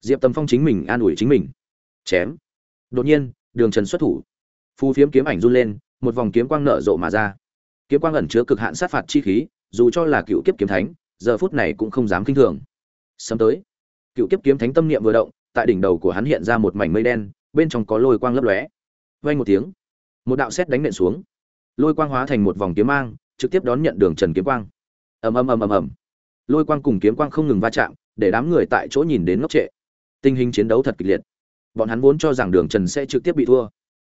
diệp tầm phong chính mình an ủi chính mình. Chém. Đột nhiên, đường trần xuất thủ. Phù phiếm kiếm ảnh run lên, một vòng kiếm quang nở rộ mà ra. Kiếm quang ẩn chứa cực hạn sát phạt chi khí, dù cho là cựu kiếp kiếm thánh, giờ phút này cũng không dám kinh thường. Sớm tới. Cựu kiếp kiếm thánh tâm niệm vừa động, tại đỉnh đầu của hắn hiện ra một mảnh mây đen, bên trong có lôi quang lấp lóe. Vay một tiếng, một đạo sét đánh nện xuống. Lôi quang hóa thành một vòng kiếm mang, trực tiếp đón nhận đường trần kiếm quang. Ầm ầm ầm ầm ầm. Lôi quang cùng kiếm quang không ngừng va chạm, để đám người tại chỗ nhìn đến ngốc trệ tình hình chiến đấu thật kịch liệt. Bọn hắn vốn cho rằng đường trần sẽ trực tiếp bị thua.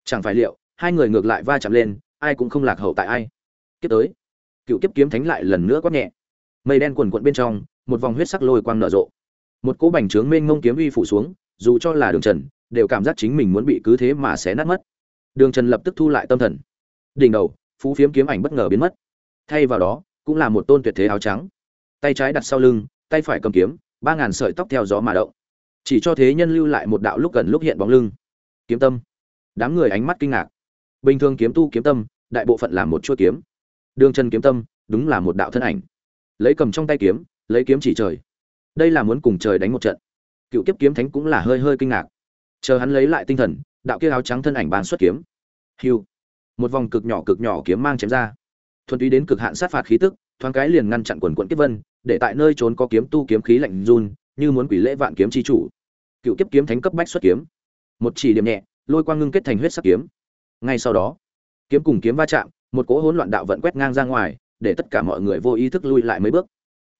Chẳng phải liệu, hai người ngược lại va chạm lên, ai cũng không lạc hậu tại ai. Kiếp tới, cựu kiếp kiếm thánh lại lần nữa quát nhẹ. Mây đen quần quận bên trong, một vòng huyết sắc lôi quang nở rộ. Một cỗ bành trướng mênh ngông kiếm uy phủ xuống, dù cho là đường trần, đều cảm giác chính mình muốn bị cứ thế mà xé nát mất. Đường trần lập tức thu lại tâm thần. Đỉnh đầu, phú phiếm kiếm ảnh bất ngờ biến mất. Thay vào đó, cũng là một tôn tuyệt thế áo trắng. Tay trái đặt sau lưng, tay phải cầm kiếm, ba ngàn sợi tóc theo gió mà động chỉ cho thế nhân lưu lại một đạo lúc gần lúc hiện bóng lưng. Kiếm tâm. Đám người ánh mắt kinh ngạc. Bình thường kiếm tu kiếm tâm, đại bộ phận là một chuỗi kiếm. Đường chân kiếm tâm, đúng là một đạo thân ảnh. Lấy cầm trong tay kiếm, lấy kiếm chỉ trời. Đây là muốn cùng trời đánh một trận. Cựu kiếp kiếm thánh cũng là hơi hơi kinh ngạc. Chờ hắn lấy lại tinh thần, đạo kia áo trắng thân ảnh bàn xuất kiếm. Hiu. Một vòng cực nhỏ cực nhỏ kiếm mang chém ra. Thuần túy đến cực hạn sát phạt khí tức, thoáng cái liền ngăn chặn quần quận kiếp vân, để tại nơi trốn có kiếm tu kiếm khí lạnh run, như muốn quỷ lễ vạn kiếm chi chủ cựu kiếp kiếm thánh cấp bách xuất kiếm. Một chỉ điểm nhẹ, lôi quang ngưng kết thành huyết sắc kiếm. Ngay sau đó, kiếm cùng kiếm va chạm, một cỗ hỗn loạn đạo vận quét ngang ra ngoài, để tất cả mọi người vô ý thức lui lại mấy bước.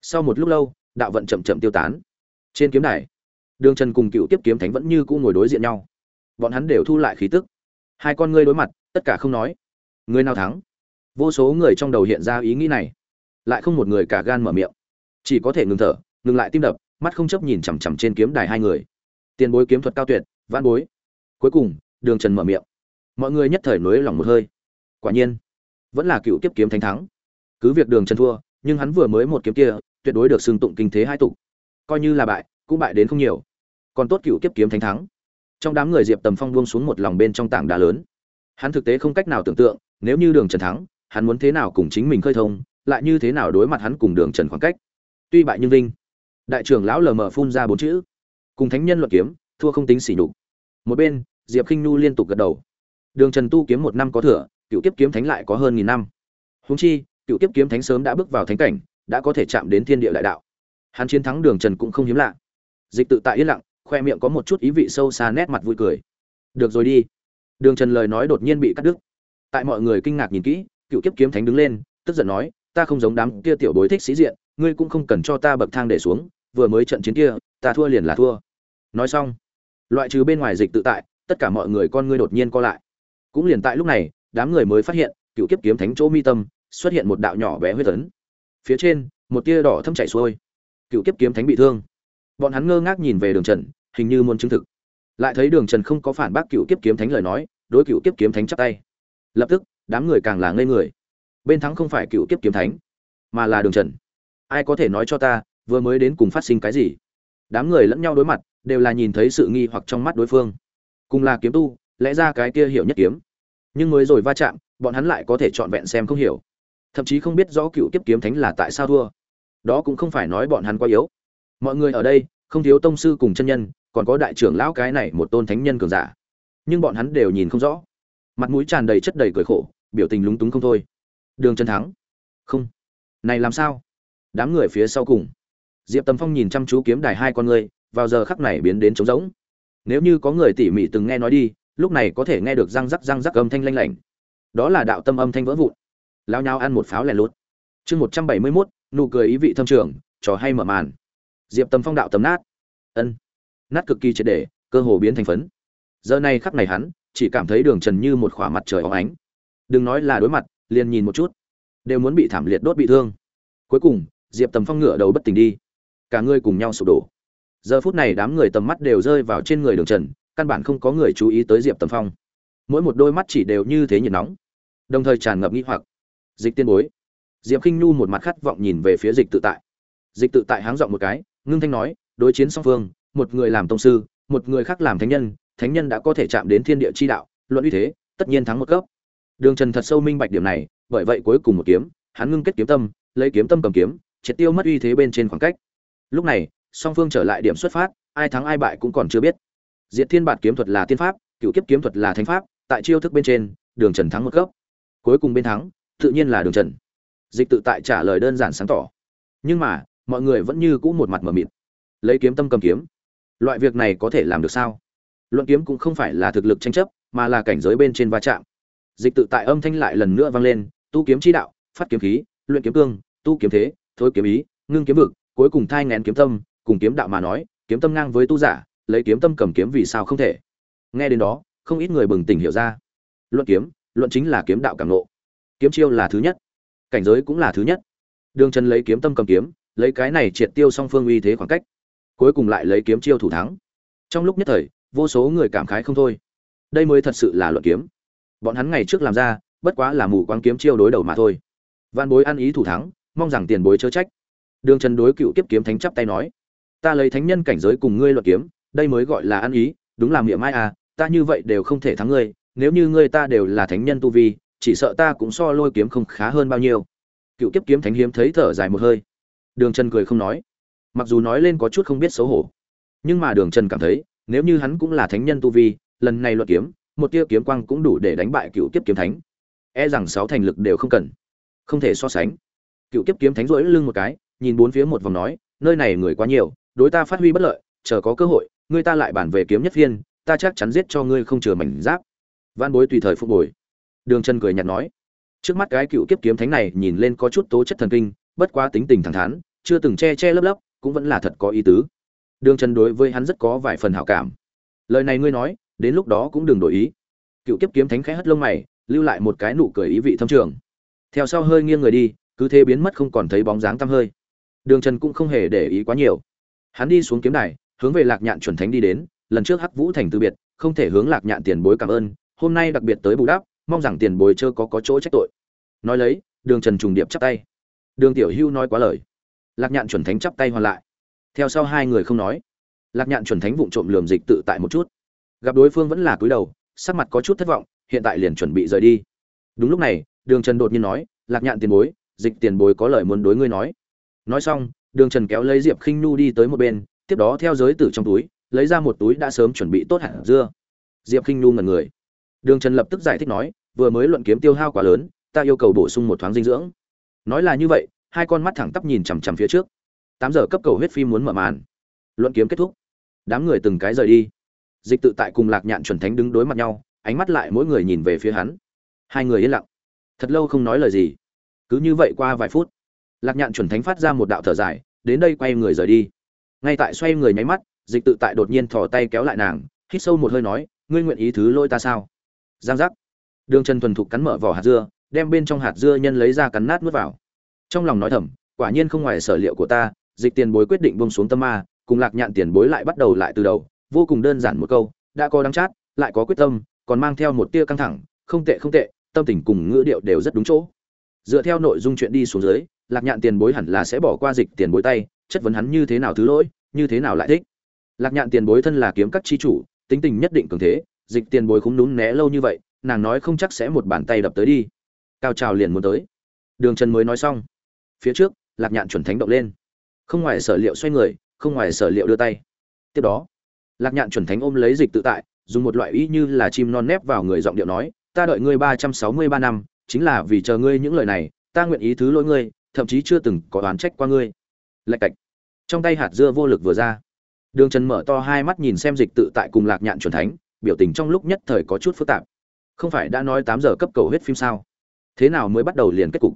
Sau một lúc lâu, đạo vận chậm chậm tiêu tán. Trên kiếm đài, đường trần cùng cựu kiếp kiếm thánh vẫn như cũ ngồi đối diện nhau. Bọn hắn đều thu lại khí tức. Hai con ngươi đối mặt, tất cả không nói. Người nào thắng? Vô số người trong đầu hiện ra ý nghĩ này. Lại không một người cả gan mở miệng. Chỉ có thể ngừng thở, ngừng lại tim đập, mắt không chấp nhìn chằm chằm trên kiếm đài hai người tiền bối kiếm thuật cao tuyệt văn bối. Cuối cùng, đường trần mở miệng. Mọi người nhất thời nối lòng một hơi. Quả nhiên, vẫn là cựu kiếp kiếm thánh thắng. Cứ việc đường trần thua, nhưng hắn vừa mới một kiếm kia, tuyệt đối được xưng tụng kinh thế hai tục coi như là bại, cũng bại đến không nhiều. Còn tốt cựu kiếp kiếm thánh thắng. Trong đám người diệp tầm phong buông xuống một lòng bên trong tảng đá lớn. Hắn thực tế không cách nào tưởng tượng, nếu như đường trần thắng, hắn muốn thế nào cùng chính mình khơi thông, lại như thế nào đối mặt hắn cùng đường trần khoảng cách. Tuy bại nhưng vinh. Đại trưởng lão lờ mờ phun ra bốn chữ cùng thánh nhân luận kiếm, thua không tính sỉ nhục. Một bên, diệp khinh nhu liên tục gật đầu. Đường trần tu kiếm một năm có thừa, cựu kiếp kiếm thánh lại có hơn nghìn năm. Húng chi, cựu kiếp kiếm thánh sớm đã bước vào thánh cảnh, đã có thể chạm đến thiên địa đại đạo. Hắn chiến thắng đường trần cũng không hiếm lạ. Dịch tự tại yên lặng, khoe miệng có một chút ý vị sâu xa nét mặt vui cười. Được rồi đi. Đường trần lời nói đột nhiên bị cắt đứt. Tại mọi người kinh ngạc nhìn kỹ, cựu kiếp kiếm thánh đứng lên, tức giận nói, ta không giống đám kia tiểu bối thích sĩ diện, ngươi cũng không cần cho ta bậc thang để xuống, vừa mới trận chiến kia, ta thua liền là thua nói xong, loại trừ bên ngoài dịch tự tại, tất cả mọi người con ngươi đột nhiên co lại. Cũng liền tại lúc này, đám người mới phát hiện, cựu kiếp kiếm thánh chỗ mi tâm, xuất hiện một đạo nhỏ bé huyết tấn phía trên, một tia đỏ thâm chảy xuôi. Cựu kiếp kiếm thánh bị thương. Bọn hắn ngơ ngác nhìn về đường trần, hình như muốn chứng thực. Lại thấy đường trần không có phản bác cựu kiếp kiếm thánh lời nói, đối cựu kiếp kiếm thánh chắp tay. Lập tức, đám người càng là ngây người. Bên thắng không phải cựu kiếp kiếm thánh, mà là đường trần. Ai có thể nói cho ta, vừa mới đến cùng phát sinh cái gì? Đám người lẫn nhau đối mặt đều là nhìn thấy sự nghi hoặc trong mắt đối phương. Cùng là kiếm tu, lẽ ra cái kia hiểu nhất kiếm. Nhưng mới rồi va chạm, bọn hắn lại có thể trọn vẹn xem không hiểu. Thậm chí không biết rõ cựu kiếp kiếm thánh là tại sao thua. Đó cũng không phải nói bọn hắn quá yếu. Mọi người ở đây, không thiếu tông sư cùng chân nhân, còn có đại trưởng lão cái này một tôn thánh nhân cường giả. Nhưng bọn hắn đều nhìn không rõ. Mặt mũi tràn đầy chất đầy cười khổ, biểu tình lúng túng không thôi. Đường chân thắng. Không. Này làm sao? Đám người phía sau cùng. Diệp tầm phong nhìn chăm chú kiếm đài hai con người vào giờ khắc này biến đến trống rỗng. Nếu như có người tỉ mỉ từng nghe nói đi, lúc này có thể nghe được răng rắc răng rắc âm thanh lanh lảnh. Đó là đạo tâm âm thanh vỡ vụn. Lao nhau ăn một pháo lẻ lút. Chương một trăm bảy mươi mốt, nụ cười ý vị thâm trường, trò hay mở màn. Diệp tầm phong đạo tầm nát. Ân. Nát cực kỳ triệt để, cơ hồ biến thành phấn. Giờ này khắc này hắn, chỉ cảm thấy đường trần như một khỏa mặt trời óng ánh. Đừng nói là đối mặt, liền nhìn một chút. Đều muốn bị thảm liệt đốt bị thương. Cuối cùng, diệp tầm phong ngựa đầu bất tỉnh đi. Cả người cùng nhau sụp đổ giờ phút này đám người tầm mắt đều rơi vào trên người đường trần, căn bản không có người chú ý tới diệp tầm phong. Mỗi một đôi mắt chỉ đều như thế nhiệt nóng, đồng thời tràn ngập nghĩ hoặc. Dịch tiên bối. Diệp k i n h nhu một mặt khát vọng nhìn về phía dịch tự tại. Dịch tự tại háng dọn một cái, ngưng thanh nói, đối chiến song phương, một người làm tông sư, một người khác làm thánh nhân thánh nhân đã có thể chạm đến thiên địa chi đạo, luận uy thế, tất nhiên thắng một cấp. Đường trần thật sâu minh bạch điểm này, bởi vậy cuối cùng một kiếm, hắn ngưng kết kiếm tâm, lấy kiếm tâm cầm kiếm, triệt tiêu mất uy thế bên trên khoảng cách. Lúc này song phương trở lại điểm xuất phát, ai thắng ai bại cũng còn chưa biết. Diệt thiên bạt kiếm thuật là tiên pháp cựu kiếp kiếm thuật là thánh pháp, tại chiêu thức bên trên, đường trần thắng một cấp cuối cùng bên thắng, tự nhiên là đường trần. Dịch tự tại trả lời đơn giản sáng tỏ. Nhưng mà, mọi người vẫn như cũ một mặt mờ mịt. Lấy kiếm tâm cầm kiếm. Loại việc này có thể làm được sao? Luận kiếm cũng không phải là thực lực tranh chấp, mà là cảnh giới bên trên va chạm. Dịch tự tại âm thanh lại lần nữa vang lên, tu kiếm chi đạo, phát kiếm khí, luyện kiếm cương, tu kiếm thế thôi kiếm ý, ngưng kiếm vực, cuối cùng thai ngén kiếm tâm cùng kiếm đạo mà nói, kiếm tâm ngang với tu giả, lấy kiếm tâm cầm kiếm vì sao không thể? Nghe đến đó, không ít người bừng tỉnh hiểu ra. Luận kiếm, luận chính là kiếm đạo cảm nộ kiếm chiêu là thứ nhất, cảnh giới cũng là thứ nhất. Đường trần lấy kiếm tâm cầm kiếm, lấy cái này triệt tiêu song phương uy thế khoảng cách, cuối cùng lại lấy kiếm chiêu thủ thắng. Trong lúc nhất thời, vô số người cảm khái không thôi. Đây mới thật sự là luận kiếm. Bọn hắn ngày trước làm ra, bất quá là mù quáng kiếm chiêu đối đầu mà thôi. Văn bối ăn ý thủ thắng, mong rằng tiền bối chớ trách. Đường trần đối cựu kiếp kiếm thánh chắp tay nói ta lấy thánh nhân cảnh giới cùng ngươi luận kiếm, đây mới gọi là ăn ý, đúng là miệng mai à ta như vậy đều không thể thắng ngươi, nếu như ngươi ta đều là thánh nhân tu vi, chỉ sợ ta cũng so lôi kiếm không khá hơn bao nhiêu. Cựu kiếp kiếm thánh hiếm thấy thở dài một hơi. Đường trần cười không nói. Mặc dù nói lên có chút không biết xấu hổ, nhưng mà đường trần cảm thấy, nếu như hắn cũng là thánh nhân tu vi, lần này luận kiếm, một tia kiếm quang cũng đủ để đánh bại cựu kiếp kiếm thánh. E rằng sáu thành lực đều không cần. Không thể so sánh. Cựu kiếp kiếm thánh rỗi lưng một cái, nhìn bốn phía một vòng nói, nơi này người quá nhiều đối ta phát huy bất lợi, chờ có cơ hội, ngươi ta lại bản về kiếm nhất viên ta chắc chắn giết cho ngươi không chừa mảnh giáp. Văn bối tùy thời phục bồi đường chân cười nhạt nói. Trước mắt cái cựu kiếp kiếm thánh này nhìn lên có chút tố chất thần kinh, bất quá tính tình thẳng thắn, chưa từng che che lấp lấp, cũng vẫn là thật có ý tứ. Đường trần đối với hắn rất có vài phần hảo cảm. Lời này ngươi nói, đến lúc đó cũng đừng đổi ý. Cựu kiếp kiếm thánh khẽ hất lông mày, lưu lại một cái nụ cười ý vị thâm trường. Theo sau hơi nghiêng người đi, cứ thế biến mất không còn thấy bóng dáng tăm hơi. Đường trần cũng không hề để ý quá nhiều hắn đi xuống kiếm đài, hướng về lạc nhạn chuẩn thánh đi đến, lần trước hắc vũ thành từ biệt, không thể hướng lạc nhạn tiền bối cảm ơn, hôm nay đặc biệt tới bù đắp, mong rằng tiền bối chưa có có chỗ trách tội. Nói lấy, đường trần trùng điệp chắp tay. Đường tiểu hưu nói quá lời. Lạc nhạn chuẩn thánh chắp tay hoàn lại. Theo sau hai người không nói. Lạc nhạn chuẩn thánh vụng trộm lườm dịch tự tại một chút. Gặp đối phương vẫn là cúi đầu, sắc mặt có chút thất vọng, hiện tại liền chuẩn bị rời đi. Đúng lúc này, đường trần đột nhiên nói, lạc nhạn tiền bối, dịch tiền bối có lời muốn đối ngươi nói. Nói xong đường trần kéo lấy diệp khinh nhu đi tới một bên, tiếp đó theo giới tử trong túi, lấy ra một túi đã sớm chuẩn bị tốt hạt dưa. Diệp khinh nhu ngần người. Đường trần lập tức giải thích nói, vừa mới luận kiếm tiêu hao quá lớn, ta yêu cầu bổ sung một thoáng dinh dưỡng. Nói là như vậy, hai con mắt thẳng tắp nhìn chằm chằm phía trước. Tám giờ cấp cầu huyết phim muốn mở màn. Luận kiếm kết thúc. Đám người từng cái rời đi. Dịch tự tại cùng lạc nhạn chuẩn thánh đứng đối mặt nhau, ánh mắt lại mỗi người nhìn về phía hắn. Hai người yên lặng. Thật lâu không nói lời gì. Cứ như vậy qua vài phút lạc nhạn chuẩn thánh phát ra một đạo thở dài, đến đây quay người rời đi. Ngay tại xoay người nháy mắt, dịch tự tại đột nhiên thò tay kéo lại nàng, hít sâu một hơi nói, ngươi nguyện ý thứ lôi ta sao? Giang giác. Đường trần thuần thục cắn mở vỏ hạt dưa, đem bên trong hạt dưa nhân lấy ra cắn nát nuốt vào. Trong lòng nói thầm, quả nhiên không ngoài sở liệu của ta, dịch tiền bối quyết định bông xuống tâm ma, cùng lạc nhạn tiền bối lại bắt đầu lại từ đầu, vô cùng đơn giản một câu, đã có đắng chát, lại có quyết tâm, còn mang theo một tia căng thẳng, không tệ không tệ, tâm tình cùng ngữ điệu đều rất đúng chỗ. Dựa theo nội dung chuyện đi xuống dưới lạc nhạn tiền bối hẳn là sẽ bỏ qua dịch tiền bối tay, chất vấn hắn như thế nào thứ lỗi, như thế nào lại thích. Lạc nhạn tiền bối thân là kiếm các chi chủ, tính tình nhất định cường thế, dịch tiền bối cũng đúng né lâu như vậy, nàng nói không chắc sẽ một bàn tay đập tới đi. Cao trào liền muốn tới. Đường trần mới nói xong. Phía trước, lạc nhạn chuẩn thánh động lên. Không ngoài sở liệu xoay người, không ngoài sở liệu đưa tay. Tiếp đó, lạc nhạn chuẩn thánh ôm lấy dịch tự tại, dùng một loại ý như là chim non nép vào người giọng điệu nói, ta đợi ngươi ba trăm sáu mươi ba năm, chính là vì chờ ngươi những lời này, ta nguyện ý thứ lỗi ngươi thậm chí chưa từng có đoán trách qua ngươi. Lạch cạch. Trong tay hạt dưa vô lực vừa ra. Đường trần mở to hai mắt nhìn xem dịch tự tại cùng lạc nhạn chuẩn thánh, biểu tình trong lúc nhất thời có chút phức tạp. Không phải đã nói tám giờ cấp cầu hết phim sao? Thế nào mới bắt đầu liền kết cục?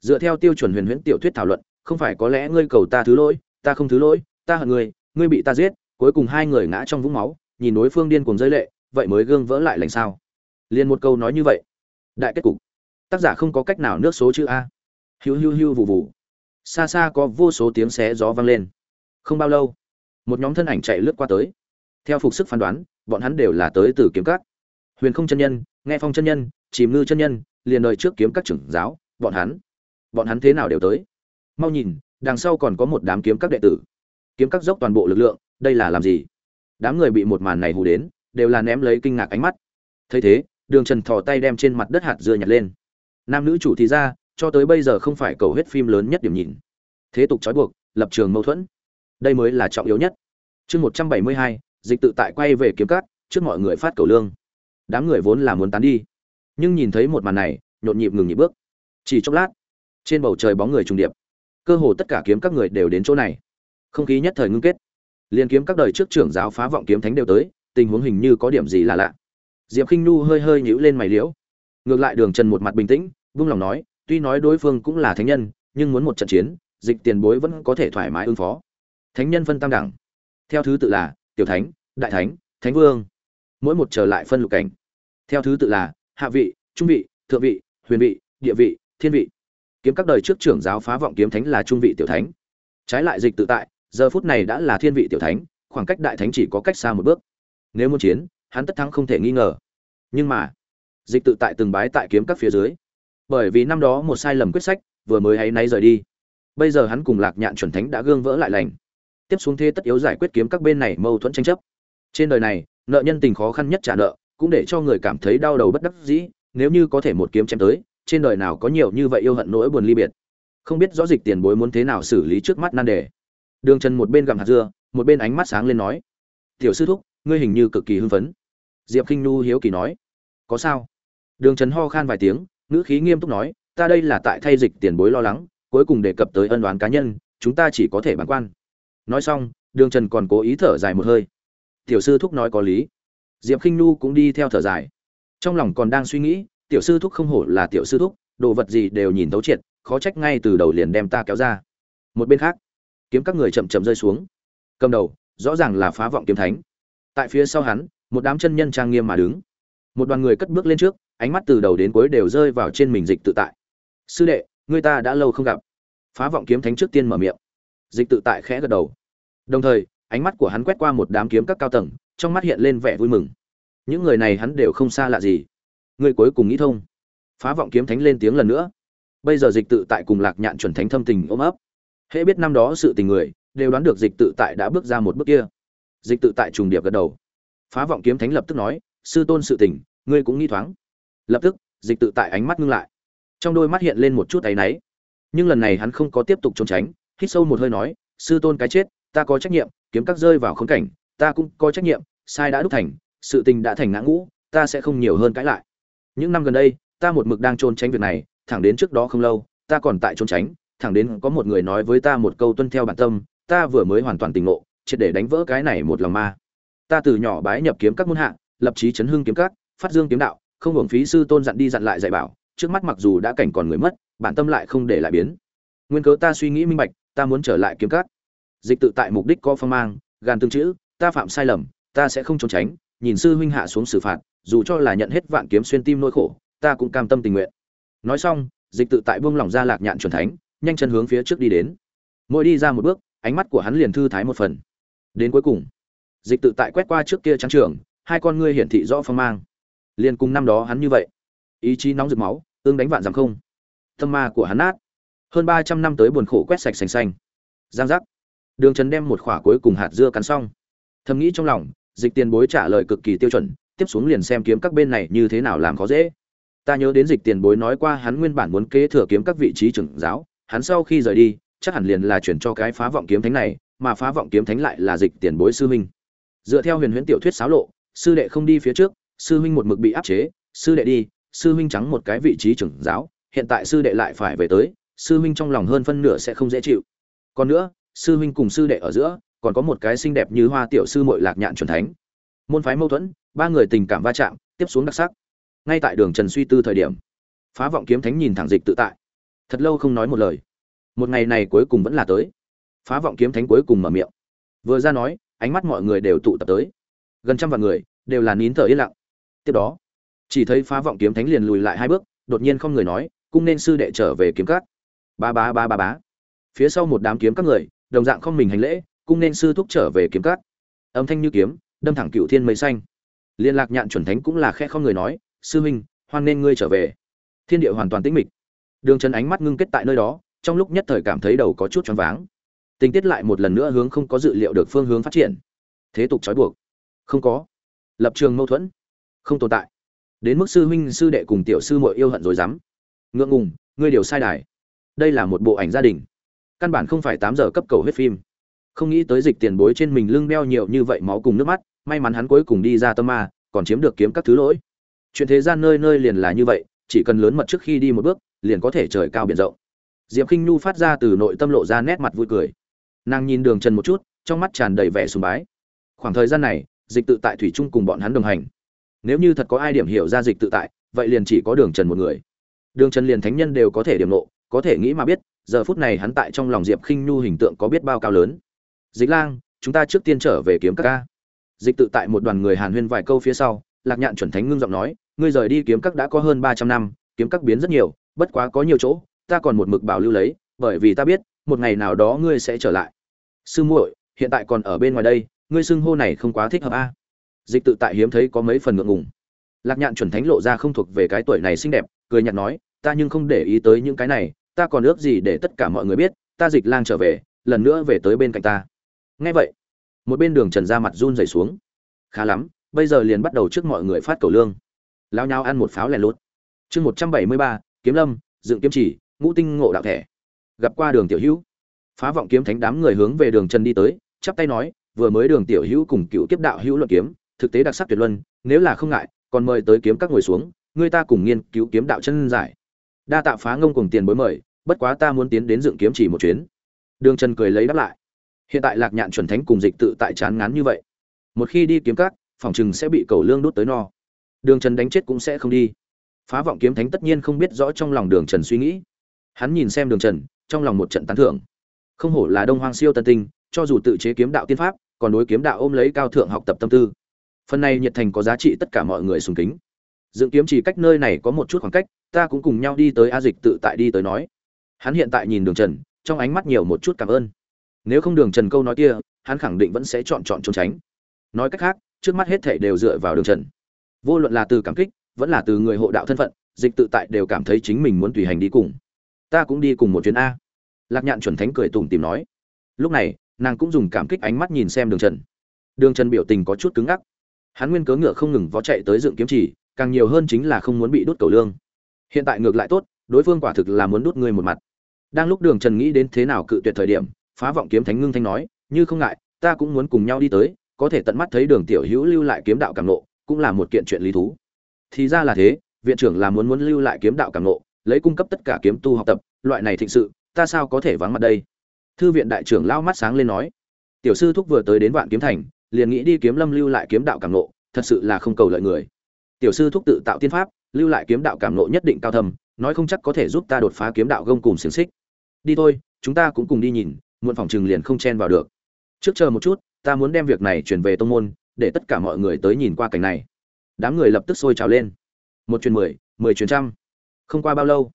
Dựa theo tiêu chuẩn huyền huyễn tiểu thuyết thảo luận, không phải có lẽ ngươi cầu ta thứ lỗi, ta không thứ lỗi, ta hận ngươi ngươi bị ta giết, cuối cùng hai người ngã trong vũng máu, nhìn đối phương điên cuồng rơi lệ, vậy mới gương vỡ lại lành sao? Liền một câu nói như vậy, đại kết cục. Tác giả không có cách nào nước số chữ a hiu hiu hiu vụ vụ xa xa có vô số tiếng xé gió vang lên. Không bao lâu, một nhóm thân ảnh chạy lướt qua tới. Theo phục sức phán đoán, bọn hắn đều là tới từ kiếm cắt huyền không chân nhân, nghe phong chân nhân, chìm ngư chân nhân, liền đời trước kiếm các trưởng giáo, bọn hắn. Bọn hắn thế nào đều tới. Mau nhìn, đằng sau còn có một đám kiếm các đệ tử. Kiếm các dốc toàn bộ lực lượng, đây là làm gì? Đám người bị một màn này hù đến, đều là ném lấy kinh ngạc ánh mắt. Thấy thế, đường trần thò tay đem trên mặt đất hạt dưa nhặt lên. Nam nữ chủ thì ra cho tới bây giờ không phải cầu hết phim lớn nhất điểm nhìn. Thế tục trói buộc lập trường mâu thuẫn. Đây mới là trọng yếu nhất. Chương một trăm bảy mươi hai dịch tự tại quay về kiếm cát, trước mọi người phát cầu lương. Đám người vốn là muốn tán đi. Nhưng nhìn thấy một màn này nhộn nhịp ngừng nhịp bước. Chỉ chốc lát trên bầu trời bóng người trùng điệp. Cơ hồ tất cả kiếm các người đều đến chỗ này. Không khí nhất thời ngưng kết. Liên kiếm các đời trước trưởng giáo phá vọng kiếm thánh đều tới tình huống hình như có điểm gì là lạ. Diệp khinh nu hơi hơi nhíu lên mày liễu. Ngược lại đường trần một mặt bình tĩnh vung lòng nói tuy nói đối phương cũng là thánh nhân, nhưng muốn một trận chiến, dịch tiền bối vẫn có thể thoải mái ứng phó. Thánh nhân phân tam đẳng. Theo thứ tự là tiểu thánh, đại thánh thánh vương. Mỗi một trở lại phân lục cảnh. Theo thứ tự là hạ vị, trung vị, thượng vị, huyền vị, địa vị, thiên vị. Kiếm các đời trước trưởng giáo phá vọng kiếm thánh là trung vị tiểu thánh. Trái lại dịch tự tại, giờ phút này đã là thiên vị tiểu thánh, khoảng cách đại thánh chỉ có cách xa một bước. Nếu muốn chiến, hắn tất thắng không thể nghi ngờ. Nhưng mà, dịch tự tại từng bái tại kiếm các phía dưới bởi vì năm đó một sai lầm quyết sách, vừa mới hay nay rời đi. Bây giờ hắn cùng lạc nhạn chuẩn thánh đã gương vỡ lại lành. Tiếp xuống thế tất yếu giải quyết kiếm các bên này mâu thuẫn tranh chấp. Trên đời này, nợ nhân tình khó khăn nhất trả nợ, cũng để cho người cảm thấy đau đầu bất đắc dĩ, nếu như có thể một kiếm chém tới, trên đời nào có nhiều như vậy yêu hận nỗi buồn ly biệt. Không biết rõ dịch tiền bối muốn thế nào xử lý trước mắt nan đề. Đường trần một bên gặm hạt dưa, một bên ánh mắt sáng lên nói, tiểu sư thúc, ngươi hình như cực kỳ hưng phấn. Diệp k i n h n hiếu kỳ nói, có sao? Đường trần ho khan vài tiếng ngữ khí nghiêm túc nói, ta đây là tại thay dịch tiền bối lo lắng, cuối cùng đề cập tới ân đoán cá nhân, chúng ta chỉ có thể bàng quan. Nói xong, đường trần còn cố ý thở dài một hơi. Tiểu sư thúc nói có lý. Diệp k i n h cũng đi theo thở dài. Trong lòng còn đang suy nghĩ, tiểu sư thúc không hổ là tiểu sư thúc, đồ vật gì đều nhìn thấu triệt, khó trách ngay từ đầu liền đem ta kéo ra. Một bên khác, kiếm các người chậm chậm rơi xuống. Cầm đầu, rõ ràng là phá vọng kiếm thánh. Tại phía sau hắn, một đám chân nhân trang nghiêm mà đứng. Một đoàn người cất bước lên trước ánh mắt từ đầu đến cuối đều rơi vào trên mình dịch tự tại. Sư đệ người ta đã lâu không gặp. Phá vọng kiếm thánh trước tiên mở miệng. Dịch tự tại khẽ gật đầu. Đồng thời, ánh mắt của hắn quét qua một đám kiếm các cao tầng, trong mắt hiện lên vẻ vui mừng. Những người này hắn đều không xa lạ gì. Người cuối cùng nghĩ thông. Phá vọng kiếm thánh lên tiếng lần nữa. Bây giờ dịch tự tại cùng lạc nhạn chuẩn thánh thâm tình ôm ấp. Hễ biết năm đó sự tình người, đều đoán được dịch tự tại đã bước ra một bước kia. Dịch tự tại trùng điệp gật đầu. Phá vọng kiếm thánh lập tức nói, sư tôn sự tình, ngươi cũng nghi thoáng lập tức, dịch tự tại ánh mắt ngưng lại. Trong đôi mắt hiện lên một chút áy náy. Nhưng lần này hắn không có tiếp tục trốn tránh, hít sâu một hơi nói, sư tôn cái chết, ta có trách nhiệm, kiếm các rơi vào khốn cảnh, ta cũng có trách nhiệm, sai đã đúc thành, sự tình đã thành ngã ngũ, ta sẽ không nhiều hơn cãi lại. Những năm gần đây, ta một mực đang trốn tránh việc này, thẳng đến trước đó không lâu, ta còn tại trốn tránh, thẳng đến có một người nói với ta một câu tuân theo bản tâm, ta vừa mới hoàn toàn tỉnh ngộ, triệt để đánh vỡ cái này một lòng ma. Ta từ nhỏ bái nhập kiếm các môn hạ, lập chí chấn hưng kiếm các, phát dương kiếm đạo không hưởng phí sư tôn dặn đi dặn lại dạy bảo, trước mắt mặc dù đã cảnh còn người mất, bản tâm lại không để lại biến. Nguyên cớ ta suy nghĩ minh bạch, ta muốn trở lại kiếm cát dịch tự tại mục đích có phong mang gan tương chữ, ta phạm sai lầm, ta sẽ không trốn tránh, nhìn sư huynh hạ xuống xử phạt, dù cho là nhận hết vạn kiếm xuyên tim nỗi khổ, ta cũng cam tâm tình nguyện. Nói xong, dịch tự tại buông lỏng ra lạc nhạn chuẩn thánh, nhanh chân hướng phía trước đi đến. Mỗi đi ra một bước, ánh mắt của hắn liền thư thái một phần. Đến cuối cùng, dịch tự tại quét qua trước kia trắng trường, hai con ngươi hiển thị rõ phong mang liền cùng năm đó hắn như vậy. Ý chí nóng rực máu, ương đánh vạn giảm không. Tâm ma của hắn nát. Hơn ba trăm năm tới buồn khổ quét sạch sành xanh. Giang giác. Đường trần đem một khỏa cuối cùng hạt dưa cắn xong. Thầm nghĩ trong lòng, dịch tiền bối trả lời cực kỳ tiêu chuẩn, tiếp xuống liền xem kiếm các bên này như thế nào làm khó dễ. Ta nhớ đến dịch tiền bối nói qua hắn nguyên bản muốn kế thừa kiếm các vị trí trưởng giáo, hắn sau khi rời đi, chắc hẳn liền là chuyển cho cái phá vọng kiếm thánh này, mà phá vọng kiếm thánh lại là dịch tiền bối sư minh dựa theo huyền huyễn tiểu thuyết xáo lộ, sư đệ không đi phía trước sư huynh một mực bị áp chế, sư đệ đi, sư huynh trắng một cái vị trí trưởng giáo, hiện tại sư đệ lại phải về tới, sư huynh trong lòng hơn phân nửa sẽ không dễ chịu. Còn nữa, sư huynh cùng sư đệ ở giữa, còn có một cái xinh đẹp như hoa tiểu sư muội lạc nhạn chuẩn thánh. Môn phái mâu thuẫn, ba người tình cảm va chạm, tiếp xuống đặc sắc. Ngay tại đường trần suy tư thời điểm, phá vọng kiếm thánh nhìn thẳng dịch tự tại. Thật lâu không nói một lời. Một ngày này cuối cùng vẫn là tới. Phá vọng kiếm thánh cuối cùng mở miệng. Vừa ra nói, ánh mắt mọi người đều tụ tập tới. Gần trăm vạn người, đều là nín thở yên lặng tiếp đó, chỉ thấy phá vọng kiếm thánh liền lùi lại hai bước, đột nhiên không người nói, cung nên sư đệ trở về kiếm cắt ba ba ba ba bá phía sau một đám kiếm các người, đồng dạng không mình hành lễ, cung nên sư thúc trở về kiếm cắt âm thanh như kiếm, đâm thẳng cựu thiên mây xanh. Liên lạc nhạn chuẩn thánh cũng là khe không người nói, sư huynh, hoan nên ngươi trở về. Thiên địa hoàn toàn tĩnh mịch. Đường trần ánh mắt ngưng kết tại nơi đó, trong lúc nhất thời cảm thấy đầu có chút choáng váng. Tình tiết lại một lần nữa hướng không có dự liệu được phương hướng phát triển. Thế tục trói buộc. Không có. Lập trường mâu thuẫn không tồn tại. Đến mức sư huynh, sư đệ cùng tiểu sư muội yêu hận rồi dám. Ngượng ngùng, ngươi điều sai đài. Đây là một bộ ảnh gia đình. Căn bản không phải tám giờ cấp cầu huyết phim. Không nghĩ tới dịch tiền bối trên mình lưng đeo nhiều như vậy máu cùng nước mắt, may mắn hắn cuối cùng đi ra tâm ma, còn chiếm được kiếm các thứ lỗi. Chuyện thế gian nơi nơi liền là như vậy, chỉ cần lớn mật trước khi đi một bước, liền có thể trời cao biển rộng. Diệp k i n h nhu phát ra từ nội tâm lộ ra nét mặt vui cười. Nàng nhìn đường trần một chút, trong mắt tràn đầy vẻ sùng bái. Khoảng thời gian này, dịch tự tại thủy chung cùng bọn hắn đồng hành nếu như thật có ai điểm hiểu ra dịch tự tại, vậy liền chỉ có đường trần một người. Đường trần liền thánh nhân đều có thể điểm nộ, có thể nghĩ mà biết, giờ phút này hắn tại trong lòng diệp khinh nhu hình tượng có biết bao cao lớn. Dịch lang, chúng ta trước tiên trở về kiếm các ca. Dịch tự tại một đoàn người hàn huyên vài câu phía sau, lạc nhạn chuẩn thánh ngưng giọng nói, ngươi rời đi kiếm các đã có hơn ba trăm năm, kiếm các biến rất nhiều, bất quá có nhiều chỗ, ta còn một mực bảo lưu lấy, bởi vì ta biết, một ngày nào đó ngươi sẽ trở lại. Sư muội, hiện tại còn ở bên ngoài đây, ngươi xưng hô này không quá thích hợp a dịch tự tại hiếm thấy có mấy phần ngượng ngùng. Lạc nhạn chuẩn thánh lộ ra không thuộc về cái tuổi này xinh đẹp, cười nhạt nói, ta nhưng không để ý tới những cái này, ta còn ước gì để tất cả mọi người biết, ta dịch lang trở về, lần nữa về tới bên cạnh ta. Nghe vậy, một bên đường trần ra mặt run rẩy xuống. Khá lắm, bây giờ liền bắt đầu trước mọi người phát cầu lương. Lao nhau ăn một pháo lẻ lốt chương một trăm bảy mươi ba, kiếm lâm, dựng kiếm chỉ, ngũ tinh ngộ đạo thẻ. Gặp qua đường tiểu hữu. Phá vọng kiếm thánh đám người hướng về đường trần đi tới, chắp tay nói, vừa mới đường tiểu hữu cùng cựu kiếp đạo hữu luận kiếm thực tế đặc sắc tuyệt luân, nếu là không ngại, còn mời tới kiếm các ngồi xuống người ta cùng nghiên cứu kiếm đạo chân giải. Đa tạ phá ngông cùng tiền bối mời, bất quá ta muốn tiến đến dựng kiếm chỉ một chuyến. Đường trần cười lấy đáp lại. Hiện tại lạc nhạn chuẩn thánh cùng dịch tự tại chán ngán như vậy. Một khi đi kiếm các, phòng chừng sẽ bị cầu lương đốt tới no. Đường trần đánh chết cũng sẽ không đi. Phá vọng kiếm thánh tất nhiên không biết rõ trong lòng đường trần suy nghĩ. Hắn nhìn xem đường trần, trong lòng một trận tán thưởng. Không hổ là đông hoang siêu tân tinh, cho dù tự chế kiếm đạo tiên pháp, còn đối kiếm đạo ôm lấy cao thượng học tập tâm tư phần này nhiệt thành có giá trị tất cả mọi người sùng kính. Dựng kiếm chỉ cách nơi này có một chút khoảng cách, ta cũng cùng nhau đi tới a dịch tự tại đi tới nói. Hắn hiện tại nhìn đường trần, trong ánh mắt nhiều một chút cảm ơn. Nếu không đường trần câu nói kia, hắn khẳng định vẫn sẽ chọn chọn trốn tránh. Nói cách khác, trước mắt hết thể đều dựa vào đường trần. Vô luận là từ cảm kích, vẫn là từ người hộ đạo thân phận, dịch tự tại đều cảm thấy chính mình muốn tùy hành đi cùng. Ta cũng đi cùng một chuyến a. Lạc nhạn chuẩn thánh cười tủm tìm nói. Lúc này, nàng cũng dùng cảm kích ánh mắt nhìn xem đường trần. Đường trần biểu tình có chút cứng ngắc hắn nguyên cớ ngựa không ngừng vó chạy tới dựng kiếm chỉ, càng nhiều hơn chính là không muốn bị đốt cầu lương. Hiện tại ngược lại tốt, đối phương quả thực là muốn đốt người một mặt. Đang lúc đường trần nghĩ đến thế nào cự tuyệt thời điểm, phá vọng kiếm thánh ngưng thanh nói, như không ngại, ta cũng muốn cùng nhau đi tới, có thể tận mắt thấy đường tiểu hữu lưu lại kiếm đạo cảm nộ cũng là một kiện chuyện lý thú. Thì ra là thế, viện trưởng là muốn muốn lưu lại kiếm đạo cảm nộ lấy cung cấp tất cả kiếm tu học tập, loại này thịnh sự, ta sao có thể vắng mặt đây? Thư viện đại trưởng lao mắt sáng lên nói, tiểu sư thúc vừa tới đến vạn kiếm thành liền nghĩ đi kiếm lâm lưu lại kiếm đạo cảm nộ, thật sự là không cầu lợi người. Tiểu sư thúc tự tạo tiên pháp, lưu lại kiếm đạo cảm nộ nhất định cao thầm nói không chắc có thể giúp ta đột phá kiếm đạo gông cùng xiềng xích. Đi thôi, chúng ta cũng cùng đi nhìn, muộn phòng chừng liền không chen vào được. Trước chờ một chút, ta muốn đem việc này chuyển về tông môn, để tất cả mọi người tới nhìn qua cảnh này. Đám người lập tức sôi trào lên. Một chuyến mười mười chuyến trăm. Không qua bao lâu,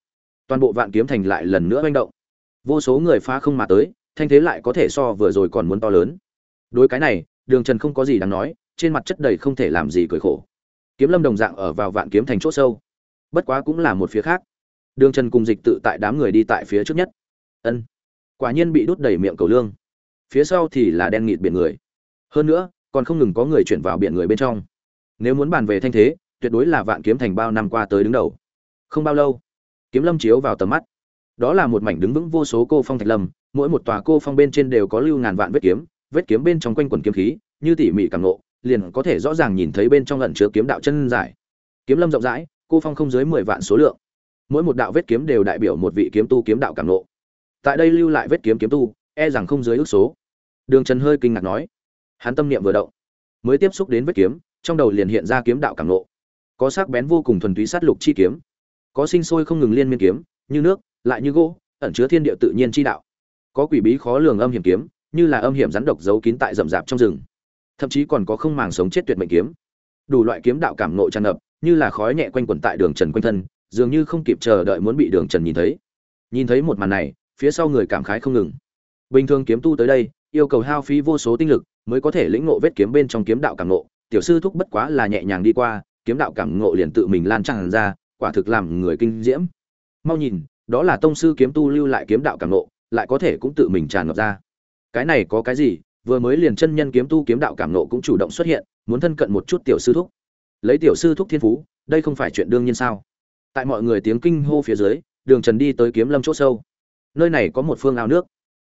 toàn bộ vạn kiếm thành lại lần nữa manh động. Vô số người phá không mà tới, thanh thế lại có thể so vừa rồi còn muốn to lớn. Đối cái này đường trần không có gì đáng nói, trên mặt chất đầy không thể làm gì cười khổ. Kiếm lâm đồng dạng ở vào vạn kiếm thành c h ỗ sâu. Bất quá cũng là một phía khác. Đường trần cùng dịch tự tại đám người đi tại phía trước nhất. Ân. Quả nhiên bị đút đầy miệng cầu lương. Phía sau thì là đen nghịt biển người. Hơn nữa, còn không ngừng có người chuyển vào biển người bên trong. Nếu muốn bàn về thanh thế, tuyệt đối là vạn kiếm thành bao năm qua tới đứng đầu. Không bao lâu, kiếm lâm chiếu vào tầm mắt. Đó là một mảnh đứng vững vô số cô phong thạch lâm, mỗi một tòa cô phong bên trên đều có lưu ngàn vạn vết kiếm vết kiếm bên trong quanh quần kiếm khí, như tỉ mỉ càng ngộ, liền có thể rõ ràng nhìn thấy bên trong lần chứa kiếm đạo chân giải. Kiếm lâm rộng rãi, cô phong không dưới mười vạn số lượng. Mỗi một đạo vết kiếm đều đại biểu một vị kiếm tu kiếm đạo cảm ngộ. Tại đây lưu lại vết kiếm kiếm tu e rằng không dưới ước số. Đường trần hơi kinh ngạc nói. Hắn tâm niệm vừa động. Mới tiếp xúc đến vết kiếm, trong đầu liền hiện ra kiếm đạo cảm ngộ. Có sắc bén vô cùng thuần túy sát lục chi kiếm. Có sinh sôi không ngừng liên miên kiếm, như nước, lại như gỗ, ẩn chứa thiên địa tự nhiên chi đạo. Có quỷ bí khó lường âm hiểm kiếm như là âm hiểm rắn độc giấu kín tại rậm rạp trong rừng. Thậm chí còn có không màng sống chết tuyệt mệnh kiếm. Đủ loại kiếm đạo cảm nộ tràn ngập, như là khói nhẹ quanh quẩn tại đường trần quanh thân, dường như không kịp chờ đợi muốn bị đường trần nhìn thấy. Nhìn thấy một màn này, phía sau người cảm khái không ngừng. Bình thường kiếm tu tới đây, yêu cầu hao phí vô số tinh lực mới có thể lĩnh ngộ vết kiếm bên trong kiếm đạo cảm nộ tiểu sư thúc bất quá là nhẹ nhàng đi qua, kiếm đạo cảm ngộ liền tự mình lan tràn ra, quả thực làm người kinh diễm. Mau nhìn, đó là tông sư kiếm tu lưu lại kiếm đạo cảm ngộ, lại có thể cũng tự mình tràn ngập ra cái này có cái gì, vừa mới liền chân nhân kiếm tu kiếm đạo cảm nộ cũng chủ động xuất hiện, muốn thân cận một chút tiểu sư thúc. Lấy tiểu sư thúc thiên phú, đây không phải chuyện đương nhiên sao? Tại mọi người tiếng kinh hô phía dưới, đường trần đi tới kiếm lâm chỗ sâu. Nơi này có một phương ao nước.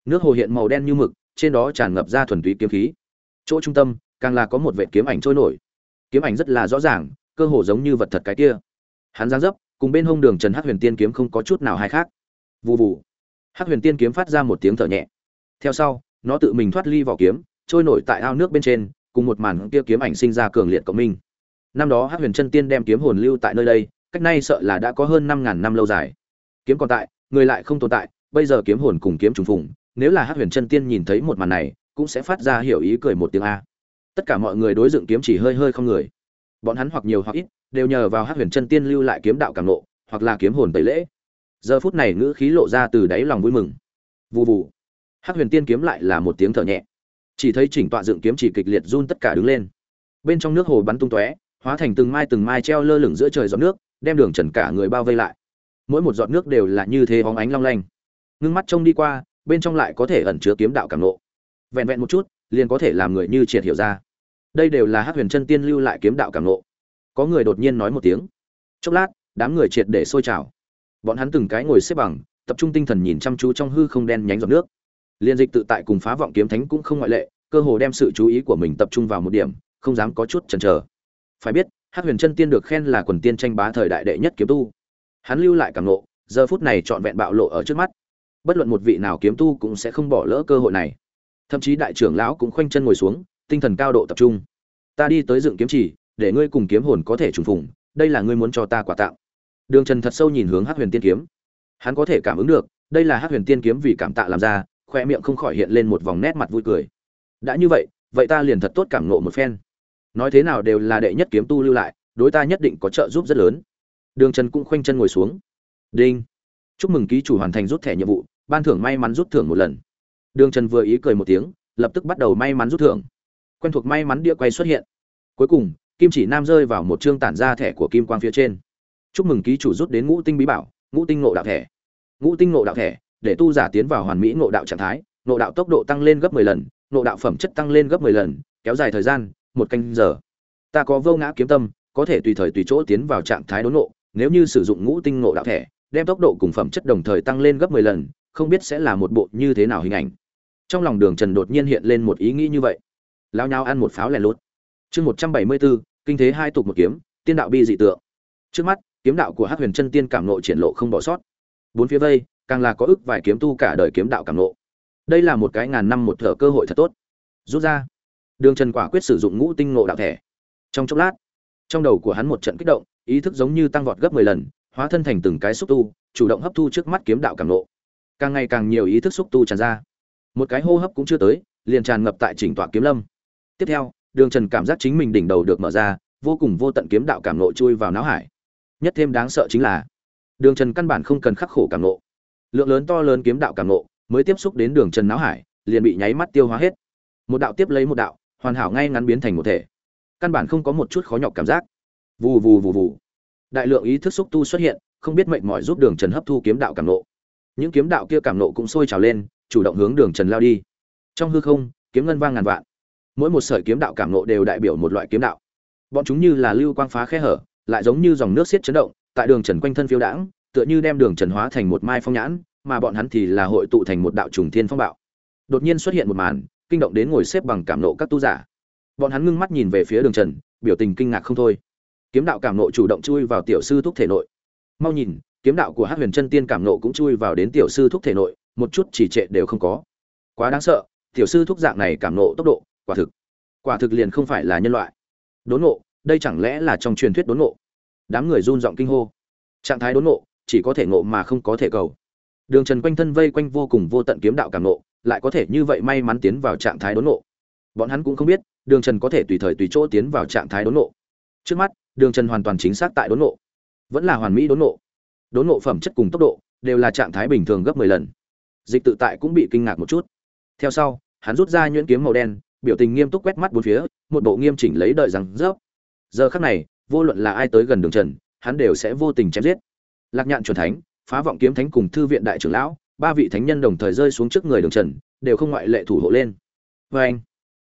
Nước hồ hiện màu đen như mực, trên đó tràn ngập ra thuần túy kiếm khí. Chỗ trung tâm, càng là có một vệ kiếm ảnh trôi nổi. Kiếm ảnh rất là rõ ràng, cơ hồ giống như vật thật cái kia. Hắn giáng dấp, cùng bên hông đường trần hắc huyền tiên kiếm không có chút nào hay khác. Vụ vụ hắc huyền tiên kiếm phát ra một tiếng thở nhẹ. Theo sau nó tự mình thoát ly vào kiếm, trôi nổi tại ao nước bên trên, cùng một màn kia kiếm ảnh sinh ra cường liệt cộng minh. Năm đó hắc huyền chân tiên đem kiếm hồn lưu tại nơi đây, cách nay sợ là đã có hơn năm ngàn năm lâu dài. Kiếm còn tại, người lại không tồn tại, bây giờ kiếm hồn cùng kiếm trùng phùng, nếu là hắc huyền chân tiên nhìn thấy một màn này, cũng sẽ phát ra hiểu ý cười một tiếng a. Tất cả mọi người đối dựng kiếm chỉ hơi hơi không người. Bọn hắn hoặc nhiều hoặc ít, đều nhờ vào hắc huyền chân tiên lưu lại kiếm đạo cảm nộ, hoặc là kiếm hồn tẩy lễ. Giờ phút này ngữ khí lộ ra từ đáy lòng vui mừng. Vụ vụ hắc huyền tiên kiếm lại là một tiếng thở nhẹ. Chỉ thấy chỉnh tọa dựng kiếm chỉ kịch liệt run tất cả đứng lên. Bên trong nước hồ bắn tung tóe, hóa thành từng mai từng mai treo lơ lửng giữa trời giọt nước, đem đường trần cả người bao vây lại. Mỗi một giọt nước đều là như thế hóng ánh long lanh. Ngưng mắt trông đi qua, bên trong lại có thể ẩn chứa kiếm đạo cảm nộ vẹn vẹn một chút, liền có thể làm người như triệt hiểu ra. Đây đều là hát huyền chân tiên lưu lại kiếm đạo cảm nộ có người đột nhiên nói một tiếng. Chốc lát, đám người triệt để sôi trào. Bọn hắn từng cái ngồi xếp bằng, tập trung tinh thần nhìn chăm chú trong hư không đen nhánh giọt nước liên dịch tự tại cùng phá vọng kiếm thánh cũng không ngoại lệ, cơ hồ đem sự chú ý của mình tập trung vào một điểm, không dám có chút chần chờ. Phải biết hát huyền chân tiên được khen là quần tiên tranh bá thời đại đệ nhất kiếm tu. Hắn lưu lại cảm nộ giờ phút này trọn vẹn bạo lộ ở trước mắt. Bất luận một vị nào kiếm tu cũng sẽ không bỏ lỡ cơ hội này. Thậm chí đại trưởng lão cũng khoanh chân ngồi xuống, tinh thần cao độ tập trung. Ta đi tới dựng kiếm chỉ để ngươi cùng kiếm hồn có thể trùng phùng, đây là ngươi muốn cho ta quả tặng. đường trần thật sâu nhìn hướng hát huyền tiên kiếm. Hắn có thể cảm ứng được, đây là hát huyền tiên kiếm vì cảm tạ làm ra khoe miệng không khỏi hiện lên một vòng nét mặt vui cười. Đã như vậy vậy ta liền thật tốt cảm nộ một phen. Nói thế nào đều là đệ nhất kiếm tu lưu lại, đối ta nhất định có trợ giúp rất lớn. Đường trần cũng khoanh chân ngồi xuống. Đinh. Chúc mừng ký chủ hoàn thành rút thẻ nhiệm vụ, ban thưởng may mắn rút thưởng một lần. Đường trần vừa ý cười một tiếng, lập tức bắt đầu may mắn rút thưởng. Quen thuộc may mắn đĩa quay xuất hiện. Cuối cùng, kim chỉ nam rơi vào một chương tản ra thẻ của kim quang phía trên. Chúc mừng ký chủ rút đến ngũ tinh bí bảo, ngũ tinh ngộ đạo thẻ. Ngũ tinh ngộ đạo thẻ để tu giả tiến vào hoàn mỹ ngộ đạo trạng thái ngộ đạo tốc độ tăng lên gấp 10 lần ngộ đạo phẩm chất tăng lên gấp 10 lần kéo dài thời gian một canh giờ. Ta có vô ngã kiếm tâm có thể tùy thời tùy chỗ tiến vào trạng thái đốn ngộ nếu như sử dụng ngũ tinh ngộ đạo thẻ đem tốc độ cùng phẩm chất đồng thời tăng lên gấp 10 lần không biết sẽ là một bộ như thế nào hình ảnh. Trong lòng đường trần đột nhiên hiện lên một ý nghĩ như vậy. Lao nhau ăn một pháo lẻ lút. chương 174, kinh thế hai tục một kiếm tiên đạo bi dị tượng. Trước mắt kiếm đạo của hắc huyền chân tiên cảm nộ triển lộ không bỏ sót. Bốn phía vây càng là có ức vài kiếm tu cả đời kiếm đạo cảm ngộ, đây là một cái ngàn năm một thở cơ hội thật tốt. Rút ra. Đường trần quả quyết sử dụng ngũ tinh ngộ đạo thẻ trong chốc lát trong đầu của hắn một trận kích động ý thức giống như tăng vọt gấp mười lần hóa thân thành từng cái xúc tu chủ động hấp thu trước mắt kiếm đạo cảm ngộ. càng ngày càng nhiều ý thức xúc tu tràn ra. Một cái hô hấp cũng chưa tới liền tràn ngập tại chỉnh tọa kiếm lâm. Tiếp theo đường trần cảm giác chính mình đỉnh đầu được mở ra vô cùng vô tận kiếm đạo cảm ngộ chui vào não hải. Nhất thêm đáng sợ chính là đường trần căn bản không cần khắc khổ cảm ngộ lượng lớn to lớn kiếm đạo cảm nộ mới tiếp xúc đến đường trần não hải, liền bị nháy mắt tiêu hóa hết. Một đạo tiếp lấy một đạo, hoàn hảo ngay ngắn biến thành một thể. Căn bản không có một chút khó nhọc cảm giác. Vù vù vù vù. Đại lượng ý thức xúc tu xuất hiện, không biết mệnh mỏi giúp đường trần hấp thu kiếm đạo cảm nộ những kiếm đạo kia cảm nộ cũng sôi trào lên, chủ động hướng đường trần lao đi. Trong hư không, kiếm ngân vang ngàn vạn. Mỗi một sợi kiếm đạo cảm nộ đều đại biểu một loại kiếm đạo. Bọn chúng như là lưu quang phá khe hở, lại giống như dòng nước xiết chấn động, tại đường trần quanh thân phiêu đãng tựa như đem đường trần hóa thành một mai phong nhãn, mà bọn hắn thì là hội tụ thành một đạo trùng thiên phong bạo. Đột nhiên xuất hiện một màn, kinh động đến ngồi xếp bằng cảm nộ các tu giả. Bọn hắn ngưng mắt nhìn về phía đường trần, biểu tình kinh ngạc không thôi. Kiếm đạo cảm nộ chủ động chui vào tiểu sư thúc thể nội. Mau nhìn, kiếm đạo của hát huyền chân tiên cảm nộ cũng chui vào đến tiểu sư thúc thể nội, một chút chỉ trệ đều không có. Quá đáng sợ, tiểu sư thúc dạng này cảm nộ tốc độ, quả thực quả thực liền không phải là nhân loại. Đốn nộ đây chẳng lẽ là trong truyền thuyết đốn nộ đám người run giọng kinh hô. Trạng thái đốn nộ chỉ có thể ngộ mà không có thể cầu. Đường trần quanh thân vây quanh vô cùng vô tận kiếm đạo cảm nộ lại có thể như vậy may mắn tiến vào trạng thái đốn nộ bọn hắn cũng không biết, đường trần có thể tùy thời tùy chỗ tiến vào trạng thái đốn nộ trước mắt, đường trần hoàn toàn chính xác tại đốn nộ vẫn là hoàn mỹ đốn nộ đốn nộ phẩm chất cùng tốc độ, đều là trạng thái bình thường gấp mười lần. Dịch tự tại cũng bị kinh ngạc một chút. Theo sau, hắn rút ra nhuyễn kiếm màu đen, biểu tình nghiêm túc quét mắt bốn phía, một bộ nghiêm chỉnh lấy đợi rằng, rớp. Giờ khắc này, vô luận là ai tới gần đường trần, hắn đều sẽ vô tình chém giết lạc nhạn chuẩn thánh, phá vọng kiếm thánh cùng thư viện đại trưởng lão, ba vị thánh nhân đồng thời rơi xuống trước người đường trần, đều không ngoại lệ thủ hộ lên. Vê anh,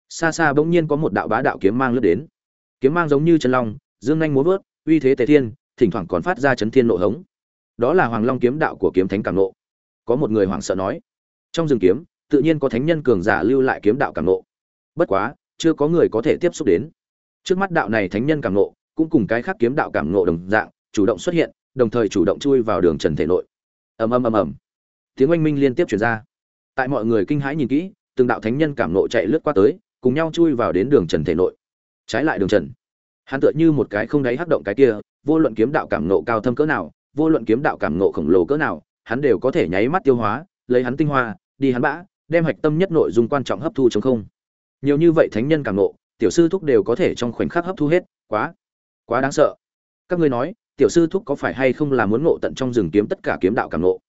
xa xa bỗng nhiên có một đạo bá đạo kiếm mang lướt đến. Kiếm mang giống như chân long, dương nhanh múa vớt, uy thế tề thiên, thỉnh thoảng còn phát ra chấn thiên nộ hống. Đó là hoàng long kiếm đạo của kiếm thánh cảm nộ. Có một người hoảng sợ nói, trong rừng kiếm, tự nhiên có thánh nhân cường giả lưu lại kiếm đạo cảm nộ. Bất quá, chưa có người có thể tiếp xúc đến. Trước mắt đạo này thánh nhân cảm nộ, cũng cùng cái khác kiếm đạo cảm nộ đồng dạng, chủ động xuất hiện đồng thời chủ động chui vào đường trần thể nội. Ầm ầm ầm ầm. Tiếng oanh minh liên tiếp chuyển ra. Tại mọi người kinh hãi nhìn kỹ, từng đạo thánh nhân cảm nộ chạy lướt qua tới, cùng nhau chui vào đến đường trần thể nội. Trái lại đường trần. Hắn tựa như một cái không đáy hắc động cái kia, vô luận kiếm đạo cảm nộ cao thâm cỡ nào, vô luận kiếm đạo cảm nộ khổng lồ cỡ nào, hắn đều có thể nháy mắt tiêu hóa, lấy hắn tinh hoa, đi hắn bã, đem hạch tâm nhất nội dung quan trọng hấp thu chống không. Nhiều như vậy thánh nhân cảm nộ, tiểu sư thúc đều có thể trong khoảnh khắc hấp thu hết. Quá quá đáng sợ. Các ngươi nói tiểu sư thúc có phải hay không là muốn ngộ tận trong rừng kiếm tất cả kiếm đạo cảm ngộ?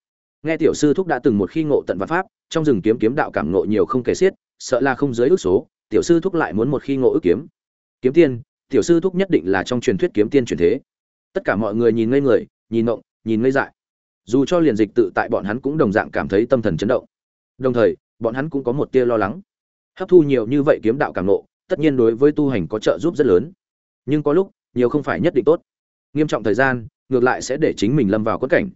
nghe tiểu sư thúc đã từng một khi ngộ tận văn pháp, trong rừng kiếm kiếm đạo cảm ngộ nhiều không kể xiết, sợ là không dưới ước số, tiểu sư thúc lại muốn một khi ngộ ước kiếm. Kiếm tiên, tiểu sư thúc nhất định là trong truyền thuyết kiếm tiên truyền thế. Tất cả mọi người nhìn ngây người, nhìn ngộng, nhìn ngây dại. Dù cho liền dịch tự tại bọn hắn cũng đồng dạng cảm thấy tâm thần chấn động. Đồng thời, bọn hắn cũng có một tia lo lắng. Hấp thu nhiều như vậy kiếm đạo cảm nộ tất nhiên đối với tu hành có trợ giúp rất lớn. Nhưng có lúc, nhiều không phải nhất định tốt nghiêm trọng thời gian, ngược lại sẽ để chính mình lâm vào quất cảnh.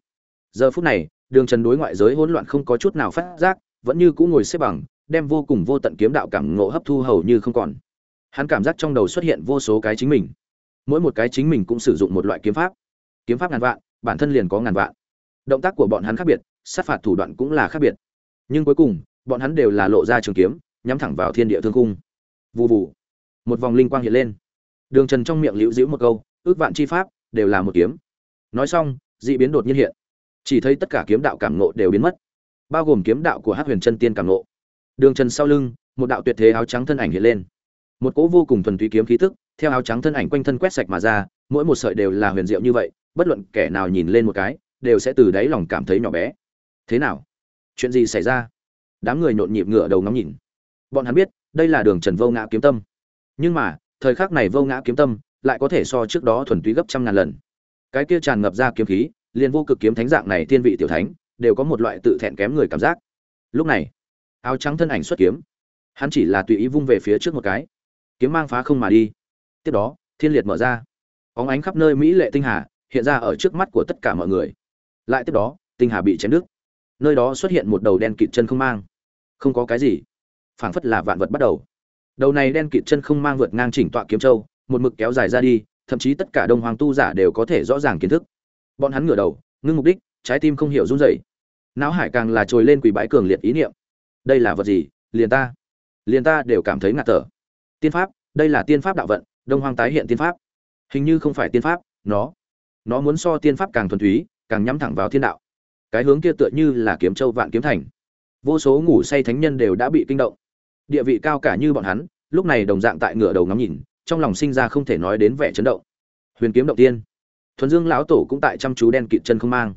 Giờ phút này, đường trần đối ngoại giới hỗn loạn không có chút nào phát giác, vẫn như cũng ngồi xếp bằng, đem vô cùng vô tận kiếm đạo cảm ngộ hấp thu hầu như không còn. Hắn cảm giác trong đầu xuất hiện vô số cái chính mình. Mỗi một cái chính mình cũng sử dụng một loại kiếm pháp. Kiếm pháp ngàn vạn, bản thân liền có ngàn vạn. Động tác của bọn hắn khác biệt, sát phạt thủ đoạn cũng là khác biệt. Nhưng cuối cùng, bọn hắn đều là lộ ra trường kiếm, nhắm thẳng vào thiên địa thương cung vụ vụ một vòng linh quang hiện lên. Đường trần trong miệng liễu giữ một câu, ước vạn chi pháp đều là một kiếm. Nói xong, dị biến đột nhiên hiện. Chỉ thấy tất cả kiếm đạo cảm nộ đều biến mất, bao gồm kiếm đạo của hát huyền chân tiên cảm nộ đường trần sau lưng, một đạo tuyệt thế áo trắng thân ảnh hiện lên. Một cỗ vô cùng thuần túy kiếm khí tức, theo áo trắng thân ảnh quanh thân quét sạch mà ra, mỗi một sợi đều là huyền diệu như vậy, bất luận kẻ nào nhìn lên một cái, đều sẽ từ đáy lòng cảm thấy nhỏ bé. Thế nào? Chuyện gì xảy ra? Đám người nhộn nhịp ngửa đầu ngắm nhìn. Bọn hắn biết, đây là đường trần vô ngã kiếm tâm. Nhưng mà, thời khắc này vô ngã kiếm tâm lại có thể so trước đó thuần túy gấp trăm ngàn lần. Cái kia tràn ngập ra kiếm khí, liền vô cực kiếm thánh dạng này thiên vị tiểu thánh, đều có một loại tự thẹn kém người cảm giác. Lúc này, áo trắng thân ảnh xuất kiếm. Hắn chỉ là tùy ý vung về phía trước một cái. Kiếm mang phá không mà đi. Tiếp đó, thiên liệt mở ra. Óng ánh khắp nơi mỹ lệ tinh hà hiện ra ở trước mắt của tất cả mọi người. Lại tiếp đó, tinh hà bị chém đứt. Nơi đó xuất hiện một đầu đen kịt chân không mang. Không có cái gì. Phảng phất là vạn vật bắt đầu. Đầu này đen kịt chân không mang vượt ngang chỉnh tọa kiếm châu một mực kéo dài ra đi, thậm chí tất cả đông hoàng tu giả đều có thể rõ ràng kiến thức. Bọn hắn ngửa đầu, ngưng mục đích, trái tim không hiểu run rẩy. Não hải càng là trồi lên quỷ bãi cường liệt ý niệm. Đây là vật gì? Liền ta. Liền ta đều cảm thấy ngạt thở. Tiên pháp, đây là tiên pháp đạo vận, đông hoang tái hiện tiên pháp. Hình như không phải tiên pháp, nó. Nó muốn so tiên pháp càng thuần túy, càng nhắm thẳng vào thiên đạo. Cái hướng kia tựa như là kiếm châu vạn kiếm thành. Vô số ngủ say thánh nhân đều đã bị kinh động. Địa vị cao cả như bọn hắn, lúc này đồng dạng tại ngựa đầu ngắm nhìn trong lòng sinh ra không thể nói đến vẻ chấn động. Huyền kiếm động tiên. Thuần dương lão tổ cũng tại chăm chú đen kịt chân không mang.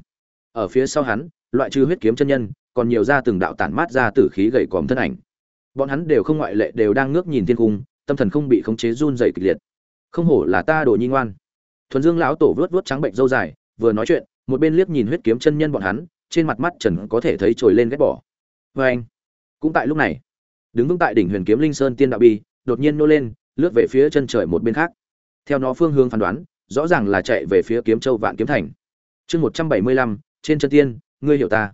Ở phía sau hắn, loại trừ huyết kiếm chân nhân, còn nhiều ra từng đạo tản mát ra tử khí gầy còm thân ảnh. Bọn hắn đều không ngoại lệ, đều đang ngước nhìn thiên cung, tâm thần không bị khống chế run rẩy kịch liệt. Không hổ là ta đồ nhi ngoan. Thuần dương lão tổ vớt vớt trắng bệnh dâu dài, vừa nói chuyện, một bên liếc nhìn huyết kiếm chân nhân bọn hắn, trên mặt mắt trần có thể thấy trồi lên ghét bỏ. Vê anh. Cũng tại lúc này, đứng vững tại đỉnh huyền kiếm linh sơn tiên đạo bi, đột nhiên nô lên lướt về phía chân trời một bên khác. Theo nó phương hướng phán đoán, rõ ràng là chạy về phía kiếm châu vạn kiếm thành. Chương một trăm bảy mươi lăm, trên chân tiên, ngươi hiểu ta.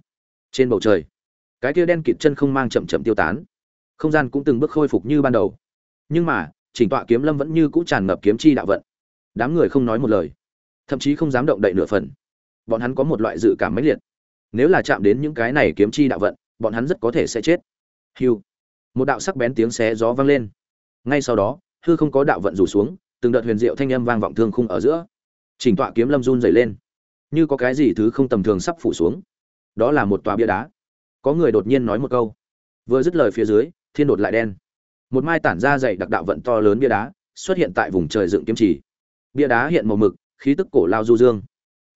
Trên bầu trời, cái kia đen kịt chân không mang chậm chậm tiêu tán. Không gian cũng từng bước khôi phục như ban đầu. Nhưng mà, chỉnh tọa kiếm lâm vẫn như cũ tràn ngập kiếm chi đạo vận. Đám người không nói một lời. Thậm chí không dám động đậy nửa phần. Bọn hắn có một loại dự cảm mãnh liệt. Nếu là chạm đến những cái này kiếm chi đạo vận, bọn hắn rất có thể sẽ chết. Hiu một đạo sắc bén tiếng xé gió vang lên. Ngay sau đó hư không có đạo vận rủ xuống, từng đợt huyền diệu thanh âm vang vọng thương khung ở giữa. Chỉnh tọa kiếm lâm run dày lên. Như có cái gì thứ không tầm thường sắp phủ xuống. Đó là một tòa bia đá. Có người đột nhiên nói một câu. Vừa dứt lời phía dưới, thiên đột lại đen. Một mai tản ra dày đặc đạo vận to lớn bia đá, xuất hiện tại vùng trời dựng kiếm trì. Bia đá hiện màu mực, khí tức cổ lao du dương.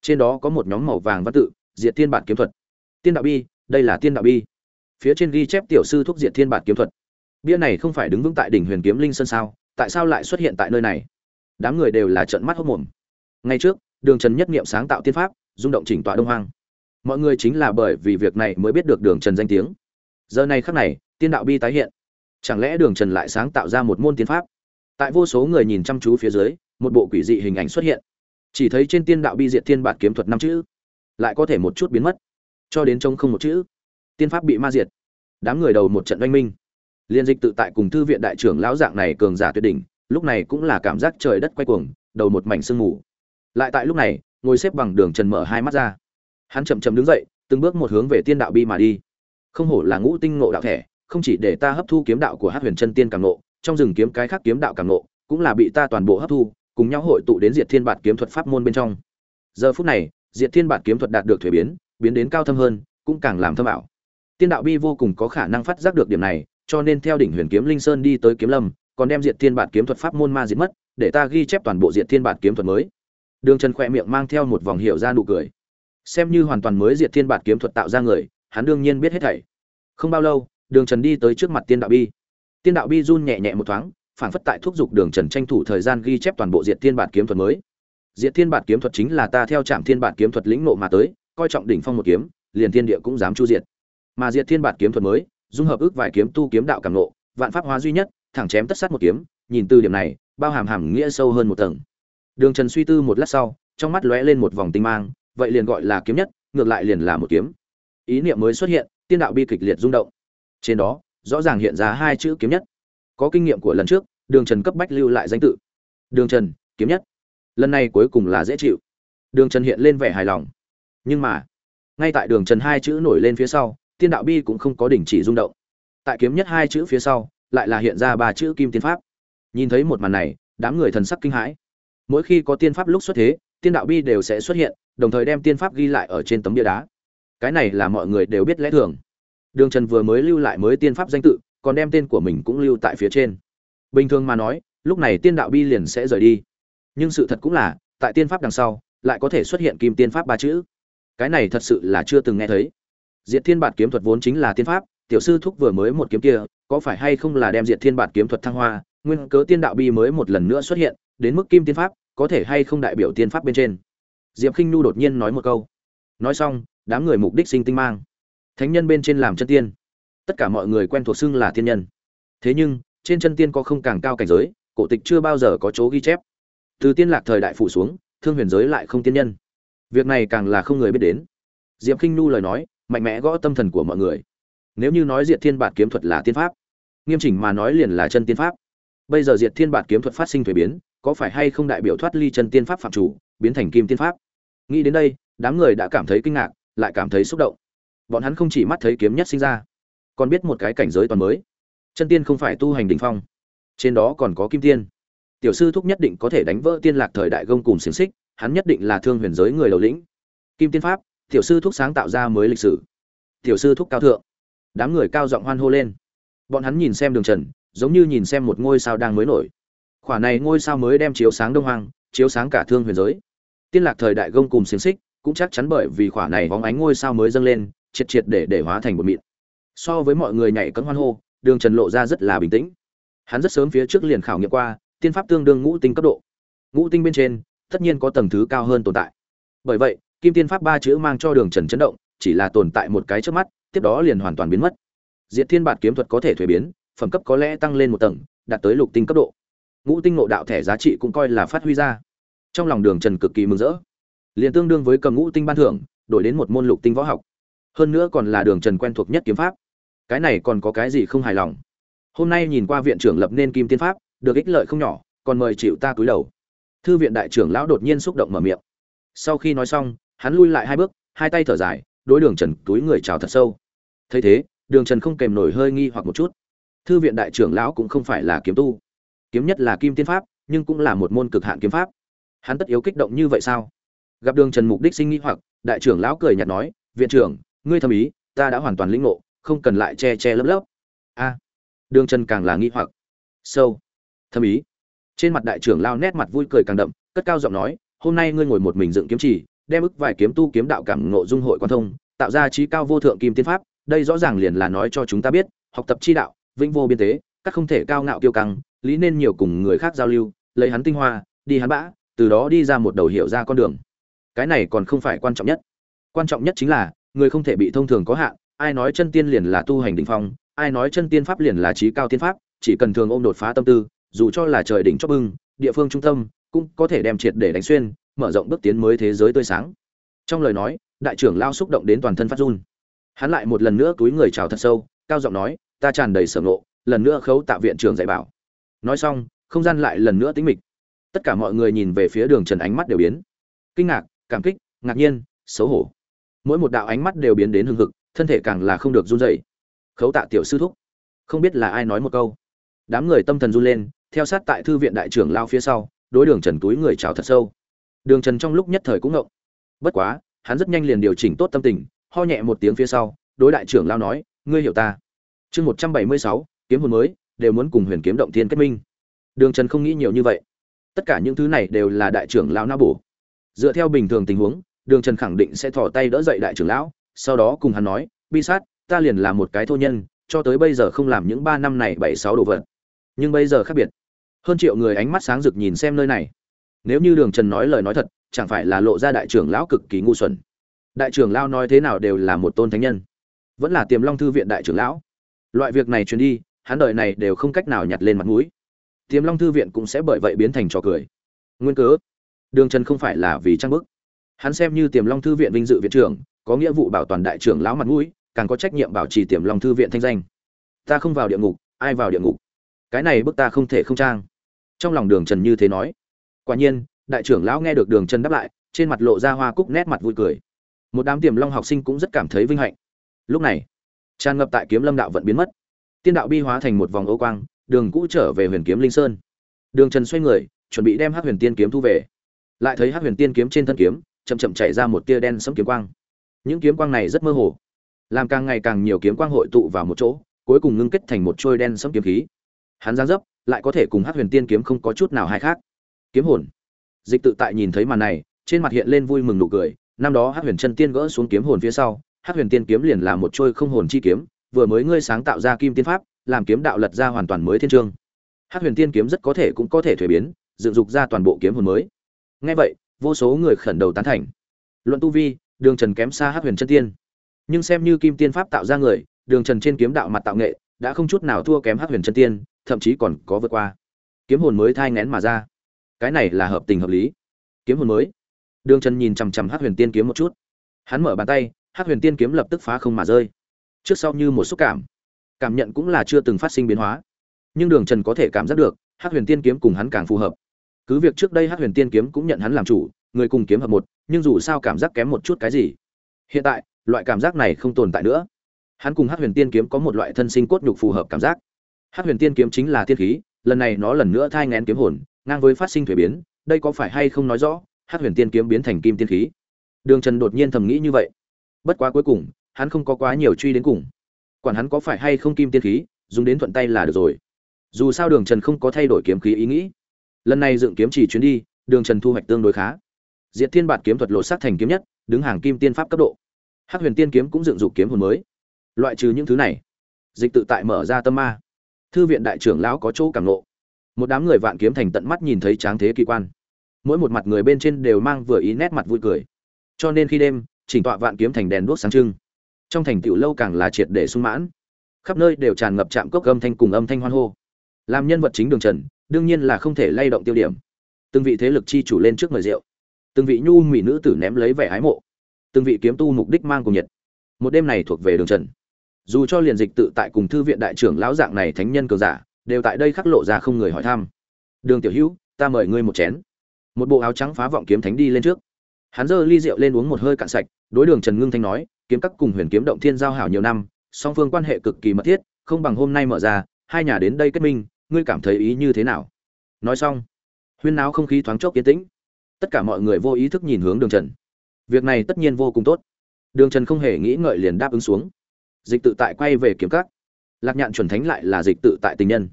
Trên đó có một nhóm màu vàng văn tự, diệt thiên bản kiếm thuật. Tiên đạo bi, đây là tiên đạo bi. Phía trên ghi chép tiểu sư thuốc diệt thiên bản kiếm thuật. Bia này không phải đứng vững tại đỉnh huyền kiếm linh sơn sao? Tại sao lại xuất hiện tại nơi này? Đám người đều là trận mắt hốc mồm. Ngay trước, đường trần nhất nghiệm sáng tạo tiên pháp, rung động chỉnh tọa đông hoang. Mọi người chính là bởi vì việc này mới biết được đường trần danh tiếng. Giờ này khắc này, tiên đạo bi tái hiện. Chẳng lẽ đường trần lại sáng tạo ra một môn tiên pháp? Tại vô số người nhìn chăm chú phía dưới, một bộ quỷ dị hình ảnh xuất hiện. Chỉ thấy trên tiên đạo bi diệt thiên bản kiếm thuật năm chữ, lại có thể một chút biến mất. Cho đến trông không một chữ, tiên pháp bị ma diệt. Đám người đầu một trận oanh minh liên dịch tự tại cùng thư viện đại trưởng lão dạng này cường giả tuyệt đỉnh lúc này cũng là cảm giác trời đất quay cuồng đầu một mảnh sương mù. Lại tại lúc này ngồi xếp bằng đường trần mở hai mắt ra. Hắn chậm chậm đứng dậy từng bước một hướng về tiên đạo bi mà đi. Không hổ là ngũ tinh ngộ đạo thể, không chỉ để ta hấp thu kiếm đạo của hắc huyền chân tiên càng ngộ trong rừng kiếm cái khác kiếm đạo càng ngộ cũng là bị ta toàn bộ hấp thu cùng nhau hội tụ đến diệt thiên bạt kiếm thuật pháp môn bên trong. Giờ phút này diệt thiên bạt kiếm thuật đạt được thủy biến biến đến cao thâm hơn cũng càng làm thâm ảo. Tiên đạo bi vô cùng có khả năng phát giác được điểm này cho nên theo đỉnh huyền kiếm linh sơn đi tới kiếm lâm, còn đem diệt thiên bản kiếm thuật pháp môn ma diệt mất, để ta ghi chép toàn bộ diệt thiên bản kiếm thuật mới. Đường trần khỏe miệng mang theo một vòng hiệu ra nụ cười. Xem như hoàn toàn mới diệt thiên bản kiếm thuật tạo ra người, hắn đương nhiên biết hết thảy. Không bao lâu, đường trần đi tới trước mặt tiên đạo bi. Tiên đạo bi run nhẹ nhẹ một thoáng, phản phất tại thúc giục đường trần tranh thủ thời gian ghi chép toàn bộ diệt thiên bản kiếm thuật mới. Diệt thiên bản kiếm thuật chính là ta theo trạm thiên bản kiếm thuật lĩnh nộ mà tới, coi trọng đỉnh phong một kiếm, liền thiên địa cũng dám chu diệt. Mà diệt thiên bản kiếm thuật mới dung hợp ước vài kiếm tu kiếm đạo cảm nộ vạn pháp hóa duy nhất, thẳng chém tất sát một kiếm, nhìn từ điểm này, bao hàm hàm nghĩa sâu hơn một tầng. Đường trần suy tư một lát sau, trong mắt lóe lên một vòng tinh mang, vậy liền gọi là kiếm nhất, ngược lại liền là một kiếm. Ý niệm mới xuất hiện, tiên đạo bi kịch liệt rung động. Trên đó, rõ ràng hiện ra hai chữ kiếm nhất. Có kinh nghiệm của lần trước, đường trần cấp bách lưu lại danh tự. Đường trần, kiếm nhất. Lần này cuối cùng là dễ chịu. Đường trần hiện lên vẻ hài lòng. Nhưng mà, ngay tại đường trần hai chữ nổi lên phía sau tiên đạo bi cũng không có đình chỉ rung động. Tại kiếm nhất hai chữ phía sau, lại là hiện ra ba chữ kim tiên pháp. Nhìn thấy một màn này, đám người thần sắc kinh hãi. Mỗi khi có tiên pháp lúc xuất thế, tiên đạo bi đều sẽ xuất hiện, đồng thời đem tiên pháp ghi lại ở trên tấm bia đá. Cái này là mọi người đều biết lẽ thường. Đường trần vừa mới lưu lại mới tiên pháp danh tự, còn đem tên của mình cũng lưu tại phía trên. Bình thường mà nói, lúc này tiên đạo bi liền sẽ rời đi. Nhưng sự thật cũng là, tại tiên pháp đằng sau, lại có thể xuất hiện kim tiên pháp ba chữ. Cái này thật sự là chưa từng nghe thấy diệt thiên Bạt kiếm thuật vốn chính là tiên pháp, tiểu sư thúc vừa mới một kiếm kia, có phải hay không là đem diệt thiên Bạt kiếm thuật thăng hoa, nguyên cớ tiên đạo bi mới một lần nữa xuất hiện, đến mức kim tiên pháp, có thể hay không đại biểu tiên pháp bên trên? Diệp khinh nhu đột nhiên nói một câu. Nói xong, đám người mục đích sinh tinh mang. Thánh nhân bên trên làm chân tiên. Tất cả mọi người quen thuộc xưng là tiên nhân. Thế nhưng, trên chân tiên có không càng cao cảnh giới, cổ tịch chưa bao giờ có chỗ ghi chép. Từ tiên lạc thời đại phủ xuống, thương huyền giới lại không tiên nhân. Việc này càng là không người biết đến. Diệp khinh nhu lời nói mạnh mẽ gõ tâm thần của mọi người. Nếu như nói diệt thiên bạt kiếm thuật là tiên pháp, nghiêm chỉnh mà nói liền là chân tiên pháp. Bây giờ diệt thiên bạt kiếm thuật phát sinh thuế biến, có phải hay không đại biểu thoát ly chân tiên pháp phạm chủ, biến thành kim tiên pháp? Nghĩ đến đây, đám người đã cảm thấy kinh ngạc, lại cảm thấy xúc động. Bọn hắn không chỉ mắt thấy kiếm nhất sinh ra, còn biết một cái cảnh giới toàn mới. Chân tiên không phải tu hành đỉnh phong, trên đó còn có kim tiên. Tiểu sư thúc nhất định có thể đánh vỡ tiên lạc thời đại gông cùng xiềng xích, hắn nhất định là thương huyền giới người đầu lĩnh. Kim tiên pháp tiểu sư thúc sáng tạo ra mới lịch sử. Tiểu sư thúc cao thượng. Đám người cao giọng hoan hô lên. Bọn hắn nhìn xem đường trần, giống như nhìn xem một ngôi sao đang mới nổi. Khoả này ngôi sao mới đem chiếu sáng đông hoang, chiếu sáng cả thương huyền giới. Tiên lạc thời đại gông cùng xiềng xích, cũng chắc chắn bởi vì khoả này bóng ánh ngôi sao mới dâng lên, triệt triệt để để hóa thành một mịn. So với mọi người nhảy cấm hoan hô, đường trần lộ ra rất là bình tĩnh. Hắn rất sớm phía trước liền khảo nghiệm qua, tiên pháp tương đương ngũ tinh cấp độ. Ngũ tinh bên trên, tất nhiên có tầng thứ cao hơn tồn tại. Bởi vậy kim tiên pháp ba chữ mang cho đường trần chấn động, chỉ là tồn tại một cái trước mắt, tiếp đó liền hoàn toàn biến mất. Diệt thiên bản kiếm thuật có thể thuế biến, phẩm cấp có lẽ tăng lên một tầng, đạt tới lục tinh cấp độ. Ngũ tinh ngộ đạo thẻ giá trị cũng coi là phát huy ra. Trong lòng đường trần cực kỳ mừng rỡ. Liền tương đương với cầm ngũ tinh ban thưởng, đổi đến một môn lục tinh võ học. Hơn nữa còn là đường trần quen thuộc nhất kiếm pháp. Cái này còn có cái gì không hài lòng? Hôm nay nhìn qua viện trưởng lập nên kim tiên pháp, được ích lợi không nhỏ, còn mời chịu ta cúi đầu. Thư viện đại trưởng lão đột nhiên xúc động mở miệng. Sau khi nói xong hắn lui lại hai bước, hai tay thở dài, đối đường trần túi người chào thật sâu. Thấy thế, đường trần không kèm nổi hơi nghi hoặc một chút. Thư viện đại trưởng lão cũng không phải là kiếm tu. Kiếm nhất là kim tiên pháp, nhưng cũng là một môn cực hạn kiếm pháp. Hắn tất yếu kích động như vậy sao? Gặp đường trần mục đích sinh nghi hoặc, đại trưởng lão cười nhạt nói, viện trưởng, ngươi thầm ý, ta đã hoàn toàn lĩnh ngộ, không cần lại che che lấp lấp. A. Đường trần càng là nghi hoặc. Sâu. Thầm ý. Trên mặt đại trưởng lao nét mặt vui cười càng đậm, cất cao giọng nói, hôm nay ngươi ngồi một mình dựng kiếm chỉ đem ức vài kiếm tu kiếm đạo cảm ngộ dung hội quan thông, tạo ra trí cao vô thượng kim tiên pháp, đây rõ ràng liền là nói cho chúng ta biết, học tập chi đạo, vĩnh vô biên tế, các không thể cao ngạo kiêu căng, lý nên nhiều cùng người khác giao lưu, lấy hắn tinh hoa, đi hắn bã, từ đó đi ra một đầu hiểu ra con đường. Cái này còn không phải quan trọng nhất. Quan trọng nhất chính là, người không thể bị thông thường có hạn, ai nói chân tiên liền là tu hành đỉnh phong, ai nói chân tiên pháp liền là trí cao tiên pháp, chỉ cần thường ôm đột phá tâm tư, dù cho là trời đỉnh chóp bưng, địa phương trung tâm, cũng có thể đem triệt để đánh xuyên mở rộng bước tiến mới thế giới tươi sáng. Trong lời nói, đại trưởng lao xúc động đến toàn thân phát run. Hắn lại một lần nữa túi người chào thật sâu, cao giọng nói, ta tràn đầy sở ngộ, lần nữa khấu tạ viện trưởng dạy bảo. Nói xong, không gian lại lần nữa tĩnh mịch. Tất cả mọi người nhìn về phía đường trần ánh mắt đều biến. Kinh ngạc, cảm kích, ngạc nhiên, xấu hổ. Mỗi một đạo ánh mắt đều biến đến hưng hực, thân thể càng là không được run dậy khấu tạ tiểu sư thúc. Không biết là ai nói một câu. Đám người tâm thần run lên, theo sát tại thư viện đại trưởng lao phía sau, đối đường trần túi người chào thật sâu đường trần trong lúc nhất thời cũng ngộng. Bất quá, hắn rất nhanh liền điều chỉnh tốt tâm tình, ho nhẹ một tiếng phía sau, đối đại trưởng lao nói, ngươi hiểu ta. Chương một trăm bảy mươi sáu, kiếm hồn mới, đều muốn cùng huyền kiếm động thiên kết minh. Đường trần không nghĩ nhiều như vậy. Tất cả những thứ này đều là đại trưởng lão não bổ. Dựa theo bình thường tình huống, đường trần khẳng định sẽ thò tay đỡ dậy đại trưởng lão, sau đó cùng hắn nói, bi sát, ta liền là một cái thô nhân, cho tới bây giờ không làm những ba năm này bảy sáu đồ vật. Nhưng bây giờ khác biệt. Hơn triệu người ánh mắt sáng rực nhìn xem nơi này nếu như đường trần nói lời nói thật, chẳng phải là lộ ra đại trưởng lão cực kỳ ngu xuẩn. Đại trưởng lão nói thế nào đều là một tôn thánh nhân. Vẫn là tiềm long thư viện đại trưởng lão. Loại việc này truyền đi, hắn đời này đều không cách nào nhặt lên mặt mũi. Tiềm long thư viện cũng sẽ bởi vậy biến thành trò cười. Nguyên cớ? Đường trần không phải là vì trang bức. Hắn xem như tiềm long thư viện vinh dự viện trưởng, có nghĩa vụ bảo toàn đại trưởng lão mặt mũi, càng có trách nhiệm bảo trì tiềm long thư viện thanh danh. Ta không vào địa ngục, ai vào địa ngục? Cái này bức ta không thể không trang. Trong lòng đường trần như thế nói quả nhiên, đại trưởng lão nghe được đường trần đáp lại, trên mặt lộ ra hoa cúc nét mặt vui cười. Một đám tiềm long học sinh cũng rất cảm thấy vinh hạnh. Lúc này, tràn ngập tại kiếm lâm đạo vẫn biến mất. Tiên đạo bi hóa thành một vòng ô quang, đường cũ trở về huyền kiếm linh sơn. Đường trần xoay người, chuẩn bị đem hát huyền tiên kiếm thu về. Lại thấy hát huyền tiên kiếm trên thân kiếm, chậm chậm chạy ra một tia đen sẫm kiếm quang. Những kiếm quang này rất mơ hồ, làm càng ngày càng nhiều kiếm quang hội tụ vào một chỗ, cuối cùng ngưng kết thành một trôi đen sẫm kiếm khí. Hắn giáng dấp lại có thể cùng hát huyền tiên kiếm không có chút nào hay khác kiếm hồn. Dịch tự tại nhìn thấy màn này, trên mặt hiện lên vui mừng nụ cười. Năm đó hát huyền chân tiên gỡ xuống kiếm hồn phía sau hát huyền tiên kiếm liền là một trôi không hồn chi kiếm, vừa mới ngươi sáng tạo ra kim tiên pháp, làm kiếm đạo lật ra hoàn toàn mới thiên trương hát huyền tiên kiếm rất có thể cũng có thể thuế biến, dựng dục ra toàn bộ kiếm hồn mới. Ngay vậy, vô số người khẩn đầu tán thành. Luận tu vi, đường trần kém xa hát huyền chân tiên. Nhưng xem như kim tiên pháp tạo ra người, đường trần trên kiếm đạo mặt tạo nghệ, đã không chút nào thua kém hát huyền chân tiên, thậm chí còn có vượt qua. Kiếm hồn mới thai ngén mà ra cái này là hợp tình hợp lý. Kiếm hồn mới. Đường trần nhìn chằm chằm hát huyền tiên kiếm một chút. Hắn mở bàn tay hát huyền tiên kiếm lập tức phá không mà rơi. Trước sau như một xúc cảm. Cảm nhận cũng là chưa từng phát sinh biến hóa. Nhưng đường trần có thể cảm giác được hát huyền tiên kiếm cùng hắn càng phù hợp. Cứ việc trước đây hát huyền tiên kiếm cũng nhận hắn làm chủ, người cùng kiếm hợp một, nhưng dù sao cảm giác kém một chút cái gì. Hiện tại, loại cảm giác này không tồn tại nữa. Hắn cùng hát huyền tiên kiếm có một loại thân sinh cốt nhục phù hợp cảm giác. Hát huyền tiên kiếm chính là tiên khí, lần này nó lần nữa thai ngén kiếm hồn ngang với phát sinh thuế biến, đây có phải hay không nói rõ hát huyền tiên kiếm biến thành kim tiên khí. Đường trần đột nhiên thầm nghĩ như vậy. Bất quá cuối cùng, hắn không có quá nhiều truy đến cùng. Quản hắn có phải hay không kim tiên khí, dùng đến thuận tay là được rồi. Dù sao đường trần không có thay đổi kiếm khí ý nghĩ. Lần này dựng kiếm chỉ chuyến đi, đường trần thu hoạch tương đối khá. Diệt thiên bạt kiếm thuật lộ sát thành kiếm nhất, đứng hàng kim tiên pháp cấp độ. Hắc huyền tiên kiếm cũng dựng dục kiếm hồn mới. Loại trừ những thứ này, dịch tự tại mở ra tâm ma. Thư viện đại trưởng lão có chỗ cảm nộ một đám người vạn kiếm thành tận mắt nhìn thấy tráng thế kỳ quan. Mỗi một mặt người bên trên đều mang vừa ý nét mặt vui cười. Cho nên khi đêm, chỉnh tọa vạn kiếm thành đèn đuốc sáng trưng. Trong thành tựu lâu càng là triệt để sung mãn. Khắp nơi đều tràn ngập chạm cốc âm thanh cùng âm thanh hoan hô. Làm nhân vật chính đường trần, đương nhiên là không thể lay động tiêu điểm. Từng vị thế lực chi chủ lên trước mời rượu. Từng vị nhu mỹ nữ tử ném lấy vẻ ái mộ. Từng vị kiếm tu mục đích mang cùng nhiệt. Một đêm này thuộc về đường trần. Dù cho liền dịch tự tại cùng thư viện đại trưởng lão dạng này thánh nhân cường giả đều tại đây khắc lộ ra không người hỏi thăm. Đường tiểu hữu, ta mời ngươi một chén. Một bộ áo trắng phá vọng kiếm thánh đi lên trước. Hắn giơ ly rượu lên uống một hơi cạn sạch, đối đường trần ngưng thanh nói, kiếm các cùng huyền kiếm động thiên giao hảo nhiều năm, song phương quan hệ cực kỳ mật thiết, không bằng hôm nay mở ra, hai nhà đến đây kết minh, ngươi cảm thấy ý như thế nào? Nói xong, huyên náo không khí thoáng chốc yên tĩnh. Tất cả mọi người vô ý thức nhìn hướng đường trần. Việc này tất nhiên vô cùng tốt. Đường trần không hề nghĩ ngợi liền đáp ứng xuống. Dịch tự tại quay về kiếm các. Lạc nhạn chuẩn thánh lại là dịch tự tại tình nhân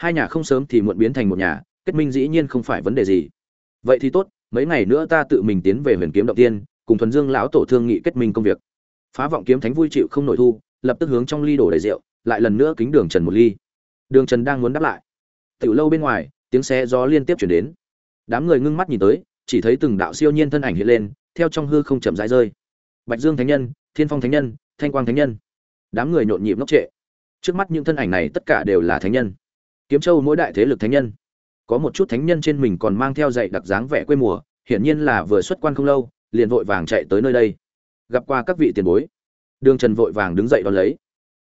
hai nhà không sớm thì muộn biến thành một nhà, kết minh dĩ nhiên không phải vấn đề gì. Vậy thì tốt, mấy ngày nữa ta tự mình tiến về huyền kiếm động tiên, cùng thuần dương lão tổ thương nghị kết minh công việc. Phá vọng kiếm thánh vui chịu không nổi thu, lập tức hướng trong ly đổ đầy rượu, lại lần nữa kính đường trần một ly. Đường trần đang muốn đáp lại. Tiểu lâu bên ngoài, tiếng xe gió liên tiếp chuyển đến. Đám người ngưng mắt nhìn tới, chỉ thấy từng đạo siêu nhiên thân ảnh hiện lên, theo trong hư không chậm rãi rơi. Bạch dương thánh nhân, thiên phong thánh nhân, thanh quang thánh nhân. Đám người nhộn nhịp ngốc trệ. Trước mắt những thân ảnh này tất cả đều là thánh nhân kiếm châu mỗi đại thế lực thánh nhân. Có một chút thánh nhân trên mình còn mang theo dạy đặc dáng vẻ quê mùa, hiển nhiên là vừa xuất quan không lâu, liền vội vàng chạy tới nơi đây. Gặp qua các vị tiền bối. Đường trần vội vàng đứng dậy đón lấy.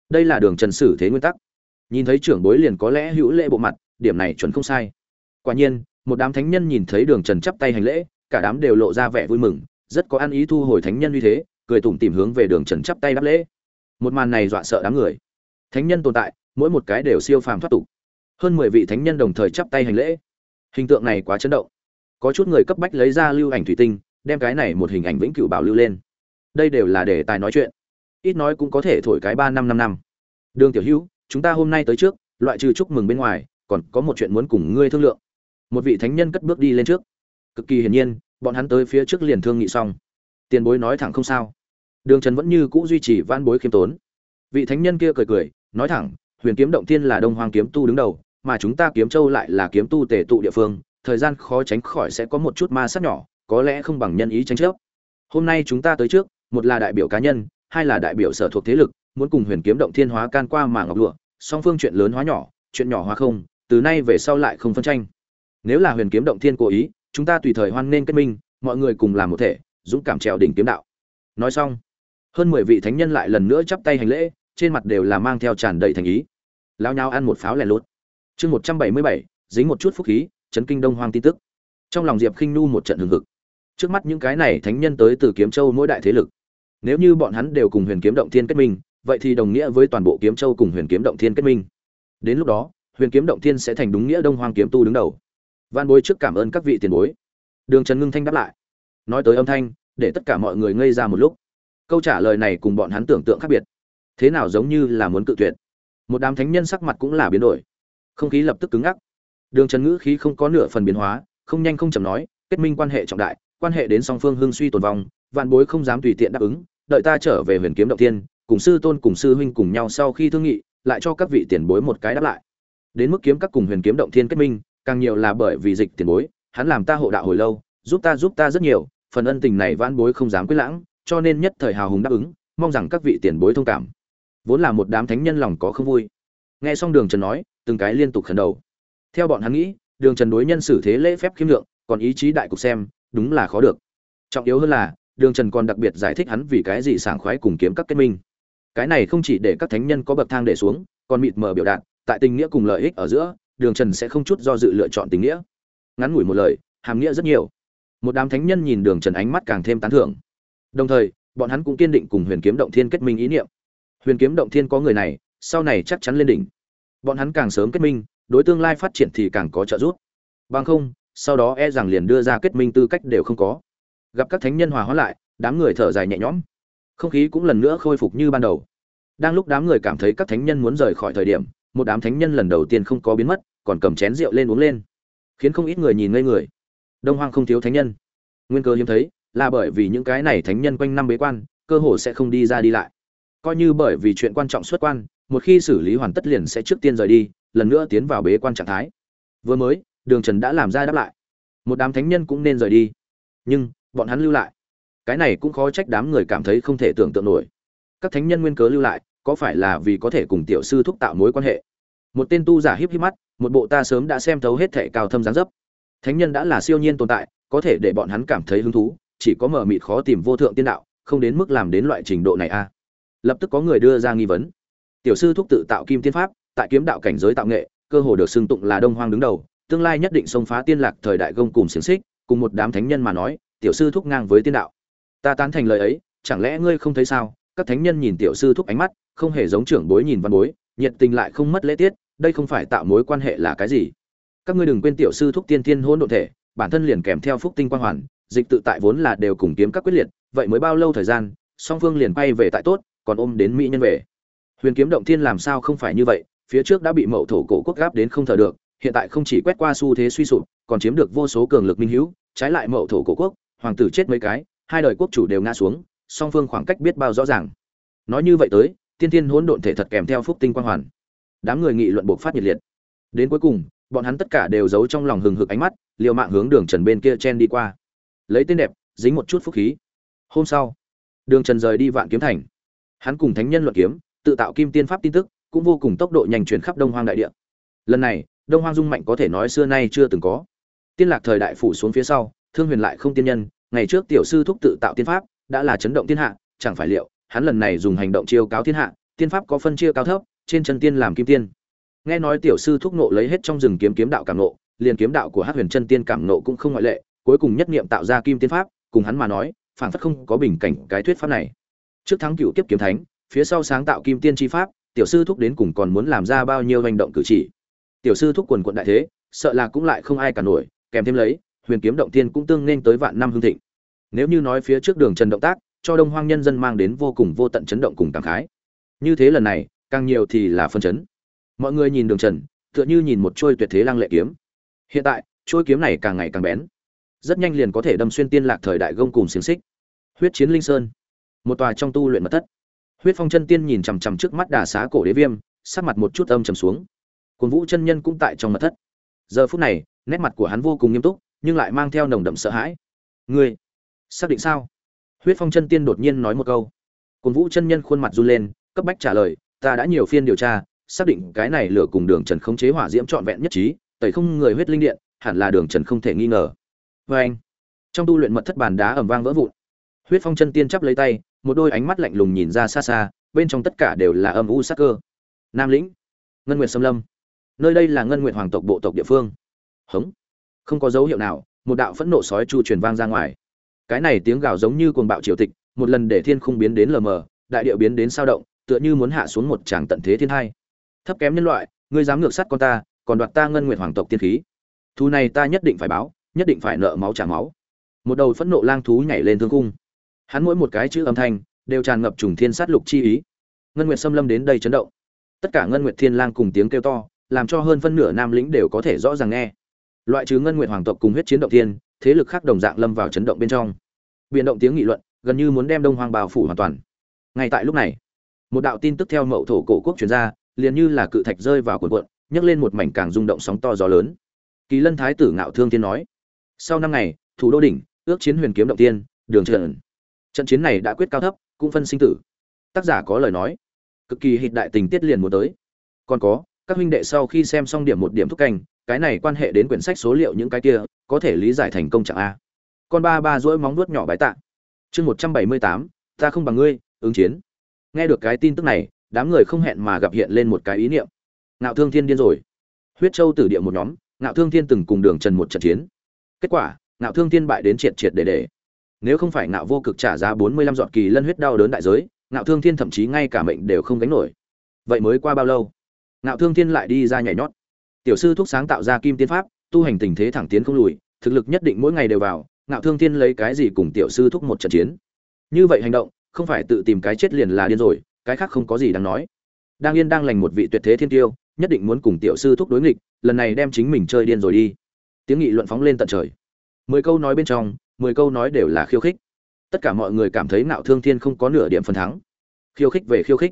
Đây là đường trần xử thế nguyên tắc. Nhìn thấy trưởng bối liền có lẽ hữu lễ bộ mặt, điểm này chuẩn không sai. Quả nhiên, một đám thánh nhân nhìn thấy đường trần chắp tay hành lễ, cả đám đều lộ ra vẻ vui mừng, rất có ăn ý thu hồi thánh nhân như thế, cười tủm tìm hướng về đường trần chắp tay đáp lễ. Một màn này dọa sợ đám người. Thánh nhân tồn tại, mỗi một cái đều siêu phàm thoát tục hơn mười vị thánh nhân đồng thời chắp tay hành lễ. Hình tượng này quá chấn động. Có chút người cấp bách lấy ra lưu ảnh thủy tinh, đem cái này một hình ảnh vĩnh cửu bảo lưu lên. Đây đều là để tài nói chuyện. Ít nói cũng có thể thổi cái ba năm năm năm. Đường tiểu hữu, chúng ta hôm nay tới trước, loại trừ chúc mừng bên ngoài, còn có một chuyện muốn cùng ngươi thương lượng. Một vị thánh nhân cất bước đi lên trước. Cực kỳ hiển nhiên, bọn hắn tới phía trước liền thương nghị xong. Tiền bối nói thẳng không sao. Đường trần vẫn như cũ duy trì van bối khiêm tốn. Vị thánh nhân kia cười cười, nói thẳng, huyền kiếm động tiên là đông hoàng kiếm tu đứng đầu mà chúng ta kiếm châu lại là kiếm tu tề tụ địa phương, thời gian khó tránh khỏi sẽ có một chút ma sát nhỏ, có lẽ không bằng nhân ý tranh chấp. Hôm nay chúng ta tới trước, một là đại biểu cá nhân, hai là đại biểu sở thuộc thế lực, muốn cùng huyền kiếm động thiên hóa can qua mà ngọc lụa, song phương chuyện lớn hóa nhỏ, chuyện nhỏ hóa không, từ nay về sau lại không phân tranh. Nếu là huyền kiếm động thiên cố ý, chúng ta tùy thời hoan nên kết minh, mọi người cùng làm một thể, dũng cảm trèo đỉnh kiếm đạo. Nói xong, hơn mười vị thánh nhân lại lần nữa chắp tay hành lễ, trên mặt đều là mang theo tràn đầy thành ý. Lao nhau ăn một pháo lẻ lốt chương một trăm bảy mươi bảy, dính một chút phúc khí, chấn kinh đông hoang tin tức. Trong lòng diệp khinh nu một trận hừng hực. Trước mắt những cái này thánh nhân tới từ kiếm châu mỗi đại thế lực. Nếu như bọn hắn đều cùng huyền kiếm động thiên kết minh, vậy thì đồng nghĩa với toàn bộ kiếm châu cùng huyền kiếm động thiên kết minh. Đến lúc đó, huyền kiếm động thiên sẽ thành đúng nghĩa đông hoang kiếm tu đứng đầu. Van bối trước cảm ơn các vị tiền bối. Đường trần ngưng thanh đáp lại. Nói tới âm thanh, để tất cả mọi người ngây ra một lúc. Câu trả lời này cùng bọn hắn tưởng tượng khác biệt. Thế nào giống như là muốn cự tuyệt. Một đám thánh nhân sắc mặt cũng là biến đổi không khí lập tức cứng ngắc. Đường trần ngữ khí không có nửa phần biến hóa, không nhanh không chậm nói, kết minh quan hệ trọng đại, quan hệ đến song phương hưng suy tồn vong, vạn bối không dám tùy tiện đáp ứng, đợi ta trở về huyền kiếm động tiên cùng sư tôn cùng sư huynh cùng nhau sau khi thương nghị, lại cho các vị tiền bối một cái đáp lại. Đến mức kiếm các cùng huyền kiếm động thiên kết minh, càng nhiều là bởi vì dịch tiền bối, hắn làm ta hộ đạo hồi lâu, giúp ta giúp ta rất nhiều, phần ân tình này vãn bối không dám quyết lãng, cho nên nhất thời hào hùng đáp ứng, mong rằng các vị tiền bối thông cảm. Vốn là một đám thánh nhân lòng có không vui. Nghe xong đường trần nói từng cái liên tục khẩn đầu. Theo bọn hắn nghĩ, đường trần đối nhân xử thế lễ phép khiêm lượng, còn ý chí đại cục xem, đúng là khó được. Trọng yếu hơn là, đường trần còn đặc biệt giải thích hắn vì cái gì sảng khoái cùng kiếm các kết minh. Cái này không chỉ để các thánh nhân có bậc thang để xuống, còn mịt mờ biểu đạt, tại tình nghĩa cùng lợi ích ở giữa, đường trần sẽ không chút do dự lựa chọn tình nghĩa. Ngắn ngủi một lời, hàm nghĩa rất nhiều. Một đám thánh nhân nhìn đường trần ánh mắt càng thêm tán thưởng. Đồng thời, bọn hắn cũng kiên định cùng huyền kiếm động thiên kết minh ý niệm. Huyền kiếm động thiên có người này, sau này chắc chắn lên đỉnh bọn hắn càng sớm kết minh, đối tương lai phát triển thì càng có trợ giúp. Bằng không, sau đó e rằng liền đưa ra kết minh tư cách đều không có. Gặp các thánh nhân hòa hóa lại, đám người thở dài nhẹ nhõm. Không khí cũng lần nữa khôi phục như ban đầu. Đang lúc đám người cảm thấy các thánh nhân muốn rời khỏi thời điểm, một đám thánh nhân lần đầu tiên không có biến mất, còn cầm chén rượu lên uống lên. Khiến không ít người nhìn ngây người. Đông hoang không thiếu thánh nhân. Nguyên cơ hiếm thấy, là bởi vì những cái này thánh nhân quanh năm bế quan, cơ hồ sẽ không đi ra đi lại. Coi như bởi vì chuyện quan trọng xuất quan một khi xử lý hoàn tất liền sẽ trước tiên rời đi, lần nữa tiến vào bế quan trạng thái. Vừa mới, đường trần đã làm ra đáp lại. Một đám thánh nhân cũng nên rời đi. Nhưng, bọn hắn lưu lại. Cái này cũng khó trách đám người cảm thấy không thể tưởng tượng nổi. Các thánh nhân nguyên cớ lưu lại, có phải là vì có thể cùng tiểu sư thúc tạo mối quan hệ? Một tên tu giả híp híp mắt, một bộ ta sớm đã xem thấu hết thệ cao thâm gián dấp. Thánh nhân đã là siêu nhiên tồn tại, có thể để bọn hắn cảm thấy hứng thú, chỉ có mở mịt khó tìm vô thượng tiên đạo, không đến mức làm đến loại trình độ này a à. lập tức có người đưa ra nghi vấn tiểu sư thúc tự tạo kim tiên pháp, tại kiếm đạo cảnh giới tạo nghệ, cơ hồ được xưng tụng là đông hoang đứng đầu, tương lai nhất định xông phá tiên lạc thời đại gông cùng xiềng xích, cùng một đám thánh nhân mà nói, tiểu sư thúc ngang với tiên đạo. Ta tán thành lời ấy, chẳng lẽ ngươi không thấy sao? Các thánh nhân nhìn tiểu sư thúc ánh mắt, không hề giống trưởng bối nhìn văn bối, nhiệt tình lại không mất lễ tiết, đây không phải tạo mối quan hệ là cái gì? Các ngươi đừng quên tiểu sư thúc tiên thiên hỗn độn thể, bản thân liền kèm theo phúc tinh quang hoàn, dịch tự tại vốn là đều cùng kiếm các quyết liệt, vậy mới bao lâu thời gian, song phương liền bay về tại tốt, còn ôm đến mỹ nhân về huyền kiếm động thiên làm sao không phải như vậy, phía trước đã bị mậu thổ cổ quốc gáp đến không thở được, hiện tại không chỉ quét qua xu thế suy sụp, còn chiếm được vô số cường lực minh hữu, trái lại mậu thổ cổ quốc, hoàng tử chết mấy cái, hai đời quốc chủ đều ngã xuống, song phương khoảng cách biết bao rõ ràng. Nói như vậy tới, tiên tiên hỗn độn thể thật kèm theo phúc tinh quang hoàn. Đám người nghị luận buộc phát nhiệt liệt. Đến cuối cùng, bọn hắn tất cả đều giấu trong lòng hừng hực ánh mắt, liều mạng hướng đường trần bên kia chen đi qua. Lấy tên đẹp, dính một chút phúc khí. Hôm sau, đường trần rời đi vạn kiếm thành. Hắn cùng thánh nhân luận kiếm tự tạo kim tiên pháp tin tức, cũng vô cùng tốc độ nhanh chuyển khắp đông hoang đại địa. Lần này, đông hoang dung mạnh có thể nói xưa nay chưa từng có. Tiên lạc thời đại phủ xuống phía sau, thương huyền lại không tiên nhân, ngày trước tiểu sư thúc tự tạo tiên pháp, đã là chấn động thiên hạ, chẳng phải liệu, hắn lần này dùng hành động chiêu cáo thiên hạ, tiên pháp có phân chia cao thấp, trên chân tiên làm kim tiên. Nghe nói tiểu sư thúc nộ lấy hết trong rừng kiếm kiếm đạo cảm nộ liền kiếm đạo của hát huyền chân tiên cảm nộ cũng không ngoại lệ, cuối cùng nhất nghiệm tạo ra kim tiên pháp, cùng hắn mà nói phản phất không có bình cảnh cái thuyết pháp này. Trước thắng cựu kiếp kiếm thánh phía sau sáng tạo kim tiên tri pháp, tiểu sư thúc đến cùng còn muốn làm ra bao nhiêu hành động cử chỉ. Tiểu sư thúc quần quận đại thế, sợ là cũng lại không ai cả nổi, kèm thêm lấy, huyền kiếm động tiên cũng tương nên tới vạn năm hương thịnh. Nếu như nói phía trước đường trần động tác, cho đông hoang nhân dân mang đến vô cùng vô tận chấn động cùng cảm khái. Như thế lần này, càng nhiều thì là phân chấn. Mọi người nhìn đường trần, tựa như nhìn một trôi tuyệt thế lăng lệ kiếm. Hiện tại trôi kiếm này càng ngày càng bén. Rất nhanh liền có thể đâm xuyên tiên lạc thời đại gông cùng xiềng xích. Huyết chiến linh sơn. Một tòa trong tu luyện mật thất huyết phong chân tiên nhìn chằm chằm trước mắt đà xá cổ đế viêm, sắc mặt một chút âm trầm xuống. Cồn vũ chân nhân cũng tại trong mật thất. Giờ phút này, nét mặt của hắn vô cùng nghiêm túc, nhưng lại mang theo nồng đậm sợ hãi. Ngươi, xác định sao? Huyết phong chân tiên đột nhiên nói một câu. Cồn vũ chân nhân khuôn mặt run lên, cấp bách trả lời, ta đã nhiều phiên điều tra, xác định cái này lửa cùng đường trần khống chế hỏa diễm trọn vẹn nhất trí, tẩy không người huyết linh điện, hẳn là đường trần không thể nghi ngờ. Vê anh trong tu luyện mật thất bàn đá ẩm vang vỡ vụn huyết phong chân tiên chắp lấy tay, một đôi ánh mắt lạnh lùng nhìn ra xa xa, bên trong tất cả đều là âm u sắc cơ. Nam lĩnh, ngân nguyệt xâm lâm. Nơi đây là ngân nguyệt hoàng tộc bộ tộc địa phương. Hống. Không có dấu hiệu nào, một đạo phẫn nộ sói chu truyền vang ra ngoài. Cái này tiếng gào giống như cuồng bạo triều tịch, một lần để thiên khung biến đến lờ mờ, đại điệu biến đến sao động, tựa như muốn hạ xuống một tràng tận thế thiên hai. Thấp kém nhân loại, ngươi dám ngược sát con ta, còn đoạt ta ngân nguyệt hoàng tộc tiên khí. Thu này ta nhất định phải báo, nhất định phải nợ máu trả máu. Một đầu phẫn nộ lang thú nhảy lên thương cung hắn mỗi một cái chữ âm thanh đều tràn ngập trùng thiên sát lục chi ý. Ngân nguyệt xâm lâm đến đây chấn động. Tất cả ngân nguyệt thiên lang cùng tiếng kêu to, làm cho hơn phân nửa nam lĩnh đều có thể rõ ràng nghe. Loại trừ ngân nguyệt hoàng tộc cùng huyết chiến động thiên, thế lực khác đồng dạng lâm vào chấn động bên trong. Biện động tiếng nghị luận gần như muốn đem đông hoang bao phủ hoàn toàn. Ngay tại lúc này, một đạo tin tức theo mậu thổ cổ quốc truyền ra, liền như là cự thạch rơi vào cuộn cuộn, nhấc lên một mảnh càng rung động sóng to gió lớn. Kỳ lân thái tử ngạo thương tiên nói, sau năm ngày, thủ đô đỉnh, ước chiến huyền kiếm động tiên đường trần trận chiến này đã quyết cao thấp, cũng phân sinh tử. Tác giả có lời nói. Cực kỳ hịt đại tình tiết liền muốn tới. Còn có, các huynh đệ sau khi xem xong điểm một điểm thúc canh cái này quan hệ đến quyển sách số liệu những cái kia, có thể lý giải thành công chẳng a. Con ba ba rỗi móng nuốt nhỏ bái tạ. Chương một trăm bảy mươi tám, ta không bằng ngươi, ứng chiến. Nghe được cái tin tức này, đám người không hẹn mà gặp hiện lên một cái ý niệm. Ngạo thương thiên điên rồi. Huyết châu tử địa một nhóm, ngạo thương thiên từng cùng đường trần một trận chiến. Kết quả, ngạo thương thiên bại đến triệt triệt để để nếu không phải ngạo vô cực trả giá bốn mươi lăm dọn kỳ lân huyết đau đớn đại giới, ngạo thương thiên thậm chí ngay cả mệnh đều không gánh nổi. Vậy mới qua bao lâu? Ngạo thương thiên lại đi ra nhảy nhót. Tiểu sư thuốc sáng tạo ra kim tiên pháp, tu hành tình thế thẳng tiến không lùi, thực lực nhất định mỗi ngày đều vào, ngạo thương thiên lấy cái gì cùng tiểu sư thúc một trận chiến? Như vậy hành động, không phải tự tìm cái chết liền là điên rồi, cái khác không có gì đáng nói. Đang yên đang lành một vị tuyệt thế thiên tiêu, nhất định muốn cùng tiểu sư thúc đối nghịch, lần này đem chính mình chơi điên rồi đi. Tiếng nghị luận phóng lên tận trời. Mười câu nói bên trong mười câu nói đều là khiêu khích. Tất cả mọi người cảm thấy ngạo thương thiên không có nửa điểm phần thắng. Khiêu khích về khiêu khích.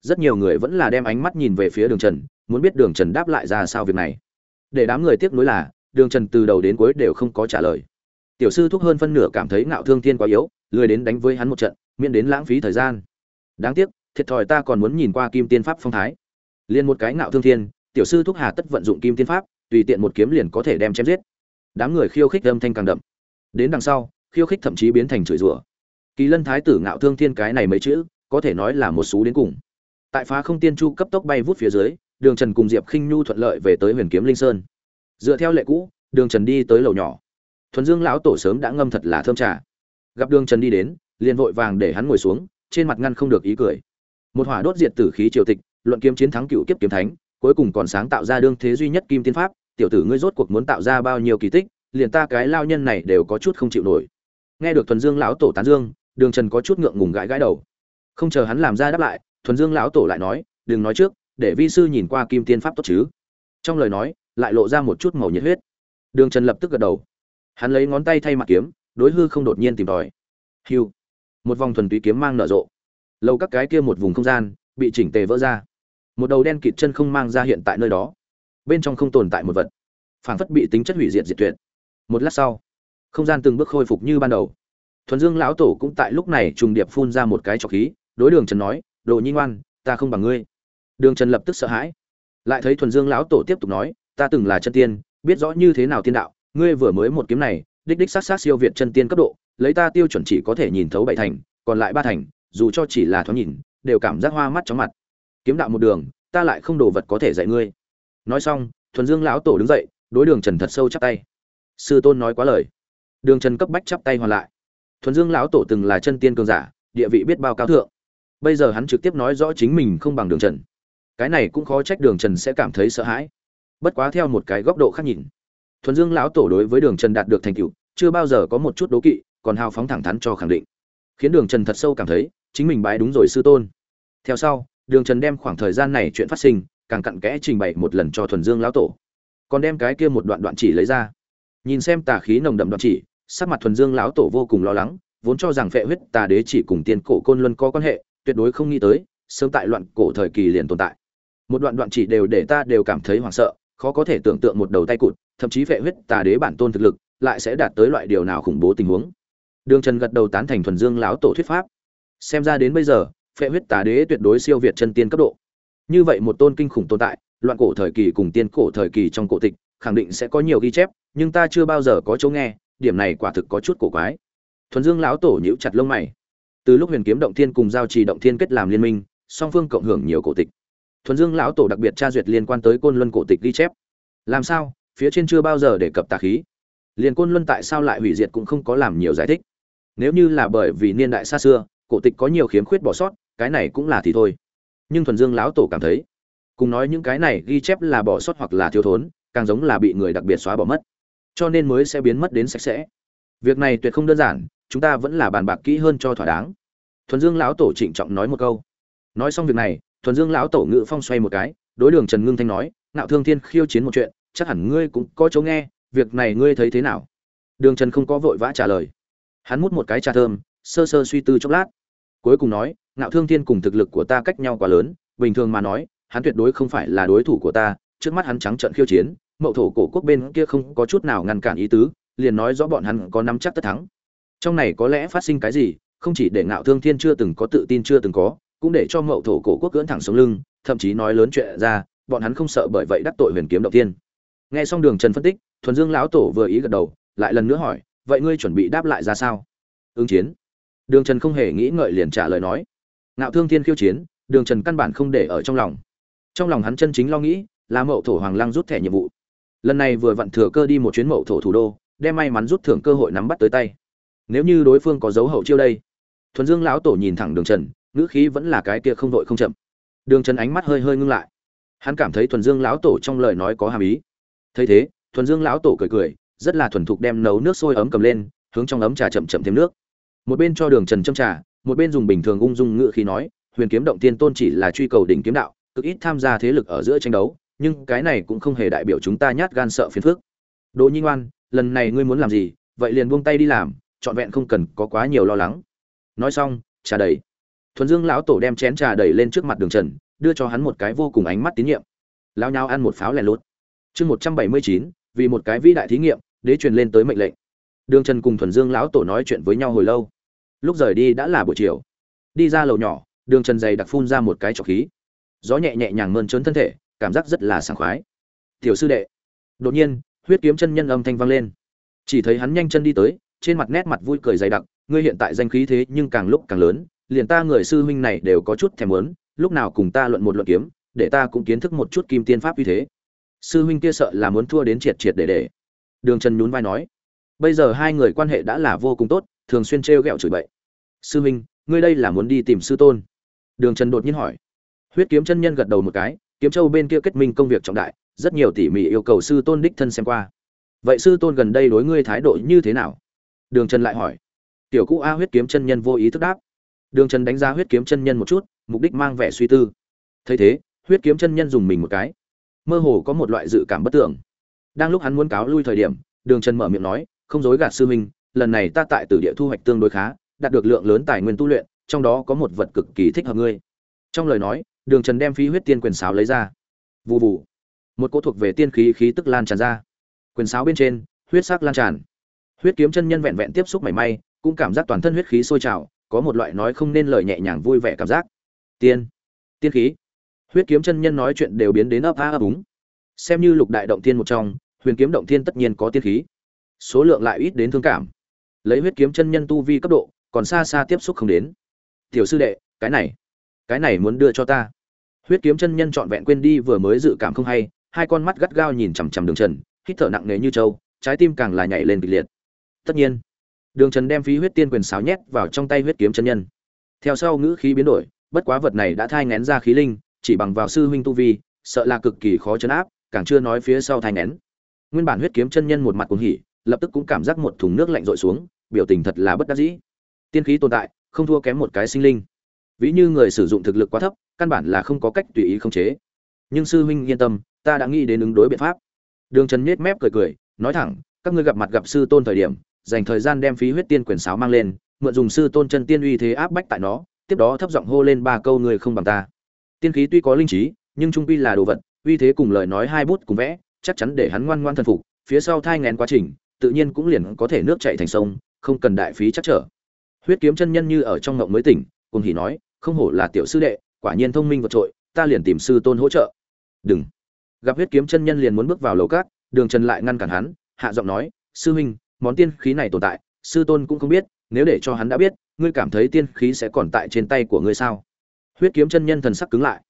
Rất nhiều người vẫn là đem ánh mắt nhìn về phía đường trần, muốn biết đường trần đáp lại ra sao việc này. Để đám người tiếc nuối là, đường trần từ đầu đến cuối đều không có trả lời. Tiểu sư thúc hơn phân nửa cảm thấy ngạo thương thiên quá yếu, lười đến đánh với hắn một trận, miễn đến lãng phí thời gian. Đáng tiếc, thiệt thòi ta còn muốn nhìn qua kim tiên pháp phong thái. Liền một cái ngạo thương thiên, tiểu sư thúc hà tất vận dụng kim tiên pháp, tùy tiện một kiếm liền có thể đem chém giết. Đám người khiêu khích âm thanh càng đậm đến đằng sau, khiêu khích thậm chí biến thành chửi rủa. Kỳ lân thái tử ngạo thương thiên cái này mấy chữ, có thể nói là một số đến cùng. Tại phá không tiên chu cấp tốc bay vút phía dưới, đường trần cùng diệp khinh nhu thuận lợi về tới huyền kiếm linh sơn. Dựa theo lệ cũ, đường trần đi tới lầu nhỏ. Thuần dương lão tổ sớm đã ngâm thật là thơm trà. Gặp đường trần đi đến, liền vội vàng để hắn ngồi xuống, trên mặt ngăn không được ý cười. Một hỏa đốt diệt tử khí triều tịch, luận kiếm chiến thắng cựu kiếp kiếm thánh, cuối cùng còn sáng tạo ra đương thế duy nhất kim tiên pháp. Tiểu tử ngươi rốt cuộc muốn tạo ra bao nhiêu kỳ tích liền ta cái lao nhân này đều có chút không chịu nổi. Nghe được thuần dương lão tổ tán dương, đường trần có chút ngượng ngùng gãi gãi đầu. Không chờ hắn làm ra đáp lại, thuần dương lão tổ lại nói, đừng nói trước, để vi sư nhìn qua kim tiên pháp tốt chứ. Trong lời nói, lại lộ ra một chút màu nhiệt huyết. Đường trần lập tức gật đầu. Hắn lấy ngón tay thay mặt kiếm, đối hư không đột nhiên tìm tòi. Hiu! Một vòng thuần túy kiếm mang nở rộ. Lâu các cái kia một vùng không gian, bị chỉnh tề vỡ ra. Một đầu đen kịt chân không mang ra hiện tại nơi đó. Bên trong không tồn tại một vật. Phản phất bị tính chất hủy diệt diệt tuyệt một lát sau, không gian từng bước khôi phục như ban đầu. Thuần dương lão tổ cũng tại lúc này trùng điệp phun ra một cái trọc khí, đối đường trần nói, đồ nhi ngoan, ta không bằng ngươi. Đường trần lập tức sợ hãi. Lại thấy thuần dương lão tổ tiếp tục nói, ta từng là chân tiên, biết rõ như thế nào tiên đạo, ngươi vừa mới một kiếm này, đích đích sát sát siêu việt chân tiên cấp độ, lấy ta tiêu chuẩn chỉ có thể nhìn thấu bảy thành, còn lại ba thành, dù cho chỉ là thoáng nhìn, đều cảm giác hoa mắt chóng mặt. Kiếm đạo một đường, ta lại không đồ vật có thể dạy ngươi. Nói xong, thuần dương lão tổ đứng dậy, đối đường trần thật sâu chắp tay sư tôn nói quá lời. Đường trần cấp bách chắp tay hoàn lại. Thuần dương lão tổ từng là chân tiên cường giả, địa vị biết bao cao thượng. Bây giờ hắn trực tiếp nói rõ chính mình không bằng đường trần. Cái này cũng khó trách đường trần sẽ cảm thấy sợ hãi. Bất quá theo một cái góc độ khác nhìn, thuần dương lão tổ đối với đường trần đạt được thành tựu, chưa bao giờ có một chút đố kỵ, còn hào phóng thẳng thắn cho khẳng định. Khiến đường trần thật sâu cảm thấy, chính mình bái đúng rồi sư tôn. Theo sau, đường trần đem khoảng thời gian này chuyện phát sinh, càng cặn kẽ trình bày một lần cho thuần dương lão tổ. Còn đem cái kia một đoạn đoạn chỉ lấy ra nhìn xem tà khí nồng đậm đoạn chỉ, sắc mặt thuần dương lão tổ vô cùng lo lắng, vốn cho rằng phệ huyết tà đế chỉ cùng tiên cổ côn luân có quan hệ, tuyệt đối không nghĩ tới, sớm tại loạn cổ thời kỳ liền tồn tại. Một đoạn đoạn chỉ đều để ta đều cảm thấy hoảng sợ, khó có thể tưởng tượng một đầu tay cụt, thậm chí phệ huyết tà đế bản tôn thực lực, lại sẽ đạt tới loại điều nào khủng bố tình huống. Đường trần gật đầu tán thành thuần dương lão tổ thuyết pháp. Xem ra đến bây giờ, phệ huyết tà đế tuyệt đối siêu việt chân tiên cấp độ. Như vậy một tôn kinh khủng tồn tại, loạn cổ thời kỳ cùng tiên cổ thời kỳ trong cổ tịch, khẳng định sẽ có nhiều ghi chép nhưng ta chưa bao giờ có chỗ nghe, điểm này quả thực có chút cổ quái. Thuần dương lão tổ nhíu chặt lông mày. Từ lúc huyền kiếm động thiên cùng giao trì động thiên kết làm liên minh, song phương cộng hưởng nhiều cổ tịch. Thuần dương lão tổ đặc biệt tra duyệt liên quan tới côn luân cổ tịch ghi chép. Làm sao? Phía trên chưa bao giờ đề cập tà khí. Liền côn luân tại sao lại hủy diệt cũng không có làm nhiều giải thích. Nếu như là bởi vì niên đại xa xưa, cổ tịch có nhiều khiếm khuyết bỏ sót, cái này cũng là thì thôi. Nhưng thuần dương lão tổ cảm thấy, cùng nói những cái này ghi chép là bỏ sót hoặc là thiếu thốn, càng giống là bị người đặc biệt xóa bỏ mất cho nên mới sẽ biến mất đến sạch sẽ. Việc này tuyệt không đơn giản, chúng ta vẫn là bàn bạc kỹ hơn cho thỏa đáng. Thuần dương lão tổ trịnh trọng nói một câu. Nói xong việc này, thuần dương lão tổ ngự phong xoay một cái, đối đường trần ngưng thanh nói nạo thương thiên khiêu chiến một chuyện, chắc hẳn ngươi cũng có chỗ nghe, việc này ngươi thấy thế nào? Đường trần không có vội vã trả lời. Hắn mút một cái trà thơm, sơ sơ suy tư chốc lát. Cuối cùng nói nạo thương thiên cùng thực lực của ta cách nhau quá lớn, bình thường mà nói, hắn tuyệt đối không phải là đối thủ của ta, trước mắt hắn trắng trận khiêu chiến mậu thổ cổ quốc bên kia không có chút nào ngăn cản ý tứ, liền nói rõ bọn hắn có nắm chắc tất thắng. Trong này có lẽ phát sinh cái gì, không chỉ để ngạo thương thiên chưa từng có, tự tin chưa từng có, cũng để cho mậu thổ cổ quốc cưỡn thẳng sống lưng, thậm chí nói lớn chuyện ra, bọn hắn không sợ bởi vậy đắc tội huyền kiếm động tiên nghe xong đường trần phân tích, thuần dương lão tổ vừa ý gật đầu, lại lần nữa hỏi, vậy ngươi chuẩn bị đáp lại ra sao? Ứng chiến. Đường trần không hề nghĩ ngợi liền trả lời nói, ngạo thương thiên khiêu chiến, đường trần căn bản không để ở trong lòng. Trong lòng hắn chân chính lo nghĩ, là mậu thổ hoàng lăng rút thẻ nhiệm vụ lần này vừa vặn thừa cơ đi một chuyến mậu thổ thủ đô, đem may mắn rút thưởng cơ hội nắm bắt tới tay. Nếu như đối phương có dấu hậu chiêu đây, thuần dương lão tổ nhìn thẳng đường trần, ngữ khí vẫn là cái kia không đội không chậm. Đường trần ánh mắt hơi hơi ngưng lại. Hắn cảm thấy thuần dương lão tổ trong lời nói có hàm ý. Thấy thế, thuần dương lão tổ cười cười, rất là thuần thục đem nấu nước sôi ấm cầm lên, hướng trong ấm trà chậm chậm thêm nước. Một bên cho đường trần châm trà, một bên dùng bình thường ung dung ngữ khí nói, huyền kiếm động tiên tôn chỉ là truy cầu đỉnh kiếm đạo, cực ít tham gia thế lực ở giữa tranh đấu nhưng cái này cũng không hề đại biểu chúng ta nhát gan sợ phiền phức. Đỗ nhi ngoan, lần này ngươi muốn làm gì, vậy liền buông tay đi làm, trọn vẹn không cần có quá nhiều lo lắng. Nói xong, trà đầy. Thuần dương lão tổ đem chén trà đầy lên trước mặt đường trần, đưa cho hắn một cái vô cùng ánh mắt tín nhiệm. Lão nhau ăn một pháo lẻ lút. Chương một trăm bảy mươi chín, vì một cái vĩ đại thí nghiệm, đế truyền lên tới mệnh lệnh. Đường trần cùng thuần dương lão tổ nói chuyện với nhau hồi lâu. Lúc rời đi đã là buổi chiều. Đi ra lầu nhỏ, đường trần dày đặc phun ra một cái trọc khí. Gió nhẹ nhẹ nhàng mơn trớn thân thể cảm giác rất là sảng khoái. Tiểu sư đệ. Đột nhiên, huyết kiếm chân nhân âm thanh vang lên. Chỉ thấy hắn nhanh chân đi tới, trên mặt nét mặt vui cười dày đặc, ngươi hiện tại danh khí thế nhưng càng lúc càng lớn, liền ta người sư huynh này đều có chút thèm muốn, lúc nào cùng ta luận một luận kiếm, để ta cũng kiến thức một chút kim tiên pháp uy thế. Sư huynh kia sợ là muốn thua đến triệt triệt để để. Đường trần nhún vai nói, bây giờ hai người quan hệ đã là vô cùng tốt, thường xuyên trêu ghẹo chửi bậy. Sư huynh, ngươi đây là muốn đi tìm sư tôn? Đường trần đột nhiên hỏi. Huyết kiếm chân nhân gật đầu một cái kiếm châu bên kia kết minh công việc trọng đại, rất nhiều tỉ mỉ yêu cầu sư tôn đích thân xem qua. Vậy sư tôn gần đây đối ngươi thái độ như thế nào? Đường trần lại hỏi. Tiểu cũ a huyết kiếm chân nhân vô ý thức đáp. Đường trần đánh giá huyết kiếm chân nhân một chút, mục đích mang vẻ suy tư. Thấy thế, huyết kiếm chân nhân dùng mình một cái. Mơ hồ có một loại dự cảm bất tưởng. Đang lúc hắn muốn cáo lui thời điểm, đường trần mở miệng nói, không dối gạt sư minh lần này ta tại tử địa thu hoạch tương đối khá, đạt được lượng lớn tài nguyên tu luyện, trong đó có một vật cực kỳ thích hợp ngươi. Trong lời nói đường trần đem phí huyết tiên quyền sáo lấy ra. Vụ vụ một cỗ thuộc về tiên khí khí tức lan tràn ra. Quyền sáo bên trên, huyết sắc lan tràn. Huyết kiếm chân nhân vẹn vẹn tiếp xúc mảy may, cũng cảm giác toàn thân huyết khí sôi trào, có một loại nói không nên lời nhẹ nhàng vui vẻ cảm giác. Tiên. Tiên khí. Huyết kiếm chân nhân nói chuyện đều biến đến ấp a ấp úng. Xem như lục đại động tiên một trong, huyền kiếm động tiên tất nhiên có tiên khí. Số lượng lại ít đến thương cảm. Lấy huyết kiếm chân nhân tu vi cấp độ, còn xa xa tiếp xúc không đến. Tiểu sư đệ, cái này cái này muốn đưa cho ta. Huyết kiếm chân nhân trọn vẹn quên đi vừa mới dự cảm không hay, hai con mắt gắt gao nhìn chằm chằm đường trần, hít thở nặng nề như trâu, trái tim càng là nhảy lên kịch liệt. Tất nhiên, đường trần đem phí huyết tiên quyền sáo nhét vào trong tay huyết kiếm chân nhân. Theo sau ngữ khí biến đổi, bất quá vật này đã thai ngén ra khí linh, chỉ bằng vào sư huynh tu vi, sợ là cực kỳ khó chấn áp, càng chưa nói phía sau thai ngén nguyên bản huyết kiếm chân nhân một mặt cuồng hỉ, lập tức cũng cảm giác một thùng nước lạnh rội xuống, biểu tình thật là bất đắc dĩ. Tiên khí tồn tại, không thua kém một cái sinh linh ví như người sử dụng thực lực quá thấp, căn bản là không có cách tùy ý khống chế. Nhưng sư huynh yên tâm, ta đã nghĩ đến ứng đối biện pháp. Đường trần nhếch mép cười cười, nói thẳng, các ngươi gặp mặt gặp sư tôn thời điểm, dành thời gian đem phí huyết tiên quyền sáo mang lên, mượn dùng sư tôn chân tiên uy thế áp bách tại nó, tiếp đó thấp giọng hô lên ba câu người không bằng ta. Tiên khí tuy có linh trí, nhưng trung quy là đồ vật, uy thế cùng lời nói hai bút cùng vẽ, chắc chắn để hắn ngoan ngoan thần phục, phía sau thai ngén quá trình, tự nhiên cũng liền có thể nước chảy thành sông, không cần đại phí chắc trở. Huyết kiếm chân nhân như ở trong ngộng mới tỉnh, cùng hỉ nói không hổ là tiểu sư đệ, quả nhiên thông minh vượt trội, ta liền tìm sư tôn hỗ trợ. Đừng. Gặp huyết kiếm chân nhân liền muốn bước vào lầu cát đường trần lại ngăn cản hắn, hạ giọng nói, sư huynh, món tiên khí này tồn tại, sư tôn cũng không biết, nếu để cho hắn đã biết, ngươi cảm thấy tiên khí sẽ còn tại trên tay của ngươi sao? Huyết kiếm chân nhân thần sắc cứng lại.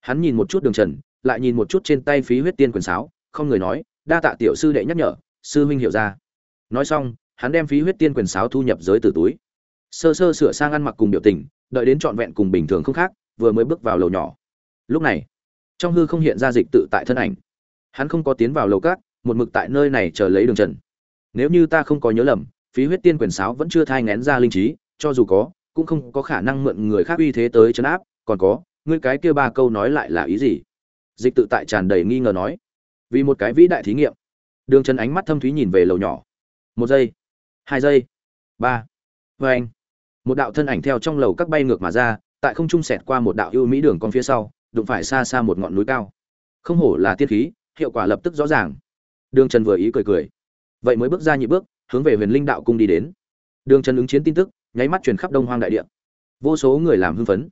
Hắn nhìn một chút đường trần, lại nhìn một chút trên tay phí huyết tiên quần sáo, không người nói, đa tạ tiểu sư đệ nhắc nhở, sư huynh hiểu ra. Nói xong, hắn đem phí huyết tiên quyền sáo thu nhập giới tử túi sơ sơ sửa sang ăn mặc cùng biểu tình, đợi đến trọn vẹn cùng bình thường không khác, vừa mới bước vào lầu nhỏ. Lúc này, trong hư không hiện ra dịch tự tại thân ảnh. Hắn không có tiến vào lầu cát một mực tại nơi này chờ lấy đường trần. Nếu như ta không có nhớ lầm, phí huyết tiên quyền sáo vẫn chưa thai ngén ra linh trí, cho dù có, cũng không có khả năng mượn người khác uy thế tới chấn áp, còn có, ngươi cái kia ba câu nói lại là ý gì? Dịch tự tại tràn đầy nghi ngờ nói. Vì một cái vĩ đại thí nghiệm. Đường trần ánh mắt thâm thúy nhìn về lầu nhỏ. Một giây, hai giây, ba. Vê anh một đạo thân ảnh theo trong lầu các bay ngược mà ra, tại không trung sẹt qua một đạo ưu mỹ đường con phía sau, đụng phải xa xa một ngọn núi cao. Không hổ là tiên khí, hiệu quả lập tức rõ ràng. Đường trần vừa ý cười cười. Vậy mới bước ra nhị bước, hướng về huyền linh đạo cung đi đến. Đường trần ứng chiến tin tức, nháy mắt truyền khắp đông hoang đại địa. Vô số người làm hưng phấn.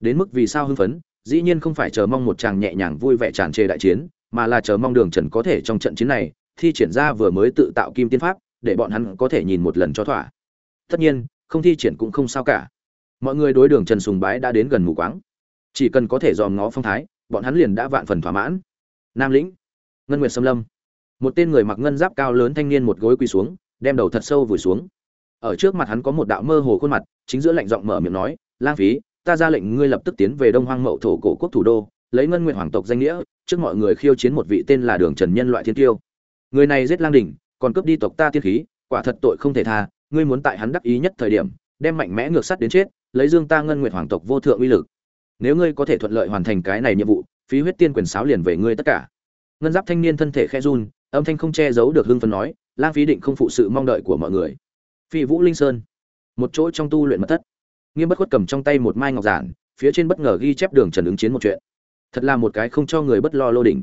Đến mức vì sao hưng phấn, dĩ nhiên không phải chờ mong một chàng nhẹ nhàng vui vẻ tràn trề đại chiến, mà là chờ mong đường trần có thể trong trận chiến này, thi triển ra vừa mới tự tạo kim tiên pháp, để bọn hắn có thể nhìn một lần cho thỏa. Tất nhiên không thi triển cũng không sao cả. Mọi người đối đường trần sùng bái đã đến gần mù quáng. Chỉ cần có thể dòm ngó phong thái, bọn hắn liền đã vạn phần thỏa mãn. Nam lĩnh, ngân nguyệt xâm lâm. Một tên người mặc ngân giáp cao lớn thanh niên một gối quỳ xuống, đem đầu thật sâu vùi xuống. Ở trước mặt hắn có một đạo mơ hồ khuôn mặt, chính giữa lạnh giọng mở miệng nói, lang phí, ta ra lệnh ngươi lập tức tiến về đông hoang mậu thổ cổ quốc thủ đô, lấy ngân nguyện hoàng tộc danh nghĩa, trước mọi người khiêu chiến một vị tên là đường trần nhân loại thiên tiêu. Người này giết lang đỉnh, còn cướp đi tộc ta tiên khí, quả thật tội không thể tha ngươi muốn tại hắn đắc ý nhất thời điểm, đem mạnh mẽ ngược sắt đến chết, lấy dương ta ngân Nguyệt hoàng tộc vô thượng uy lực. Nếu ngươi có thể thuận lợi hoàn thành cái này nhiệm vụ, phí huyết tiên quyền sáo liền về ngươi tất cả. Ngân giáp thanh niên thân thể khẽ run, âm thanh không che giấu được hưng phấn nói, lang phí định không phụ sự mong đợi của mọi người. Phi vũ linh sơn. Một chỗ trong tu luyện mật thất. Nghiêm bất khuất cầm trong tay một mai ngọc giản, phía trên bất ngờ ghi chép đường trần ứng chiến một chuyện. Thật là một cái không cho người bất lo lô đỉnh.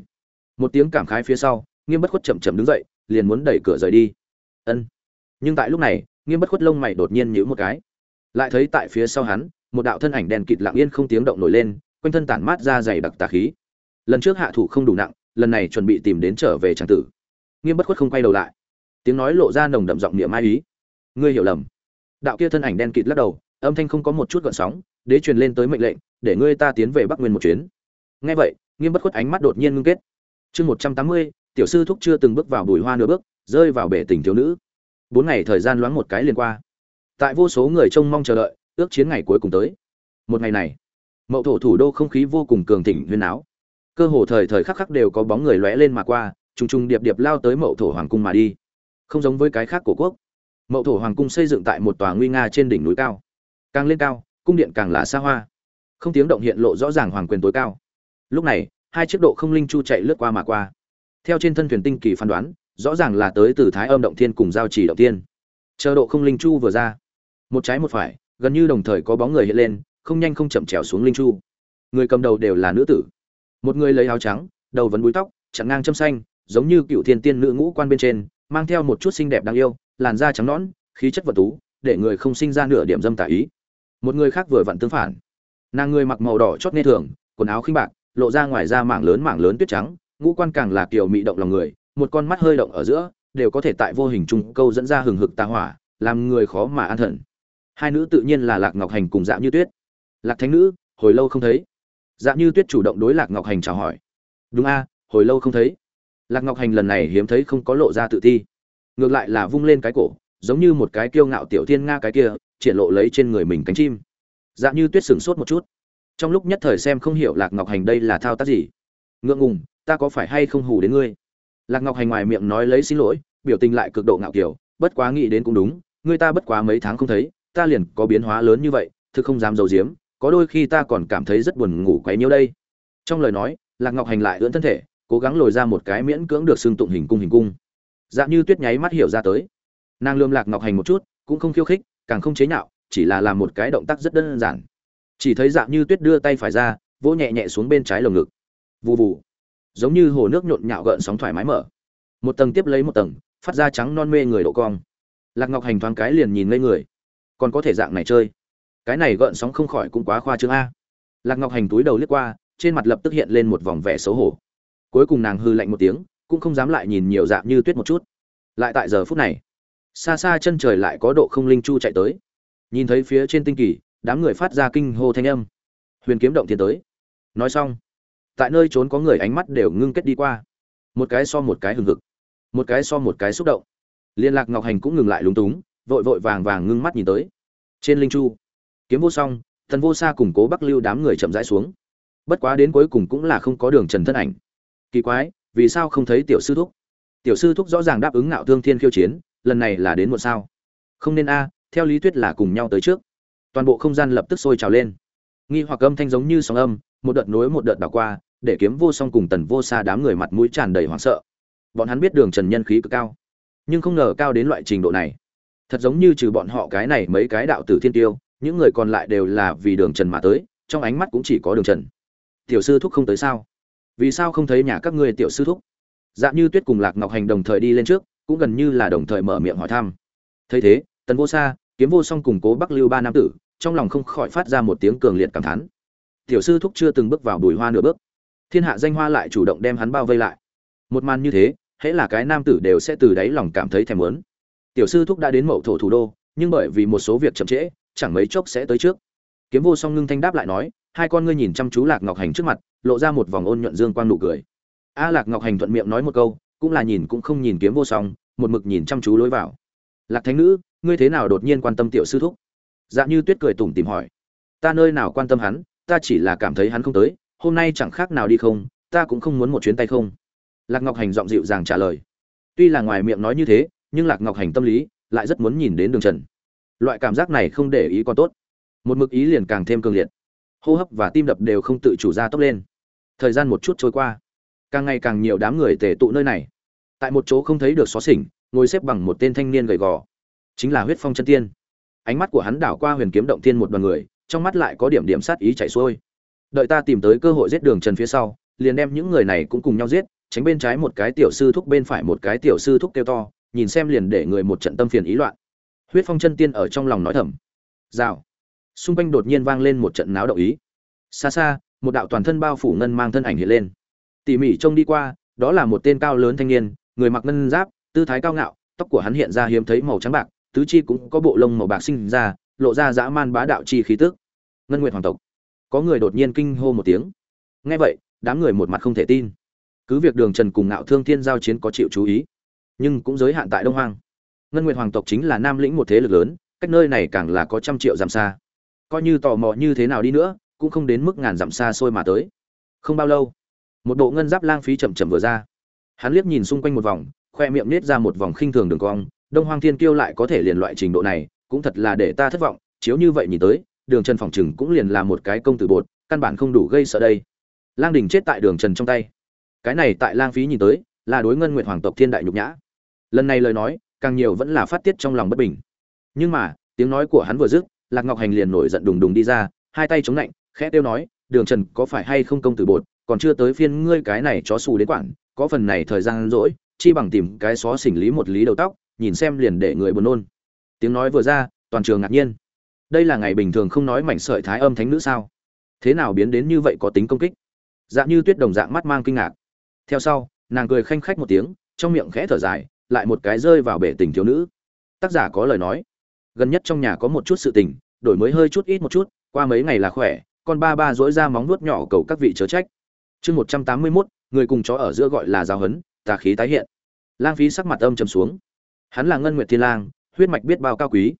Một tiếng cảm khái phía sau, nghiêm bất khuất chậm chậm đứng dậy, liền muốn đẩy cửa rời đi. Ân. Nhưng tại lúc này nghiêm bất khuất lông mày đột nhiên nhíu một cái. Lại thấy tại phía sau hắn, một đạo thân ảnh đèn kịt lặng yên không tiếng động nổi lên, quanh thân tản mát ra dày đặc tà khí. Lần trước hạ thủ không đủ nặng, lần này chuẩn bị tìm đến trở về tràng tử. Nghiêm bất khuất không quay đầu lại. Tiếng nói lộ ra nồng đậm giọng niệm ai ý. Ngươi hiểu lầm. Đạo kia thân ảnh đen kịt lắc đầu, âm thanh không có một chút gợn sóng, đế truyền lên tới mệnh lệnh, để ngươi ta tiến về bắc nguyên một chuyến. Nghe vậy, nghiêm bất khuất ánh mắt đột nhiên ngưng kết. Chương một trăm tám mươi, tiểu sư thúc chưa từng bước vào bùi hoa nửa bước, rơi vào bể tình thiếu nữ bốn ngày thời gian loáng một cái liền qua. Tại vô số người trông mong chờ đợi, ước chiến ngày cuối cùng tới. Một ngày này, mậu thổ thủ đô không khí vô cùng cường thịnh huyên áo. Cơ hồ thời thời khắc khắc đều có bóng người lóe lên mà qua, trùng trùng điệp điệp lao tới mậu thổ hoàng cung mà đi. Không giống với cái khác của quốc. Mậu thổ hoàng cung xây dựng tại một tòa nguy nga trên đỉnh núi cao. Càng lên cao, cung điện càng là xa hoa. Không tiếng động hiện lộ rõ ràng hoàng quyền tối cao. Lúc này, hai chiếc độ không linh chu chạy lướt qua mà qua. Theo trên thân thuyền tinh kỳ phán đoán rõ ràng là tới từ thái âm động thiên cùng giao chỉ động thiên, chờ độ không linh chu vừa ra. Một trái một phải gần như đồng thời có bóng người hiện lên không nhanh không chậm trèo xuống linh chu. Người cầm đầu đều là nữ tử. Một người lấy áo trắng đầu vấn búi tóc chặn ngang châm xanh giống như cựu thiên tiên nữ ngũ quan bên trên mang theo một chút xinh đẹp đáng yêu làn da trắng nõn khí chất vật tú để người không sinh ra nửa điểm dâm tả ý. Một người khác vừa vặn tương phản. Nàng người mặc màu đỏ chót nghe thường quần áo khinh bạc lộ ra ngoài da mảng lớn mảng lớn tuyết trắng ngũ quan càng là kiểu mị động lòng người một con mắt hơi động ở giữa, đều có thể tại vô hình trung câu dẫn ra hừng hực tà hỏa, làm người khó mà an thần. Hai nữ tự nhiên là lạc ngọc hành cùng dạ như tuyết. Lạc thánh nữ, hồi lâu không thấy. Dạ như tuyết chủ động đối lạc ngọc hành chào hỏi. Đúng a, hồi lâu không thấy. Lạc ngọc hành lần này hiếm thấy không có lộ ra tự ti. Ngược lại là vung lên cái cổ, giống như một cái kiêu ngạo tiểu thiên nga cái kia, triển lộ lấy trên người mình cánh chim. Dạ như tuyết sửng sốt một chút. Trong lúc nhất thời xem không hiểu lạc ngọc hành đây là thao tác gì. Ngượng ngùng, ta có phải hay không hù đến ngươi? Lạc ngọc hành ngoài miệng nói lấy xin lỗi, biểu tình lại cực độ ngạo kiểu bất quá nghĩ đến cũng đúng, người ta bất quá mấy tháng không thấy, ta liền có biến hóa lớn như vậy, thực không dám giấu giếm, có đôi khi ta còn cảm thấy rất buồn ngủ quấy nhiêu đây. Trong lời nói, lạc ngọc hành lại ưỡn thân thể, cố gắng lồi ra một cái miễn cưỡng được xương tụng hình cung hình cung. Dạ như tuyết nháy mắt hiểu ra tới. Nàng lườm lạc ngọc hành một chút, cũng không khiêu khích, càng không chế nhạo, chỉ là làm một cái động tác rất đơn giản. Chỉ thấy dạ như tuyết đưa tay phải ra, vỗ nhẹ nhẹ xuống bên trái lồng ngực. Vù vù giống như hồ nước nhộn nhạo gợn sóng thoải mái mở. Một tầng tiếp lấy một tầng, phát ra trắng non mê người độ cong. Lạc ngọc hành thoáng cái liền nhìn ngây người. Còn có thể dạng này chơi? Cái này gợn sóng không khỏi cũng quá khoa trương a. Lạc ngọc hành túi đầu liếc qua, trên mặt lập tức hiện lên một vòng vẻ xấu hổ. Cuối cùng nàng hư lạnh một tiếng, cũng không dám lại nhìn nhiều dạng như tuyết một chút. Lại tại giờ phút này, xa xa chân trời lại có độ không linh chu chạy tới. Nhìn thấy phía trên tinh kỳ, đám người phát ra kinh hô thanh âm. Huyền kiếm động tiến tới. Nói xong tại nơi trốn có người ánh mắt đều ngưng kết đi qua. Một cái so một cái hừng hực, một cái so một cái xúc động. Liên lạc ngọc hành cũng ngừng lại lúng túng, vội vội vàng vàng ngưng mắt nhìn tới. Trên linh chu, kiếm vô song, thần vô xa củng cố bắc lưu đám người chậm rãi xuống. Bất quá đến cuối cùng cũng là không có đường trần thân ảnh. Kỳ quái, vì sao không thấy tiểu sư thúc? Tiểu sư thúc rõ ràng đáp ứng ngạo thương thiên khiêu chiến, lần này là đến một sao. Không nên a, theo lý thuyết là cùng nhau tới trước. Toàn bộ không gian lập tức sôi trào lên. Nghi hoặc âm thanh giống như sóng âm, một đợt nối một đợt đảo qua để kiếm vô song cùng tần vô xa đám người mặt mũi tràn đầy hoảng sợ. Bọn hắn biết đường trần nhân khí cực cao, nhưng không ngờ cao đến loại trình độ này. Thật giống như trừ bọn họ cái này mấy cái đạo tử thiên tiêu, những người còn lại đều là vì đường trần mà tới, trong ánh mắt cũng chỉ có đường trần. Tiểu sư thúc không tới sao? Vì sao không thấy nhà các ngươi tiểu sư thúc? Dạ như tuyết cùng lạc ngọc hành đồng thời đi lên trước, cũng gần như là đồng thời mở miệng hỏi thăm. Thấy thế, tần vô xa kiếm vô song cùng cố bắc lưu ba nam tử, trong lòng không khỏi phát ra một tiếng cường liệt cảm thán. Tiểu sư thúc chưa từng bước vào bùi hoa nửa bước thiên hạ danh hoa lại chủ động đem hắn bao vây lại. Một màn như thế, hễ là cái nam tử đều sẽ từ đáy lòng cảm thấy thèm muốn. Tiểu sư thúc đã đến mậu thổ thủ đô, nhưng bởi vì một số việc chậm trễ, chẳng mấy chốc sẽ tới trước. Kiếm vô song ngưng thanh đáp lại nói, hai con ngươi nhìn chăm chú lạc ngọc hành trước mặt, lộ ra một vòng ôn nhuận dương quang nụ cười. A lạc ngọc hành thuận miệng nói một câu, cũng là nhìn cũng không nhìn kiếm vô song, một mực nhìn chăm chú lối vào. Lạc thánh nữ, ngươi thế nào đột nhiên quan tâm tiểu sư thúc? Dạ như tuyết cười tủm tìm hỏi. Ta nơi nào quan tâm hắn, ta chỉ là cảm thấy hắn không tới hôm nay chẳng khác nào đi không, ta cũng không muốn một chuyến tay không. Lạc ngọc hành giọng dịu dàng trả lời. Tuy là ngoài miệng nói như thế, nhưng lạc ngọc hành tâm lý lại rất muốn nhìn đến đường trần. Loại cảm giác này không để ý còn tốt. Một mực ý liền càng thêm cường liệt. Hô hấp và tim đập đều không tự chủ ra tốc lên. Thời gian một chút trôi qua. Càng ngày càng nhiều đám người tề tụ nơi này. Tại một chỗ không thấy được xó xỉnh, ngồi xếp bằng một tên thanh niên gầy gò. Chính là huyết phong chân tiên. Ánh mắt của hắn đảo qua huyền kiếm động tiên một đoàn người, trong mắt lại có điểm điểm sát ý chạy xuôi đợi ta tìm tới cơ hội giết đường trần phía sau, liền đem những người này cũng cùng nhau giết, tránh bên trái một cái tiểu sư thúc bên phải một cái tiểu sư thúc kêu to, nhìn xem liền để người một trận tâm phiền ý loạn. Huyết phong chân tiên ở trong lòng nói thầm. Rào. Xung quanh đột nhiên vang lên một trận náo động ý. Xa xa, một đạo toàn thân bao phủ ngân mang thân ảnh hiện lên. Tỉ mỉ trông đi qua, đó là một tên cao lớn thanh niên, người mặc ngân giáp, tư thái cao ngạo, tóc của hắn hiện ra hiếm thấy màu trắng bạc, tứ chi cũng có bộ lông màu bạc sinh ra, lộ ra dã man bá đạo chi khí tức. Ngân nguyệt hoàng tộc có người đột nhiên kinh hô một tiếng. Nghe vậy, đám người một mặt không thể tin. Cứ việc đường trần cùng ngạo thương thiên giao chiến có chịu chú ý, nhưng cũng giới hạn tại đông hoang. Ngân nguyệt hoàng tộc chính là nam lĩnh một thế lực lớn, cách nơi này càng là có trăm triệu dặm xa. Coi như tò mò như thế nào đi nữa, cũng không đến mức ngàn dặm xa xôi mà tới. Không bao lâu, một bộ ngân giáp lang phí chậm chậm vừa ra. Hắn liếc nhìn xung quanh một vòng, khoe miệng nết ra một vòng khinh thường đường cong. Đông hoang thiên kiêu lại có thể liền loại trình độ này, cũng thật là để ta thất vọng, chiếu như vậy nhìn tới đường trần phòng chừng cũng liền là một cái công tử bột, căn bản không đủ gây sợ đây. Lang đình chết tại đường trần trong tay. Cái này tại lang phí nhìn tới, là đối ngân nguyện hoàng tộc thiên đại nhục nhã. Lần này lời nói, càng nhiều vẫn là phát tiết trong lòng bất bình. Nhưng mà, tiếng nói của hắn vừa dứt, lạc ngọc hành liền nổi giận đùng đùng đi ra, hai tay chống lạnh, khẽ tiêu nói, đường trần, có phải hay không công tử bột, còn chưa tới phiên ngươi cái này chó xù đến quản, có phần này thời gian rỗi, chi bằng tìm cái xó xỉnh lý một lý đầu tóc, nhìn xem liền để người buồn nôn. Tiếng nói vừa ra, toàn trường ngạc nhiên đây là ngày bình thường không nói mảnh sợi thái âm thánh nữ sao? Thế nào biến đến như vậy có tính công kích? Dạng như tuyết đồng dạng mắt mang kinh ngạc. Theo sau, nàng cười khanh khách một tiếng, trong miệng khẽ thở dài, lại một cái rơi vào bể tình thiếu nữ. Tác giả có lời nói. Gần nhất trong nhà có một chút sự tình, đổi mới hơi chút ít một chút, qua mấy ngày là khỏe, con ba ba dỗi ra móng nuốt nhỏ cầu các vị chớ trách. Chương một trăm tám mươi mốt, người cùng chó ở giữa gọi là giáo hấn, tà khí tái hiện. Lang phí sắc mặt âm trầm xuống. Hắn là ngân nguyệt thiên lang, huyết mạch biết bao cao quý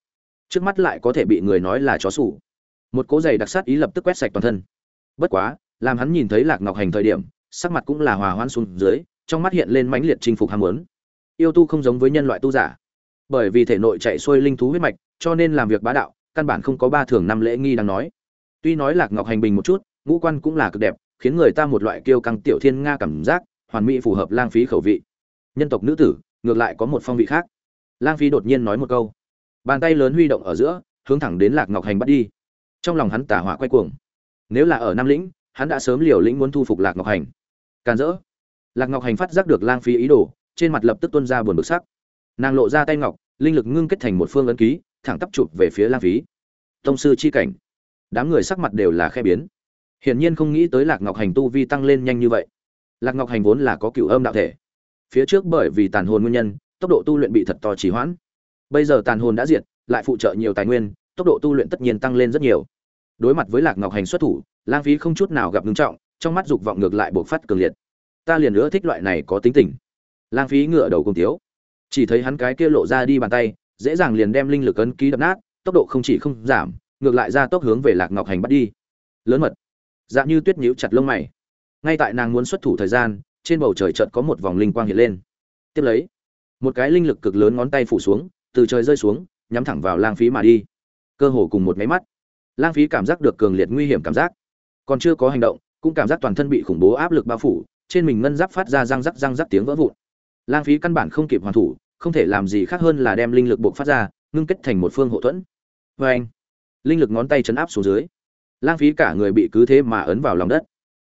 trước mắt lại có thể bị người nói là chó sủ. Một cố giày đặc sát ý lập tức quét sạch toàn thân. Bất quá, làm hắn nhìn thấy lạc ngọc hành thời điểm, sắc mặt cũng là hòa hoan xuống dưới, trong mắt hiện lên mãnh liệt chinh phục ham muốn. Yêu tu không giống với nhân loại tu giả. Bởi vì thể nội chạy xuôi linh thú huyết mạch, cho nên làm việc bá đạo, căn bản không có ba thường năm lễ nghi đang nói. Tuy nói lạc ngọc hành bình một chút, ngũ quan cũng là cực đẹp, khiến người ta một loại kiêu căng tiểu thiên nga cảm giác, hoàn mỹ phù hợp lang phí khẩu vị. Nhân tộc nữ tử, ngược lại có một phong vị khác. Lang phí đột nhiên nói một câu bàn tay lớn huy động ở giữa, hướng thẳng đến lạc ngọc hành bắt đi. Trong lòng hắn tả hỏa quay cuồng. Nếu là ở nam lĩnh, hắn đã sớm liều lĩnh muốn thu phục lạc ngọc hành. Càn rỡ. Lạc ngọc hành phát giác được lang phí ý đồ, trên mặt lập tức tuân ra buồn bực sắc. Nàng lộ ra tay ngọc, linh lực ngưng kết thành một phương ấn ký, thẳng tắp chụp về phía lang phí tông sư chi cảnh. Đám người sắc mặt đều là khe biến. Hiển nhiên không nghĩ tới lạc ngọc hành tu vi tăng lên nhanh như vậy. Lạc ngọc hành vốn là có cựu âm đạo thể. Phía trước bởi vì tàn hồn nguyên nhân, tốc độ tu luyện bị thật to trì hoãn bây giờ tàn hồn đã diệt, lại phụ trợ nhiều tài nguyên, tốc độ tu luyện tất nhiên tăng lên rất nhiều. Đối mặt với lạc ngọc hành xuất thủ, lang phí không chút nào gặp ngưng trọng, trong mắt dục vọng ngược lại bộc phát cường liệt. Ta liền nữa thích loại này có tính tình. Lang phí ngựa đầu cùng tiếu. Chỉ thấy hắn cái kia lộ ra đi bàn tay, dễ dàng liền đem linh lực ấn ký đập nát, tốc độ không chỉ không giảm, ngược lại ra tốc hướng về lạc ngọc hành bắt đi. Lớn mật. Dạ như tuyết nhíu chặt lông mày. Ngay tại nàng muốn xuất thủ thời gian, trên bầu trời chợt có một vòng linh quang hiện lên. Tiếp lấy, một cái linh lực cực lớn ngón tay phủ xuống từ trời rơi xuống, nhắm thẳng vào lang phí mà đi. Cơ hồ cùng một máy mắt. Lang phí cảm giác được cường liệt nguy hiểm cảm giác. Còn chưa có hành động, cũng cảm giác toàn thân bị khủng bố áp lực bao phủ, trên mình ngân giáp phát ra răng rắc răng rắc tiếng vỡ vụn. Lang phí căn bản không kịp hoàn thủ, không thể làm gì khác hơn là đem linh lực buộc phát ra, ngưng kết thành một phương hộ thuẫn. Vê anh, linh lực ngón tay chấn áp xuống dưới. Lang phí cả người bị cứ thế mà ấn vào lòng đất.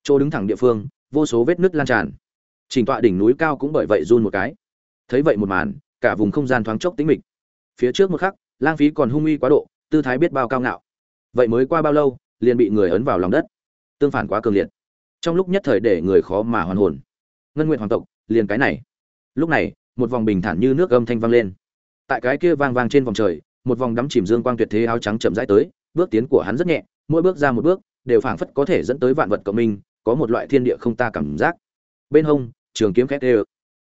Chỗ đứng thẳng địa phương, vô số vết nứt lan tràn. Trình tọa đỉnh núi cao cũng bởi vậy run một cái. Thấy vậy một màn, cả vùng không gian thoáng chốc tĩnh mịch phía trước một khắc lang phí còn hung uy quá độ, tư thái biết bao cao ngạo. Vậy mới qua bao lâu, liền bị người ấn vào lòng đất? Tương phản quá cường liệt. Trong lúc nhất thời để người khó mà hoàn hồn. Ngân nguyện hoàng tộc, liền cái này. Lúc này, một vòng bình thản như nước âm thanh vang lên. Tại cái kia vang vang trên vòng trời, một vòng đắm chìm dương quang tuyệt thế áo trắng chậm rãi tới, bước tiến của hắn rất nhẹ, mỗi bước ra một bước, đều phảng phất có thể dẫn tới vạn vật cộng minh, có một loại thiên địa không ta cảm giác. Bên hông, trường kiếm khét đê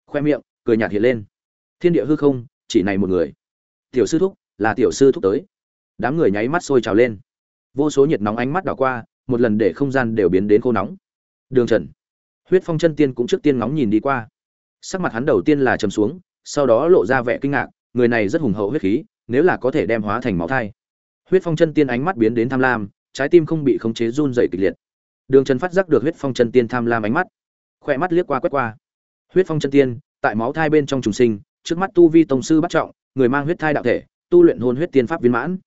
khoe miệng, cười nhạt hiện lên. Thiên địa hư không, chỉ này một người tiểu sư thúc, là tiểu sư thúc tới. Đám người nháy mắt sôi trào lên. Vô số nhiệt nóng ánh mắt đảo qua, một lần để không gian đều biến đến khô nóng. Đường trần, huyết phong chân tiên cũng trước tiên nóng nhìn đi qua. Sắc mặt hắn đầu tiên là trầm xuống, sau đó lộ ra vẻ kinh ngạc, người này rất hùng hậu huyết khí, nếu là có thể đem hóa thành máu thai. Huyết phong chân tiên ánh mắt biến đến tham lam, trái tim không bị khống chế run dày kịch liệt. Đường trần phát giác được huyết phong chân tiên tham lam ánh mắt, khoe mắt liếc qua quét qua. Huyết phong chân tiên, tại máu thai bên trong trùng sinh, trước mắt tu vi tông sư bắt trọng người mang huyết thai đạo thể, tu luyện hồn huyết tiên pháp viên mãn.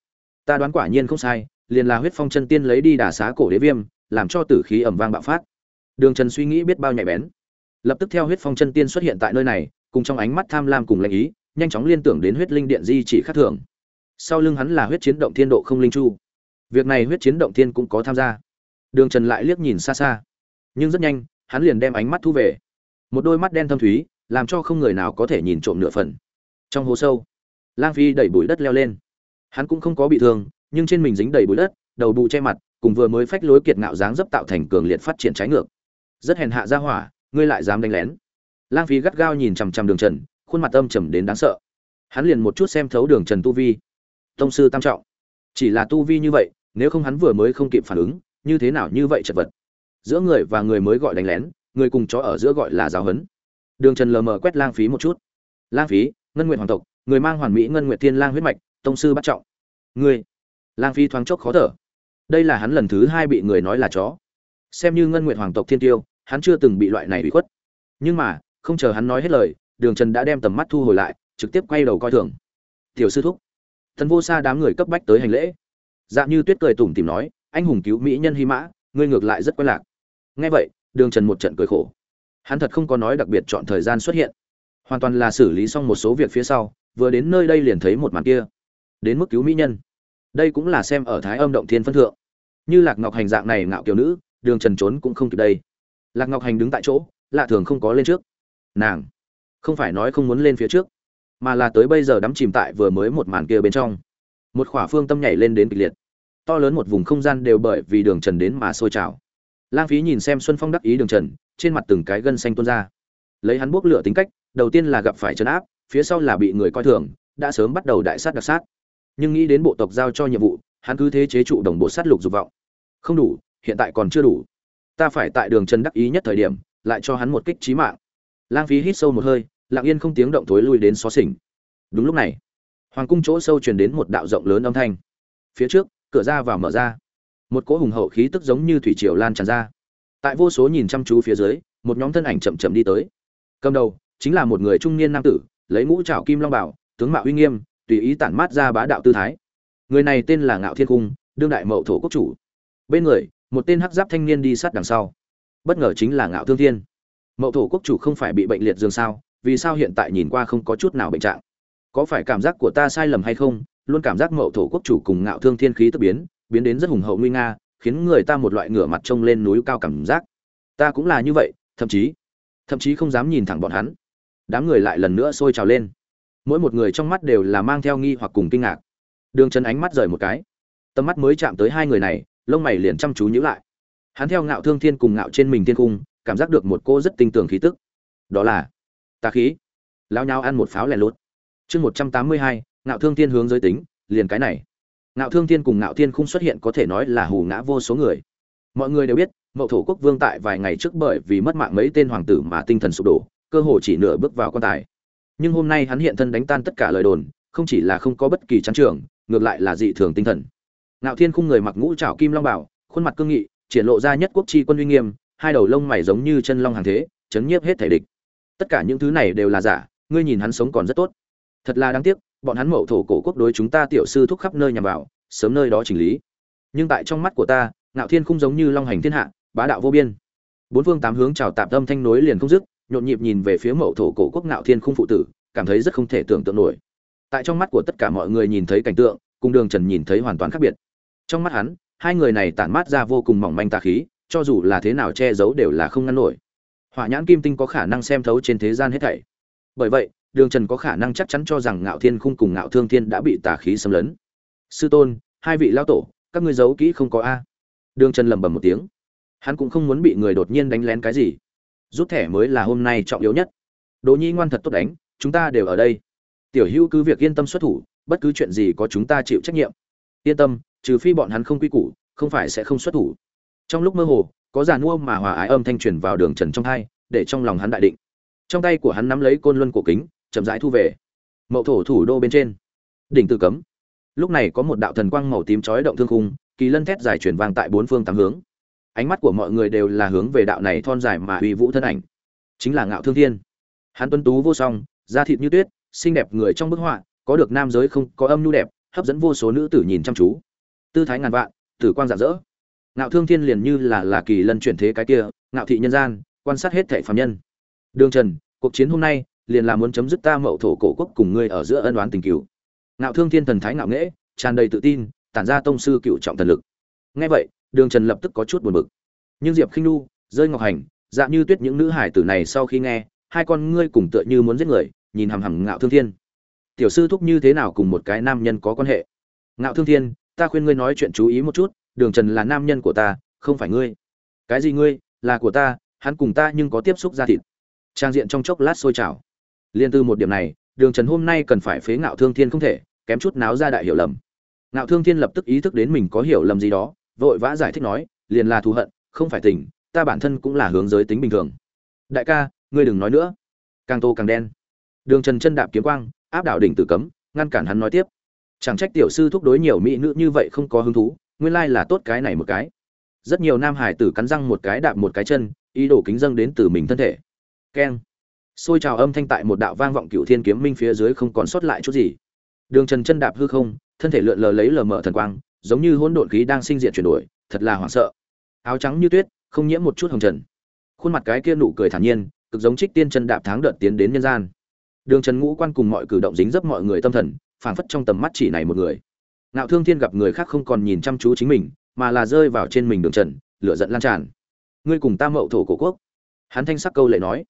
Ta đoán quả nhiên không sai, liền là huyết phong chân tiên lấy đi đả xá cổ đế viêm, làm cho tử khí ẩm vang bạo phát. Đường trần suy nghĩ biết bao nhạy bén. Lập tức theo huyết phong chân tiên xuất hiện tại nơi này, cùng trong ánh mắt tham lam cùng lệnh ý, nhanh chóng liên tưởng đến huyết linh điện di chỉ khác thường sau lưng hắn là huyết chiến động thiên độ không linh chu. Việc này huyết chiến động thiên cũng có tham gia. Đường trần lại liếc nhìn xa xa. Nhưng rất nhanh, hắn liền đem ánh mắt thu về. Một đôi mắt đen thâm thúy, làm cho không người nào có thể nhìn trộm nửa phần. Trong hồ sâu lang phi đẩy bụi đất leo lên. Hắn cũng không có bị thương, nhưng trên mình dính đầy bụi đất, đầu bù che mặt, cùng vừa mới phách lối kiệt ngạo dáng dấp tạo thành cường liệt phát triển trái ngược. Rất hèn hạ ra hỏa, ngươi lại dám đánh lén. Lang phi gắt gao nhìn chằm chằm đường trần, khuôn mặt âm trầm đến đáng sợ. Hắn liền một chút xem thấu đường trần tu vi. Tông sư tam trọng. Chỉ là tu vi như vậy, nếu không hắn vừa mới không kịp phản ứng, như thế nào như vậy chật vật. Giữa người và người mới gọi đánh lén, người cùng chó ở giữa gọi là giáo hấn đường trần lờ mờ quét lang phí một chút. Lang phí ngân nguyện hoàng tộc người mang hoàn mỹ ngân nguyện thiên lang huyết mạch, tông sư bắt trọng. Ngươi, lang phi thoáng chốc khó thở. Đây là hắn lần thứ hai bị người nói là chó. Xem như ngân nguyện hoàng tộc thiên tiêu, hắn chưa từng bị loại này bị khuất. Nhưng mà, không chờ hắn nói hết lời, đường trần đã đem tầm mắt thu hồi lại, trực tiếp quay đầu coi thường. Tiểu sư thúc, thần vô xa đám người cấp bách tới hành lễ. Dạ như tuyết cười tủm tìm nói, anh hùng cứu mỹ nhân hy mã, ngươi ngược lại rất quen lạc. Nghe vậy, đường trần một trận cười khổ. Hắn thật không có nói đặc biệt chọn thời gian xuất hiện. Hoàn toàn là xử lý xong một số việc phía sau vừa đến nơi đây liền thấy một màn kia. Đến mức cứu mỹ nhân. Đây cũng là xem ở thái âm động thiên phân thượng. Như lạc ngọc hành dạng này ngạo kiểu nữ, đường trần trốn cũng không kịp đây. Lạc ngọc hành đứng tại chỗ, lạ thường không có lên trước. Nàng không phải nói không muốn lên phía trước, mà là tới bây giờ đắm chìm tại vừa mới một màn kia bên trong. Một khỏa phương tâm nhảy lên đến kịch liệt. To lớn một vùng không gian đều bởi vì đường trần đến mà sôi trào. Lang phí nhìn xem xuân phong đắc ý đường trần, trên mặt từng cái gân xanh tuôn ra. Lấy hắn bốc lửa tính cách, đầu tiên là gặp phải trấn áp phía sau là bị người coi thường, đã sớm bắt đầu đại sát đặc sát. Nhưng nghĩ đến bộ tộc giao cho nhiệm vụ, hắn cứ thế chế trụ đồng bộ sát lục dục vọng. Không đủ, hiện tại còn chưa đủ. Ta phải tại đường trần đắc ý nhất thời điểm, lại cho hắn một kích trí mạng. Lang phí hít sâu một hơi, lặng yên không tiếng động thối lui đến xó xỉnh. Đúng lúc này, hoàng cung chỗ sâu truyền đến một đạo rộng lớn âm thanh. Phía trước, cửa ra vào mở ra. Một cỗ hùng hậu khí tức giống như thủy triều lan tràn ra. Tại vô số nhìn chăm chú phía dưới, một nhóm thân ảnh chậm chậm đi tới. Cầm đầu, chính là một người trung niên nam tử lấy mũ trảo kim long bảo, tướng mạo uy nghiêm, tùy ý tản mát ra bá đạo tư thái. Người này tên là ngạo thiên cung, đương đại mậu thổ quốc chủ. Bên người, một tên hắc giáp thanh niên đi sát đằng sau. Bất ngờ chính là ngạo thương thiên. Mậu thổ quốc chủ không phải bị bệnh liệt dương sao, vì sao hiện tại nhìn qua không có chút nào bệnh trạng? Có phải cảm giác của ta sai lầm hay không? Luôn cảm giác mậu thổ quốc chủ cùng ngạo thương thiên khí tức biến biến đến rất hùng hậu nguy nga, khiến người ta một loại ngửa mặt trông lên núi cao cảm giác. Ta cũng là như vậy, thậm chí thậm chí không dám nhìn thẳng bọn hắn đám người lại lần nữa sôi trào lên. Mỗi một người trong mắt đều là mang theo nghi hoặc cùng kinh ngạc. Đường trần ánh mắt rời một cái. Tầm mắt mới chạm tới hai người này, lông mày liền chăm chú nhữ lại. Hắn theo ngạo thương thiên cùng ngạo trên mình thiên cung, cảm giác được một cô rất tinh tường khí tức. Đó là tà khí. Lao nhau ăn một pháo lẻ lốt chương một trăm tám mươi hai, ngạo thương thiên hướng giới tính, liền cái này. Ngạo thương thiên cùng ngạo thiên không xuất hiện có thể nói là hù ngã vô số người. Mọi người đều biết, mậu thổ quốc vương tại vài ngày trước bởi vì mất mạng mấy tên hoàng tử mà tinh thần sụp đổ cơ hồ chỉ nửa bước vào quan tài. Nhưng hôm nay hắn hiện thân đánh tan tất cả lời đồn, không chỉ là không có bất kỳ trắng trường, ngược lại là dị thường tinh thần. Ngạo thiên khung người mặc ngũ trảo kim long bảo, khuôn mặt cương nghị, triển lộ ra nhất quốc chi quân uy nghiêm, hai đầu lông mày giống như chân long hàng thế, chấn nhiếp hết thể địch. Tất cả những thứ này đều là giả, ngươi nhìn hắn sống còn rất tốt. Thật là đáng tiếc, bọn hắn mậu thổ cổ quốc đối chúng ta tiểu sư thúc khắp nơi nhằm vào, sớm nơi đó chỉnh lý. Nhưng tại trong mắt của ta, ngạo thiên Khung giống như long hành thiên hạ, bá đạo vô biên. Bốn phương tám hướng chào tạm tâm thanh nối liền không dứt nhộn nhịp nhìn về phía mậu thổ cổ quốc ngạo thiên khung phụ tử, cảm thấy rất không thể tưởng tượng nổi. Tại trong mắt của tất cả mọi người nhìn thấy cảnh tượng, cùng đường trần nhìn thấy hoàn toàn khác biệt. Trong mắt hắn, hai người này tản mát ra vô cùng mỏng manh tà khí, cho dù là thế nào che giấu đều là không ngăn nổi. Hỏa nhãn kim tinh có khả năng xem thấu trên thế gian hết thảy. Bởi vậy, đường trần có khả năng chắc chắn cho rằng ngạo thiên khung cùng ngạo thương thiên đã bị tà khí xâm lấn. Sư tôn, hai vị lao tổ, các ngươi giấu kỹ không có a? Đường trần lẩm bẩm một tiếng. Hắn cũng không muốn bị người đột nhiên đánh lén cái gì rút thẻ mới là hôm nay trọng yếu nhất. Đỗ nhi ngoan thật tốt đánh, chúng ta đều ở đây. Tiểu hữu cứ việc yên tâm xuất thủ, bất cứ chuyện gì có chúng ta chịu trách nhiệm. Yên tâm, trừ phi bọn hắn không quy củ, không phải sẽ không xuất thủ. Trong lúc mơ hồ, có giàn mua mà hòa ái âm thanh truyền vào đường trần trong hai, để trong lòng hắn đại định. Trong tay của hắn nắm lấy côn luân cổ kính, chậm rãi thu về. Mậu thổ thủ đô bên trên. Đỉnh tự cấm. Lúc này có một đạo thần quang màu tím chói động thương khung, kỳ lân thét dài chuyển vang tại bốn phương tám hướng ánh mắt của mọi người đều là hướng về đạo này thon dài mà uy vũ thân ảnh. Chính là ngạo thương thiên. Hắn tuân tú vô song, da thịt như tuyết, xinh đẹp người trong bức họa, có được nam giới không, có âm nhu đẹp, hấp dẫn vô số nữ tử nhìn chăm chú. Tư thái ngàn vạn, tử quang rạng rỡ. Ngạo thương thiên liền như là là kỳ lân chuyển thế cái kia, ngạo thị nhân gian, quan sát hết thảy phàm nhân. Đường trần, cuộc chiến hôm nay, liền là muốn chấm dứt ta mậu thổ cổ quốc cùng ngươi ở giữa ân oán tình cửu. Ngạo thương thiên thần thái ngạo nghễ, tràn đầy tự tin, tản ra tông sư cựu trọng thần lực. Ngay vậy đường trần lập tức có chút buồn bực. Nhưng diệp khinh nu rơi ngọc hành dạ như tuyết những nữ hải tử này sau khi nghe, hai con ngươi cùng tựa như muốn giết người, nhìn hằm hằm ngạo thương thiên. Tiểu sư thúc như thế nào cùng một cái nam nhân có quan hệ? Ngạo thương thiên, ta khuyên ngươi nói chuyện chú ý một chút, đường trần là nam nhân của ta, không phải ngươi. Cái gì ngươi, là của ta, hắn cùng ta nhưng có tiếp xúc ra thịt. Trang diện trong chốc lát sôi trào. Liên tư một điểm này, đường trần hôm nay cần phải phế ngạo thương thiên không thể, kém chút náo ra đại hiểu lầm. Ngạo thương thiên lập tức ý thức đến mình có hiểu lầm gì đó vội vã giải thích nói, liền là thù hận, không phải tình, ta bản thân cũng là hướng giới tính bình thường. Đại ca, ngươi đừng nói nữa. Càng tô càng đen. Đường trần chân đạp kiếm quang, áp đảo đỉnh tử cấm, ngăn cản hắn nói tiếp. Chẳng trách tiểu sư thúc đối nhiều mỹ nữ như vậy không có hứng thú, nguyên lai là tốt cái này một cái. Rất nhiều nam hải tử cắn răng một cái đạp một cái chân, ý đồ kính dâng đến từ mình thân thể. Keng. Xôi trào âm thanh tại một đạo vang vọng cựu thiên kiếm minh phía dưới không còn sót lại chút gì. Đường trần chân đạp hư không, thân thể lượn lờ lấy lờ mở thần quang giống như hỗn độn khí đang sinh diện chuyển đổi, thật là hoảng sợ. Áo trắng như tuyết, không nhiễm một chút hồng trần. Khuôn mặt cái kia nụ cười thản nhiên, cực giống trích tiên chân đạp tháng đợt tiến đến nhân gian. Đường trần ngũ quan cùng mọi cử động dính dấp mọi người tâm thần, phảng phất trong tầm mắt chỉ này một người. Ngạo thương thiên gặp người khác không còn nhìn chăm chú chính mình, mà là rơi vào trên mình đường trần, lửa giận lan tràn. Ngươi cùng ta mậu thổ cổ quốc. Hắn thanh sắc câu lệ nói.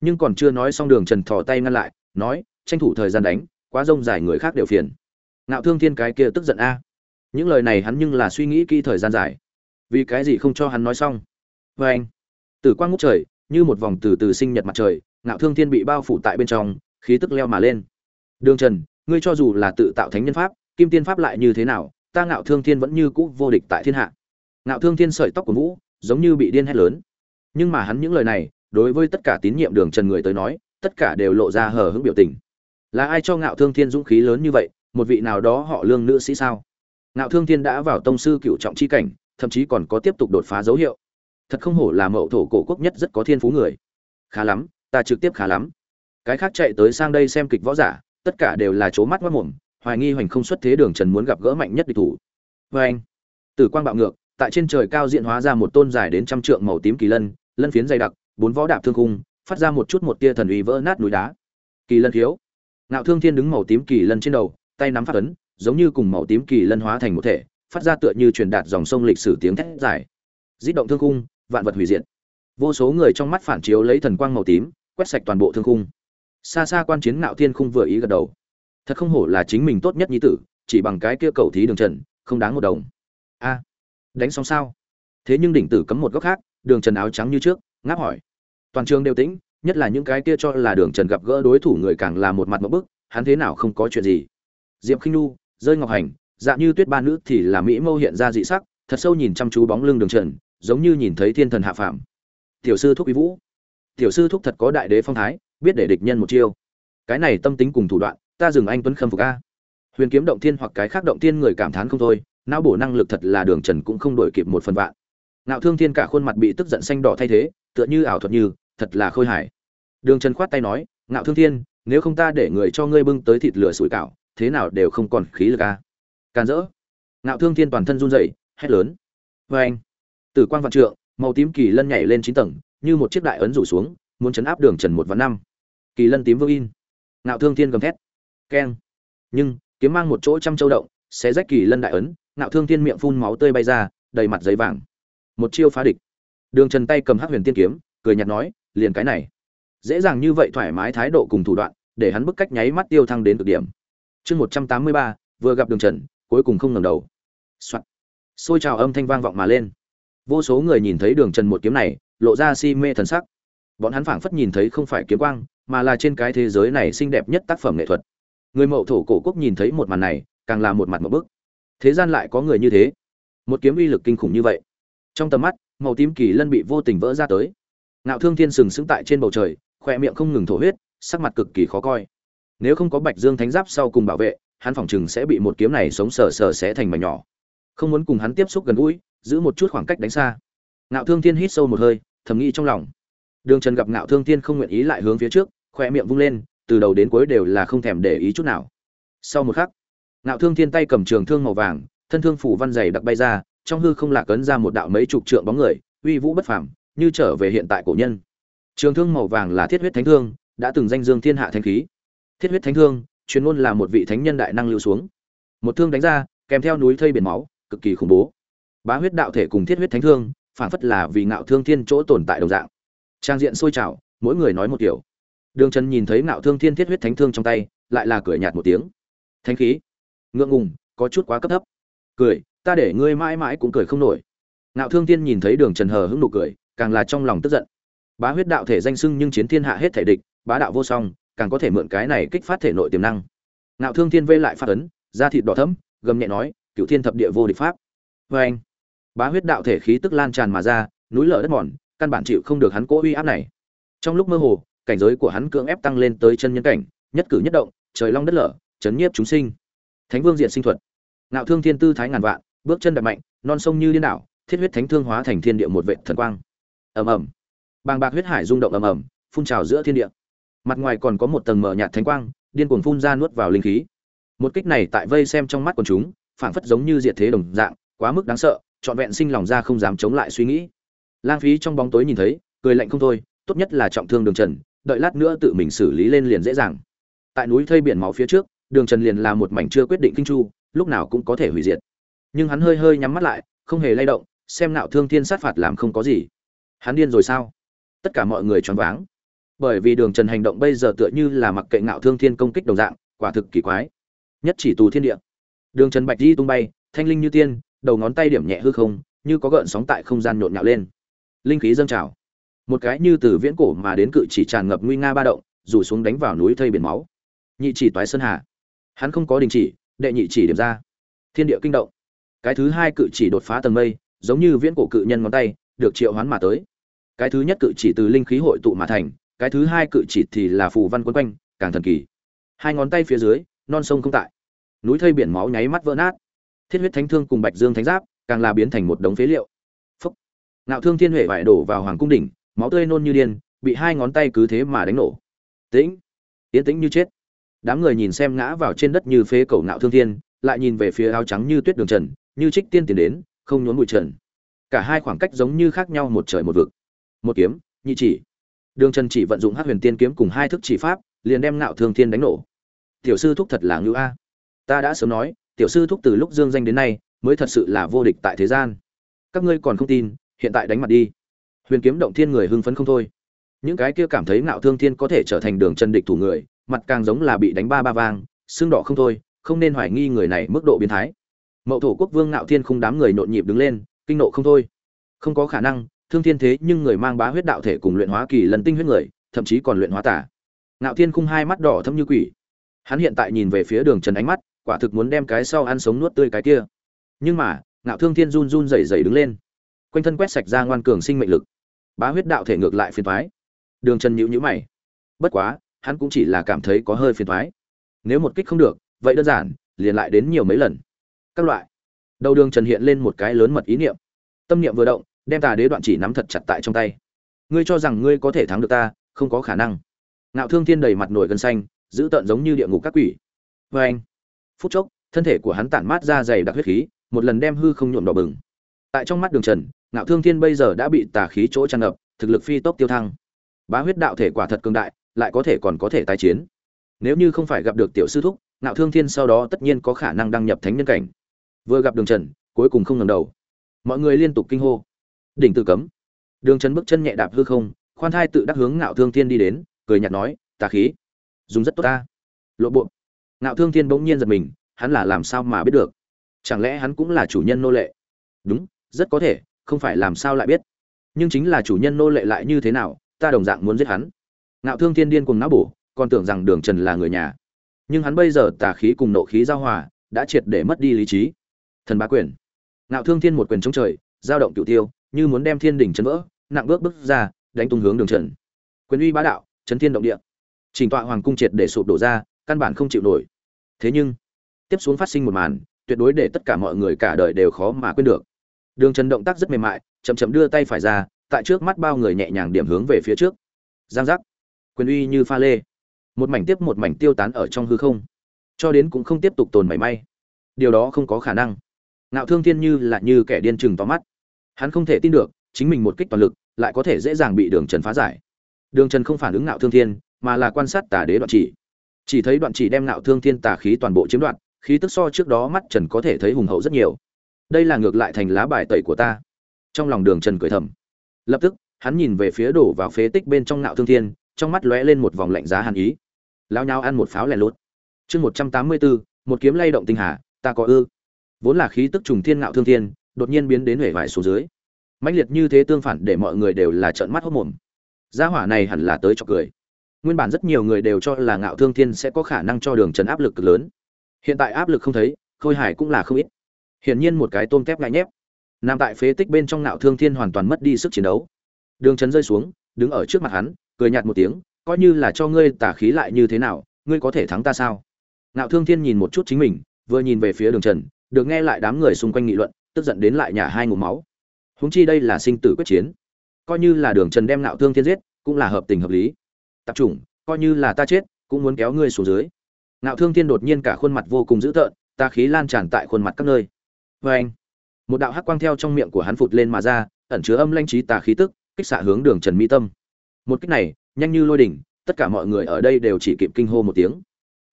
Nhưng còn chưa nói xong đường trần thò tay ngăn lại, nói, tranh thủ thời gian đánh, quá rông dài người khác đều phiền. Ngạo thương thiên cái kia tức giận a những lời này hắn nhưng là suy nghĩ kỹ thời gian dài. Vì cái gì không cho hắn nói xong? Vê anh, tử quang ngút trời, như một vòng từ từ sinh nhật mặt trời, ngạo thương thiên bị bao phủ tại bên trong, khí tức leo mà lên. Đường trần, ngươi cho dù là tự tạo thánh nhân pháp, kim tiên pháp lại như thế nào, ta ngạo thương thiên vẫn như cũ vô địch tại thiên hạ. Ngạo thương thiên sợi tóc của vũ, giống như bị điên hét lớn. Nhưng mà hắn những lời này, đối với tất cả tín nhiệm đường trần người tới nói, tất cả đều lộ ra hờ hững biểu tình. Là ai cho ngạo thương thiên dũng khí lớn như vậy, một vị nào đó họ lương nữ sĩ sao? Ngạo thương thiên đã vào tông sư cựu trọng chi cảnh, thậm chí còn có tiếp tục đột phá dấu hiệu. Thật không hổ là mậu thổ cổ quốc nhất rất có thiên phú người. Khá lắm, ta trực tiếp khá lắm. Cái khác chạy tới sang đây xem kịch võ giả, tất cả đều là c mắt mất mồm, hoài nghi hoành không xuất thế đường trần muốn gặp gỡ mạnh nhất địch thủ. Vê anh. Tử quang bạo ngược, tại trên trời cao diện hóa ra một tôn dài đến trăm trượng màu tím kỳ lân lân phiến dày đặc, bốn võ đạp thương cung phát ra một chút một tia thần uy vỡ nát núi đá. Kỳ lân khiếu. Ngạo thương thiên đứng màu tím kỳ lân trên đầu, tay nắm phát ấn giống như cùng màu tím kỳ lân hóa thành một thể, phát ra tựa như truyền đạt dòng sông lịch sử tiếng thét dài. Di động thương khung, vạn vật hủy diệt. Vô số người trong mắt phản chiếu lấy thần quang màu tím, quét sạch toàn bộ thương khung. Xa xa quan chiến ngạo thiên khung vừa ý gật đầu. Thật không hổ là chính mình tốt nhất nhi tử, chỉ bằng cái kia cầu thí đường trần, không đáng một đồng. A à, đánh xong sao? Thế nhưng đỉnh tử cấm một góc khác, đường trần áo trắng như trước, ngáp hỏi. Toàn trường đều tĩnh, nhất là những cái kia cho là đường trần gặp gỡ đối thủ người càng là một mặt một bức, hắn thế nào không có chuyện gì? Diệp khinh nu rơi ngọc hành dạ như tuyết ba nữ thì là mỹ mâu hiện ra dị sắc, thật sâu nhìn chăm chú bóng lưng đường trần, giống như nhìn thấy thiên thần hạ phàm. Tiểu sư thúc quý vũ. Tiểu sư thúc thật có đại đế phong thái, biết để địch nhân một chiêu. Cái này tâm tính cùng thủ đoạn, ta dừng anh tuấn khâm phục a. Huyền kiếm động thiên hoặc cái khác động thiên người cảm thán không thôi, não bổ năng lực thật là đường trần cũng không đổi kịp một phần vạn. Nạo thương thiên cả khuôn mặt bị tức giận xanh đỏ thay thế, tựa như ảo thuật như, thật là khôi hài. Đường trần khoát tay nói, ngạo thương thiên, nếu không ta để người cho ngươi bưng tới thịt lửa sủi cảo thế nào đều không còn khí lực a càn rỡ. Ngạo thương thiên toàn thân run rẩy, hét lớn. Vê anh. Tử quang vạn trượng, màu tím kỳ lân nhảy lên chín tầng, như một chiếc đại ấn rủ xuống, muốn chấn áp đường trần một và năm. Kỳ lân tím vương in. Ngạo thương thiên gầm thét. Keng. Nhưng, kiếm mang một chỗ trăm châu động sẽ rách kỳ lân đại ấn, ngạo thương thiên miệng phun máu tươi bay ra, đầy mặt giấy vàng. Một chiêu phá địch. Đường trần tay cầm hắc huyền tiên kiếm, cười nhạt nói, liền cái này. Dễ dàng như vậy thoải mái thái độ cùng thủ đoạn, để hắn bức cách nháy mắt tiêu thăng đến cực điểm chương một trăm tám mươi ba, vừa gặp đường trần, cuối cùng không ngẩng đầu. Soạn. xôi trào âm thanh vang vọng mà lên. Vô số người nhìn thấy đường trần một kiếm này, lộ ra si mê thần sắc. Bọn hắn phảng phất nhìn thấy không phải kiếm quang, mà là trên cái thế giới này xinh đẹp nhất tác phẩm nghệ thuật. Người mậu thổ cổ quốc nhìn thấy một màn này, càng là một mặt một bức. Thế gian lại có người như thế? Một kiếm uy lực kinh khủng như vậy. Trong tầm mắt, màu tím kỳ lân bị vô tình vỡ ra tới. Ngạo thương thiên sừng sững tại trên bầu trời khoe miệng không ngừng thổ huyết, sắc mặt cực kỳ khó coi nếu không có bạch dương thánh giáp sau cùng bảo vệ, hắn phòng chừng sẽ bị một kiếm này sống sờ sờ sẽ thành mảnh nhỏ. Không muốn cùng hắn tiếp xúc gần gũi, giữ một chút khoảng cách đánh xa. Ngạo thương thiên hít sâu một hơi, thầm nghĩ trong lòng. Đường trần gặp ngạo thương thiên không nguyện ý lại hướng phía trước khoe miệng vung lên, từ đầu đến cuối đều là không thèm để ý chút nào. Sau một khắc, ngạo thương thiên tay cầm trường thương màu vàng, thân thương phủ văn dày đặc bay ra, trong hư không lạc ấn ra một đạo mấy chục trượng bóng người, uy vũ bất phẳng như trở về hiện tại cổ nhân. Trường thương màu vàng là thiết huyết thánh thương, đã từng danh dương thiên hạ thanh khí thiết huyết thánh thương, chuyên môn là một vị thánh nhân đại năng lưu xuống. Một thương đánh ra, kèm theo núi thây biển máu, cực kỳ khủng bố. Bá huyết đạo thể cùng thiết huyết thánh thương phản phất là vì ngạo thương thiên chỗ tồn tại đồng dạng. Trang diện sôi trào, mỗi người nói một kiểu. Đường trần nhìn thấy ngạo thương thiên thiết huyết thánh thương trong tay, lại là cười nhạt một tiếng. Thánh khí. Ngượng ngùng, có chút quá cấp thấp. Cười, ta để ngươi mãi mãi cũng cười không nổi. Ngạo thương thiên nhìn thấy đường trần hờ hững nụ cười, càng là trong lòng tức giận. Bá huyết đạo thể danh sưng nhưng chiến thiên hạ hết thể địch, bá đạo vô song càng có thể mượn cái này kích phát thể nội tiềm năng. Ngạo thương thiên vây lại phát ấn, da thịt đỏ thẫm, gầm nhẹ nói cựu thiên thập địa vô địch pháp. Vê anh bá huyết đạo thể khí tức lan tràn mà ra, núi lở đất mòn, căn bản chịu không được hắn cố uy áp này. Trong lúc mơ hồ, cảnh giới của hắn cưỡng ép tăng lên tới chân nhân cảnh, nhất cử nhất động, trời long đất lở, chấn nhiếp chúng sinh. Thánh vương diện sinh thuật. Ngạo thương thiên tư thái ngàn vạn, bước chân đập mạnh, non sông như điên đảo, thiết huyết thánh thương hóa thành thiên địa một vệ thần quang. Ầm ầm. Bàng bạc huyết hải rung động ầm ầm, phun trào giữa thiên địa mặt ngoài còn có một tầng mờ nhạt thánh quang, điên cuồng phun ra nuốt vào linh khí. Một kích này tại vây xem trong mắt quần chúng, phảng phất giống như diệt thế đồng dạng, quá mức đáng sợ, trọn vẹn sinh lòng ra không dám chống lại suy nghĩ. Lang phí trong bóng tối nhìn thấy, cười lạnh không thôi, tốt nhất là trọng thương đường trần, đợi lát nữa tự mình xử lý lên liền dễ dàng. Tại núi thây biển máu phía trước, đường trần liền là một mảnh chưa quyết định kinh chu, lúc nào cũng có thể hủy diệt. Nhưng hắn hơi hơi nhắm mắt lại, không hề lay động, xem nạo thương thiên sát phạt làm không có gì. Hắn điên rồi sao? Tất cả mọi người choáng váng bởi vì đường trần hành động bây giờ tựa như là mặc kệ ngạo thương thiên công kích đồng dạng, quả thực kỳ quái. Nhất chỉ tù thiên địa. Đường trần bạch di tung bay, thanh linh như tiên, đầu ngón tay điểm nhẹ hư không, như có gợn sóng tại không gian nhộn nhạo lên. Linh khí dâng trào. Một cái như từ viễn cổ mà đến cự chỉ tràn ngập nguy nga ba động rủ xuống đánh vào núi thây biển máu. Nhị chỉ toái sơn hà. Hắn không có đình chỉ, đệ nhị chỉ điểm ra. Thiên địa kinh động. Cái thứ hai cự chỉ đột phá tầng mây, giống như viễn cổ cự nhân ngón tay, được triệu hoán mà tới. Cái thứ nhất cự chỉ từ linh khí hội tụ mà thành cái thứ hai cự chỉ thì là phù văn quấn quanh, càng thần kỳ. Hai ngón tay phía dưới, non sông không tại. Núi thây biển máu nháy mắt vỡ nát. Thiết huyết thánh thương cùng bạch dương thánh giáp, càng là biến thành một đống phế liệu. Phúc. Nạo thương thiên huệ vải đổ vào hoàng cung đỉnh, máu tươi nôn như điên, bị hai ngón tay cứ thế mà đánh nổ. Tĩnh. Tiến tĩnh như chết. Đám người nhìn xem ngã vào trên đất như phế cầu nạo thương thiên, lại nhìn về phía áo trắng như tuyết đường trần, như trích tiên tiến đến, không nhốn bụi trần. Cả hai khoảng cách giống như khác nhau một trời một vực. Một kiếm, nhị chỉ đường trần chỉ vận dụng hát huyền tiên kiếm cùng hai thức chỉ pháp, liền đem ngạo thương thiên đánh nổ. Tiểu sư thúc thật là ngữ a. Ta đã sớm nói, tiểu sư thúc từ lúc dương danh đến nay, mới thật sự là vô địch tại thế gian. Các ngươi còn không tin, hiện tại đánh mặt đi. Huyền kiếm động thiên người hưng phấn không thôi. Những cái kia cảm thấy ngạo thương thiên có thể trở thành đường chân địch thủ người, mặt càng giống là bị đánh ba ba vang, xương đỏ không thôi, không nên hoài nghi người này mức độ biến thái. Mậu thổ quốc vương ngạo thiên không đám người nhộn nhịp đứng lên, kinh nộ không thôi. Không có khả năng thương thiên thế nhưng người mang bá huyết đạo thể cùng luyện hóa kỳ lần tinh huyết người, thậm chí còn luyện hóa tả ngạo thiên khung hai mắt đỏ thâm như quỷ. Hắn hiện tại nhìn về phía đường trần ánh mắt, quả thực muốn đem cái sau ăn sống nuốt tươi cái kia. Nhưng mà, ngạo thương thiên run run rẩy rẩy đứng lên. Quanh thân quét sạch ra ngoan cường sinh mệnh lực. Bá huyết đạo thể ngược lại phiền thoái đường trần nhữ nhữ mày. Bất quá, hắn cũng chỉ là cảm thấy có hơi phiền thoái nếu một kích không được, vậy đơn giản, liền lại đến nhiều mấy lần. Các loại. Đầu đường trần hiện lên một cái lớn mật ý niệm. Tâm niệm vừa động đem tà đế đoạn chỉ nắm thật chặt tại trong tay. Ngươi cho rằng ngươi có thể thắng được ta, không có khả năng. Ngạo thương thiên đầy mặt nổi gân xanh, giữ tợn giống như địa ngục các quỷ. Vê anh, phút chốc, thân thể của hắn tản mát ra dày đặc huyết khí, một lần đem hư không nhuộm đỏ bừng. Tại trong mắt đường trần, ngạo thương thiên bây giờ đã bị tà khí chỗ tràn ngập, thực lực phi tốc tiêu thăng. Bá huyết đạo thể quả thật cường đại, lại có thể còn có thể tái chiến. Nếu như không phải gặp được tiểu sư thúc, ngạo thương thiên sau đó tất nhiên có khả năng đăng nhập thánh nhân cảnh. Vừa gặp đường trần, cuối cùng không ngẩng đầu. Mọi người liên tục kinh hô đỉnh tử cấm. Đường trần bước chân nhẹ đạp hư không, khoan thai tự đắc hướng ngạo thương thiên đi đến, cười nhạt nói, tà khí, dùng rất tốt ta. Lộ bộ. Ngạo thương thiên bỗng nhiên giật mình, hắn là làm sao mà biết được? Chẳng lẽ hắn cũng là chủ nhân nô lệ? Đúng, rất có thể, không phải làm sao lại biết. Nhưng chính là chủ nhân nô lệ lại như thế nào, ta đồng dạng muốn giết hắn. Ngạo thương thiên điên cùng não bổ, còn tưởng rằng đường trần là người nhà. Nhưng hắn bây giờ tà khí cùng nộ khí giao hòa, đã triệt để mất đi lý trí. Thần bá quyền. Ngạo thương thiên một quyền chống trời, giao động cựu tiêu như muốn đem thiên đỉnh chấn vỡ, nặng bước bước ra, đánh tung hướng đường trần. Quyền uy bá đạo, chấn thiên động địa. Trình tọa hoàng cung triệt để sụp đổ ra, căn bản không chịu nổi. Thế nhưng, tiếp xuống phát sinh một màn, tuyệt đối để tất cả mọi người cả đời đều khó mà quên được. Đường trần động tác rất mềm mại, chậm chậm đưa tay phải ra, tại trước mắt bao người nhẹ nhàng điểm hướng về phía trước. Giang giác. Quyền uy như pha lê. Một mảnh tiếp một mảnh tiêu tán ở trong hư không. Cho đến cũng không tiếp tục tồn mảy may. Điều đó không có khả năng. Ngạo thương thiên như là như kẻ điên chừng tóm mắt hắn không thể tin được, chính mình một kích toàn lực, lại có thể dễ dàng bị đường trần phá giải. Đường trần không phản ứng Nạo thương thiên, mà là quan sát tà đế đoạn chỉ. Chỉ thấy đoạn chỉ đem Nạo thương thiên tà khí toàn bộ chiếm đoạt, khí tức so trước đó mắt trần có thể thấy hùng hậu rất nhiều. Đây là ngược lại thành lá bài tẩy của ta. Trong lòng đường trần cười thầm. Lập tức, hắn nhìn về phía đổ vào phế tích bên trong Nạo thương thiên, trong mắt lóe lên một vòng lạnh giá hàn ý. Lao nhau ăn một pháo lẻ lốt. Chương một trăm tám mươi bốn một kiếm lay động tinh hà, ta có ư? Vốn là khí tức trùng thiên Nạo thương thiên đột nhiên biến đến huệ vải xuống dưới. Mãnh liệt như thế tương phản để mọi người đều là trợn mắt hốc mồm. Gia hỏa này hẳn là tới cho cười. Nguyên bản rất nhiều người đều cho là ngạo thương thiên sẽ có khả năng cho đường trần áp lực cực lớn. Hiện tại áp lực không thấy, khôi hải cũng là không ít. Hiển nhiên một cái tôm tép ngại nhép. Nằm tại phế tích bên trong ngạo thương thiên hoàn toàn mất đi sức chiến đấu. Đường trần rơi xuống, đứng ở trước mặt hắn, cười nhạt một tiếng, coi như là cho ngươi tả khí lại như thế nào, ngươi có thể thắng ta sao? Ngạo thương thiên nhìn một chút chính mình, vừa nhìn về phía đường trần được nghe lại đám người xung quanh nghị luận, tức giận đến lại nhà hai ngụm máu. Húng chi đây là sinh tử quyết chiến. Coi như là đường trần đem ngạo thương thiên giết, cũng là hợp tình hợp lý. Tập trung coi như là ta chết, cũng muốn kéo ngươi xuống dưới. Ngạo thương thiên đột nhiên cả khuôn mặt vô cùng dữ tợn, ta khí lan tràn tại khuôn mặt các nơi. Vê anh, một đạo hắc quang theo trong miệng của hắn phụt lên mà ra, ẩn chứa âm lanh trí tà khí tức, kích xạ hướng đường trần mỹ tâm. Một kích này, nhanh như lôi đỉnh, tất cả mọi người ở đây đều chỉ kịp kinh hô một tiếng.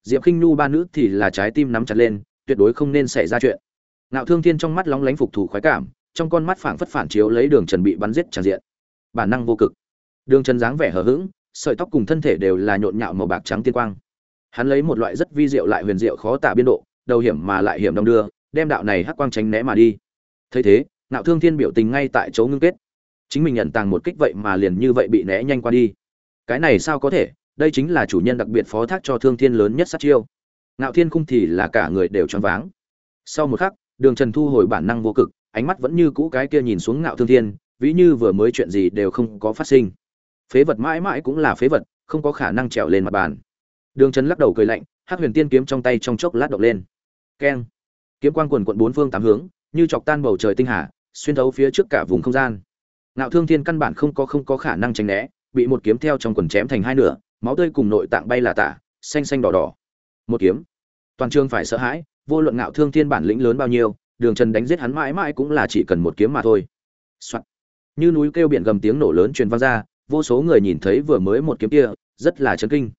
Diệp khinh nhu ba nữ thì là trái tim nắm chặt lên tuyệt đối không nên xảy ra chuyện. Ngạo thương thiên trong mắt lóng lánh phục thủ khoái cảm, trong con mắt phảng phất phản chiếu lấy đường trần bị bắn giết tràn diện. Bản năng vô cực. Đường trần dáng vẻ hờ hững, sợi tóc cùng thân thể đều là nhộn nhạo màu bạc trắng tiên quang. Hắn lấy một loại rất vi diệu lại huyền diệu khó tả biên độ, đầu hiểm mà lại hiểm đong đưa, đem đạo này hắc quang tránh né mà đi. Thấy thế, ngạo thương thiên biểu tình ngay tại chỗ ngưng kết. Chính mình nhận tàng một kích vậy mà liền như vậy bị né nhanh qua đi. Cái này sao có thể? Đây chính là chủ nhân đặc biệt phó thác cho thương thiên lớn nhất sát chiêu ngạo thiên khung thì là cả người đều choáng váng. Sau một khắc, đường trần thu hồi bản năng vô cực, ánh mắt vẫn như cũ cái kia nhìn xuống ngạo thương thiên, ví như vừa mới chuyện gì đều không có phát sinh. Phế vật mãi mãi cũng là phế vật, không có khả năng trèo lên mặt bàn. Đường trần lắc đầu cười lạnh hát huyền tiên kiếm trong tay trong chốc lát động lên. Keng. Kiếm quang quần quận bốn phương tám hướng, như chọc tan bầu trời tinh hà, xuyên thấu phía trước cả vùng không gian. Ngạo thương thiên căn bản không có không có khả năng tránh né, bị một kiếm theo trong quần chém thành hai nửa, máu tươi cùng nội tạng bay là tả, xanh xanh đỏ đỏ một kiếm. Toàn trường phải sợ hãi, vô luận ngạo thương thiên bản lĩnh lớn bao nhiêu, đường trần đánh giết hắn mãi mãi cũng là chỉ cần một kiếm mà thôi、Soạn. như núi kêu biển gầm tiếng nổ lớn truyền vang ra, vô số người nhìn thấy vừa mới một kiếm kia, rất là chấn kinh.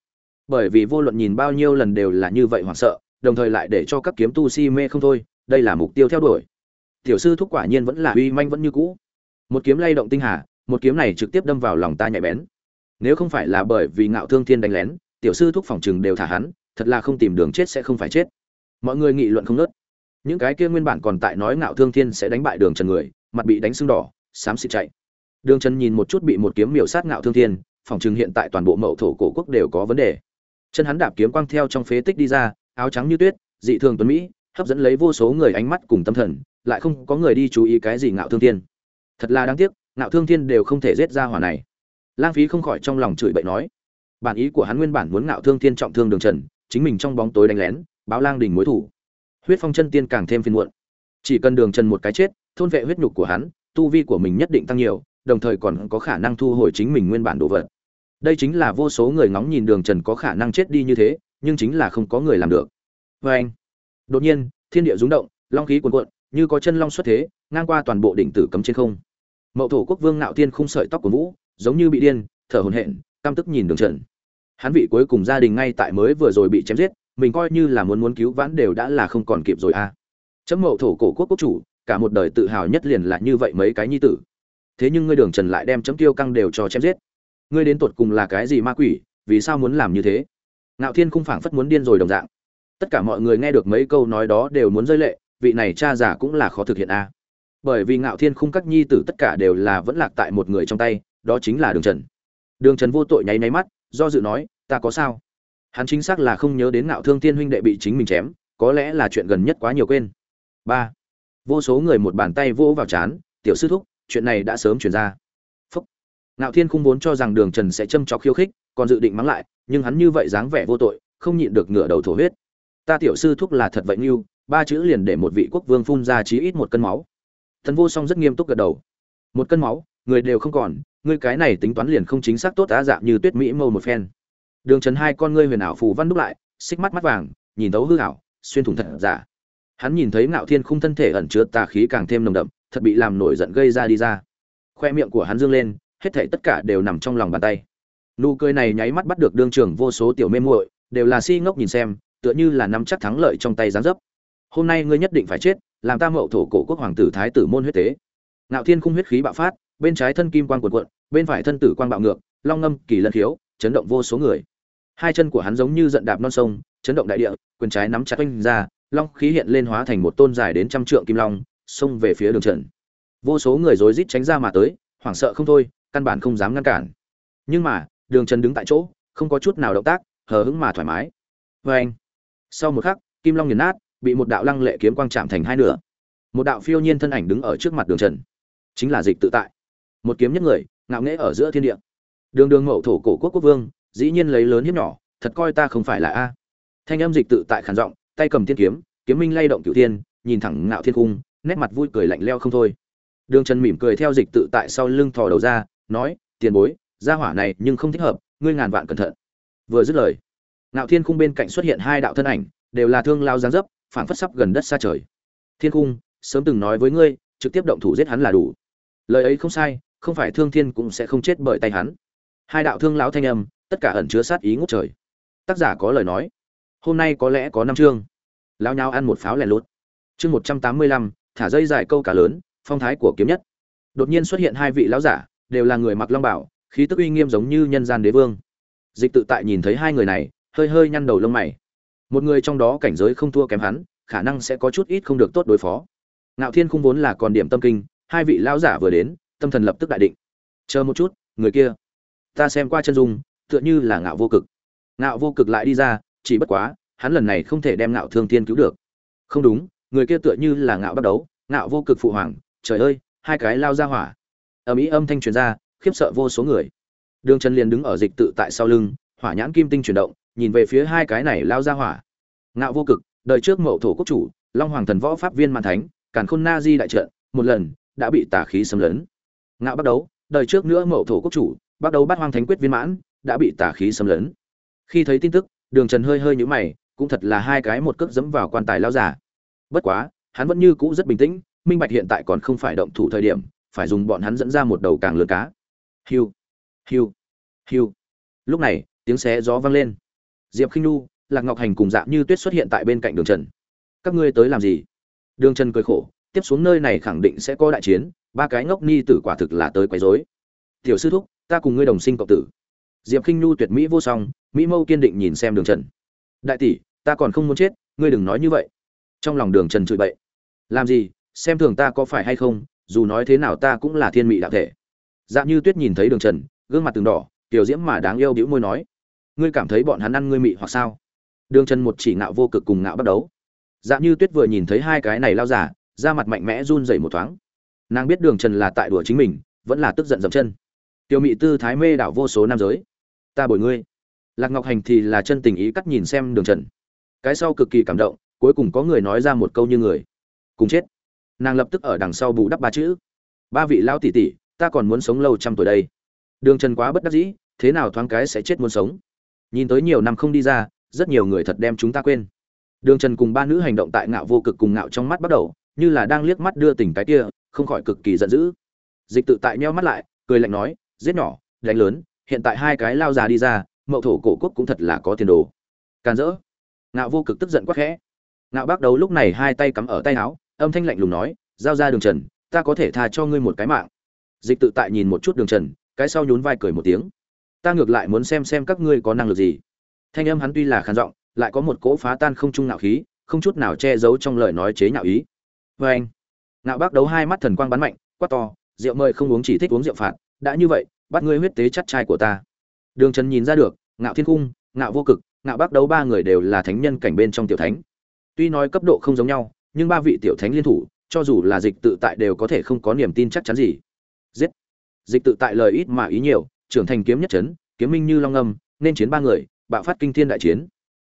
Bởi vì vô luận nhìn bao nhiêu lần đều là như vậy hoảng sợ, đồng thời lại để cho các kiếm tu si mê không thôi, đây là mục tiêu theo đuổi. Tiểu sư thúc quả nhiên vẫn là uy manh vẫn như cũ. Một kiếm lay động tinh hà, một kiếm này trực tiếp đâm vào lòng ta nhạy bén. Nếu không phải là bởi vì ngạo thương thiên đánh lén, tiểu sư thúc phòng chừng đều thả hắn thật là không tìm đường chết sẽ không phải chết. Mọi người nghị luận không nớt những cái kia nguyên bản còn tại nói ngạo thương thiên sẽ đánh bại đường trần người, mặt bị đánh sưng đỏ, xám xịt chạy. Đường trần nhìn một chút bị một kiếm miểu sát ngạo thương thiên, phòng chừng hiện tại toàn bộ mậu thổ cổ quốc đều có vấn đề. Chân hắn đạp kiếm quang theo trong phế tích đi ra, áo trắng như tuyết, dị thường tuấn mỹ, hấp dẫn lấy vô số người ánh mắt cùng tâm thần, lại không có người đi chú ý cái gì ngạo thương thiên. Thật là đáng tiếc, ngạo thương thiên đều không thể giết ra hỏa này. Lang phí không khỏi trong lòng chửi bậy nói, bản ý của hắn nguyên bản muốn ngạo thương thiên trọng thương đường trần chính mình trong bóng tối đánh lén, báo lang đình mối thủ. Huyết phong chân tiên càng thêm phiền muộn. Chỉ cần đường trần một cái chết, thôn vệ huyết nhục của hắn, tu vi của mình nhất định tăng nhiều, đồng thời còn có khả năng thu hồi chính mình nguyên bản đồ vật. Đây chính là vô số người ngóng nhìn đường trần có khả năng chết đi như thế, nhưng chính là không có người làm được. Vê anh, đột nhiên, thiên địa rúng động, long khí cuồn cuộn, như có chân long xuất thế, ngang qua toàn bộ đỉnh tử cấm trên không. Mậu thổ quốc vương nạo tiên khung sợi tóc của vũ, giống như bị điên, thở hổn hển, căm tức nhìn đường trần hắn vị cuối cùng gia đình ngay tại mới vừa rồi bị chém giết, mình coi như là muốn muốn cứu vãn đều đã là không còn kịp rồi a à. chấm mậu thổ cổ quốc quốc chủ, cả một đời tự hào nhất liền là như vậy mấy cái nhi tử. Thế nhưng ngươi đường trần lại đem chấm tiêu căng đều cho chém giết. Ngươi đến tột cùng là cái gì ma quỷ, vì sao muốn làm như thế? Ngạo thiên không phảng phất muốn điên rồi đồng dạng. Tất cả mọi người nghe được mấy câu nói đó đều muốn rơi lệ, vị này cha giả cũng là khó thực hiện a bởi vì ngạo thiên khung các nhi tử tất cả đều là vẫn lạc tại một người trong tay, đó chính là đường trần. Đường trần vô tội nháy nháy mắt do dự nói, ta có sao? Hắn chính xác là không nhớ đến ngạo thương tiên huynh đệ bị chính mình chém, có lẽ là chuyện gần nhất quá nhiều quên. Ba. Vô số người một bàn tay vỗ vào chán, tiểu sư thúc, chuyện này đã sớm chuyển ra. Phúc. Ngạo thiên không vốn cho rằng đường trần sẽ châm trọc khiêu khích, còn dự định mắng lại, nhưng hắn như vậy dáng vẻ vô tội, không nhịn được ngửa đầu thổ huyết. Ta tiểu sư thúc là thật vậy như ba chữ liền để một vị quốc vương phun ra chí ít một cân máu. Thần vô song rất nghiêm túc gật đầu. Một cân máu, người đều không còn ngươi cái này tính toán liền không chính xác tốt á dạng như tuyết mỹ mâu một phen. Đường trần hai con ngươi huyền ảo phù văn đúc lại, xích mắt mắt vàng, nhìn thấu hư ảo, xuyên thủng thật giả. Hắn nhìn thấy ngạo thiên khung thân thể ẩn chứa tà khí càng thêm nồng đậm, thật bị làm nổi giận gây ra đi ra. Khoe miệng của hắn dương lên, hết thảy tất cả đều nằm trong lòng bàn tay. Nụ cười này nháy mắt bắt được đương trường vô số tiểu mê muội, đều là si ngốc nhìn xem, tựa như là nắm chắc thắng lợi trong tay gián dấp. Hôm nay ngươi nhất định phải chết, làm ta mậu thổ cổ quốc hoàng tử thái tử môn huyết tế. Ngạo thiên khung huyết khí bạo phát, bên trái thân kim quan cuộn cuộn bên phải thân tử quang bạo ngược, long ngâm, kỳ lân khiếu, chấn động vô số người. Hai chân của hắn giống như giận đạp non sông, chấn động đại địa, quyền trái nắm chặt oanh ra, long khí hiện lên hóa thành một tôn dài đến trăm trượng kim long, xông về phía đường trần. Vô số người rối rít tránh ra mà tới, hoảng sợ không thôi, căn bản không dám ngăn cản. Nhưng mà, đường trần đứng tại chỗ, không có chút nào động tác, hờ hững mà thoải mái. Vê anh, sau một khắc, kim long nghiền nát, bị một đạo lăng lệ kiếm quang chạm thành hai nửa. Một đạo phiêu nhiên thân ảnh đứng ở trước mặt đường trần. Chính là dịch tự tại. Một kiếm nhất người ngạo nghễ ở giữa thiên địa. Đường đường mậu thổ cổ quốc quốc vương, dĩ nhiên lấy lớn hiếp nhỏ, thật coi ta không phải là a. Thanh âm dịch tự tại khản giọng, tay cầm thiên kiếm kiếm minh lay động cửu thiên, nhìn thẳng ngạo thiên cung, nét mặt vui cười lạnh leo không thôi. Đường trần mỉm cười theo dịch tự tại sau lưng thò đầu ra, nói, tiền bối, gia hỏa này nhưng không thích hợp, ngươi ngàn vạn cẩn thận. Vừa dứt lời, ngạo thiên cung bên cạnh xuất hiện hai đạo thân ảnh, đều là thương lao giáng dấp, phảng phất sắp gần đất xa trời. Thiên cung, sớm từng nói với ngươi, trực tiếp động thủ giết hắn là đủ. Lời ấy không sai không phải thương thiên cũng sẽ không chết bởi tay hắn. Hai đạo thương lão thanh âm, tất cả ẩn chứa sát ý ngút trời. Tác giả có lời nói, hôm nay có lẽ có năm chương. Lao nhau ăn một pháo lẻ lút. Chương một trăm tám mươi lăm, thả dây dài câu cả lớn, phong thái của kiếm nhất. Đột nhiên xuất hiện hai vị lão giả, đều là người mặc long bảo, khí tức uy nghiêm giống như nhân gian đế vương. Dịch tự tại nhìn thấy hai người này, hơi hơi nhăn đầu lông mày. Một người trong đó cảnh giới không thua kém hắn, khả năng sẽ có chút ít không được tốt đối phó. Ngạo thiên không vốn là còn điểm tâm kinh, hai vị lão giả vừa đến tâm thần lập tức đại định. Chờ một chút, người kia. Ta xem qua chân dung, tựa như là ngạo vô cực. Ngạo vô cực lại đi ra, chỉ bất quá, hắn lần này không thể đem ngạo thương thiên cứu được. Không đúng, người kia tựa như là ngạo bắt đấu ngạo vô cực phụ hoàng, trời ơi, hai cái lao ra hỏa. Ở mỹ âm thanh truyền ra, khiếp sợ vô số người. Đường trần liền đứng ở dịch tự tại sau lưng, hỏa nhãn kim tinh chuyển động, nhìn về phía hai cái này lao ra hỏa. Ngạo vô cực, đời trước mậu thổ quốc chủ, long hoàng thần võ pháp viên mạn thánh, càn khôn na di đại trận, một lần, đã bị tà khí xâm lấn ngạo bắt đấu, đời trước nữa mậu thổ quốc chủ bắt đầu bắt hoang thánh quyết viên mãn, đã bị tả khí xâm lấn. Khi thấy tin tức, đường trần hơi hơi nhũ mày, cũng thật là hai cái một cước dẫm vào quan tài lao giả. Bất quá, hắn vẫn như cũ rất bình tĩnh, minh bạch hiện tại còn không phải động thủ thời điểm, phải dùng bọn hắn dẫn ra một đầu càng lớn cá. Hiu hiu hiu. Lúc này, tiếng xé gió vang lên. Diệp khinh nu lạc ngọc hành cùng dạng như tuyết xuất hiện tại bên cạnh đường trần. Các ngươi tới làm gì? Đường trần cười khổ tiếp xuống nơi này khẳng định sẽ có đại chiến, ba cái ngốc ni tử quả thực là tới quấy rối. Tiểu sư thúc, ta cùng ngươi đồng sinh cộng tử. Diệp khinh nhu tuyệt mỹ vô song, mỹ mâu kiên định nhìn xem đường trần. Đại tỷ, ta còn không muốn chết, ngươi đừng nói như vậy. Trong lòng đường trần chửi bậy. Làm gì, xem thường ta có phải hay không, dù nói thế nào ta cũng là thiên mị đạo thể. Dạ như tuyết nhìn thấy đường trần, gương mặt từng đỏ, tiểu diễm mà đáng yêu đĩu môi nói, ngươi cảm thấy bọn hắn ăn ngươi mị hoặc sao? Đường trần một chỉ ngạo vô cực cùng ngạo bắt đấu dạ như tuyết vừa nhìn thấy hai cái này lao giả da mặt mạnh mẽ run rẩy một thoáng. Nàng biết đường trần là tại đùa chính mình, vẫn là tức giận dậm chân. Tiểu mị tư thái mê đảo vô số nam giới. Ta bồi ngươi. Lạc ngọc hành thì là chân tình ý cắt nhìn xem đường trần. Cái sau cực kỳ cảm động, cuối cùng có người nói ra một câu như người. Cùng chết. Nàng lập tức ở đằng sau bù đắp ba chữ. Ba vị lão tỷ tỷ, ta còn muốn sống lâu trăm tuổi đây. Đường trần quá bất đắc dĩ, thế nào thoáng cái sẽ chết muốn sống. Nhìn tới nhiều năm không đi ra, rất nhiều người thật đem chúng ta quên. Đường trần cùng ba nữ hành động tại ngạo vô cực cùng ngạo trong mắt bắt đầu như là đang liếc mắt đưa tình cái kia, không khỏi cực kỳ giận dữ. Dịch tự tại nheo mắt lại, cười lạnh nói, giết nhỏ, đánh lớn, hiện tại hai cái lao già đi ra, mậu thổ cổ quốc cũng thật là có tiền đồ. Càn rỡ. Ngạo vô cực tức giận quắc khẽ. Ngạo bác đấu lúc này hai tay cắm ở tay áo, âm thanh lạnh lùng nói, giao ra đường trần, ta có thể tha cho ngươi một cái mạng. Dịch tự tại nhìn một chút đường trần, cái sau nhún vai cười một tiếng. Ta ngược lại muốn xem xem các ngươi có năng lực gì. Thanh âm hắn tuy là khàn giọng, lại có một cỗ phá tan không trung nạo khí, không chút nào che giấu trong lời nói chế nhạo ý vê anh. Nạo bác đấu hai mắt thần quang bắn mạnh quát to rượu mời không uống chỉ thích uống rượu phạt đã như vậy bắt ngươi huyết tế chắt trai của ta. Đường trần nhìn ra được ngạo thiên cung ngạo vô cực ngạo bác đấu ba người đều là thánh nhân cảnh bên trong tiểu thánh. Tuy nói cấp độ không giống nhau nhưng ba vị tiểu thánh liên thủ cho dù là dịch tự tại đều có thể không có niềm tin chắc chắn gì. Giết. Dịch tự tại lời ít mà ý nhiều trưởng thành kiếm nhất trấn, kiếm minh như long âm nên chiến ba người bạo phát kinh thiên đại chiến.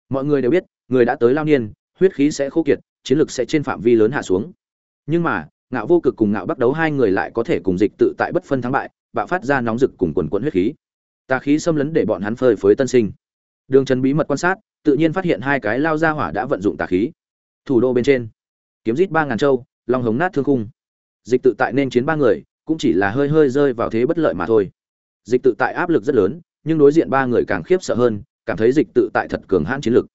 Mọi người đều biết người đã tới lao niên huyết khí sẽ khô kiệt chiến lực sẽ trên phạm vi lớn hạ xuống. Nhưng mà, ngạo vô cực cùng ngạo bắt đấu hai người lại có thể cùng dịch tự tại bất phân thắng bại, bạo phát ra nóng rực cùng quần quẫn huyết khí. Tà khí xâm lấn để bọn hắn phơi phới tân sinh. Đường trần bí mật quan sát, tự nhiên phát hiện hai cái lao ra hỏa đã vận dụng tà khí. Thủ đô bên trên, kiếm giết ba ngàn châu, long hống nát thương khung. Dịch tự tại nên chiến ba người, cũng chỉ là hơi hơi rơi vào thế bất lợi mà thôi. Dịch tự tại áp lực rất lớn, nhưng đối diện ba người càng khiếp sợ hơn, cảm thấy dịch tự tại thật cường hãn chiến lực.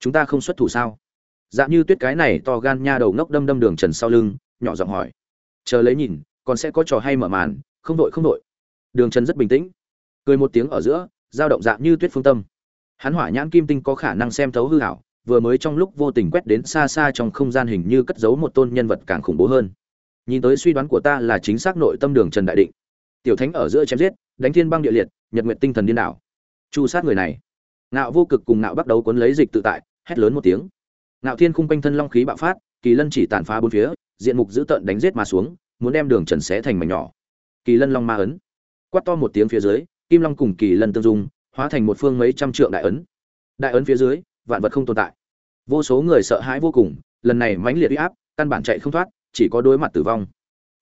Chúng ta không xuất thủ sao? Dạ như tuyết cái này to gan nha đầu ngốc đâm đâm đường trần sau lưng, nhỏ giọng hỏi. Chờ lấy nhìn, còn sẽ có trò hay mở màn, không đội không đội. Đường trần rất bình tĩnh. Cười một tiếng ở giữa dao động dạng như tuyết phương tâm. Hắn hỏa nhãn kim tinh có khả năng xem thấu hư hảo vừa mới trong lúc vô tình quét đến xa xa trong không gian hình như cất giấu một tôn nhân vật càng khủng bố hơn. Nhìn tới suy đoán của ta là chính xác nội tâm đường trần đại định. Tiểu thánh ở giữa chém giết, đánh thiên băng địa liệt, nhật nguyện tinh thần điên đảo. Chu sát người này. Nạo vô cực cùng nạo bắt đầu cuốn lấy dịch tự tại, hét lớn một tiếng nạo thiên khung quanh thân long khí bạo phát, kỳ lân chỉ tàn phá bốn phía, diện mục dữ tợn đánh giết mà xuống, muốn đem đường trần xé thành mảnh nhỏ. Kỳ lân long ma ấn. Quát to một tiếng phía dưới, kim long cùng kỳ lân tương dung, hóa thành một phương mấy trăm trượng đại ấn. Đại ấn phía dưới, vạn vật không tồn tại. Vô số người sợ hãi vô cùng, lần này mãnh liệt uy áp, căn bản chạy không thoát, chỉ có đối mặt tử vong.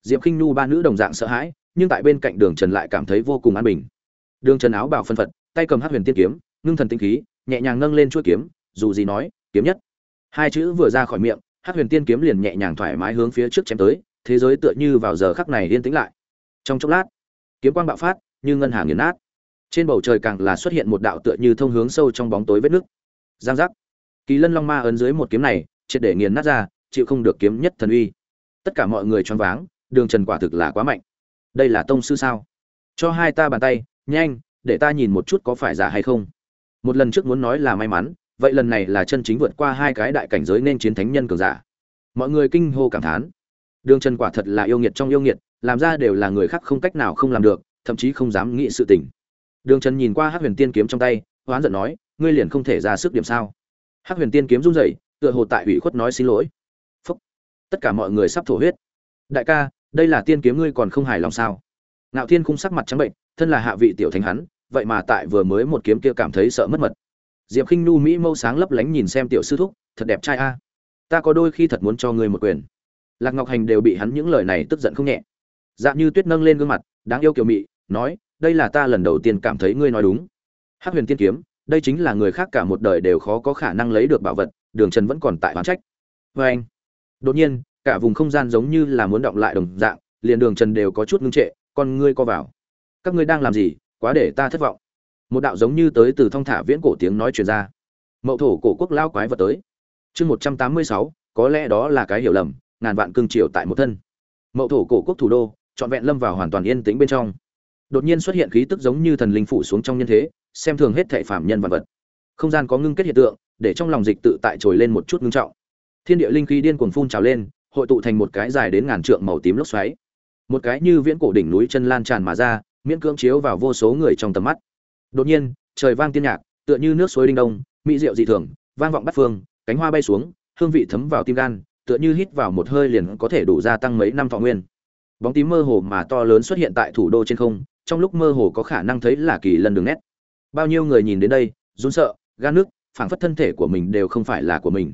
Diệp khinh nhu ba nữ đồng dạng sợ hãi, nhưng tại bên cạnh đường trần lại cảm thấy vô cùng an bình. Đường trần áo bào phân phật, tay cầm hắc huyền tiên kiếm, ngưng thần tinh khí, nhẹ nhàng nâng lên chuôi kiếm, dù gì nói, kiếm nhất hai chữ vừa ra khỏi miệng hát huyền tiên kiếm liền nhẹ nhàng thoải mái hướng phía trước chém tới thế giới tựa như vào giờ khắc này yên tĩnh lại. Trong chốc lát kiếm quang bạo phát như ngân hàng nghiền nát. Trên bầu trời càng là xuất hiện một đạo tựa như thông hướng sâu trong bóng tối vết nứt, giang giác. Kỳ lân long ma ấn dưới một kiếm này triệt để nghiền nát ra chịu không được kiếm nhất thần uy. Tất cả mọi người choáng váng đường trần quả thực là quá mạnh. Đây là tông sư sao? Cho hai ta bàn tay nhanh để ta nhìn một chút có phải giả hay không. Một lần trước muốn nói là may mắn vậy lần này là chân chính vượt qua hai cái đại cảnh giới nên chiến thánh nhân cường giả. Mọi người kinh hô cảm thán. Đường trần quả thật là yêu nghiệt trong yêu nghiệt, làm ra đều là người khác không cách nào không làm được, thậm chí không dám nghĩ sự tình. Đường trần nhìn qua hát huyền tiên kiếm trong tay, hoán giận nói, ngươi liền không thể ra sức điểm sao? Hát huyền tiên kiếm run rẩy, tựa hồ tại ủy khuất nói xin lỗi. Phúc. Tất cả mọi người sắp thổ huyết. Đại ca, đây là tiên kiếm ngươi còn không hài lòng sao? Ngạo thiên khung sắc mặt trắng bệnh thân là hạ vị tiểu thánh hắn, vậy mà tại vừa mới một kiếm kia cảm thấy sợ mất mật diệp khinh nu mỹ mâu sáng lấp lánh nhìn xem tiểu sư thúc, thật đẹp trai a. Ta có đôi khi thật muốn cho ngươi một quyền. Lạc ngọc hành đều bị hắn những lời này tức giận không nhẹ. Dạ như tuyết nâng lên gương mặt, đáng yêu kiều mị, nói, đây là ta lần đầu tiên cảm thấy ngươi nói đúng. Hắc huyền tiên kiếm, đây chính là người khác cả một đời đều khó có khả năng lấy được bảo vật, đường trần vẫn còn tại oán trách. Vê anh. Đột nhiên, cả vùng không gian giống như là muốn động lại đồng dạng, liền đường trần đều có chút ngưng trệ, con ngươi co vào. Các ngươi đang làm gì? Quá để ta thất vọng một đạo giống như tới từ thong thả viễn cổ tiếng nói truyền ra. Mậu thổ cổ quốc lao quái vật tới. Chương một trăm tám mươi sáu, có lẽ đó là cái hiểu lầm, ngàn vạn cương triều tại một thân. Mậu thổ cổ quốc thủ đô, trọn vẹn lâm vào hoàn toàn yên tĩnh bên trong. Đột nhiên xuất hiện khí tức giống như thần linh phủ xuống trong nhân thế, xem thường hết thệ phạm nhân vật vật. Không gian có ngưng kết hiện tượng, để trong lòng dịch tự tại trồi lên một chút ngưng trọng. Thiên địa linh khí điên cuồng phun trào lên, hội tụ thành một cái dài đến ngàn trượng màu tím lốc xoáy. Một cái như viễn cổ đỉnh núi chân lan tràn mà ra, miễn cưỡng chiếu vào vô số người trong tầm mắt đột nhiên, trời vang tiên nhạc, tựa như nước suối đinh đông, mỹ diệu dị thường, vang vọng bắt phương, cánh hoa bay xuống, hương vị thấm vào tim gan, tựa như hít vào một hơi liền có thể đủ gia tăng mấy năm thọ nguyên. Bóng tím mơ hồ mà to lớn xuất hiện tại thủ đô trên không, trong lúc mơ hồ có khả năng thấy là kỳ lân đường nét. Bao nhiêu người nhìn đến đây, run sợ gan nước, phảng phất thân thể của mình đều không phải là của mình.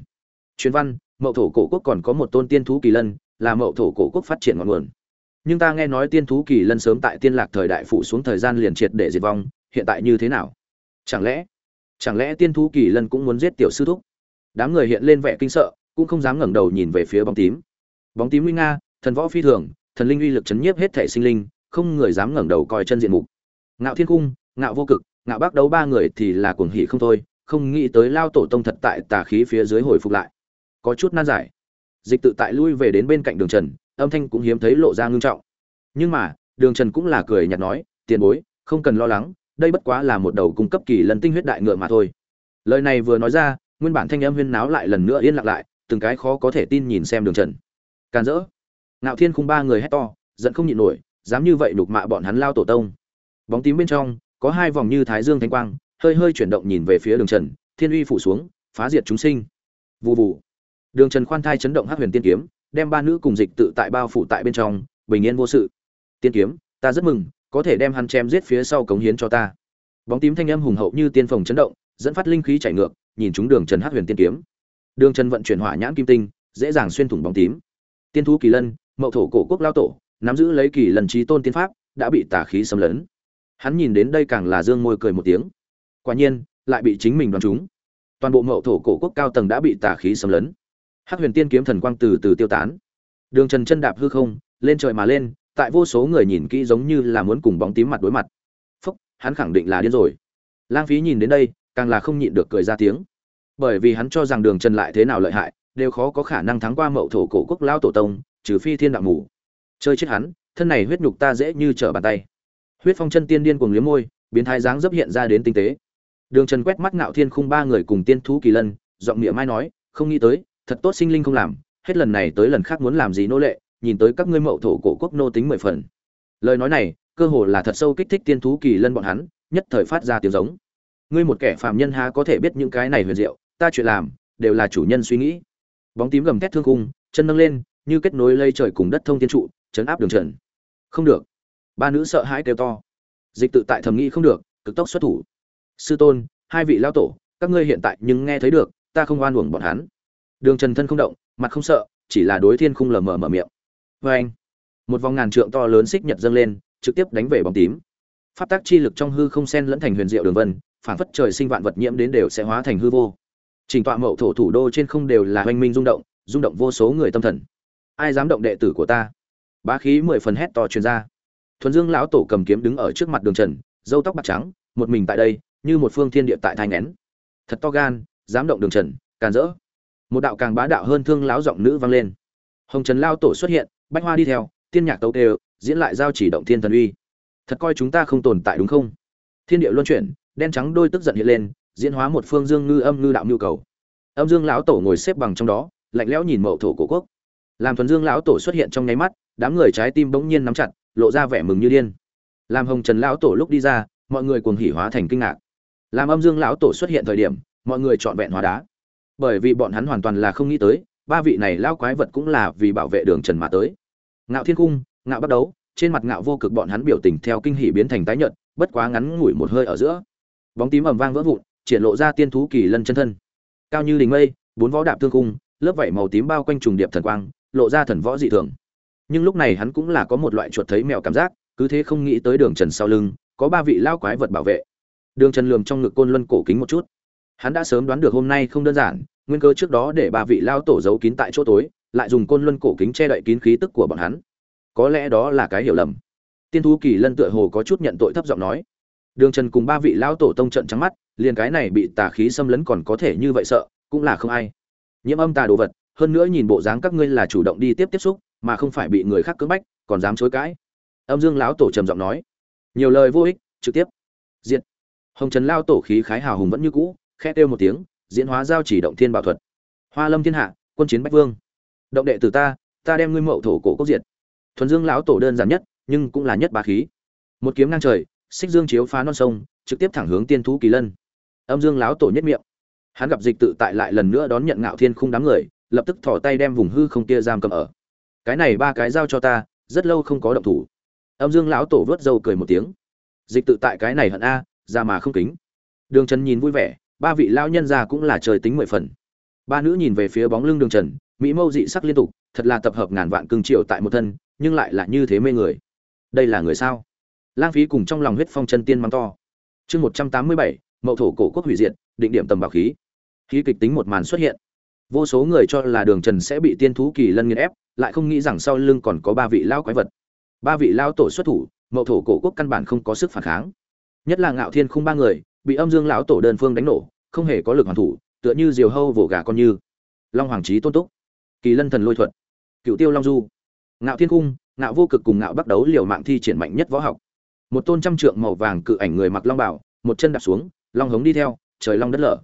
Truyền văn, mậu thổ cổ quốc còn có một tôn tiên thú kỳ lân, là mậu thổ cổ quốc phát triển ngọn nguồn. Nhưng ta nghe nói tiên thú kỳ lân sớm tại tiên lạc thời đại phụ xuống thời gian liền triệt để diệt vong hiện tại như thế nào? Chẳng lẽ chẳng lẽ tiên thú kỳ lân cũng muốn giết tiểu sư thúc? Đám người hiện lên vẻ kinh sợ, cũng không dám ngẩng đầu nhìn về phía bóng tím. Bóng tím nguy nga, thần võ phi thường, thần linh uy lực chấn nhiếp hết thể sinh linh, không người dám ngẩng đầu coi chân diện mục. Ngạo thiên cung, ngạo vô cực, ngạo bác đấu ba người thì là cuồng hỉ không thôi, không nghĩ tới lao tổ tông thật tại tà khí phía dưới hồi phục lại. Có chút nan giải. Dịch tự tại lui về đến bên cạnh đường trần, âm thanh cũng hiếm thấy lộ ra ngưng trọng. Nhưng mà, đường trần cũng là cười nhạt nói, tiền bối, không cần lo lắng đây bất quá là một đầu cung cấp kỳ lần tinh huyết đại ngựa mà thôi. Lời này vừa nói ra, nguyên bản thanh âm huyên náo lại lần nữa yên lặng lại, từng cái khó có thể tin nhìn xem đường trần. Càn dỡ ngạo thiên khung ba người hét to, giận không nhịn nổi, dám như vậy đục mạ bọn hắn lao tổ tông. Bóng tím bên trong, có hai vòng như thái dương thánh quang, hơi hơi chuyển động nhìn về phía đường trần, thiên uy phủ xuống, phá diệt chúng sinh. Vụ vụ đường trần khoan thai chấn động hát huyền tiên kiếm, đem ba nữ cùng dịch tự tại bao phủ tại bên trong, bình yên vô sự. Tiên kiếm, ta rất mừng có thể đem hắn chém giết phía sau cống hiến cho ta. Bóng tím thanh âm hùng hậu như tiên phòng chấn động, dẫn phát linh khí chảy ngược, nhìn chúng đường trần hát huyền tiên kiếm. Đường trần vận chuyển hỏa nhãn kim tinh, dễ dàng xuyên thủng bóng tím. Tiên thú kỳ lân, mậu thổ cổ quốc lao tổ, nắm giữ lấy kỳ lần trí tôn tiên pháp, đã bị tà khí xâm lấn. Hắn nhìn đến đây càng là dương môi cười một tiếng. Quả nhiên, lại bị chính mình đoán trúng. Toàn bộ mậu thổ cổ quốc cao tầng đã bị tà khí xâm lấn. Hắc huyền tiên kiếm thần quang từ từ tiêu tán. Đường trần chân đạp hư không, lên trời mà lên tại vô số người nhìn kỹ giống như là muốn cùng bóng tím mặt đối mặt. Phúc, hắn khẳng định là điên rồi. Lang phí nhìn đến đây, càng là không nhịn được cười ra tiếng. Bởi vì hắn cho rằng đường trần lại thế nào lợi hại, đều khó có khả năng thắng qua mậu thổ cổ quốc lao tổ tông, trừ phi thiên đạo mù. Chơi chết hắn, thân này huyết nhục ta dễ như trở bàn tay. Huyết phong chân tiên điên cuồng liếm môi, biến thái dáng dấp hiện ra đến tinh tế. Đường trần quét mắt ngạo thiên khung ba người cùng tiên thú kỳ lân, giọng miệng mai nói, không nghĩ tới, thật tốt sinh linh không làm, hết lần này tới lần khác muốn làm gì nô lệ nhìn tới các ngươi mậu thổ cổ quốc nô tính mười phần. Lời nói này, cơ hồ là thật sâu kích thích tiên thú kỳ lân bọn hắn, nhất thời phát ra tiếng giống. Ngươi một kẻ phàm nhân há có thể biết những cái này huyền diệu, ta chuyện làm, đều là chủ nhân suy nghĩ. Bóng tím gầm thét thương cung chân nâng lên, như kết nối lây trời cùng đất thông tiên trụ, chấn áp đường trần. Không được. Ba nữ sợ hãi kêu to. Dịch tự tại thầm nghĩ không được, cực tốc xuất thủ. Sư tôn, hai vị lao tổ, các ngươi hiện tại nhưng nghe thấy được, ta không oan uổng bọn hắn. Đường trần thân không động, mặt không sợ, chỉ là đối thiên khung lờ mờ mở miệng vê anh. Một vòng ngàn trượng to lớn xích nhật dâng lên, trực tiếp đánh về bóng tím. Pháp tác chi lực trong hư không sen lẫn thành huyền diệu đường vân phản phất trời sinh vạn vật nhiễm đến đều sẽ hóa thành hư vô. Trình tọa mậu thổ thủ đô trên không đều là hoanh minh rung động rung động vô số người tâm thần. Ai dám động đệ tử của ta? Bá khí mười phần hét to truyền ra. Thuần dương lão tổ cầm kiếm đứng ở trước mặt đường trần dâu tóc bạc trắng, một mình tại đây, như một phương thiên địa tại thai ngén thật to gan, dám động đường trần, càn rỡ. Một đạo càng bá đạo hơn thương lão giọng nữ vang lên. Hồng trần lao tổ xuất hiện bách hoa đi theo tiên nhạc tấu đều diễn lại giao chỉ động thiên thần uy. Thật coi chúng ta không tồn tại đúng không? Thiên địa luân chuyển, đen trắng đôi tức giận hiện lên, diễn hóa một phương dương ngư âm ngư đạo nhu cầu. Âm dương lão tổ ngồi xếp bằng trong đó, lạnh lẽo nhìn mậu thổ cổ quốc. Làm thuần dương lão tổ xuất hiện trong nháy mắt, đám người trái tim bỗng nhiên nắm chặt, lộ ra vẻ mừng như điên. Làm hồng trần lão tổ lúc đi ra, mọi người cuồng hỉ hóa thành kinh ngạc. Làm âm dương lão tổ xuất hiện thời điểm, mọi người trọn vẹn hóa đá. Bởi vì bọn hắn hoàn toàn là không nghĩ tới ba vị này lao quái vật cũng là vì bảo vệ đường trần mà tới. Ngạo thiên cung, ngạo bắt đấu, trên mặt ngạo vô cực bọn hắn biểu tình theo kinh hỉ biến thành tái nhợt, bất quá ngắn ngủi một hơi ở giữa. Bóng tím ầm vang vỡ vụn, triển lộ ra tiên thú kỳ lân chân thân. Cao như đỉnh mây, bốn võ đạp tương cung, lớp vảy màu tím bao quanh trùng điệp thần quang, lộ ra thần võ dị thường. Nhưng lúc này hắn cũng là có một loại chuột thấy mèo cảm giác, cứ thế không nghĩ tới đường trần sau lưng, có ba vị lao quái vật bảo vệ. Đường trần lườm trong ngực côn luân cổ kính một chút. Hắn đã sớm đoán được hôm nay không đơn giản nguyên cơ trước đó để ba vị lao tổ giấu kín tại chỗ tối, lại dùng côn luân cổ kính che đậy kín khí tức của bọn hắn. Có lẽ đó là cái hiểu lầm. Tiên thú kỳ lân tựa hồ có chút nhận tội thấp giọng nói. Đường trần cùng ba vị lao tổ tông trận trắng mắt, liền cái này bị tà khí xâm lấn còn có thể như vậy sợ, cũng là không ai. Nhiễm âm tà đồ vật, hơn nữa nhìn bộ dáng các ngươi là chủ động đi tiếp tiếp xúc, mà không phải bị người khác cưỡng bách, còn dám chối cãi. Âm dương lão tổ trầm giọng nói. Nhiều lời vô ích, trực tiếp. Diện hồng trần lao tổ khí khái hào hùng vẫn như cũ, khẽ kêu một tiếng diễn hóa giao chỉ động thiên bảo thuật. Hoa lâm thiên hạ, quân chiến bách vương. Động đệ từ ta ta đem ngươi mậu thổ cổ cốc diệt. Thuần dương lão tổ đơn giản nhất, nhưng cũng là nhất bá khí. Một kiếm ngang trời, xích dương chiếu phá non sông, trực tiếp thẳng hướng tiên thú kỳ lân. Âm dương lão tổ nhất miệng. Hắn gặp dịch tự tại lại lần nữa đón nhận ngạo thiên khung đám người, lập tức thỏ tay đem vùng hư không kia giam cầm ở. Cái này ba cái giao cho ta, rất lâu không có động thủ. Âm dương lão tổ vớt dâu cười một tiếng. Dịch tự tại cái này hận a, ra mà không kính. Đường trần nhìn vui vẻ ba vị lão nhân già cũng là trời tính mười phần. Ba nữ nhìn về phía bóng lưng đường trần, mỹ mâu dị sắc liên tục, thật là tập hợp ngàn vạn cương triều tại một thân, nhưng lại là như thế mê người. Đây là người sao? Lang phí cùng trong lòng huyết phong chân tiên mắng to. Chương một trăm tám mươi bảy, mậu thổ cổ quốc hủy diệt, định điểm tầm bảo khí. Khí kịch tính một màn xuất hiện. Vô số người cho là đường trần sẽ bị tiên thú kỳ lân nghiền ép, lại không nghĩ rằng sau lưng còn có ba vị lao quái vật. Ba vị lao tổ xuất thủ, mậu thổ cổ quốc căn bản không có sức phản kháng. Nhất là ngạo thiên không ba người bị âm dương lão tổ đơn phương đánh nổ, không hề có lực hoàn thủ, tựa như diều hâu vỗ gà con như. Long hoàng trí tôn túc, kỳ lân thần lôi thuật, cựu tiêu long du, ngạo thiên cung, ngạo vô cực cùng ngạo bắt đấu liều mạng thi triển mạnh nhất võ học. Một tôn trăm trượng màu vàng cự ảnh người mặc long bảo, một chân đạp xuống, long hống đi theo, trời long đất lở.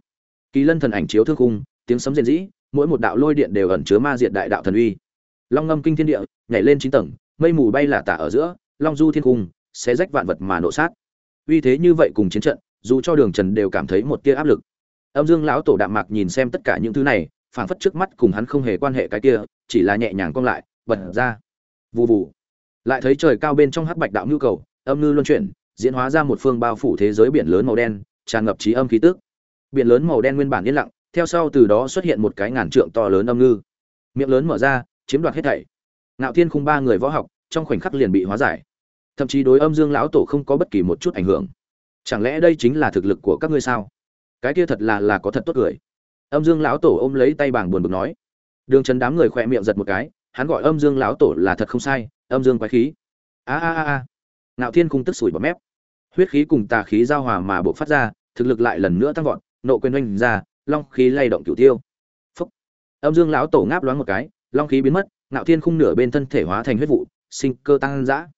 Kỳ lân thần ảnh chiếu thương cung, tiếng sấm rền rĩ, mỗi một đạo lôi điện đều ẩn chứa ma diệt đại đạo thần uy. Long ngâm kinh thiên địa, nhảy lên chín tầng, mây mù bay là tả ở giữa, long du thiên cung sẽ rách vạn vật mà nổ sát. Uy thế như vậy cùng chiến trận dù cho đường trần đều cảm thấy một tia áp lực. Âm dương lão tổ đạm mạc nhìn xem tất cả những thứ này, phảng phất trước mắt cùng hắn không hề quan hệ cái kia, chỉ là nhẹ nhàng cong lại, bật ra. Vù vù. Lại thấy trời cao bên trong hắc bạch đạo nhu cầu, âm ngư luân chuyển, diễn hóa ra một phương bao phủ thế giới biển lớn màu đen, tràn ngập trí âm khí tức. Biển lớn màu đen nguyên bản yên lặng, theo sau từ đó xuất hiện một cái ngàn trượng to lớn âm ngư. Miệng lớn mở ra, chiếm đoạt hết thảy. Ngạo thiên khung ba người võ học, trong khoảnh khắc liền bị hóa giải. Thậm chí đối âm dương lão tổ không có bất kỳ một chút ảnh hưởng chẳng lẽ đây chính là thực lực của các ngươi sao? Cái kia thật là là có thật tốt cười. Âm dương lão tổ ôm lấy tay bảng buồn bực nói. Đường trần đám người khỏe miệng giật một cái, hắn gọi âm dương lão tổ là thật không sai, âm dương quái khí. A a a a. Ngạo thiên cung tức sủi bọt mép. Huyết khí cùng tà khí giao hòa mà buộc phát ra, thực lực lại lần nữa tăng vọt, nộ quyền oanh ra, long khí lay động cửu tiêu. Phúc. Âm dương lão tổ ngáp loáng một cái, long khí biến mất, ngạo thiên khung nửa bên thân thể hóa thành huyết vụ, sinh cơ tăng dã.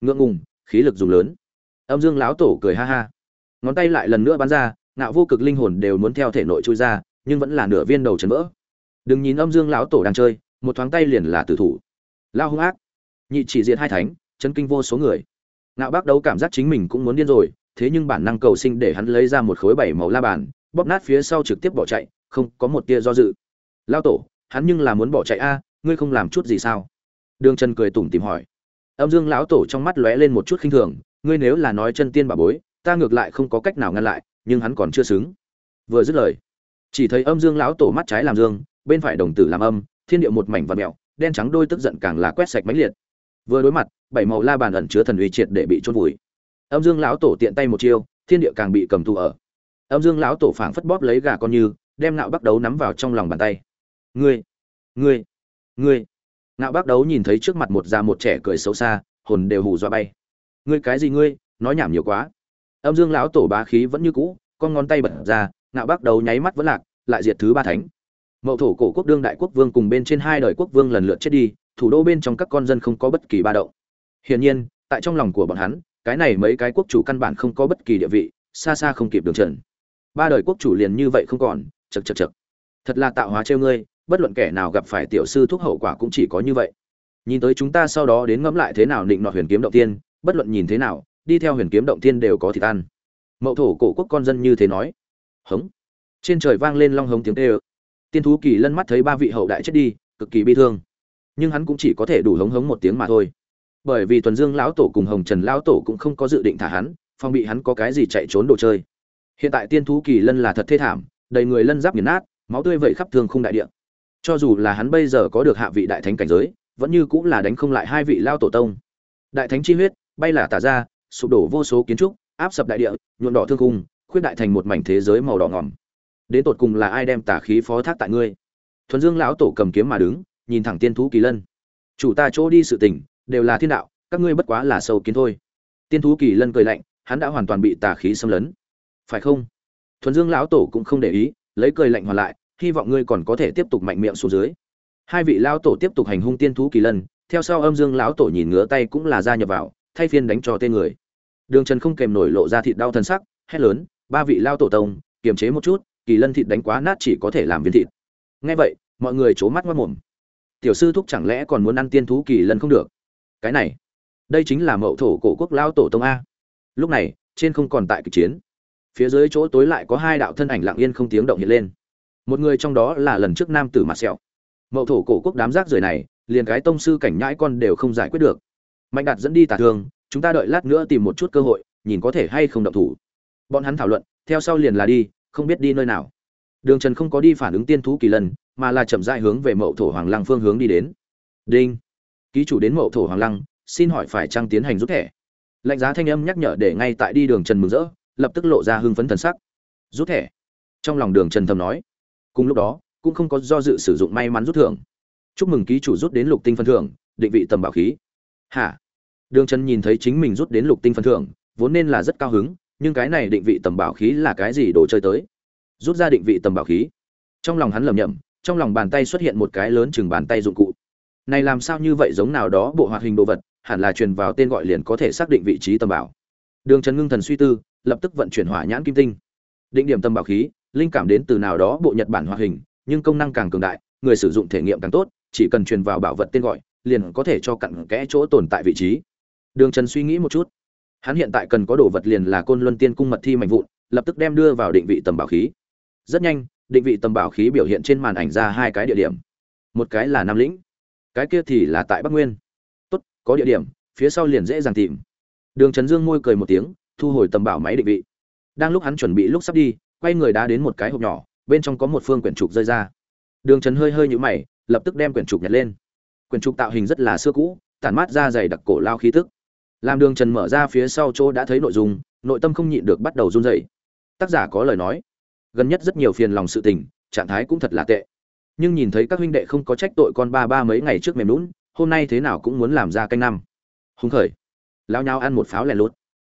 Ngượng ngùng, khí lực dùng lớn. Âm dương lão tổ cười ha ha ngón tay lại lần nữa bắn ra, ngạo vô cực linh hồn đều muốn theo thể nội chui ra, nhưng vẫn là nửa viên đầu chấn vỡ. Đừng nhìn âm dương lão tổ đang chơi, một thoáng tay liền là tử thủ. Lao hung ác. Nhị chỉ diện hai thánh chân kinh vô số người. Ngạo bác đấu cảm giác chính mình cũng muốn điên rồi, thế nhưng bản năng cầu sinh để hắn lấy ra một khối bảy màu la bàn, bóp nát phía sau trực tiếp bỏ chạy, không có một tia do dự. Lao tổ, hắn nhưng là muốn bỏ chạy a, ngươi không làm chút gì sao? Đường trần cười tủm tìm hỏi. Âm dương lão tổ trong mắt lóe lên một chút khinh thường, ngươi nếu là nói chân tiên bà bối ta ngược lại không có cách nào ngăn lại, nhưng hắn còn chưa xứng. Vừa dứt lời, chỉ thấy âm dương lão tổ mắt trái làm dương, bên phải đồng tử làm âm, thiên địa một mảnh và mẹo đen trắng đôi tức giận càng là quét sạch mãnh liệt. Vừa đối mặt, bảy màu la bàn ẩn chứa thần uy triệt để bị trôn vùi. Âm dương lão tổ tiện tay một chiêu, thiên địa càng bị cầm tù ở. Âm dương lão tổ phảng phất bóp lấy gà con như, đem nạo bắt đấu nắm vào trong lòng bàn tay. Ngươi ngươi ngươi. Nạo bắt đấu nhìn thấy trước mặt một già một trẻ cười xấu xa, hồn đều hù dọa bay. Ngươi cái gì ngươi, nói nhảm nhiều quá âm dương lão tổ bá khí vẫn như cũ, con ngón tay bật ra, ngạo bắt đầu nháy mắt vẫn lạc, lại diệt thứ ba thánh. Mậu thổ cổ quốc đương đại quốc vương cùng bên trên hai đời quốc vương lần lượt chết đi, thủ đô bên trong các con dân không có bất kỳ ba động. Hiển nhiên, tại trong lòng của bọn hắn, cái này mấy cái quốc chủ căn bản không có bất kỳ địa vị, xa xa không kịp đường trần. Ba đời quốc chủ liền như vậy không còn chật chật chật thật là tạo hóa trêu ngươi, bất luận kẻ nào gặp phải tiểu sư thuốc hậu quả cũng chỉ có như vậy. Nhìn tới chúng ta sau đó đến ngẫm lại thế nào định nọ huyền kiếm động tiên, bất luận nhìn thế nào đi theo huyền kiếm động thiên đều có thịt ăn mậu thổ cổ quốc con dân như thế nói. Hống. Trên trời vang lên long hống tiếng tê ơ tiên thú kỳ lân mắt thấy ba vị hậu đại chết đi, cực kỳ bi thương. Nhưng hắn cũng chỉ có thể đủ hống hống một tiếng mà thôi. Bởi vì tuần dương lão tổ cùng hồng trần lão tổ cũng không có dự định thả hắn phong bị hắn có cái gì chạy trốn đồ chơi. Hiện tại tiên thú kỳ lân là thật thê thảm, đầy người lân giáp nghiền nát, máu tươi vẩy khắp thương khung đại địa. Cho dù là hắn bây giờ có được hạ vị đại thánh cảnh giới, vẫn như cũng là đánh không lại hai vị lao tổ tông. Đại thánh chi huyết, bay là tả ra sụp đổ vô số kiến trúc, áp sập đại địa nhuộn đỏ thương khung, khuyết đại thành một mảnh thế giới màu đỏ ngỏm. Đến tột cùng là ai đem tả khí phó thác tại ngươi? Thuần dương lão tổ cầm kiếm mà đứng, nhìn thẳng tiên thú kỳ lân. Chủ ta chỗ đi sự tình, đều là thiên đạo, các ngươi bất quá là sâu kiến thôi. Tiên thú kỳ lân cười lạnh, hắn đã hoàn toàn bị tà khí xâm lấn. Phải không? Thuần dương lão tổ cũng không để ý, lấy cười lạnh hoàn lại, hy vọng ngươi còn có thể tiếp tục mạnh miệng xuống dưới. Hai vị lão tổ tiếp tục hành hung tiên thú kỳ lân, theo sau âm dương lão tổ nhìn ngứa tay cũng là ra nhập vào, thay phiên đánh cho tên người đường trần không kèm nổi lộ ra thịt đau thân sắc, hét lớn, ba vị lao tổ tông, kiềm chế một chút, kỳ lân thịt đánh quá nát chỉ có thể làm viên thịt. Nghe vậy, mọi người trố mắt ngất mồm. Tiểu sư thúc chẳng lẽ còn muốn ăn tiên thú kỳ lân không được? Cái này, đây chính là mậu thổ cổ quốc lao tổ tông a. Lúc này, trên không còn tại kịch chiến. Phía dưới chỗ tối lại có hai đạo thân ảnh lặng yên không tiếng động hiện lên. Một người trong đó là lần trước nam tử mặt sẹo. Mậu thổ cổ quốc đám rác rưởi này, liền cái tông sư cảnh nhãi con đều không giải quyết được. Mạnh đạt dẫn đi tà thương chúng ta đợi lát nữa tìm một chút cơ hội, nhìn có thể hay không động thủ. Bọn hắn thảo luận, theo sau liền là đi, không biết đi nơi nào. Đường trần không có đi phản ứng tiên thú kỳ lân, mà là chậm dại hướng về mậu thổ hoàng lăng phương hướng đi đến. Đinh, ký chủ đến mậu thổ hoàng lăng, xin hỏi phải trăng tiến hành rút thẻ? Lạnh giá thanh âm nhắc nhở để ngay tại đi đường trần mừng rỡ, lập tức lộ ra hưng phấn thần sắc. Rút thẻ? Trong lòng đường trần thầm nói. Cùng lúc đó, cũng không có do dự sử dụng may mắn rút thưởng. Chúc mừng ký chủ rút đến lục tinh phân thưởng, định vị tầm bảo khí. Hả? Đường trần nhìn thấy chính mình rút đến lục tinh phân thưởng, vốn nên là rất cao hứng, nhưng cái này định vị tầm bảo khí là cái gì đồ chơi tới? Rút ra định vị tầm bảo khí. Trong lòng hắn lầm nhầm trong lòng bàn tay xuất hiện một cái lớn chừng bàn tay dụng cụ. Này làm sao như vậy giống nào đó bộ hoạt hình đồ vật, hẳn là truyền vào tên gọi liền có thể xác định vị trí tầm bảo. Đường trần ngưng thần suy tư, lập tức vận chuyển hỏa nhãn kim tinh. Định điểm tầm bảo khí, linh cảm đến từ nào đó bộ nhật bản hoạt hình, nhưng công năng càng cường đại, người sử dụng thể nghiệm càng tốt, chỉ cần truyền vào bảo vật tên gọi, liền có thể cho cặn kẽ chỗ tồn tại vị trí đường trần suy nghĩ một chút. Hắn hiện tại cần có đồ vật liền là côn luân tiên cung mật thi mạnh vụn, lập tức đem đưa vào định vị tầm bảo khí. Rất nhanh, định vị tầm bảo khí biểu hiện trên màn ảnh ra hai cái địa điểm. Một cái là nam lĩnh, cái kia thì là tại bắc nguyên. Tốt, có địa điểm, phía sau liền dễ dàng tìm. Đường trần dương môi cười một tiếng, thu hồi tầm bảo máy định vị. Đang lúc hắn chuẩn bị lúc sắp đi, quay người đá đến một cái hộp nhỏ, bên trong có một phương quyển trục rơi ra. Đường trần hơi hơi nhũ mày, lập tức đem quyển trục nhặt lên. Quyển trục tạo hình rất là xưa cũ, tản mát ra dày đặc cổ lao khí tức làm đường trần mở ra phía sau chỗ đã thấy nội dung, nội tâm không nhịn được bắt đầu run rẩy. Tác giả có lời nói, gần nhất rất nhiều phiền lòng sự tình, trạng thái cũng thật là tệ. Nhưng nhìn thấy các huynh đệ không có trách tội con ba ba mấy ngày trước mềm lún, hôm nay thế nào cũng muốn làm ra canh năm. Hùng khởi. Lao nhau ăn một pháo lẻ lốt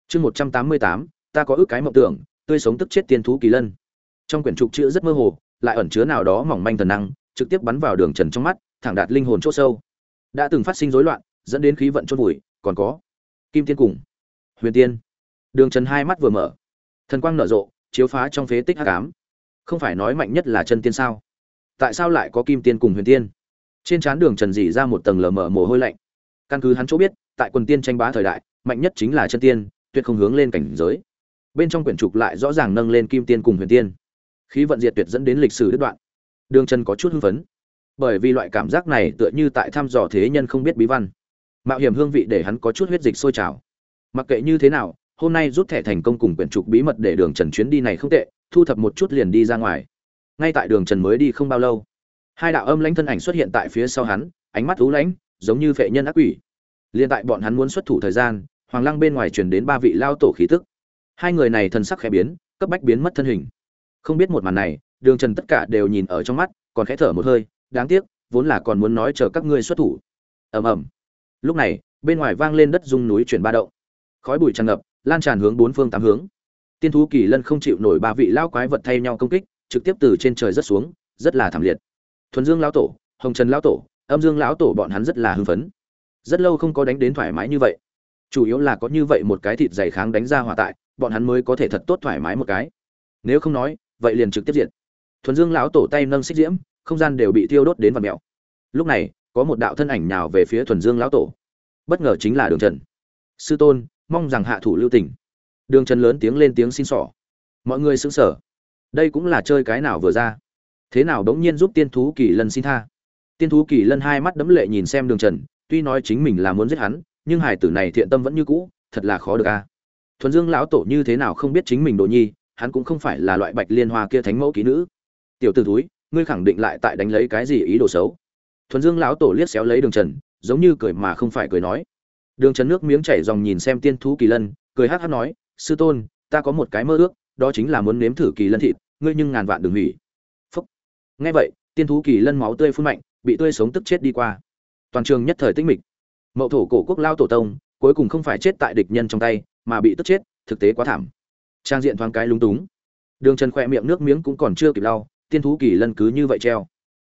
chương một trăm tám mươi tám, ta có ước cái mộng tưởng, tươi sống tức chết tiên thú kỳ lân. Trong quyển trục chữ rất mơ hồ, lại ẩn chứa nào đó mỏng manh thần năng, trực tiếp bắn vào đường trần trong mắt, thẳng đạt linh hồn c h ỗ sâu. Đã từng phát sinh rối loạn, dẫn đến khí vận chốt vùi, còn có kim tiên cùng huyền tiên. Đường trần hai mắt vừa mở. Thần quang nở rộ, chiếu phá trong phế tích hắc ám. Không phải nói mạnh nhất là chân tiên sao? Tại sao lại có kim tiên cùng huyền tiên? Trên trán đường trần dỉ ra một tầng lờ mờ mồ hôi lạnh. Căn cứ hắn chỗ biết, tại quần tiên tranh bá thời đại, mạnh nhất chính là chân tiên, tuyệt không hướng lên cảnh giới. Bên trong quyển trục lại rõ ràng nâng lên kim tiên cùng huyền tiên. Khí vận diệt tuyệt dẫn đến lịch sử đứt đoạn. Đường trần có chút hưng phấn. Bởi vì loại cảm giác này tựa như tại thăm dò thế nhân không biết bí văn mạo hiểm hương vị để hắn có chút huyết dịch sôi trào. Mặc kệ như thế nào, hôm nay rút thẻ thành công cùng quyển trục bí mật để đường trần chuyến đi này không tệ, thu thập một chút liền đi ra ngoài. Ngay tại đường trần mới đi không bao lâu, hai đạo âm lãnh thân ảnh xuất hiện tại phía sau hắn, ánh mắt thú lãnh, giống như vệ nhân ác quỷ. Liền tại bọn hắn muốn xuất thủ thời gian, hoàng lăng bên ngoài truyền đến ba vị lao tổ khí tức. Hai người này thần sắc khẽ biến, cấp bách biến mất thân hình. Không biết một màn này, đường trần tất cả đều nhìn ở trong mắt, còn khẽ thở một hơi, đáng tiếc, vốn là còn muốn nói chờ các ngươi xuất thủ. Ầm ầm lúc này, bên ngoài vang lên đất rung núi chuyển ba động. Khói bụi tràn ngập, lan tràn hướng bốn phương tám hướng. Tiên thú kỳ lân không chịu nổi ba vị lao quái vật thay nhau công kích, trực tiếp từ trên trời rất xuống, rất là thảm liệt. Thuần dương lão tổ, hồng trần lão tổ, âm dương lão tổ bọn hắn rất là hưng phấn. Rất lâu không có đánh đến thoải mái như vậy. Chủ yếu là có như vậy một cái thịt dày kháng đánh ra hỏa tại, bọn hắn mới có thể thật tốt thoải mái một cái. Nếu không nói, vậy liền trực tiếp diện. thuần dương lão tổ tay nâng xích diễm, không gian đều bị thiêu đốt đến vạt mèo. Lúc này có một đạo thân ảnh nào về phía thuần dương lão tổ. Bất ngờ chính là đường trần. Sư tôn, mong rằng hạ thủ lưu tình. Đường trần lớn tiếng lên tiếng xin xỏ mọi người xứng sở đây cũng là chơi cái nào vừa ra. Thế nào đống nhiên giúp tiên thú kỳ lân xin tha? Tiên thú kỳ lân hai mắt đấm lệ nhìn xem đường trần, tuy nói chính mình là muốn giết hắn, nhưng hải tử này thiện tâm vẫn như cũ, thật là khó được a. Thuần dương lão tổ như thế nào không biết chính mình đồ nhi, hắn cũng không phải là loại bạch liên hoa kia thánh mẫu ký nữ. Tiểu t ử túi ngươi khẳng định lại tại đánh lấy cái gì ý đồ xấu? Thuần dương lão tổ liếc xéo lấy đường trần, giống như cười mà không phải cười nói. Đường trần nước miếng chảy dòng nhìn xem tiên thú kỳ lân, cười hát hát nói, sư tôn, ta có một cái mơ ước, đó chính là muốn nếm thử kỳ lân thịt, ngươi nhưng ngàn vạn đừng hủy. Phúc. Nghe vậy, tiên thú kỳ lân máu tươi phun mạnh, bị tươi sống tức chết đi qua. Toàn trường nhất thời tinh mịch. Mậu thổ cổ quốc lao tổ tông, cuối cùng không phải chết tại địch nhân trong tay, mà bị tức chết, thực tế quá thảm. Trang diện thoáng cái lúng túng. Đường trần khỏe miệng nước miếng cũng còn chưa kịp lau, tiên thú kỳ lân cứ như vậy treo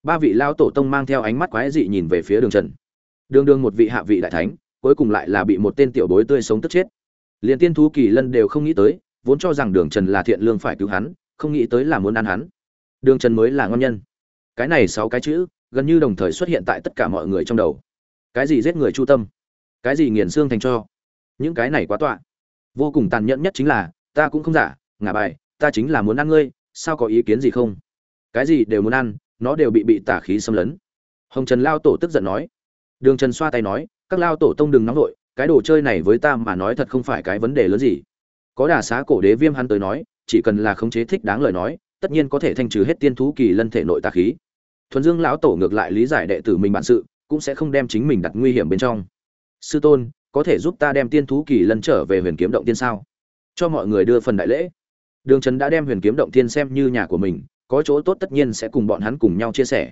ba vị lao tổ tông mang theo ánh mắt quái dị nhìn về phía đường trần. Đường đường một vị hạ vị đại thánh, cuối cùng lại là bị một tên tiểu bối tươi sống tức chết. Liền tiên thú kỳ lân đều không nghĩ tới, vốn cho rằng đường trần là thiện lương phải cứu hắn, không nghĩ tới là muốn ăn hắn. Đường trần mới là ngon nhân. Cái này sáu cái chữ, gần như đồng thời xuất hiện tại tất cả mọi người trong đầu. Cái gì giết người chu tâm? Cái gì nghiền xương thành cho? Những cái này quá tọa. Vô cùng tàn nhẫn nhất chính là, ta cũng không giả, ngả bài, ta chính là muốn ăn ngươi, sao có ý kiến gì không? Cái gì đều muốn ăn nó đều bị bị tà khí xâm lấn. Hồng trần lao tổ tức giận nói. Đường trần xoa tay nói, các lao tổ tông đừng nóng vội, cái đồ chơi này với ta mà nói thật không phải cái vấn đề lớn gì. Có đà xá cổ đế viêm hắn tới nói, chỉ cần là khống chế thích đáng lời nói, tất nhiên có thể thanh trừ hết tiên thú kỳ lân thể nội tà khí. Thuần dương lão tổ ngược lại lý giải đệ tử mình bản sự, cũng sẽ không đem chính mình đặt nguy hiểm bên trong. Sư tôn, có thể giúp ta đem tiên thú kỳ lân trở về huyền kiếm động tiên sao? Cho mọi người đưa phần đại lễ. Đường trần đã đem huyền kiếm động tiên xem như nhà của mình có chỗ tốt tất nhiên sẽ cùng bọn hắn cùng nhau chia sẻ.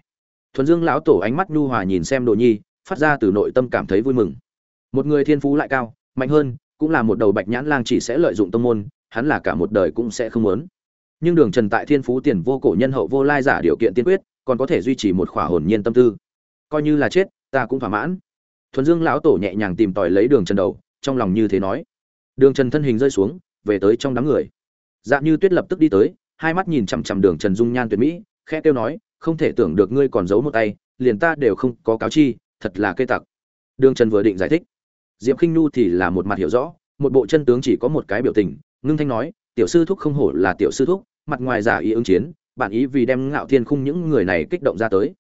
Thuần dương lão tổ ánh mắt nhu hòa nhìn xem đồ nhi, phát ra từ nội tâm cảm thấy vui mừng. Một người thiên phú lại cao, mạnh hơn, cũng là một đầu bạch nhãn lang chỉ sẽ lợi dụng tông môn, hắn là cả một đời cũng sẽ không muốn. Nhưng đường trần tại thiên phú tiền vô cổ nhân hậu vô lai giả điều kiện tiên quyết, còn có thể duy trì một khỏa hồn nhiên tâm tư. Coi như là chết, ta cũng thỏa mãn. Thuần dương lão tổ nhẹ nhàng tìm tòi lấy đường trần đầu, trong lòng như thế nói. Đường trần thân hình rơi xuống, về tới trong đám người. Dạng như tuyết lập tức đi tới hai mắt nhìn chằm chằm đường trần dung nhan tuyệt mỹ, khẽ kêu nói, không thể tưởng được ngươi còn giấu một tay, liền ta đều không có cáo chi, thật là cây tặc. Đường trần vừa định giải thích, diệp k i n h nhu thì là một mặt hiểu rõ, một bộ chân tướng chỉ có một cái biểu tình, ngưng thanh nói, tiểu sư thúc không hổ là tiểu sư thúc, mặt ngoài giả ý ứng chiến, bản ý vì đem ngạo thiên khung những người này kích động ra tới.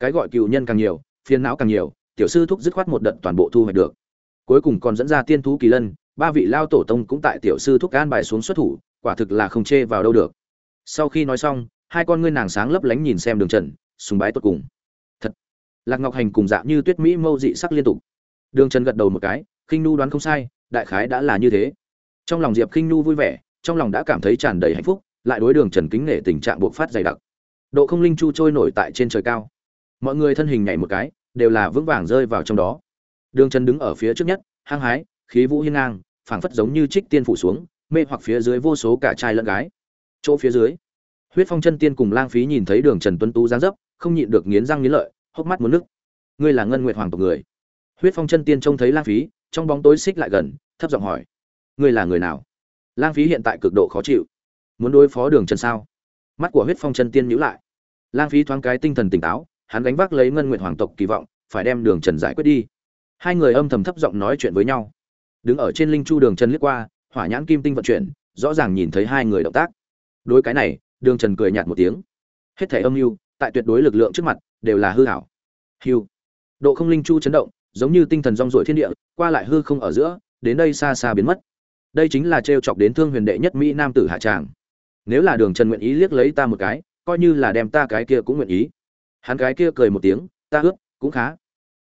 Cái gọi cựu nhân càng nhiều, phiền não càng nhiều, tiểu sư thúc dứt khoát một đợt toàn bộ thu hoạch được. Cuối cùng còn dẫn ra tiên thú kỳ lân, ba vị lao tổ tông cũng tại tiểu sư thúc an bài xuống xuất thủ, quả thực là không chê vào đâu được sau khi nói xong, hai con ngươi nàng sáng lấp lánh nhìn xem đường trần, sùng bái tốt cùng. Thật, lạc ngọc hành cùng dạ như tuyết mỹ mâu dị sắc liên tục. Đường trần gật đầu một cái, khinh nu đoán không sai, đại khái đã là như thế. Trong lòng diệp khinh nu vui vẻ, trong lòng đã cảm thấy tràn đầy hạnh phúc, lại đối đường trần kính nể tình trạng buộc phát dày đặc. Độ không linh chu trôi nổi tại trên trời cao. Mọi người thân hình nhảy một cái, đều là vững vàng rơi vào trong đó. Đường trần đứng ở phía trước nhất, hăng hái, khí vũ hiên ngang, phảng phất giống như trích tiên phủ xuống, mê hoặc phía dưới vô số cả trai lẫn gái chỗ phía dưới, huyết phong chân tiên cùng lang phí nhìn thấy đường trần tuấn tú giáng dấp, không nhịn được nghiến răng nghiến lợi, hốc mắt muốn nức ngươi là ngân nguyệt hoàng tộc người. Huyết phong chân tiên trông thấy lang phí, trong bóng tối xích lại gần, thấp giọng hỏi, ngươi là người nào? Lang phí hiện tại cực độ khó chịu. Muốn đối phó đường trần sao? Mắt của huyết phong chân tiên nhíu lại. Lang phí thoáng cái tinh thần tỉnh táo, hắn gánh vác lấy ngân nguyệt hoàng tộc kỳ vọng, phải đem đường trần giải quyết đi. Hai người âm thầm thấp giọng nói chuyện với nhau. Đứng ở trên linh chu đường trần liếc qua, hỏa nhãn kim tinh vận chuyển, rõ ràng nhìn thấy hai người động tác đối cái này, đường trần cười nhạt một tiếng. Hết thể âm mưu, tại tuyệt đối lực lượng trước mặt, đều là hư hảo. Hưu. Độ không linh chu chấn động, giống như tinh thần rong rổi thiên địa, qua lại hư không ở giữa, đến đây xa xa biến mất. Đây chính là trêu chọc đến thương huyền đệ nhất mỹ nam tử hạ tràng. Nếu là đường trần nguyện ý liếc lấy ta một cái, coi như là đem ta cái kia cũng nguyện ý. Hắn cái kia cười một tiếng, ta ướp cũng khá.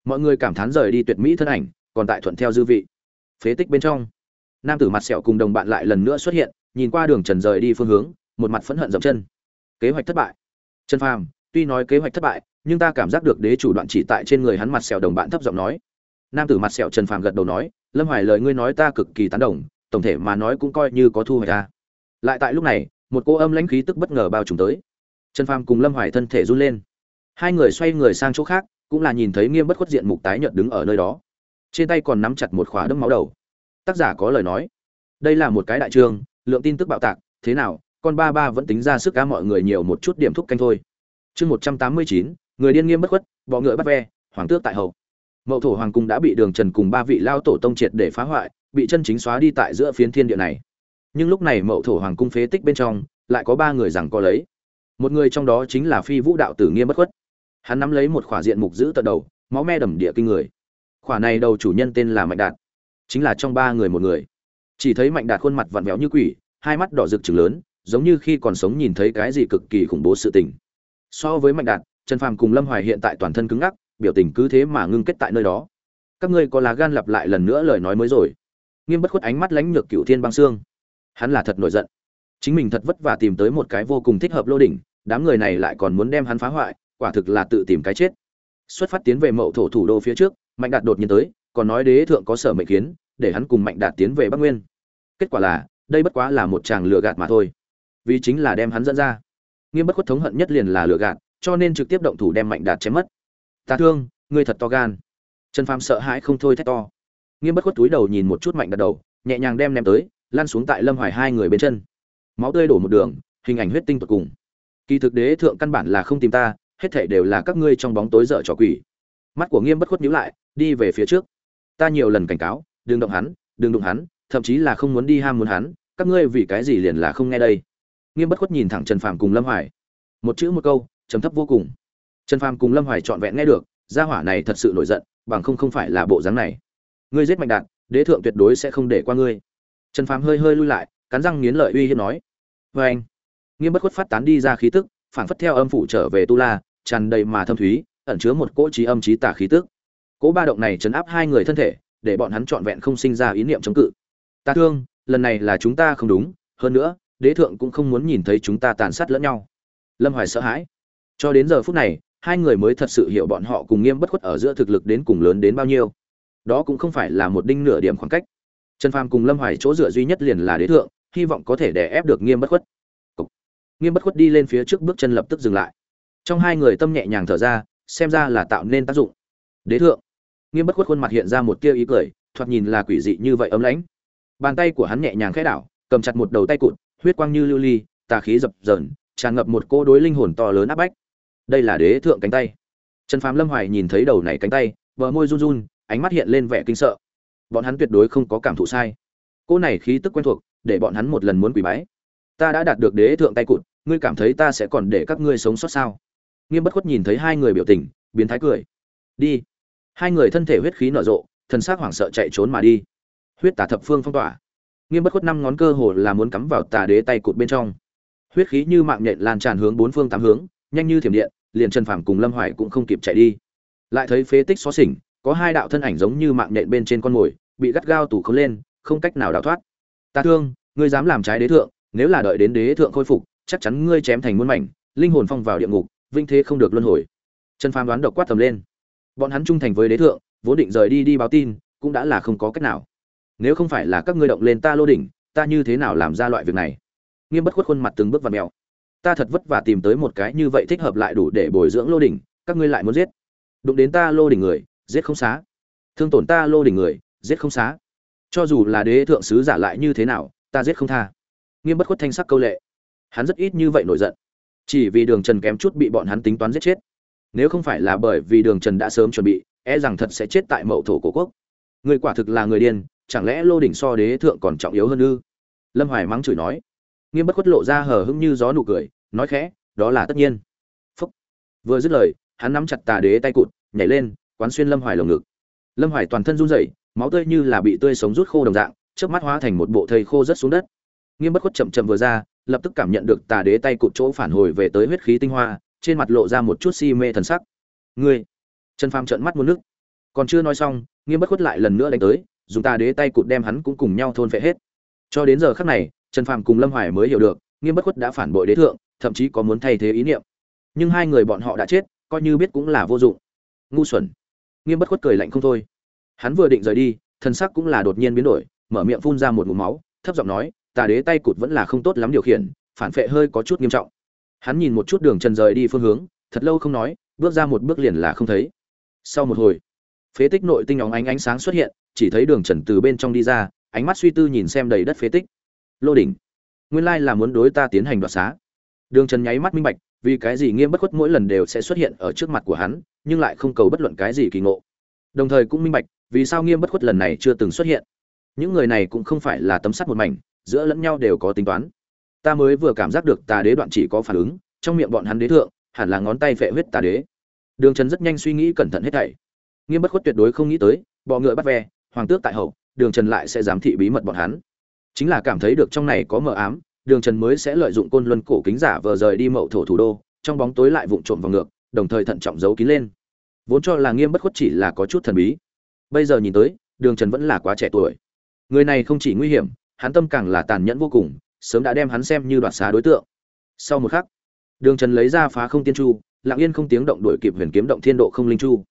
Mọi người cảm thán rời đi tuyệt mỹ thân ảnh, còn tại thuận theo dư vị. Phế tích bên trong. Nam tử mặt sẹo cùng đồng bạn lại lần nữa xuất hiện, nhìn qua đường trần rời đi phương hướng một mặt phẫn hận dậm chân. Kế hoạch thất bại. Trần phàm, tuy nói kế hoạch thất bại, nhưng ta cảm giác được đế chủ đoạn chỉ tại trên người hắn mặt sẹo đồng bạn thấp giọng nói. Nam tử mặt sẹo trần phàm gật đầu nói, lâm hoài lời ngươi nói ta cực kỳ tán đồng, tổng thể mà nói cũng coi như có thu hoạch ta. Lại tại lúc này, một cô âm lãnh khí tức bất ngờ bao trùm tới. Trần phàm cùng lâm hoài thân thể run lên. Hai người xoay người sang chỗ khác, cũng là nhìn thấy nghiêm bất khuất diện mục tái nhợt đứng ở nơi đó. Trên tay còn nắm chặt một khóa đấm máu đầu. Tác giả có lời nói. Đây là một cái đại trương lượng tin tức bạo tạc, thế nào con ba ba vẫn tính ra sức cá mọi người nhiều một chút điểm thúc canh thôi. Chương một trăm tám mươi chín, người điên nghiêm bất khuất, bọ ngựa bắt ve, hoàng tước tại hậu mậu thổ hoàng cung đã bị đường trần cùng ba vị lao tổ tông triệt để phá hoại, bị chân chính xóa đi tại giữa phiến thiên địa này. Nhưng lúc này mậu thổ hoàng cung phế tích bên trong, lại có ba người rằng có lấy. Một người trong đó chính là phi vũ đạo tử nghiêm bất khuất. Hắn nắm lấy một khỏa diện mục giữ tận đầu, máu me đầm địa kinh người. Khỏa này đầu chủ nhân tên là mạnh đạt. Chính là trong ba người một người. Chỉ thấy mạnh đạt khuôn mặt vặn vẹo như quỷ, hai mắt đỏ rực trừng lớn giống như khi còn sống nhìn thấy cái gì cực kỳ khủng bố sự tình. So với mạnh đạt, trần phàm cùng lâm hoài hiện tại toàn thân cứng ngắc, biểu tình cứ thế mà ngưng kết tại nơi đó. Các ngươi có lá gan lặp lại lần nữa lời nói mới rồi? Nghiêm bất khuất ánh mắt lãnh nhược cửu thiên băng xương. Hắn là thật nổi giận. Chính mình thật vất vả tìm tới một cái vô cùng thích hợp lô đỉnh, đám người này lại còn muốn đem hắn phá hoại, quả thực là tự tìm cái chết. Xuất phát tiến về mậu thổ thủ đô phía trước, mạnh đạt đột nhiên tới, còn nói đế thượng có sở mệnh kiến, để hắn cùng mạnh đạt tiến về bắc nguyên. Kết quả là, đây bất quá là một chàng lừa gạt mà thôi vì chính là đem hắn dẫn ra. Nghiêm bất khuất thống hận nhất liền là lừa gạt, cho nên trực tiếp động thủ đem mạnh đạt chém mất. Ta thương, ngươi thật to gan. Trần phàm sợ hãi không thôi thét to. Nghiêm bất khuất túi đầu nhìn một chút mạnh đạt đầu, nhẹ nhàng đem ném tới lan xuống tại lâm hoài hai người bên chân. Máu tươi đổ một đường, hình ảnh huyết tinh tột cùng. Kỳ thực đế thượng căn bản là không tìm ta, hết thảy đều là các ngươi trong bóng tối dở trò quỷ. Mắt của nghiêm bất khuất nhíu lại, đi về phía trước. Ta nhiều lần cảnh cáo, đừng động hắn, đừng đụng hắn, thậm chí là không muốn đi ham muốn hắn, các ngươi vì cái gì liền là không nghe đây? Nghiêm bất khuất nhìn thẳng trần phàm cùng lâm hoài. Một chữ một câu, trầm thấp vô cùng. Trần phàm cùng lâm hoài trọn vẹn nghe được, gia hỏa này thật sự nổi giận, bằng không không phải là bộ dáng này. Ngươi giết mạnh đạt đế thượng tuyệt đối sẽ không để qua ngươi. Trần phàm hơi hơi lui lại, cắn răng nghiến lợi uy hiếp nói. Vê anh. Nghiêm bất khuất phát tán đi ra khí tức phản phất theo âm phủ trở về tu la, tràn đầy mà thâm thúy, ẩn chứa một cỗ trí âm trí tả khí tức. Cỗ ba động này chấn áp hai người thân thể, để bọn hắn trọn vẹn không sinh ra ý niệm chống cự. Ta thương, lần này là chúng ta không đúng, hơn nữa đế thượng cũng không muốn nhìn thấy chúng ta tàn sát lẫn nhau. Lâm hoài sợ hãi. Cho đến giờ phút này, hai người mới thật sự hiểu bọn họ cùng nghiêm bất khuất ở giữa thực lực đến cùng lớn đến bao nhiêu. Đó cũng không phải là một đinh nửa điểm khoảng cách. Trần phàm cùng lâm hoài chỗ dựa duy nhất liền là đế thượng, hy vọng có thể đè ép được nghiêm bất khuất. Cục. nghiêm bất khuất đi lên phía trước bước chân lập tức dừng lại. Trong hai người tâm nhẹ nhàng thở ra, xem ra là tạo nên tác dụng. Đế thượng. Nghiêm bất khuất khuôn mặt hiện ra một tia ý cười, thoạt nhìn là quỷ dị như vậy ấm lãnh. Bàn tay của hắn nhẹ nhàng khẽ đảo, cầm chặt một đầu tay cụt huyết quang như lưu ly, tà khí dập dờn, tràn ngập một cô đối linh hồn to lớn áp bách. Đây là đế thượng cánh tay. Trần phàm lâm hoài nhìn thấy đầu này cánh tay, bờ môi run run, ánh mắt hiện lên vẻ kinh sợ. Bọn hắn tuyệt đối không có cảm thụ sai. Cô này khí tức quen thuộc, để bọn hắn một lần muốn quỳ bái. Ta đã đạt được đế thượng tay cụt, ngươi cảm thấy ta sẽ còn để các ngươi sống sót sao? Nghiêm bất khuất nhìn thấy hai người biểu tình, biến thái cười. Đi. Hai người thân thể huyết khí nở rộ, thần s c hoảng sợ chạy trốn mà đi. Huyết tả thập phương phong tỏa nghiêm bất khuất năm ngón cơ hồ là muốn cắm vào tà đế tay cụt bên trong. Huyết khí như mạng nhện lan tràn hướng bốn phương tám hướng, nhanh như thiểm điện, liền trần phàm cùng lâm hoài cũng không kịp chạy đi. Lại thấy phế tích xó xỉnh, có hai đạo thân ảnh giống như mạng nhện bên trên con mồi, bị gắt gao tủ khống lên, không cách nào đào thoát. Ta thương, ngươi dám làm trái đế thượng, nếu là đợi đến đế thượng khôi phục, chắc chắn ngươi chém thành muôn mảnh, linh hồn phong vào địa ngục, vinh thế không được luân hồi. Trần phàm đoán độc quát tầm lên. Bọn hắn trung thành với đế thượng, vốn định rời đi đi báo tin, cũng đã là không có cách nào nếu không phải là các ngươi động lên ta lô đỉnh, ta như thế nào làm ra loại việc này? Nghiêm bất khuất khuôn mặt từng bước và mèo. Ta thật vất vả tìm tới một cái như vậy thích hợp lại đủ để bồi dưỡng lô đỉnh, các ngươi lại muốn giết. Đụng đến ta lô đỉnh người, giết không xá. Thương tổn ta lô đỉnh người, giết không xá. Cho dù là đế thượng sứ giả lại như thế nào, ta giết không tha. Nghiêm bất khuất thanh sắc câu lệ. Hắn rất ít như vậy nổi giận. Chỉ vì đường trần kém chút bị bọn hắn tính toán giết chết. Nếu không phải là bởi vì đường trần đã sớm chuẩn bị e rằng thật sẽ chết tại mậu thổ cổ quốc. Người quả thực là người điên chẳng lẽ lô đỉnh so đế thượng còn trọng yếu hơn ư? Lâm hoài mắng chửi nói. Nghiêm bất khuất lộ ra hờ hững như gió nụ cười, nói khẽ, đó là tất nhiên. Phúc. Vừa dứt lời, hắn nắm chặt tà đế tay cụt, nhảy lên, quán xuyên lâm hoài lồng ngực. Lâm hoài toàn thân run rẩy, máu tươi như là bị tươi sống rút khô đồng dạng trước mắt hóa thành một bộ thây khô rất xuống đất. Nghiêm bất khuất chậm chậm vừa ra, lập tức cảm nhận được tà đế tay cụt chỗ phản hồi về tới huyết khí tinh hoa, trên mặt lộ ra một chút si mê thần sắc. Ngươi. Trần phàm trợn mắt muốn nước còn chưa nói xong, nghiêm bất khuất lại lần nữa đánh tới dùng tà đế tay cụt đem hắn cũng cùng nhau thôn phệ hết. Cho đến giờ khắc này, trần phàm cùng lâm hoài mới hiểu được, nghiêm bất khuất đã phản bội đế thượng, thậm chí có muốn thay thế ý niệm. Nhưng hai người bọn họ đã chết, coi như biết cũng là vô dụng. Ngu xuẩn. Nghiêm bất khuất cười lạnh không thôi. Hắn vừa định rời đi, thân sắc cũng là đột nhiên biến đổi, mở miệng phun ra một ngụm máu, thấp giọng nói tà đế tay cụt vẫn là không tốt lắm điều khiển, phản phệ hơi có chút nghiêm trọng. Hắn nhìn một chút đường trần rời đi phương hướng, thật lâu không nói, bước ra một bước liền là không thấy. Sau một hồi phế tích nội tinh óng ánh ánh sáng xuất hiện, chỉ thấy đường trần từ bên trong đi ra, ánh mắt suy tư nhìn xem đầy đất phế tích. Lô đỉnh, nguyên lai là muốn đối ta tiến hành đoạt xá. Đường trần nháy mắt minh bạch, vì cái gì nghiêm bất khuất mỗi lần đều sẽ xuất hiện ở trước mặt của hắn, nhưng lại không cầu bất luận cái gì kỳ ngộ. Đồng thời cũng minh bạch, vì sao nghiêm bất khuất lần này chưa từng xuất hiện. Những người này cũng không phải là tấm sắt một mảnh, giữa lẫn nhau đều có tính toán. Ta mới vừa cảm giác được tà đế đoạn chỉ có phản ứng, trong miệng bọn hắn đế thượng, hẳn là ngón tay phệ huyết tà đế. Đường trần rất nhanh suy nghĩ cẩn thận hết thảy nghiêm bất khuất tuyệt đối không nghĩ tới, bọ ngựa bắt ve, hoàng tước tại hậu, đường trần lại sẽ giám thị bí mật bọn hắn. Chính là cảm thấy được trong này có mờ ám, đường trần mới sẽ lợi dụng côn luân cổ kính giả vờ rời đi mậu thổ thủ đô, trong bóng tối lại vụng trộm vào ngược, đồng thời thận trọng giấu kín lên. Vốn cho là nghiêm bất khuất chỉ là có chút thần bí. Bây giờ nhìn tới, đường trần vẫn là quá trẻ tuổi. Người này không chỉ nguy hiểm, hắn tâm càng là tàn nhẫn vô cùng, sớm đã đem hắn xem như đoạt xá đối tượng. Sau một khắc, đường trần lấy ra phá không tiên chu, lặng yên không tiếng động đuổi kịp huyền kiếm động thiên độ không linh chu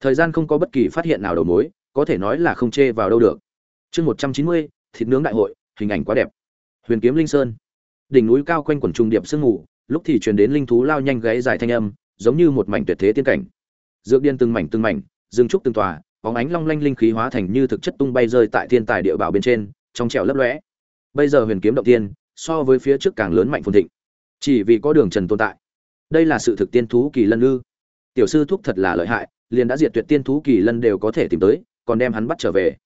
thời gian không có bất kỳ phát hiện nào đầu mối, có thể nói là không chê vào đâu được. Chương một trăm chín mươi, thịt nướng đại hội, hình ảnh quá đẹp. Huyền kiếm linh sơn. Đỉnh núi cao quanh quần trung điệp sương mù, lúc thì truyền đến linh thú lao nhanh gáy dài thanh âm, giống như một mảnh tuyệt thế tiên cảnh. Dược điên từng mảnh từng mảnh, rừng trúc từng tòa, bóng ánh long lanh linh khí hóa thành như thực chất tung bay rơi tại thiên tài địa bảo bên trên, trong trẻo lấp lóe. Bây giờ huyền kiếm động tiên, so với phía trước càng lớn mạnh phồn thịnh. Chỉ vì có đường trần tồn tại. Đây là sự thực tiên thú kỳ lân ư tiểu sư thúc thật là lợi hại, liền đã diệt tuyệt tiên thú kỳ lân đều có thể tìm tới, còn đem hắn bắt trở về.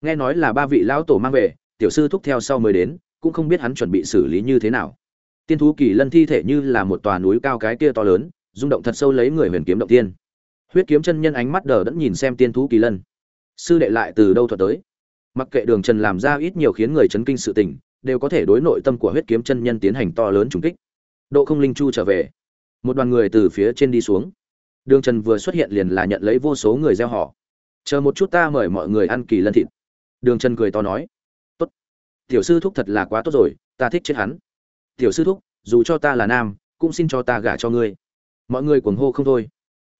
Nghe nói là ba vị lão tổ mang về, tiểu sư thúc theo sau mới đến, cũng không biết hắn chuẩn bị xử lý như thế nào. Tiên thú kỳ lân thi thể như là một tòa núi cao cái kia to lớn, rung động thật sâu lấy người huyền kiếm động tiên. Huyết kiếm chân nhân ánh mắt đờ đẫn nhìn xem tiên thú kỳ lân. Sư đệ lại từ đâu thuật tới? Mặc kệ đường trần làm ra ít nhiều khiến người chấn kinh sự tình, đều có thể đối nội tâm của huyết kiếm chân nhân tiến hành to lớn trùng kích. Độ không linh chu trở về. Một đoàn người từ phía trên đi xuống đường trần vừa xuất hiện liền là nhận lấy vô số người gieo họ. Chờ một chút ta mời mọi người ăn kỳ lân thịt. Đường trần cười to nói. Tốt. Tiểu sư thúc thật là quá tốt rồi, ta thích chết hắn. Tiểu sư thúc, dù cho ta là nam, cũng xin cho ta gả cho ngươi. Mọi người cuồng hô không thôi.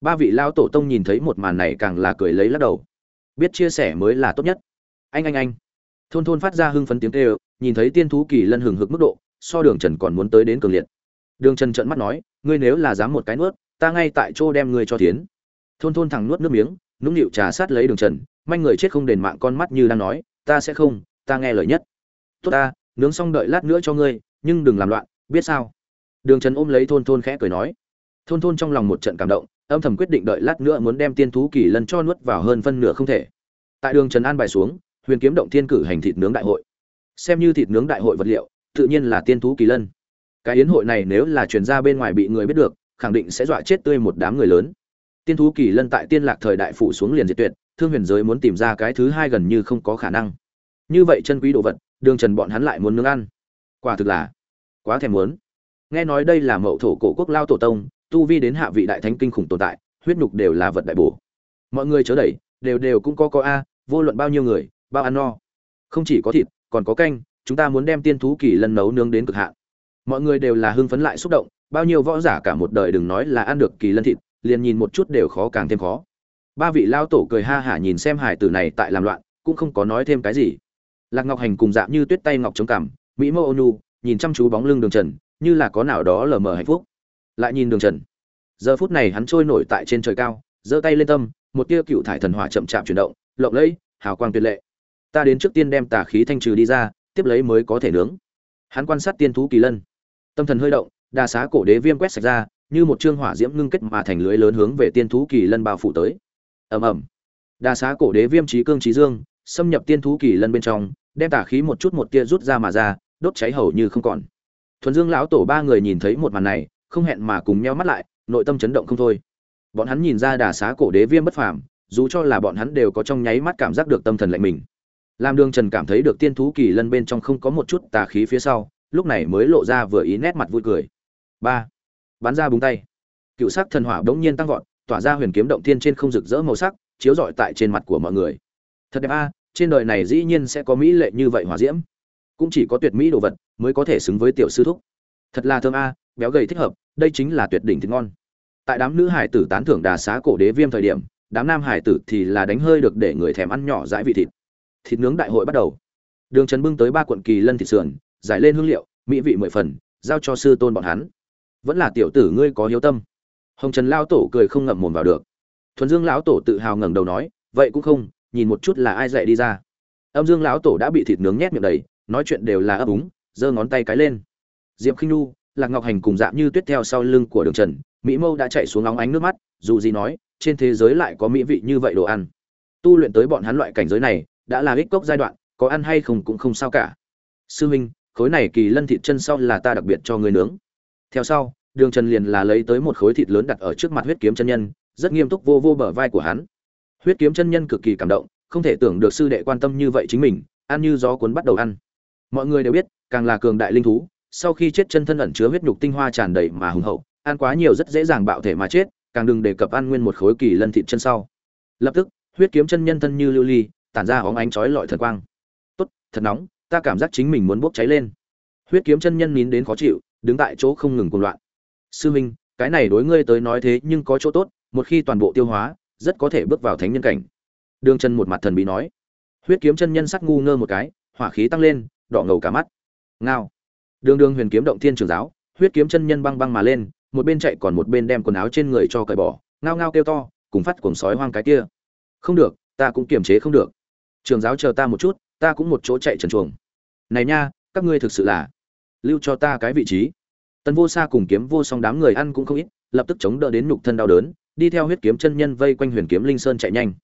Ba vị lao tổ tông nhìn thấy một màn này càng là cười lấy lắc đầu. Biết chia sẻ mới là tốt nhất. Anh anh anh. Thôn thôn phát ra hưng phấn tiếng kêu, nhìn thấy tiên thú kỳ lân hừng hực mức độ, so đường trần còn muốn tới đến cường liệt. Đường trần trợn mắt nói, ngươi nếu là dám một cái nuốt ta ngay tại chỗ đem ngươi cho tiến. Thôn thôn thẳng nuốt nước miếng, nũng nịu trà sát lấy đường trần, manh người chết không đền mạng con mắt như đang nói, ta sẽ không, ta nghe lời nhất. Tốt ta, nướng xong đợi lát nữa cho ngươi, nhưng đừng làm loạn, biết sao? Đường trần ôm lấy thôn thôn khẽ cười nói. Thôn thôn trong lòng một trận cảm động, âm thầm quyết định đợi lát nữa muốn đem tiên thú kỳ lân cho nuốt vào hơn phân nửa không thể. Tại đường trần an bài xuống, huyền kiếm động thiên cử hành thịt nướng đại hội. Xem như thịt nướng đại hội vật liệu, tự nhiên là tiên thú kỳ lân. Cái yến hội này nếu là truyền ra bên ngoài bị người biết được khẳng định sẽ dọa chết tươi một đám người lớn. Tiên thú kỳ lân tại tiên lạc thời đại phủ xuống liền diệt tuyệt, thương huyền giới muốn tìm ra cái thứ hai gần như không có khả năng. Như vậy chân quý đồ vật, đường trần bọn hắn lại muốn nướng ăn. Quả thực là quá thèm muốn. Nghe nói đây là mậu thổ cổ quốc lao tổ tông, tu vi đến hạ vị đại thánh kinh khủng tồn tại, huyết nhục đều là vật đại bổ. Mọi người chớ đẩy, đều đều cũng có có a, vô luận bao nhiêu người, bao ăn no. Không chỉ có thịt, còn có canh, chúng ta muốn đem tiên thú kỳ lân nấu nướng đến cực hạn. Mọi người đều là hưng phấn lại xúc động bao nhiêu võ giả cả một đời đừng nói là ăn được kỳ lân thịt, liền nhìn một chút đều khó càng thêm khó. Ba vị lao tổ cười ha hả nhìn xem hải tử này tại làm loạn, cũng không có nói thêm cái gì. Lạc ngọc hành cùng dạng như tuyết tay ngọc chống cảm mỹ mô ônu nhìn chăm chú bóng lưng đường trần, như là có nào đó lờ mờ hạnh phúc. Lại nhìn đường trần. Giờ phút này hắn trôi nổi tại trên trời cao, giơ tay lên tâm, một tia cựu thải thần hỏa chậm chạp chuyển động, lộng lẫy, hào quang tuyệt lệ. Ta đến trước tiên đem tà khí thanh trừ đi ra, tiếp lấy mới có thể nướng. Hắn quan sát tiên thú kỳ lân. Tâm thần hơi động đa xá cổ đế viêm quét sạch ra, như một chương hỏa diễm ngưng kết mà thành lưới lớn hướng về tiên thú kỳ lân bao phủ tới. Ầm ầm. Đa xá cổ đế viêm trí cương trí dương, xâm nhập tiên thú kỳ lân bên trong, đem tà khí một chút một tia rút ra mà ra, đốt cháy hầu như không còn. Thuần dương lão tổ ba người nhìn thấy một màn này, không hẹn mà cùng nhau mắt lại, nội tâm chấn động không thôi. Bọn hắn nhìn ra đà xá cổ đế viêm bất phàm, dù cho là bọn hắn đều có trong nháy mắt cảm giác được tâm thần lạnh mình. Làm đường trần cảm thấy được tiên thú kỳ lân bên trong không có một chút tà khí phía sau, lúc này mới lộ ra vừa ý nét mặt vui cười ba. Bắn ra búng tay. Cựu sắc thần hỏa bỗng nhiên tăng vọt, tỏa ra huyền kiếm động thiên trên không rực rỡ màu sắc, chiếu rọi tại trên mặt của mọi người. Thật đẹp a, trên đời này dĩ nhiên sẽ có mỹ lệ như vậy hỏa diễm. Cũng chỉ có tuyệt mỹ đồ vật mới có thể xứng với tiểu sư thúc. Thật là thơm a, béo gầy thích hợp, đây chính là tuyệt đỉnh thịt ngon. Tại đám nữ hải tử tán thưởng đà xá cổ đế viêm thời điểm, đám nam hải tử thì là đánh hơi được để người thèm ăn nhỏ dãi vị thịt. Thịt nướng đại hội bắt đầu. Đường trần bưng tới ba quận kỳ lân thịt sườn, giải lên hương liệu, mỹ vị mười phần, giao cho sư tôn bọn hắn vẫn là tiểu tử ngươi có hiếu tâm. Hồng trần lao tổ cười không ngậm mồm vào được. Thuần dương lão tổ tự hào ngẩng đầu nói, vậy cũng không, nhìn một chút là ai dạy đi ra. Âm dương lão tổ đã bị thịt nướng nhét miệng đầy, nói chuyện đều là ấp úng, giơ ngón tay cái lên. Diệp khinh nu lạc ngọc hành cùng dạng như tuyết theo sau lưng của đường trần, mỹ mâu đã chạy xuống óng ánh nước mắt, dù gì nói, trên thế giới lại có mỹ vị như vậy đồ ăn. Tu luyện tới bọn hắn loại cảnh giới này, đã là ích cốc giai đoạn, có ăn hay không cũng không sao cả. Sư huynh khối này kỳ lân thịt chân sau là ta đặc biệt cho người nướng theo sau, đường trần liền là lấy tới một khối thịt lớn đặt ở trước mặt huyết kiếm chân nhân, rất nghiêm túc vô vô bờ vai của hắn. Huyết kiếm chân nhân cực kỳ cảm động, không thể tưởng được sư đệ quan tâm như vậy chính mình, ăn như gió cuốn bắt đầu ăn. Mọi người đều biết, càng là cường đại linh thú, sau khi chết chân thân ẩn chứa huyết nhục tinh hoa tràn đầy mà hùng hậu, ăn quá nhiều rất dễ dàng bạo thể mà chết, càng đừng đề cập ăn nguyên một khối kỳ lân thịt chân sau. Lập tức, huyết kiếm chân nhân thân như lưu ly, tản ra óng ánh chói lọi thần quang. Tốt, thật nóng, ta cảm giác chính mình muốn bốc cháy lên. Huyết kiếm chân nhân nín đến khó chịu đứng tại chỗ không ngừng cuồng loạn. Sư minh, cái này đối ngươi tới nói thế nhưng có chỗ tốt, một khi toàn bộ tiêu hóa, rất có thể bước vào thánh nhân cảnh. Đường chân một mặt thần bí nói. Huyết kiếm chân nhân sắc ngu ngơ một cái, hỏa khí tăng lên, đỏ ngầu cả mắt. Ngao. Đường đường huyền kiếm động thiên trường giáo, huyết kiếm chân nhân băng băng mà lên, một bên chạy còn một bên đem quần áo trên người cho cởi bỏ, ngao ngao kêu to, cùng phát cuồng sói hoang cái kia. Không được, ta cũng kiềm chế không được. Trường giáo chờ ta một chút, ta cũng một chỗ chạy trần chuồng. Này nha, các ngươi thực sự là lưu cho ta cái vị trí. Tần vô xa cùng kiếm vô song đám người ăn cũng không ít, lập tức chống đỡ đến nhục thân đau đớn, đi theo huyết kiếm chân nhân vây quanh huyền kiếm linh sơn chạy nhanh.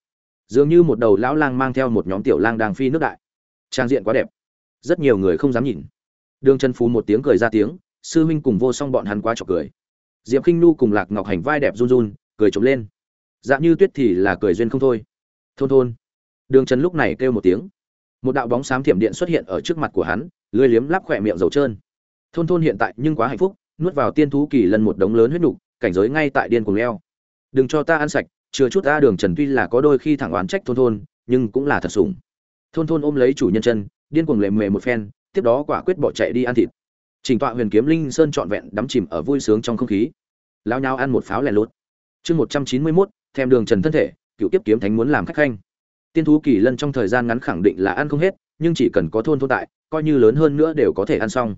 Dường như một đầu lão lang mang theo một nhóm tiểu lang đang phi nước đại. Trang diện quá đẹp. Rất nhiều người không dám nhìn. Đường chân phú một tiếng cười ra tiếng, sư huynh cùng vô song bọn hắn quá chọc cười. Diệp khinh nu cùng lạc ngọc hành vai đẹp run run, cười trộm lên. Dạng như tuyết thì là cười duyên không thôi. Thôn thôn. Đường trần lúc này kêu một tiếng. Một đạo bóng xám thiểm điện xuất hiện ở trước mặt của hắn lưới liếm lắp khỏe miệng dầu trơn thôn thôn hiện tại nhưng quá hạnh phúc, nuốt vào tiên thú kỳ lần một đống lớn huyết nục, cảnh giới ngay tại điên cuồng leo. Đừng cho ta ăn sạch, chừa chút ta đường trần tuy là có đôi khi thẳng oán trách thôn thôn, nhưng cũng là thật sủng. Thôn thôn ôm lấy chủ nhân chân, điên cuồng lệ mề một phen, tiếp đó quả quyết bỏ chạy đi ăn thịt. Trình tọa huyền kiếm linh sơn trọn vẹn đắm chìm ở vui sướng trong không khí. Lao nhau ăn một pháo lẻ lốt. Chương một trăm chín mươi mốt, thèm đường trần thân thể, cựu tiếp kiếm thánh muốn làm khách khanh. Tiên thú kỳ lân trong thời gian ngắn khẳng định là ăn không hết, nhưng chỉ cần có thôn thôn tại, coi như lớn hơn nữa đều có thể ăn xong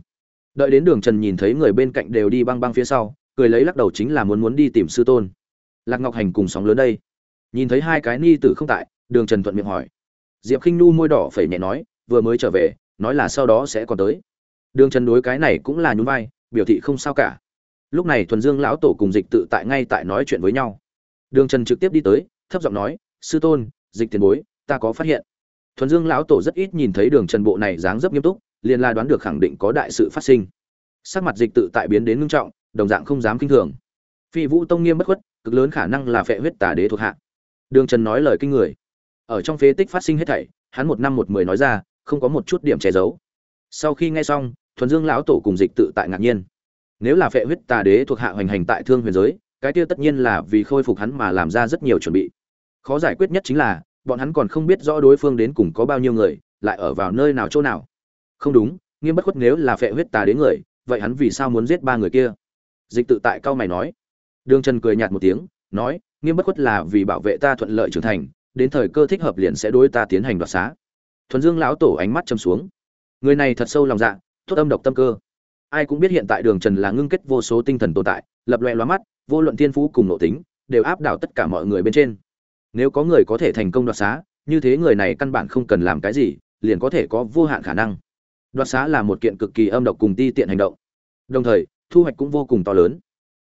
đợi đến đường trần nhìn thấy người bên cạnh đều đi băng băng phía sau, cười lấy lắc đầu chính là muốn muốn đi tìm sư tôn. Lạc ngọc hành cùng sóng lớn đây. Nhìn thấy hai cái ni tử không tại, đường trần thuận miệng hỏi. Diệp khinh nu môi đỏ phẩy nhẹ nói, vừa mới trở về, nói là sau đó sẽ còn tới. Đường trần đối cái này cũng là nhún vai, biểu thị không sao cả. Lúc này thuần dương lão tổ cùng dịch tự tại ngay tại nói chuyện với nhau. Đường trần trực tiếp đi tới, thấp giọng nói, sư tôn, dịch tiền bối, ta có phát hiện. Thuần dương lão tổ rất ít nhìn thấy đường trần bộ này dáng dấp nghiêm túc liền là đoán được khẳng định có đại sự phát sinh. Sắc mặt dịch tự tại biến đến ngưng trọng, đồng dạng không dám kinh thường. Phi vũ tông nghiêm bất khuất, cực lớn khả năng là phệ huyết tà đế thuộc hạ. Đường trần nói lời kinh người. Ở trong phế tích phát sinh hết thảy, hắn một năm một mười nói ra, không có một chút điểm che giấu. Sau khi nghe xong, thuần dương lão tổ cùng dịch tự tại ngạc nhiên. Nếu là phệ huyết tà đế thuộc hạ hoành hành tại thương huyền giới, cái kia tất nhiên là vì khôi phục hắn mà làm ra rất nhiều chuẩn bị. Khó giải quyết nhất chính là, bọn hắn còn không biết rõ đối phương đến cùng có bao nhiêu người, lại ở vào nơi nào chỗ nào không đúng, nghiêm bất khuất nếu là phệ huyết tà đến người, vậy hắn vì sao muốn giết ba người kia? Dịch tự tại cao mày nói. Đường trần cười nhạt một tiếng, nói, nghiêm bất khuất là vì bảo vệ ta thuận lợi trưởng thành, đến thời cơ thích hợp liền sẽ đối ta tiến hành đoạt xá. Thuần dương lão tổ ánh mắt châm xuống. Người này thật sâu lòng dạ thốt âm độc tâm cơ. Ai cũng biết hiện tại đường trần là ngưng kết vô số tinh thần tồn tại, lập loẹ loa mắt, vô luận thiên phú cùng nội tính, đều áp đảo tất cả mọi người bên trên. Nếu có người có thể thành công đoạt xá, như thế người này căn bản không cần làm cái gì, liền có thể có vô hạn khả năng đoạt xá là một kiện cực kỳ âm độc cùng ti tiện hành động. Đồng thời, thu hoạch cũng vô cùng to lớn.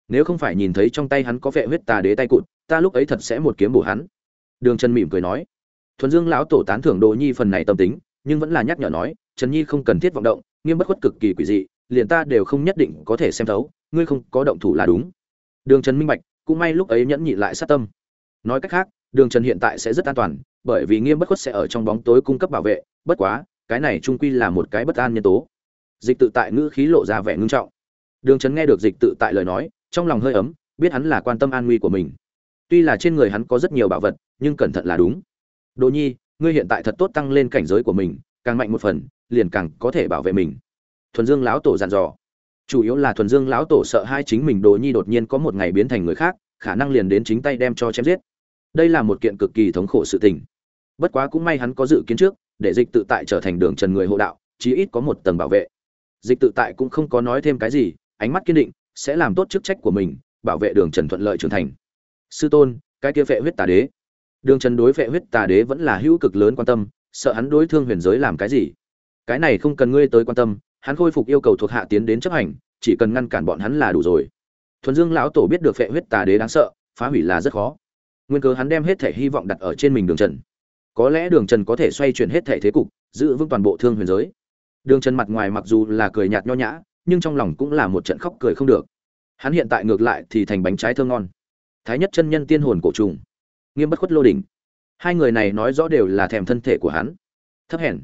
Nếu không phải nhìn thấy trong tay hắn có vệ huyết tà đế tay cụt, ta lúc ấy thật sẽ một kiếm bổ hắn. Đường trần mỉm cười nói. Thuần dương lão tổ tán thưởng đồ nhi phần này tâm tính, nhưng vẫn là nhắc nhở nói, trần nhi không cần thiết vọng động, nghiêm bất khuất cực kỳ quỷ dị, liền ta đều không nhất định có thể xem thấu, ngươi không có động thủ là đúng. Đường trần minh bạch, cũng may lúc ấy nhẫn nhị lại sát tâm. Nói cách khác, đường trần hiện tại sẽ rất an toàn, bởi vì nghiêm bất khuất sẽ ở trong bóng tối cung cấp bảo vệ, bất quá cái này trung quy là một cái bất an nhân tố. Dịch tự tại ngữ khí lộ ra vẻ ngưng trọng. Đường trấn nghe được dịch tự tại lời nói, trong lòng hơi ấm, biết hắn là quan tâm an nguy của mình. Tuy là trên người hắn có rất nhiều bảo vật, nhưng cẩn thận là đúng. Đỗ nhi, ngươi hiện tại thật tốt tăng lên cảnh giới của mình, càng mạnh một phần, liền càng có thể bảo vệ mình. Thuần dương lão tổ dặn dò. Chủ yếu là thuần dương lão tổ sợ hai chính mình đồ nhi đột nhiên có một ngày biến thành người khác, khả năng liền đến chính tay đem cho chém giết. Đây là một kiện cực kỳ thống khổ sự tình. Bất quá cũng may hắn có dự kiến trước để dịch tự tại trở thành đường trần người hộ đạo, chí ít có một tầng bảo vệ. Dịch tự tại cũng không có nói thêm cái gì, ánh mắt kiên định, sẽ làm tốt chức trách của mình, bảo vệ đường trần thuận lợi trưởng thành. Sư tôn, cái kia phệ huyết tà đế. Đường trần đối phệ huyết tà đế vẫn là hữu cực lớn quan tâm, sợ hắn đối thương huyền giới làm cái gì? Cái này không cần ngươi tới quan tâm, hắn khôi phục yêu cầu thuộc hạ tiến đến chấp hành, chỉ cần ngăn cản bọn hắn là đủ rồi. Thuần dương lão tổ biết được phệ huyết tà đế đáng sợ, phá hủy là rất khó. Nguyên cớ hắn đem hết thể hy vọng đặt ở trên mình đường trần có lẽ đường trần có thể xoay chuyển hết thể thế cục, giữ vững toàn bộ thương huyền giới. Đường trần mặt ngoài mặc dù là cười nhạt nho nhã, nhưng trong lòng cũng là một trận khóc cười không được. Hắn hiện tại ngược lại thì thành bánh trái thơ ngon. Thái nhất chân nhân tiên hồn cổ trùng. Nghiêm bất khuất lô đỉnh. Hai người này nói rõ đều là thèm thân thể của hắn. Thấp hèn.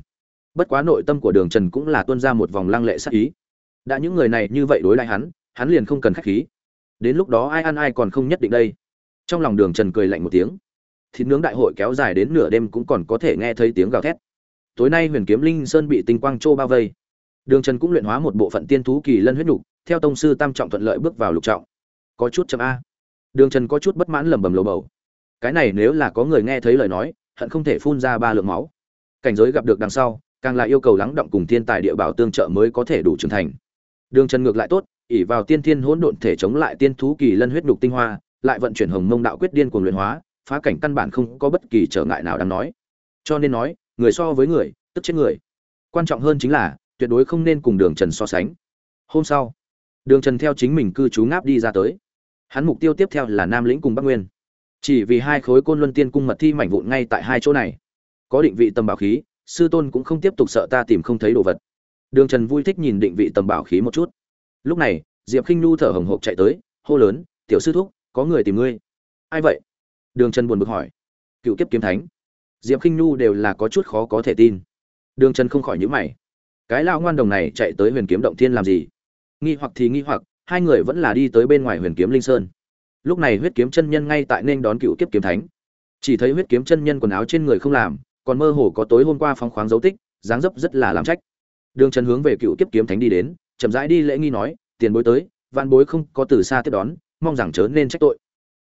Bất quá nội tâm của đường trần cũng là tuân ra một vòng lăng lệ sắc ý. Đã những người này như vậy đối lại hắn hắn liền không cần khách khí. Đến lúc đó ai ăn ai còn không nhất định đây. Trong lòng đường trần cười lạnh một tiếng thịt nướng đại hội kéo dài đến nửa đêm cũng còn có thể nghe thấy tiếng gào thét. Tối nay huyền kiếm linh sơn bị tinh quang trô bao vây. Đường trần cũng luyện hóa một bộ phận tiên thú kỳ lân huyết nục, theo tông sư tam trọng thuận lợi bước vào lục trọng. Có chút chậm a. Đường trần có chút bất mãn lẩm bẩm lầu bầu. Cái này nếu là có người nghe thấy lời nói hận không thể phun ra ba lượng máu. Cảnh giới gặp được đằng sau càng là yêu cầu lắng động cùng thiên tài địa bảo tương trợ mới có thể đủ trưởng thành. Đường trần ngược lại tốt ỷ vào tiên thiên hỗn độn thể chống lại tiên thú kỳ lân huyết nục tinh hoa lại vận chuyển hồng mông đạo quyết điên cuồng luyện hóa phá cảnh căn bản không có bất kỳ trở ngại nào đáng nói. Cho nên nói, người so với người, tức chết người. Quan trọng hơn chính là, tuyệt đối không nên cùng đường trần so sánh. Hôm sau, đường trần theo chính mình cư trú ngáp đi ra tới. Hắn mục tiêu tiếp theo là nam lĩnh cùng bắc nguyên. Chỉ vì hai khối côn luân tiên cung mật thi mảnh vụn ngay tại hai chỗ này. Có định vị tầm bảo khí, sư tôn cũng không tiếp tục sợ ta tìm không thấy đồ vật. Đường trần vui thích nhìn định vị tầm bảo khí một chút. Lúc này, diệp k i n h nhu thở hồng hộc chạy tới, hô lớn, tiểu sư thúc, có người tìm ngươi. Ai vậy? Đường trần buồn bực hỏi. Cựu kiếp kiếm thánh. Diệp Khinh nhu đều là có chút khó có thể tin. Đường trần không khỏi nhíu mày. Cái Lão ngoan đồng này chạy tới huyền kiếm động thiên làm gì? Nghi hoặc thì nghi hoặc, hai người vẫn là đi tới bên ngoài huyền kiếm linh sơn. Lúc này huyết kiếm chân nhân ngay tại nên đón cựu kiếp kiếm thánh. Chỉ thấy huyết kiếm chân nhân quần áo trên người không làm, còn mơ hồ có tối hôm qua phóng khoáng dấu tích, dáng dấp rất là làm trách. Đường trần hướng về cựu kiếp kiếm thánh đi đến, chậm rãi đi lễ nghi nói, tiền bối tới, vạn bối không có từ xa tiếp đón, mong rằng chớ nên trách tội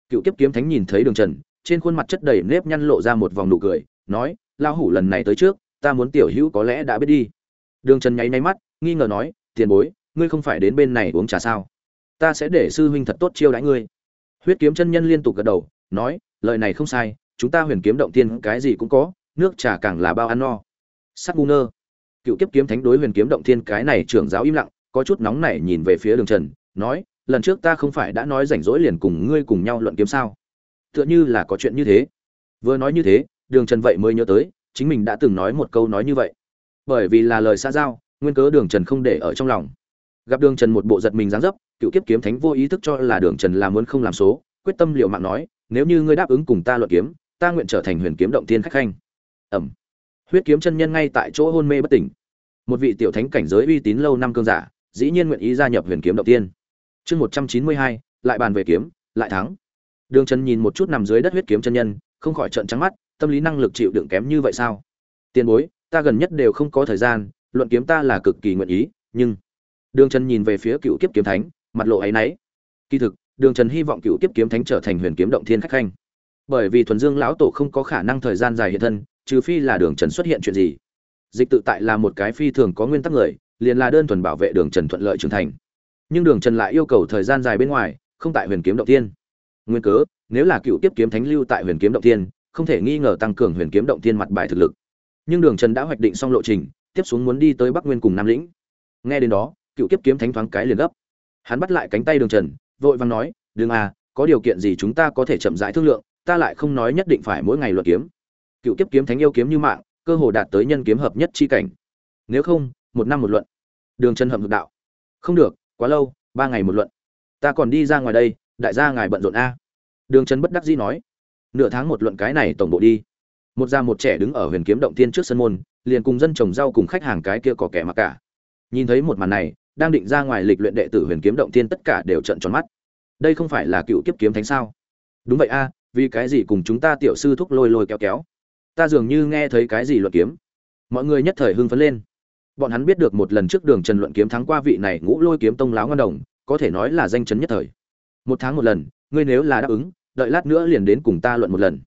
cựu kiếp kiếm thánh nhìn thấy đường trần trên khuôn mặt chất đầy nếp nhăn lộ ra một vòng nụ cười nói lao hủ lần này tới trước ta muốn tiểu hữu có lẽ đã biết đi. Đường trần nháy nháy mắt nghi ngờ nói tiền bối ngươi không phải đến bên này uống trà sao? Ta sẽ để sư huynh thật tốt chiêu đãi ngươi. Huyết kiếm chân nhân liên tục gật đầu nói lời này không sai chúng ta huyền kiếm động tiên cái gì cũng có nước trà càng là bao ăn no. Sắc ngu Nơ, cựu kiếp kiếm thánh đối huyền kiếm động thiên cái này trưởng giáo im lặng có chút nóng nảy nhìn về phía đường trần nói lần trước ta không phải đã nói rảnh rỗi liền cùng ngươi cùng nhau luận kiếm sao? Tựa như là có chuyện như thế. Vừa nói như thế, đường trần vậy mới nhớ tới, chính mình đã từng nói một câu nói như vậy. Bởi vì là lời xa giao, nguyên cớ đường trần không để ở trong lòng. Gặp đường trần một bộ giật mình dáng dấp, cựu kiếp kiếm thánh vô ý thức cho là đường trần là muốn không làm số, quyết tâm liệu mạng nói, nếu như ngươi đáp ứng cùng ta luận kiếm, ta nguyện trở thành huyền kiếm động tiên khách khanh. Ẩm. Huyết kiếm chân nhân ngay tại chỗ hôn mê bất tỉnh. Một vị tiểu thánh cảnh giới uy tín lâu năm cương giả, dĩ nhiên nguyện ý gia nhập huyền kiếm động tiên chương một trăm chín mươi hai, lại bàn về kiếm, lại thắng. Đường trần nhìn một chút nằm dưới đất huyết kiếm chân nhân, không khỏi trợn trắng mắt, tâm lý năng lực chịu đựng kém như vậy sao? Tiền bối, ta gần nhất đều không có thời gian, luận kiếm ta là cực kỳ nguyện ý, nhưng đường trần nhìn về phía cựu kiếp kiếm thánh, mặt lộ áy náy. Kỳ thực, đường trần hy vọng cựu kiếp kiếm thánh trở thành huyền kiếm động thiên khách khanh. Bởi vì thuần dương lão tổ không có khả năng thời gian dài hiện thân, trừ phi là đường trần xuất hiện chuyện gì. Dịch tự tại là một cái phi thường có nguyên tắc người, liền là đơn thuần bảo vệ đường trần thuận lợi trưởng thành nhưng đường trần lại yêu cầu thời gian dài bên ngoài, không tại huyền kiếm động tiên nguyên cớ, nếu là cựu tiếp kiếm thánh lưu tại huyền kiếm động tiên không thể nghi ngờ tăng cường huyền kiếm động tiên mặt bài thực lực. Nhưng đường trần đã hoạch định xong lộ trình, tiếp xuống muốn đi tới bắc nguyên cùng nam lĩnh. Nghe đến đó, cựu tiếp kiếm thánh thoáng cái liền gấp. Hắn bắt lại cánh tay đường trần, vội vàng nói đường à có điều kiện gì chúng ta có thể chậm rãi thương lượng, ta lại không nói nhất định phải mỗi ngày luật kiếm. Cựu kiếp kiếm thánh yêu kiếm như mạng, cơ hồ đạt tới nhân kiếm hợp nhất chi cảnh. Nếu không, một năm một luận. Đường Trần hầm hực đạo, không được quá lâu, ba ngày một luận. Ta còn đi ra ngoài đây, đại gia ngài bận rộn a. Đường trần bất đắc dĩ nói. Nửa tháng một luận cái này tổng bộ đi. Một già một trẻ đứng ở huyền kiếm động tiên trước sân môn, liền cùng dân trồng rau cùng khách hàng cái kia có kẻ mặc cả. Nhìn thấy một màn này, đang định ra ngoài lịch luyện đệ tử huyền kiếm động tiên tất cả đều trận tròn mắt. Đây không phải là cựu kiếp kiếm thánh sao? Đúng vậy a, vì cái gì cùng chúng ta tiểu sư thúc lôi lôi kéo kéo? Ta dường như nghe thấy cái gì luận kiếm. Mọi người nhất thời hưng phấn lên bọn hắn biết được một lần trước đường trần luận kiếm thắng qua vị này ngũ lôi kiếm tông láo ngon đồng, có thể nói là danh chấn nhất thời. Một tháng một lần, ngươi nếu là đáp ứng, đợi lát nữa liền đến cùng ta luận một lần.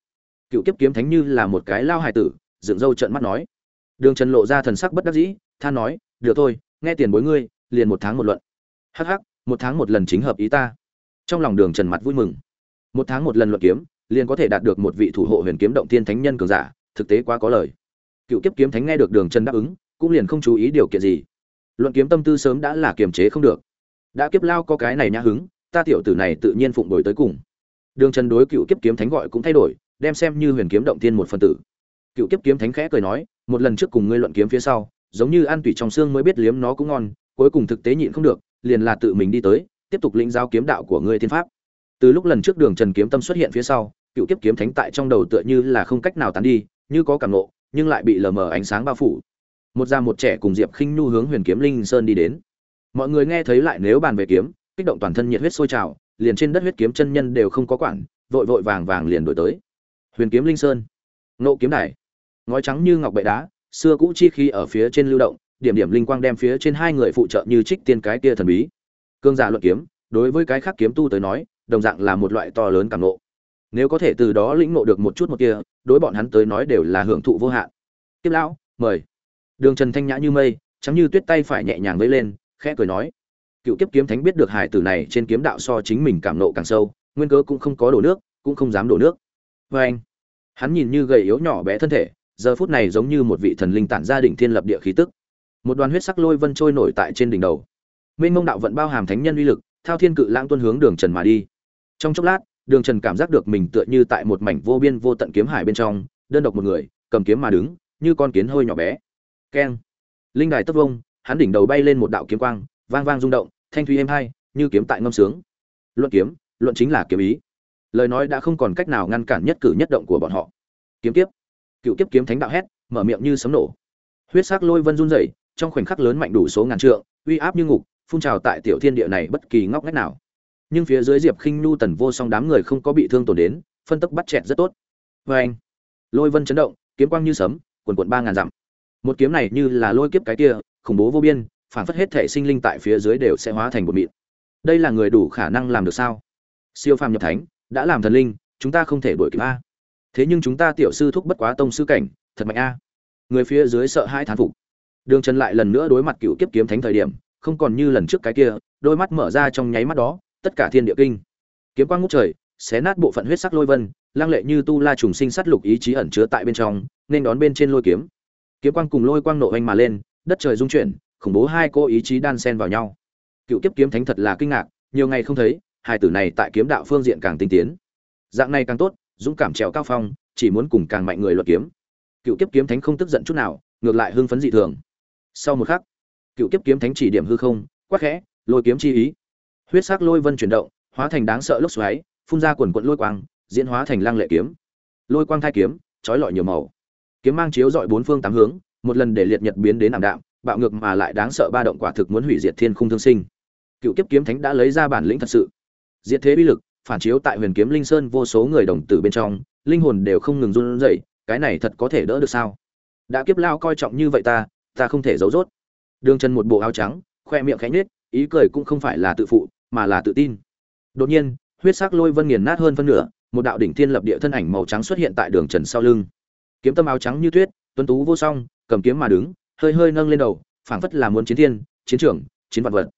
Cựu kiếp kiếm thánh như là một cái lao hài tử, dựng râu trợn mắt nói. Đường trần lộ ra thần sắc bất đắc dĩ than nói, được thôi, nghe tiền bối ngươi, liền một tháng một luận. Hắc hắc, một tháng một lần chính hợp ý ta. Trong lòng đường trần mặt vui mừng. Một tháng một lần luận kiếm, liền có thể đạt được một vị thủ hộ huyền kiếm động tiên thánh nhân cường giả, thực tế quá có lời. Cựu kiếp kiếm thánh nghe được đường trần đáp ứng cũng liền không chú ý điều kiện gì. Luận kiếm tâm tư sớm đã là kiềm chế không được. Đã kiếp lao có cái này nhã hứng, ta tiểu tử này tự nhiên phụng đổi tới cùng. Đường trần đối cựu kiếp kiếm thánh gọi cũng thay đổi, đem xem như huyền kiếm động tiên một phần tử. Cựu kiếp kiếm thánh khẽ cười nói, một lần trước cùng ngươi luận kiếm phía sau, giống như ăn tủy trong xương mới biết liếm nó cũng ngon, cuối cùng thực tế nhịn không được, liền là tự mình đi tới, tiếp tục lĩnh giao kiếm đạo của ngươi thiên pháp. Từ lúc lần trước đường trần kiếm tâm xuất hiện phía sau, cựu kiếp kiếm thánh tại trong đầu tựa như là không cách nào tán đi, như có cảm nộ nhưng lại bị lờ mờ ánh sáng bao phủ một già một trẻ cùng diệp khinh nhu hướng huyền kiếm linh sơn đi đến. Mọi người nghe thấy lại nếu bàn về kiếm, kích động toàn thân nhiệt huyết sôi trào, liền trên đất huyết kiếm chân nhân đều không có quản, vội vội vàng vàng liền đổi tới. Huyền kiếm linh sơn nộ kiếm đài. Ngói trắng như ngọc bệ đá, xưa cũ chi khi ở phía trên lưu động, điểm điểm linh quang đem phía trên hai người phụ trợ như trích tiên cái kia thần bí. Cương giả luận kiếm, đối với cái khác kiếm tu tới nói, đồng dạng là một loại to lớn cảm nộ nếu có thể từ đó lĩnh nộ được một chút một kia, đối bọn hắn tới nói đều là hưởng thụ vô hạn. Tiếp lão, mời đường trần thanh nhã như mây, chấm như tuyết tay phải nhẹ nhàng vẫy lên, khẽ cười nói. Cựu kiếp kiếm thánh biết được hải tử này trên kiếm đạo so chính mình cảm nộ càng sâu, nguyên cớ cũng không có đổ nước, cũng không dám đổ nước. Vê anh. Hắn nhìn như gầy yếu nhỏ bé thân thể, giờ phút này giống như một vị thần linh tản ra đỉnh thiên lập địa khí tức. Một đoàn huyết sắc lôi vân trôi nổi tại trên đỉnh đầu. Mênh mông đạo vận bao hàm thánh nhân uy lực, thao thiên cự lãng tuân hướng đường trần mà đi. Trong chốc lát, đường trần cảm giác được mình tựa như tại một mảnh vô biên vô tận kiếm hải bên trong, đơn độc một người, cầm kiếm mà đứng, như con kiến hơi nhỏ bé keng. Linh đài tất vông, hắn đỉnh đầu bay lên một đạo kiếm quang, vang vang rung động, thanh thúy êm hai, như kiếm tại ngâm sướng. Luận kiếm, luận chính là kiếm ý. Lời nói đã không còn cách nào ngăn cản nhất cử nhất động của bọn họ. Kiếm tiếp cựu kiếp kiếm thánh đạo hét, mở miệng như sấm nổ. Huyết sắc lôi vân run rẩy, trong khoảnh khắc lớn mạnh đủ số ngàn trượng, uy áp như ngục, phun trào tại tiểu thiên địa này bất kỳ ngóc ngách nào. Nhưng phía dưới diệp khinh nhu tần vô song đám người không có bị thương tổn đến, phân tức bắt chẹt rất tốt. Vê anh lôi vân chấn động, kiếm quang như sấm, quần quận ba ngàn dặm một kiếm này như là lôi kiếp cái kia, khủng bố vô biên, phản phất hết thể sinh linh tại phía dưới đều sẽ hóa thành một mịn. Đây là người đủ khả năng làm được sao? Siêu phàm nhập thánh, đã làm thần linh, chúng ta không thể đuổi kịp a. Thế nhưng chúng ta tiểu sư thúc bất quá tông sư cảnh, thật mạnh a. Người phía dưới sợ hai thán phục. Đường trần lại lần nữa đối mặt cựu kiếp kiếm thánh thời điểm, không còn như lần trước cái kia, đôi mắt mở ra trong nháy mắt đó, tất cả thiên địa kinh. Kiếm quang ngút trời, xé nát bộ phận huyết sắc lôi vân lang lệ như tu la trùng sinh sát lục ý chí ẩn chứa tại bên trong, nên đón bên trên lôi kiếm kiếm quang cùng lôi quang nổ oanh mà lên, đất trời rung chuyển, khủng bố hai cô ý chí đan xen vào nhau. Cựu kiếp kiếm thánh thật là kinh ngạc, nhiều ngày không thấy, hai tử này tại kiếm đạo phương diện càng tinh tiến. Dạng này càng tốt, dũng cảm trèo cao phong, chỉ muốn cùng càng mạnh người luật kiếm. Cựu kiếp kiếm thánh không tức giận chút nào, ngược lại hưng phấn dị thường. Sau một khắc, cựu kiếp kiếm thánh chỉ điểm hư không, quắc khẽ, lôi kiếm chi ý. Huyết sắc lôi vân chuyển động, hóa thành đáng sợ lốc xoáy, phun ra quần quận lôi quang, diễn hóa thành lăng lệ kiếm. Lôi quang thai kiếm, trói lọi nhiều màu kiếm mang chiếu dọi bốn phương tám hướng, một lần để liệt nhật biến đến ảm đạm, bạo ngược mà lại đáng sợ ba động quả thực muốn hủy diệt thiên khung thương sinh. Cựu kiếp kiếm thánh đã lấy ra bản lĩnh thật sự. Diệt thế bi lực, phản chiếu tại huyền kiếm linh sơn vô số người đồng tử bên trong, linh hồn đều không ngừng run rẩy, cái này thật có thể đỡ được sao? Đã kiếp lao coi trọng như vậy ta ta không thể giấu rốt. Đường chân một bộ áo trắng, khoe miệng khẽ nhếch, ý cười cũng không phải là tự phụ, mà là tự tin. Đột nhiên, huyết sắc lôi vân nghiền nát hơn phân nửa, một đạo đỉnh thiên lập địa thân ảnh màu trắng xuất hiện tại đường trần sau lưng kiếm tâm áo trắng như tuyết, tuấn tú vô song, cầm kiếm mà đứng, hơi hơi nâng lên đầu, phảng phất là muốn chiến thiên, chiến trường, chiến vật vật.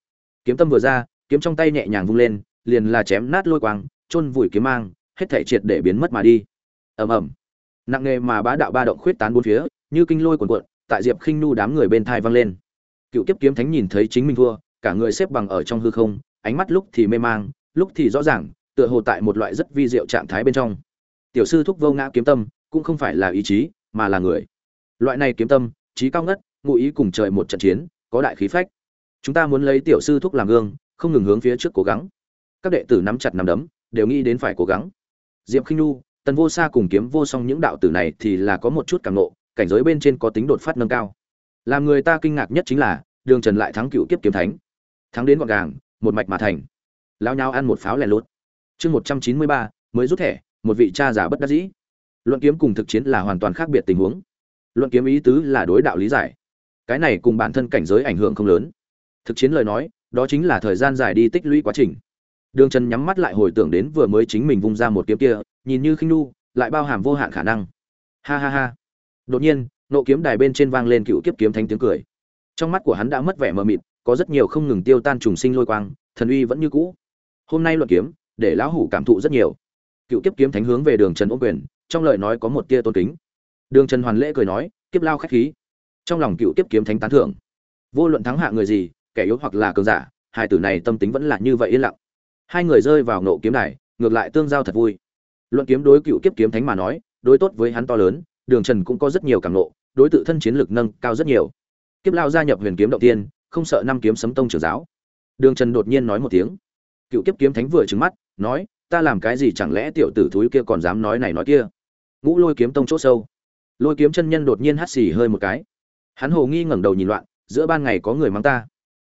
Kiếm tâm vừa ra, kiếm trong tay nhẹ nhàng vung lên, liền là chém nát lôi quang, chôn vùi kiếm mang, hết thể triệt để biến mất mà đi. Ầm ầm. Nặng nề mà bá đạo ba động khuyết tán bốn phía, như kinh lôi cuồn cuộn, tại diệp khinh nu đám người bên thai vang lên. Cựu kiếp kiếm thánh nhìn thấy chính mình thua, cả người xếp bằng ở trong hư không, ánh mắt lúc thì mê mang, lúc thì rõ ràng, tựa hồ tại một loại rất vi diệu trạng thái bên trong. Tiểu sư thúc vô ngã kiếm tâm cũng không phải là ý chí, mà là người. Loại này kiếm tâm, trí cao ngất, ngụ ý cùng trời một trận chiến, có đại khí phách. Chúng ta muốn lấy tiểu sư thúc làm gương, không ngừng hướng phía trước cố gắng. Các đệ tử nắm chặt nắm đấm, đều nghĩ đến phải cố gắng. Diệp khinh nu tần vô sa cùng kiếm vô song những đạo tử này thì là có một chút càng nộ cảnh giới bên trên có tính đột phát nâng cao. Làm người ta kinh ngạc nhất chính là, đường trần lại thắng cựu kiếp kiếm thánh. Thắng đến gọn gàng, một mạch mà thành. Lao nhau ăn một pháo lẻ lốt. Chương một trăm chín mươi ba, mới rút thẻ, một vị cha giả bất đắc dĩ luận kiếm cùng thực chiến là hoàn toàn khác biệt tình huống. Luận kiếm ý tứ là đối đạo lý giải. Cái này cùng bản thân cảnh giới ảnh hưởng không lớn. Thực chiến lời nói, đó chính là thời gian dài đi tích lũy quá trình. Đường trần nhắm mắt lại hồi tưởng đến vừa mới chính mình vung ra một kiếm kia, nhìn như khinh nu, lại bao hàm vô hạn khả năng. Ha ha ha. Đột nhiên, nộ kiếm đài bên trên vang lên cựu kiếp kiếm thánh tiếng cười. Trong mắt của hắn đã mất vẻ mờ mịt, có rất nhiều không ngừng tiêu tan trùng sinh lôi quang, thần uy vẫn như cũ. Hôm nay luận kiếm, để lão hủ cảm thụ rất nhiều. Cựu kiếp kiếm thánh hướng về đường trần ô quyền trong lời nói có một tia tôn kính. Đường trần hoàn lễ cười nói, kiếp lao khách khí. Trong lòng cựu tiếp kiếm thánh tán thưởng. Vô luận thắng hạ người gì, kẻ yếu hoặc là cường giả, hai tử này tâm tính vẫn là như vậy yên lặng. Hai người rơi vào nộ kiếm này ngược lại tương giao thật vui. Luận kiếm đối cựu kiếp kiếm thánh mà nói, đối tốt với hắn to lớn, đường trần cũng có rất nhiều cảm nộ đối tự thân chiến lực nâng cao rất nhiều. Kiếp lao gia nhập huyền kiếm động tiên, không sợ năm kiếm sấm tông trưởng giáo. Đường trần đột nhiên nói một tiếng. Cựu kiếp kiếm thánh vừa trứng mắt, nói ta làm cái gì chẳng lẽ tiểu tử thúi kia còn dám nói này nói kia? Ngũ lôi kiếm tông c h ỗ sâu. Lôi kiếm chân nhân đột nhiên hắt xì hơi một cái. Hắn hồ nghi ngẩng đầu nhìn loạn, giữa ban ngày có người mắng ta.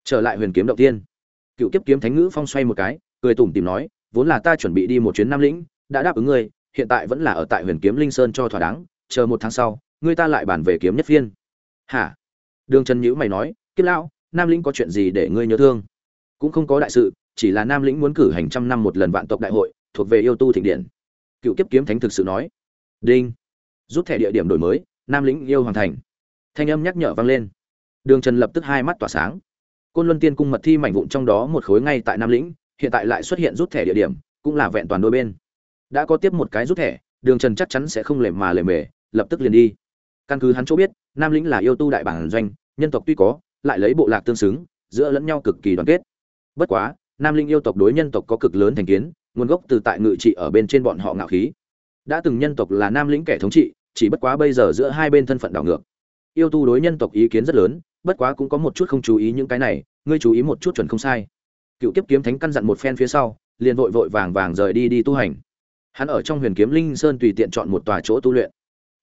Trở lại huyền kiếm động tiên. Cựu kiếp kiếm thánh ngữ phong xoay một cái, cười tủm tìm nói, vốn là ta chuẩn bị đi một chuyến nam lĩnh, đã đáp ứng ngươi, hiện tại vẫn là ở tại huyền kiếm linh sơn cho thỏa đáng, chờ một tháng sau, ngươi ta lại bàn về kiếm nhất phiên. Hả? Đường trần nhữ mày nói, kiếp lão, nam lĩnh có chuyện gì để ngươi nhớ thương? Cũng không có đại sự chỉ là nam lĩnh muốn cử hành trăm năm một lần vạn tộc đại hội, thuộc về yêu tu thịnh điện. Cựu kiếp kiếm thánh thực sự nói, đinh. Rút thẻ địa điểm đổi mới, nam lĩnh yêu hoàng thành. Thanh âm nhắc nhở vang lên. Đường trần lập tức hai mắt tỏa sáng. Côn luân tiên cung mật thi mảnh vụn trong đó một khối ngay tại nam lĩnh, hiện tại lại xuất hiện rút thẻ địa điểm, cũng là vẹn toàn đôi bên. Đã có tiếp một cái rút thẻ, đường trần chắc chắn sẽ không lề mà lề mề, lập tức liền đi. Căn cứ hắn chỗ biết, nam lĩnh là yêu tu đại bản doanh, nhân tộc tuy có, lại lấy bộ lạc tương xứng, giữa lẫn nhau cực kỳ đoàn kết. Bất quá nam linh yêu tộc đối nhân tộc có cực lớn thành kiến, nguồn gốc từ tại ngự trị ở bên trên bọn họ ngạo khí. Đã từng nhân tộc là nam lĩnh kẻ thống trị, chỉ bất quá bây giờ giữa hai bên thân phận đảo ngược. Yêu tu đối nhân tộc ý kiến rất lớn, bất quá cũng có một chút không chú ý những cái này, ngươi chú ý một chút chuẩn không sai. Cựu kiếp kiếm thánh căn dặn một phen phía sau, liền vội vội vàng vàng rời đi đi tu hành. Hắn ở trong huyền kiếm linh sơn tùy tiện chọn một tòa chỗ tu luyện.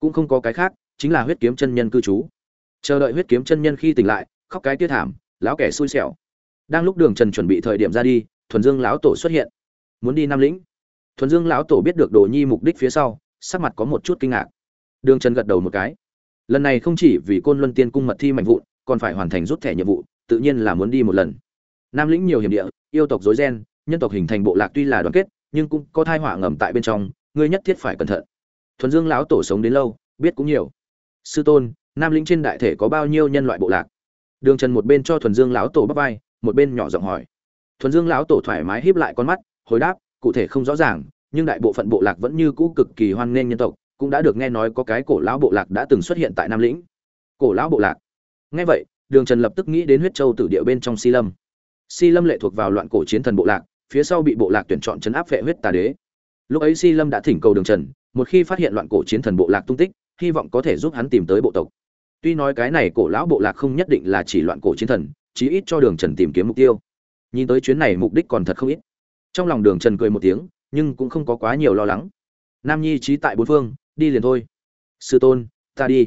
Cũng không có cái khác, chính là huyết kiếm chân nhân cư trú. Chờ đợi huyết kiếm chân nhân khi tỉnh lại, khóc cái tiết thảm, lão kẻ xui xẻo đang lúc đường trần chuẩn bị thời điểm ra đi, thuần dương lão tổ xuất hiện. Muốn đi nam lĩnh. Thuần dương lão tổ biết được đồ nhi mục đích phía sau, sắc mặt có một chút kinh ngạc. Đường trần gật đầu một cái. Lần này không chỉ vì côn luân tiên cung mật thi mạnh vụn, còn phải hoàn thành rút thẻ nhiệm vụ, tự nhiên là muốn đi một lần. Nam lĩnh nhiều hiểm địa, yêu tộc dối gen nhân tộc hình thành bộ lạc tuy là đoàn kết, nhưng cũng có thai họa ngầm tại bên trong, ngươi nhất thiết phải cẩn thận. Thuần dương lão tổ sống đến lâu, biết cũng nhiều. Sư tôn, nam lĩnh trên đại thể có bao nhiêu nhân loại bộ lạc? Đường trần một bên cho thuần dương lão tổ bắt vai một bên nhỏ giọng hỏi. Thuần dương lão tổ thoải mái híp lại con mắt, hồi đáp, cụ thể không rõ ràng, nhưng đại bộ phận bộ lạc vẫn như cũ cực kỳ hoan nghênh nhân tộc, cũng đã được nghe nói có cái cổ lão bộ lạc đã từng xuất hiện tại nam lĩnh. Cổ lão bộ lạc? Nghe vậy, đường trần lập tức nghĩ đến huyết châu tử địa bên trong si lâm. Si lâm lệ thuộc vào loạn cổ chiến thần bộ lạc, phía sau bị bộ lạc tuyển chọn chấn áp vệ huyết tà đế. Lúc ấy si lâm đã thỉnh cầu đường trần, một khi phát hiện loạn cổ chiến thần bộ lạc tung tích, hy vọng có thể giúp hắn tìm tới bộ tộc. Tuy nói cái này cổ lão bộ lạc không nhất định là chỉ loạn cổ chiến thần chí ít cho đường trần tìm kiếm mục tiêu. Nhìn tới chuyến này mục đích còn thật không ít. Trong lòng đường trần cười một tiếng, nhưng cũng không có quá nhiều lo lắng. Nam nhi trí tại bốn phương, đi liền thôi. Sư tôn, ta đi.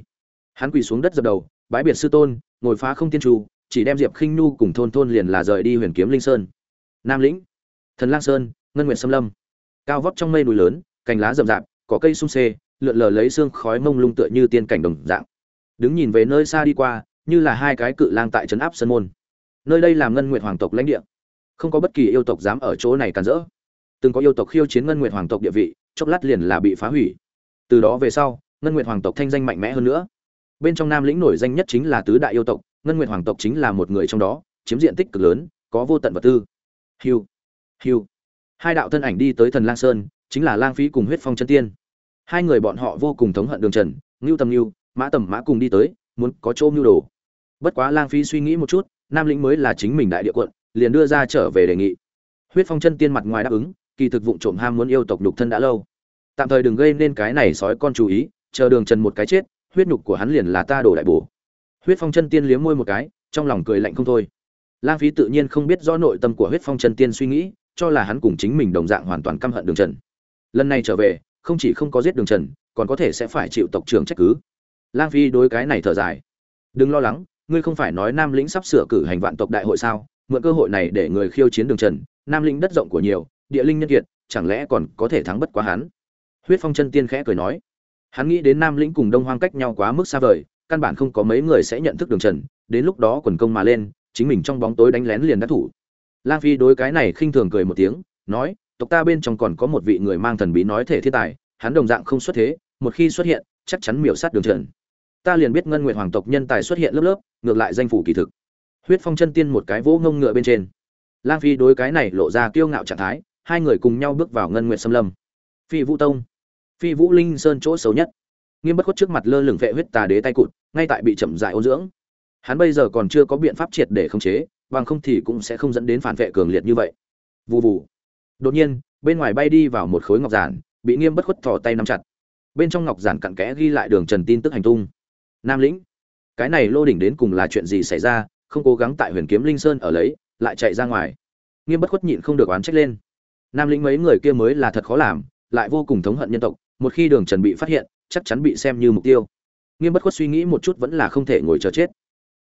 Hắn quỳ xuống đất dập đầu bãi biệt sư tôn, ngồi phá không tiên tru chỉ đem diệp khinh nhu cùng thôn thôn liền là rời đi huyền kiếm linh sơn. Nam lĩnh, thần lang sơn, ngân nguyện xâm lâm. Cao vóc trong mây núi lớn, cành lá rậm rạp có cây sung xê lượn lờ lấy xương khói mông lung tựa như tiên cảnh đồng dạng. Đứng nhìn về nơi xa đi qua, như là hai cái cự lang tại trấn áp sân môn nơi đây làm ngân nguyệt hoàng tộc lãnh địa. Không có bất kỳ yêu tộc dám ở chỗ này cản rỡ. Từng có yêu tộc khiêu chiến ngân nguyệt hoàng tộc địa vị, chốc lát liền là bị phá hủy. Từ đó về sau, ngân nguyệt hoàng tộc thanh danh mạnh mẽ hơn nữa. Bên trong nam lĩnh nổi danh nhất chính là tứ đại yêu tộc, ngân nguyệt hoàng tộc chính là một người trong đó, chiếm diện tích cực lớn, có vô tận vật tư. Hiu hiu. Hai đạo thân ảnh đi tới thần lang sơn, chính là lang phí cùng huyết phong chân tiên. Hai người bọn họ vô cùng thống hận đường trần, ngưu tầm ngưu, mã tầm mã cùng đi tới, muốn có chỗ mưu đồ. Bất quá lang phí suy nghĩ một chút nam lĩnh mới là chính mình đại địa quận, liền đưa ra trở về đề nghị. Huyết phong chân tiên mặt ngoài đáp ứng, kỳ thực vụng trộm ham muốn yêu tộc nhục thân đã lâu. Tạm thời đừng gây nên cái này sói con chú ý, chờ đường trần một cái chết, huyết nhục của hắn liền là ta đổ đại bổ. Huyết phong chân tiên liếm môi một cái, trong lòng cười lạnh không thôi. Lang phí tự nhiên không biết rõ nội tâm của huyết phong chân tiên suy nghĩ, cho là hắn cùng chính mình đồng dạng hoàn toàn căm hận đường trần. Lần này trở về, không chỉ không có giết đường trần, còn có thể sẽ phải chịu tộc trưởng trách cứ. Lang phi đối cái này thở dài. Đừng lo lắng ngươi không phải nói nam lĩnh sắp sửa cử hành vạn tộc đại hội sao? Mượn cơ hội này để người khiêu chiến đường trần, nam lĩnh đất rộng của nhiều, địa linh nhân kiệt, chẳng lẽ còn có thể thắng bất quá hắn? Huyết phong chân tiên khẽ cười nói. Hắn nghĩ đến nam lĩnh cùng đông hoang cách nhau quá mức xa vời, căn bản không có mấy người sẽ nhận thức đường trần, đến lúc đó quần công mà lên, chính mình trong bóng tối đánh lén liền đã thủ. Lang phi đối cái này khinh thường cười một tiếng, nói, tộc ta bên trong còn có một vị người mang thần bí nói thể thiên tài, hắn đồng dạng không xuất thế, một khi xuất hiện, chắc chắn miểu sát đường trần ta liền biết ngân nguyệt hoàng tộc nhân tài xuất hiện lớp lớp, ngược lại danh phủ kỳ thực. Huyết phong chân tiên một cái vỗ ngông ngựa bên trên. Lang phi đối cái này lộ ra kiêu ngạo trạng thái, hai người cùng nhau bước vào ngân nguyệt xâm lâm. Phi vũ tông. Phi vũ linh sơn chỗ xấu nhất. Nghiêm bất khuất trước mặt lơ lửng vệ huyết tà đế tay cụt, ngay tại bị chậm dại ô dưỡng. Hắn bây giờ còn chưa có biện pháp triệt để khống chế, bằng không thì cũng sẽ không dẫn đến phản vệ cường liệt như vậy. Vụ vụ đột nhiên, bên ngoài bay đi vào một khối ngọc giản, bị nghiêm bất khuất thò tay nắm chặt. Bên trong ngọc giản cặn kẽ ghi lại đường trần tin tức hành tung nam lĩnh, cái này lô đỉnh đến cùng là chuyện gì xảy ra? Không cố gắng tại huyền kiếm linh sơn ở lấy, lại chạy ra ngoài. Nghiêm bất khuất nhịn không được oán trách lên. Nam lĩnh mấy người kia mới là thật khó làm, lại vô cùng thống hận nhân tộc, một khi đường trần bị phát hiện, chắc chắn bị xem như mục tiêu. Nghiêm bất khuất suy nghĩ một chút vẫn là không thể ngồi chờ chết.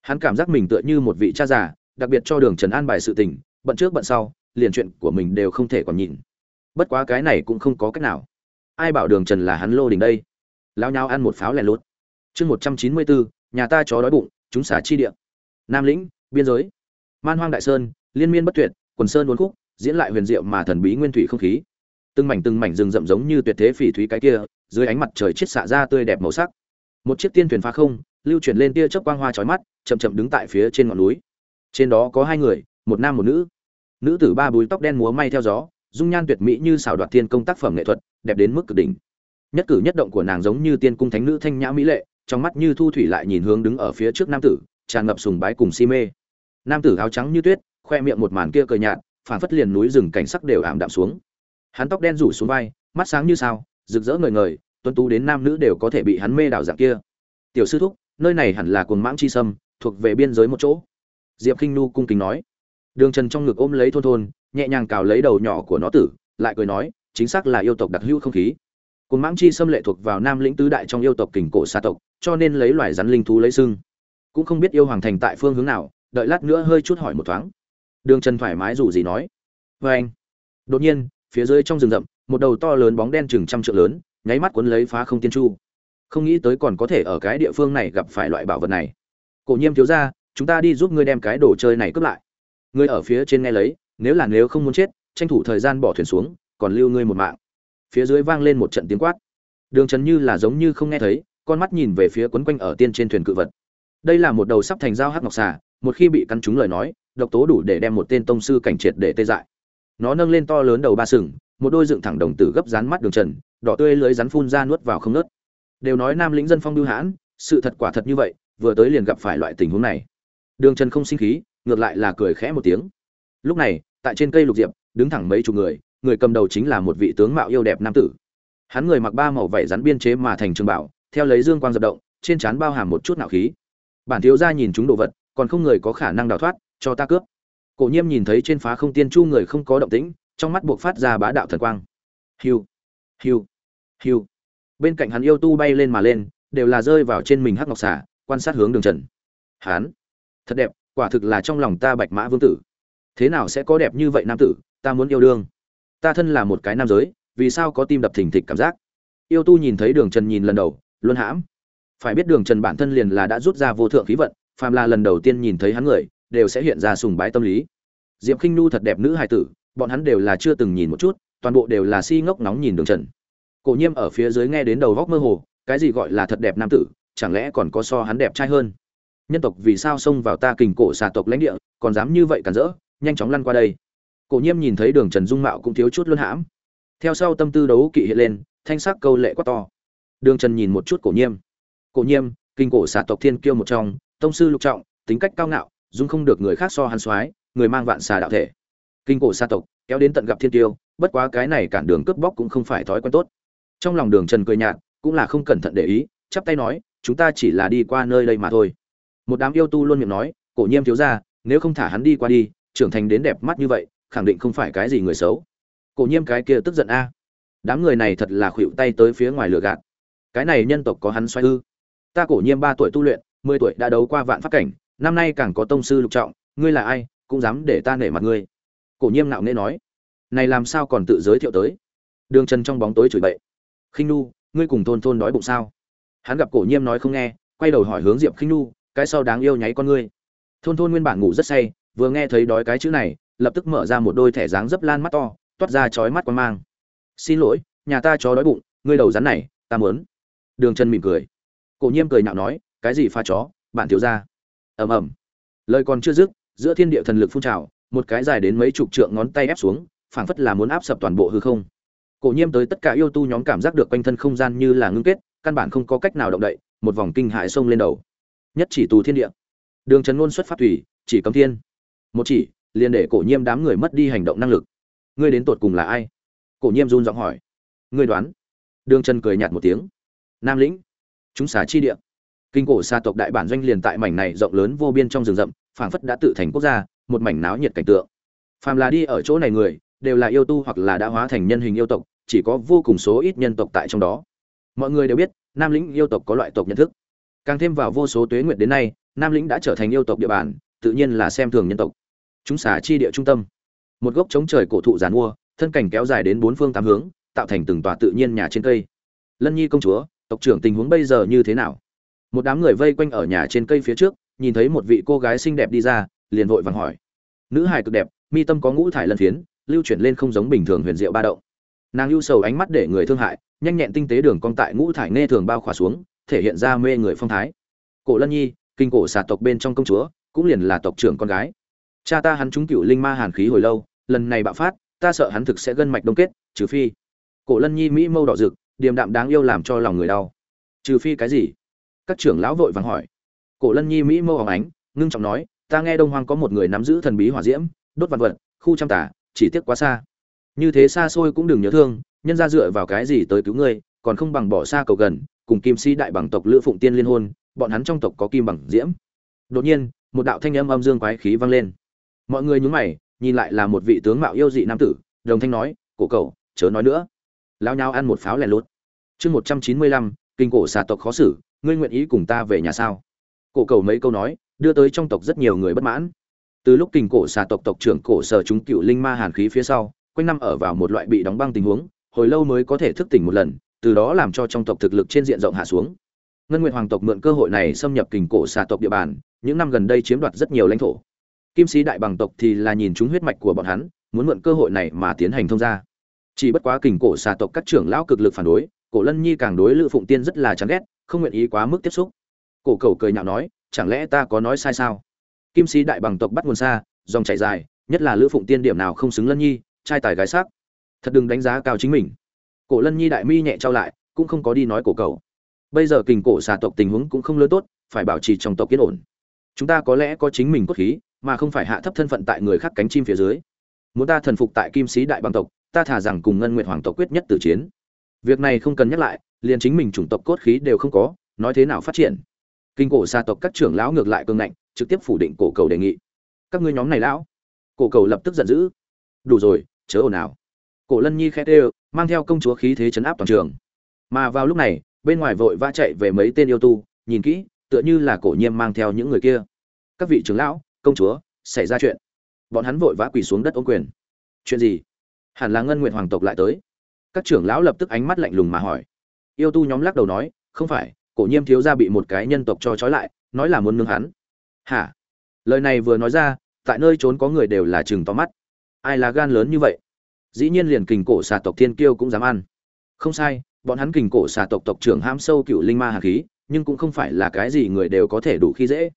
Hắn cảm giác mình tựa như một vị cha già, đặc biệt cho đường trần an bài sự tình, bận trước bận sau, liền chuyện của mình đều không thể còn nhìn bất quá cái này cũng không có cách nào. Ai bảo đường trần là hắn lô đình đây? Lao nhau ăn một pháo lẻ lốt chương một trăm chín mươi bốn, nhà ta chó đói bụng, chúng xả chi địa. Nam lĩnh, biên giới. Man hoang đại sơn, liên miên bất tuyệt, quần sơn uốn khúc, diễn lại huyền diệu mà thần bí nguyên thủy không khí. Từng mảnh từng mảnh rừng rậm giống như tuyệt thế phỉ thúy cái kia, dưới ánh mặt trời chiết xạ ra tươi đẹp màu sắc. Một chiếc tiên thuyền phá không, lưu chuyển lên tia chớp quang hoa chói mắt, chậm chậm đứng tại phía trên ngọn núi. Trên đó có hai người, một nam một nữ. Nữ tử ba búi tóc đen múa may theo gió, dung nhan tuyệt mỹ như xảo đoạt thiên công tác phẩm nghệ thuật, đẹp đến mức cực đỉnh. Nhất cử nhất động của nàng giống như tiên cung thánh nữ thanh nhã mỹ lệ trong mắt như thu thủy lại nhìn hướng đứng ở phía trước nam tử, tràn ngập sùng bái cùng si mê. Nam tử áo trắng như tuyết, khoe miệng một màn kia cười nhạt phản phất liền núi rừng cảnh sắc đều ảm đạm xuống. Hắn tóc đen rủ xuống vai, mắt sáng như sao, rực rỡ ngời ngời tuân tú đến nam nữ đều có thể bị hắn mê đảo dạng kia. Tiểu sư thúc, nơi này hẳn là cuồng mãng chi sâm, thuộc về biên giới một chỗ. Diệp khinh nu cung kính nói. Đường trần trong ngực ôm lấy thôn thôn, nhẹ nhàng cào lấy đầu nhỏ của nó tử, lại cười nói, chính xác là yêu tộc đặc hữu không khí cuồng mãng chi xâm lệ thuộc vào nam lĩnh tứ đại trong yêu tộc kình cổ xa tộc cho nên lấy loài rắn linh thú lấy xưng. cũng không biết yêu hoàng thành tại phương hướng nào đợi lát nữa hơi chút hỏi một thoáng. Đường trần thoải mái dù gì nói. Vê anh đột nhiên phía dưới trong rừng rậm một đầu to lớn bóng đen chừng trăm trượng lớn nháy mắt cuốn lấy phá không tiên chu. Không nghĩ tới còn có thể ở cái địa phương này gặp phải loại bảo vật này. Cổ nhiêm thiếu gia, chúng ta đi giúp ngươi đem cái đồ chơi này cướp lại. Ngươi ở phía trên nghe lấy nếu là nếu không muốn chết tranh thủ thời gian bỏ thuyền xuống còn lưu ngươi một mạng phía dưới vang lên một trận tiếng quát. Đường trần như là giống như không nghe thấy, con mắt nhìn về phía quấn quanh ở tiên trên thuyền cự vật. Đây là một đầu sắp thành dao hắc ngọc xà, một khi bị cắn trúng lời nói, độc tố đủ để đem một tên tông sư cảnh triệt để tê dại. Nó nâng lên to lớn đầu ba sừng, một đôi dựng thẳng đồng tử gấp rán mắt đường trần, đỏ tươi lưới rắn phun ra nuốt vào không nớt đều nói nam lĩnh dân phong bưu hãn, sự thật quả thật như vậy, vừa tới liền gặp phải loại tình huống này. Đường trần không sinh khí, ngược lại là cười khẽ một tiếng. Lúc này, tại trên cây lục diệp, đứng thẳng mấy chục người người cầm đầu chính là một vị tướng mạo yêu đẹp nam tử. Hắn người mặc ba màu vảy rắn biên chế mà thành trường bảo theo lấy dương quang dập động trên trán bao hàm một chút nạo khí. Bản thiếu gia nhìn chúng đồ vật còn không người có khả năng đào thoát cho ta cướp. Cổ nhiêm nhìn thấy trên phá không tiên chu người không có động tĩnh trong mắt buộc phát ra bá đạo thần quang. Hiu hiu hiu. Bên cạnh hắn yêu tu bay lên mà lên đều là rơi vào trên mình hắc ngọc xả quan sát hướng đường trần. Hán, thật đẹp quả thực là trong lòng ta bạch mã vương tử. Thế nào sẽ có đẹp như vậy nam tử ta muốn yêu đương ta thân là một cái nam giới, vì sao có tim đập thình thịch cảm giác? Yêu tu nhìn thấy đường trần nhìn lần đầu luôn hãm. Phải biết đường trần bản thân liền là đã rút ra vô thượng khí vận, phàm là lần đầu tiên nhìn thấy hắn người, đều sẽ hiện ra sùng bái tâm lý. Diệp khinh nu thật đẹp nữ hài tử, bọn hắn đều là chưa từng nhìn một chút, toàn bộ đều là si ngốc nóng nhìn đường trần. Cổ nhiêm ở phía dưới nghe đến đầu góc mơ hồ, cái gì gọi là thật đẹp nam tử, chẳng lẽ còn có so hắn đẹp trai hơn? Nhân tộc vì sao xông vào ta kình cổ xà tộc lãnh địa, còn dám như vậy cản rỡ, nhanh chóng lăn qua đây cổ nhiêm nhìn thấy đường trần dung mạo cũng thiếu chút luân hãm. Theo sau tâm tư đấu kỵ hiện lên thanh sắc câu lệ quá to. Đường trần nhìn một chút cổ nhiêm. Cổ nhiêm kinh cổ xà tộc thiên kiêu một trong tông sư lục trọng tính cách cao ngạo dung không được người khác so hàn soái người mang vạn xà đạo thể. Kinh cổ xà tộc kéo đến tận gặp thiên Kiêu, bất quá cái này cản đường cướp bóc cũng không phải thói quen tốt. Trong lòng đường trần cười nhạt cũng là không cẩn thận để ý chắp tay nói chúng ta chỉ là đi qua nơi đây mà thôi. Một đám yêu tu luôn miệng nói cổ nhiêm thiếu ra nếu không thả hắn đi qua đi trưởng thành đến đẹp mắt như vậy khẳng định không phải cái gì người xấu. Cổ nhiêm cái kia tức giận a. Đám người này thật là khuỵu tay tới phía ngoài lửa gạt. Cái này nhân tộc có hắn xoay ư. Ta cổ nhiêm ba tuổi tu luyện, mười tuổi đã đấu qua vạn pháp cảnh, năm nay càng có tông sư lục trọng, ngươi là ai, cũng dám để ta nể mặt ngươi. Cổ nhiêm nạo nghễ nói. Này làm sao còn tự giới thiệu tới? Đường trần trong bóng tối chửi bậy. Khinh nu ngươi cùng thôn thôn đói bụng sao? Hắn gặp cổ nhiêm nói không nghe, quay đầu hỏi hướng diệp khinh nu cái sau đáng yêu nháy con ngươi. Thôn thôn nguyên bản ngủ rất say, vừa nghe thấy đói cái chữ này lập tức mở ra một đôi thẻ dáng dấp lan mắt to, toát ra chói mắt quan mang. Xin lỗi, nhà ta chó đói bụng, ngươi đầu rắn này, ta muốn. Đường trần mỉm cười. Cổ nhiêm cười nhạo nói, cái gì pha chó, bạn thiếu ra ầm ầm. Lời còn chưa dứt, giữa thiên địa thần lực phun trào, một cái dài đến mấy chục trượng ngón tay ép xuống, phảng phất là muốn áp sập toàn bộ hư không. Cổ nhiêm tới tất cả yêu tu nhóm cảm giác được quanh thân không gian như là ngưng kết, căn bản không có cách nào động đậy, một vòng kinh hại xông lên đầu. Nhất chỉ tù thiên địa. Đường trần ngôn xuất phát thủy, chỉ cấm thiên. Một chỉ liền để cổ nhiêm đám người mất đi hành động năng lực. Ngươi đến tột cùng là ai? Cổ nhiêm run giọng hỏi. Ngươi đoán. Đường trần cười nhạt một tiếng. Nam lĩnh. Chúng xá chi địa. Kinh cổ xa tộc đại bản doanh liền tại mảnh này rộng lớn vô biên trong rừng rậm, phảng phất đã tự thành quốc gia, một mảnh náo nhiệt cảnh tượng. Phàm là đi ở chỗ này người, đều là yêu tu hoặc là đã hóa thành nhân hình yêu tộc, chỉ có vô cùng số ít nhân tộc tại trong đó. Mọi người đều biết, nam lĩnh yêu tộc có loại tộc nhận thức. Càng thêm vào vô số tuế nguyệt đến nay, nam lĩnh đã trở thành yêu tộc địa bàn, tự nhiên là xem thường nhân tộc chúng xả chi địa trung tâm. Một gốc chống trời cổ thụ giàn mua, thân cảnh kéo dài đến bốn phương tám hướng, tạo thành từng tòa tự nhiên nhà trên cây. Lân nhi công chúa, tộc trưởng tình huống bây giờ như thế nào? Một đám người vây quanh ở nhà trên cây phía trước, nhìn thấy một vị cô gái xinh đẹp đi ra, liền vội vàng hỏi. Nữ hài cực đẹp, mi tâm có ngũ thải lân phiến, lưu chuyển lên không giống bình thường huyền diệu ba động. Nàng ưu sầu ánh mắt để người thương hại, nhanh nhẹn tinh tế đường cong tại ngũ thải nghe thường bao khỏa xuống, thể hiện ra mê người phong thái. Cổ lân nhi, kinh cổ xà tộc bên trong công chúa, cũng liền là tộc trưởng con gái cha ta hắn trúng cựu linh ma hàn khí hồi lâu, lần này bạo phát, ta sợ hắn thực sẽ gân mạch đông kết, trừ phi. Cổ lân nhi mỹ mâu đỏ rực, điềm đạm đáng yêu làm cho lòng người đau. Trừ phi cái gì? Các trưởng lão vội vàng hỏi. Cổ lân nhi mỹ mâu hóng ánh, ngưng trọng nói, ta nghe đông hoang có một người nắm giữ thần bí hỏa diễm, đốt vạn vật, khu trăm tả chỉ tiếc quá xa. Như thế xa xôi cũng đừng nhớ thương, nhân ra dựa vào cái gì tới cứu ngươi, còn không bằng bỏ xa cầu gần, cùng kim sĩ đại bằng tộc lữ phụng tiên liên hôn, bọn hắn trong tộc có kim bằng diễm. Đột nhiên, một đạo thanh âm âm dương quái khí vang lên mọi người nhúng mày, nhìn lại là một vị tướng mạo yêu dị nam tử, đồng thanh nói, cổ cầu chớ nói nữa. Lao nhau ăn một pháo lẻ lốt chương một trăm chín mươi lăm, kinh cổ xà tộc khó xử, ngươi nguyện ý cùng ta về nhà sao? Cổ cầu mấy câu nói, đưa tới trong tộc rất nhiều người bất mãn. Từ lúc kinh cổ xà tộc tộc trưởng cổ sở chúng cựu linh ma hàn khí phía sau, quanh năm ở vào một loại bị đóng băng tình huống, hồi lâu mới có thể thức tỉnh một lần, từ đó làm cho trong tộc thực lực trên diện rộng hạ xuống. Ngân nguyện hoàng tộc mượn cơ hội này xâm nhập kinh cổ xà tộc địa bàn, những năm gần đây chiếm đoạt rất nhiều lãnh thổ kim sĩ đại bằng tộc thì là nhìn chúng huyết mạch của bọn hắn, muốn mượn cơ hội này mà tiến hành thông gia. Chỉ bất quá kình cổ xà tộc các trưởng lão cực lực phản đối, cổ lân nhi càng đối lữ phụng tiên rất là chán ghét, không nguyện ý quá mức tiếp xúc. Cổ cầu cười nhạo nói, chẳng lẽ ta có nói sai sao? Kim sĩ đại bằng tộc bắt nguồn xa, dòng chảy dài, nhất là lữ phụng tiên điểm nào không xứng lân nhi, trai tài gái sắc. Thật đừng đánh giá cao chính mình. Cổ lân nhi đại mi nhẹ trao lại, cũng không có đi nói cổ cầu. Bây giờ kình cổ xà tộc tình huống cũng không lớn tốt, phải bảo trì trong tộc kiến ổn. Chúng ta có lẽ có chính mình cốt khí mà không phải hạ thấp thân phận tại người khác cánh chim phía dưới. Muốn ta thần phục tại kim sĩ đại bằng tộc, ta thả rằng cùng ngân nguyệt hoàng tộc quyết nhất tử chiến. Việc này không cần nhắc lại, liền chính mình chủng tộc cốt khí đều không có, nói thế nào phát triển. Kinh cổ xa tộc các trưởng lão ngược lại cường ngạnh, trực tiếp phủ định cổ cầu đề nghị. Các ngươi nhóm này lão, cổ cầu lập tức giận dữ. Đủ rồi, chớ ồn ào. Cổ lân nhi khét ê mang theo công chúa khí thế chấn áp toàn trường. Mà vào lúc này, bên ngoài vội vã chạy về mấy tên yêu tu, nhìn kỹ, tựa như là cổ nhiêm mang theo những người kia. Các vị trưởng lão công chúa, xảy ra chuyện. Bọn hắn vội vã quỳ xuống đất ô quyền. Chuyện gì? Hẳn là ngân nguyện hoàng tộc lại tới. Các trưởng lão lập tức ánh mắt lạnh lùng mà hỏi. Yêu tu nhóm lắc đầu nói, không phải, cổ nhiêm thiếu gia bị một cái nhân tộc cho trói lại, nói là muốn nương hắn. Hả? Lời này vừa nói ra, tại nơi trốn có người đều là chừng to mắt. Ai là gan lớn như vậy? Dĩ nhiên liền kình cổ xà tộc thiên kiêu cũng dám ăn. Không sai, bọn hắn kình cổ xà tộc tộc trưởng ham sâu cựu linh ma hà khí, nhưng cũng không phải là cái gì người đều có thể đủ khi dễ.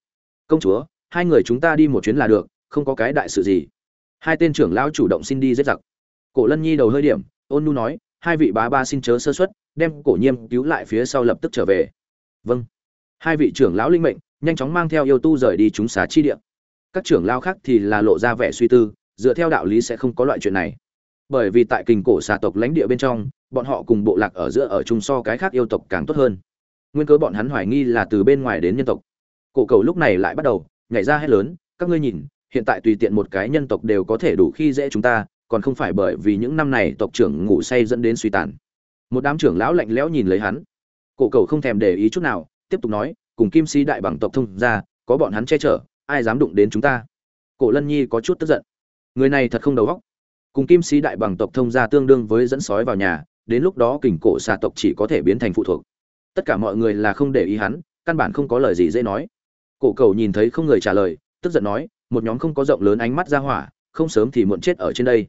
Công chúa hai người chúng ta đi một chuyến là được, không có cái đại sự gì. Hai tên trưởng lão chủ động xin đi giết giặc. Cổ lân nhi đầu hơi điểm, ôn nu nói, hai vị bá ba xin chớ sơ xuất đem cổ nhiêm cứu lại phía sau lập tức trở về. Vâng. Hai vị trưởng lão linh mệnh, nhanh chóng mang theo yêu tu rời đi chúng xá chi địa. Các trưởng lão khác thì là lộ ra vẻ suy tư, dựa theo đạo lý sẽ không có loại chuyện này. Bởi vì tại kình cổ xà tộc lãnh địa bên trong, bọn họ cùng bộ lạc ở giữa ở chung so cái khác yêu tộc càng tốt hơn. Nguyên cớ bọn hắn hoài nghi là từ bên ngoài đến nhân tộc. Cổ cầu lúc này lại bắt đầu nhảy ra hét lớn, các ngươi nhìn, hiện tại tùy tiện một cái nhân tộc đều có thể đủ khi dễ chúng ta, còn không phải bởi vì những năm này tộc trưởng ngủ say dẫn đến suy tàn. Một đám trưởng lão lạnh lẽo nhìn lấy hắn. Cổ cầu không thèm để ý chút nào, tiếp tục nói, cùng kim si đại bằng tộc thông ra, có bọn hắn che chở, ai dám đụng đến chúng ta? Cổ lân nhi có chút tức giận. Người này thật không đầu óc. Cùng kim sĩ đại bằng tộc thông gia tương đương với dẫn sói vào nhà, đến lúc đó kình cổ xà tộc chỉ có thể biến thành phụ thuộc. Tất cả mọi người là không để ý hắn, căn bản không có lời gì dễ nói cổ cầu nhìn thấy không người trả lời, tức giận nói, một nhóm không có rộng lớn ánh mắt ra hỏa, không sớm thì muộn chết ở trên đây.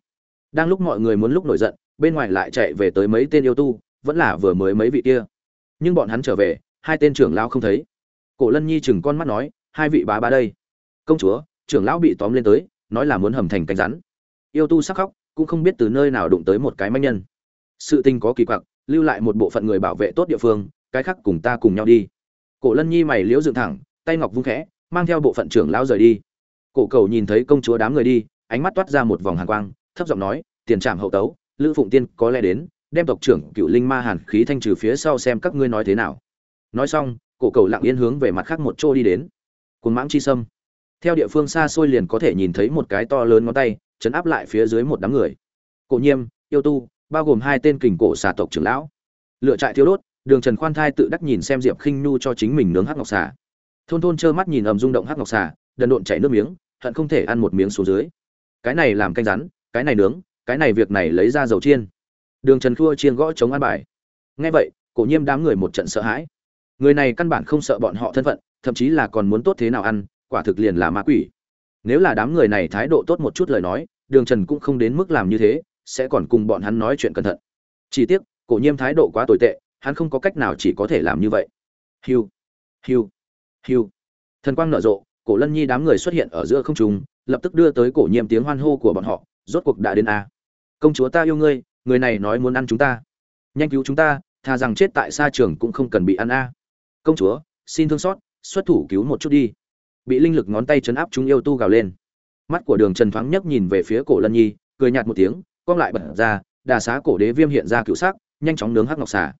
Đang lúc mọi người muốn lúc nổi giận, bên ngoài lại chạy về tới mấy tên yêu tu, vẫn là vừa mới mấy vị kia. Nhưng bọn hắn trở về, hai tên trưởng lão không thấy. Cổ lân nhi chừng con mắt nói, hai vị bá bá đây. Công chúa, trưởng lão bị tóm lên tới, nói là muốn hầm thành cánh rắn. Yêu tu sắc khóc, cũng không biết từ nơi nào đụng tới một cái manh nhân. Sự tình có kỳ quặc, lưu lại một bộ phận người bảo vệ tốt địa phương, cái khác cùng ta cùng nhau đi. Cổ lân nhi mày liễu dựng thẳng tay ngọc vung khẽ, mang theo bộ phận trưởng lão rời đi. Cổ cầu nhìn thấy công chúa đám người đi, ánh mắt toát ra một vòng hàn quang, thấp giọng nói, tiền trạm hậu tấu, lữ phụng tiên có lẽ đến, đem tộc trưởng cựu linh ma hàn khí thanh trừ phía sau xem các ngươi nói thế nào. Nói xong, cổ cầu lặng yên hướng về mặt khác một chỗ đi đến. Cuồng mãng chi sâm. Theo địa phương xa xôi liền có thể nhìn thấy một cái to lớn ngón tay, chấn áp lại phía dưới một đám người. Cổ nhiêm, yêu tu, bao gồm hai tên kình cổ xà tộc trưởng lão. Lựa trại thiếu đốt, đường trần khoan thai tự đắc nhìn xem diệp khinh nhu cho chính mình nướng hắc ngọc xà thôn thôn trơ mắt nhìn ầm rung động hắc ngọc xà, đần độn chảy nước miếng, hận không thể ăn một miếng xuống dưới. Cái này làm canh rắn, cái này nướng, cái này việc này lấy ra dầu chiên. Đường trần khua chiên gõ chống ăn bài. Nghe vậy, cổ nhiêm đám người một trận sợ hãi. Người này căn bản không sợ bọn họ thân phận, thậm chí là còn muốn tốt thế nào ăn, quả thực liền là ma quỷ. Nếu là đám người này thái độ tốt một chút lời nói, đường trần cũng không đến mức làm như thế, sẽ còn cùng bọn hắn nói chuyện cẩn thận. Chỉ tiếc, cổ nhiêm thái độ quá tồi tệ, hắn không có cách nào chỉ có thể làm như vậy. Hiu hiu. Hưu, thần quang nở rộ cổ lân nhi đám người xuất hiện ở giữa không trung lập tức đưa tới cổ nhiệm tiếng hoan hô của bọn họ rốt cuộc đã đến a. Công chúa ta yêu ngươi người này nói muốn ăn chúng ta. Nhanh cứu chúng ta tha rằng chết tại xa trường cũng không cần bị ăn a. Công chúa xin thương xót xuất thủ cứu một chút đi. Bị linh lực ngón tay chấn áp chúng yêu tu gào lên. Mắt của đường trần thoáng nhấc nhìn về phía cổ lân nhi cười nhạt một tiếng cong lại bật ra đà xá cổ đế viêm hiện ra cựu sắc nhanh chóng nướng hắc ngọc xà.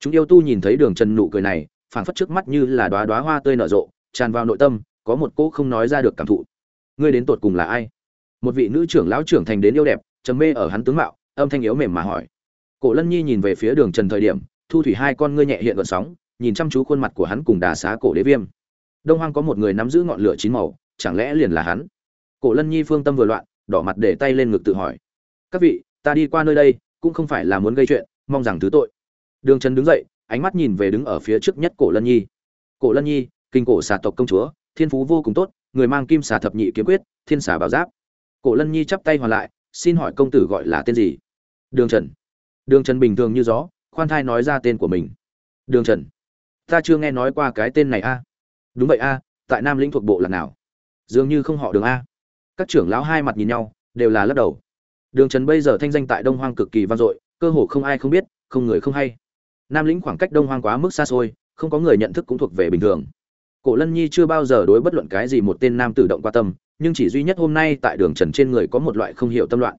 Chúng yêu tu nhìn thấy đường trần nụ cười này phảng phất trước mắt như là đóa đóa hoa tươi nở rộ, tràn vào nội tâm, có một cỗ không nói ra được cảm thụ. Ngươi đến tột cùng là ai? Một vị nữ trưởng lão trưởng thành đến yêu đẹp, trầm mê ở hắn tướng mạo, âm thanh yếu mềm mà hỏi. Cổ lân nhi nhìn về phía đường trần thời điểm, thu thủy hai con ngươi nhẹ hiện gợn sóng, nhìn chăm chú khuôn mặt của hắn cùng đà xá cổ đế viêm. Đông hoang có một người nắm giữ ngọn lửa chín màu, chẳng lẽ liền là hắn? Cổ lân nhi phương tâm vừa loạn, đỏ mặt để tay lên ngực tự hỏi. Các vị, ta đi qua nơi đây, cũng không phải là muốn gây chuyện, mong rằng thứ tội. Đường trần đứng dậy ánh mắt nhìn về đứng ở phía trước nhất cổ lân nhi. Cổ lân nhi, kinh cổ xà tộc công chúa, thiên phú vô cùng tốt, người mang kim xà thập nhị kiếm quyết, thiên xà bảo giáp. Cổ lân nhi chắp tay hoàn lại, xin hỏi công tử gọi là tên gì? Đường trần. Đường trần bình thường như gió, khoan thai nói ra tên của mình. Đường trần. Ta chưa nghe nói qua cái tên này a. Đúng vậy a, tại nam lĩnh thuộc bộ là nào? Dường như không họ đường a. Các trưởng lão hai mặt nhìn nhau, đều là lắc đầu. Đường trần bây giờ thanh danh tại đông hoang cực kỳ vang dội, cơ hồ không ai không biết, không người không hay nam lĩnh khoảng cách đông hoang quá mức xa xôi, không có người nhận thức cũng thuộc về bình thường. Cổ lân nhi chưa bao giờ đối bất luận cái gì một tên nam tử động qua tâm, nhưng chỉ duy nhất hôm nay tại đường trần trên người có một loại không hiểu tâm loạn.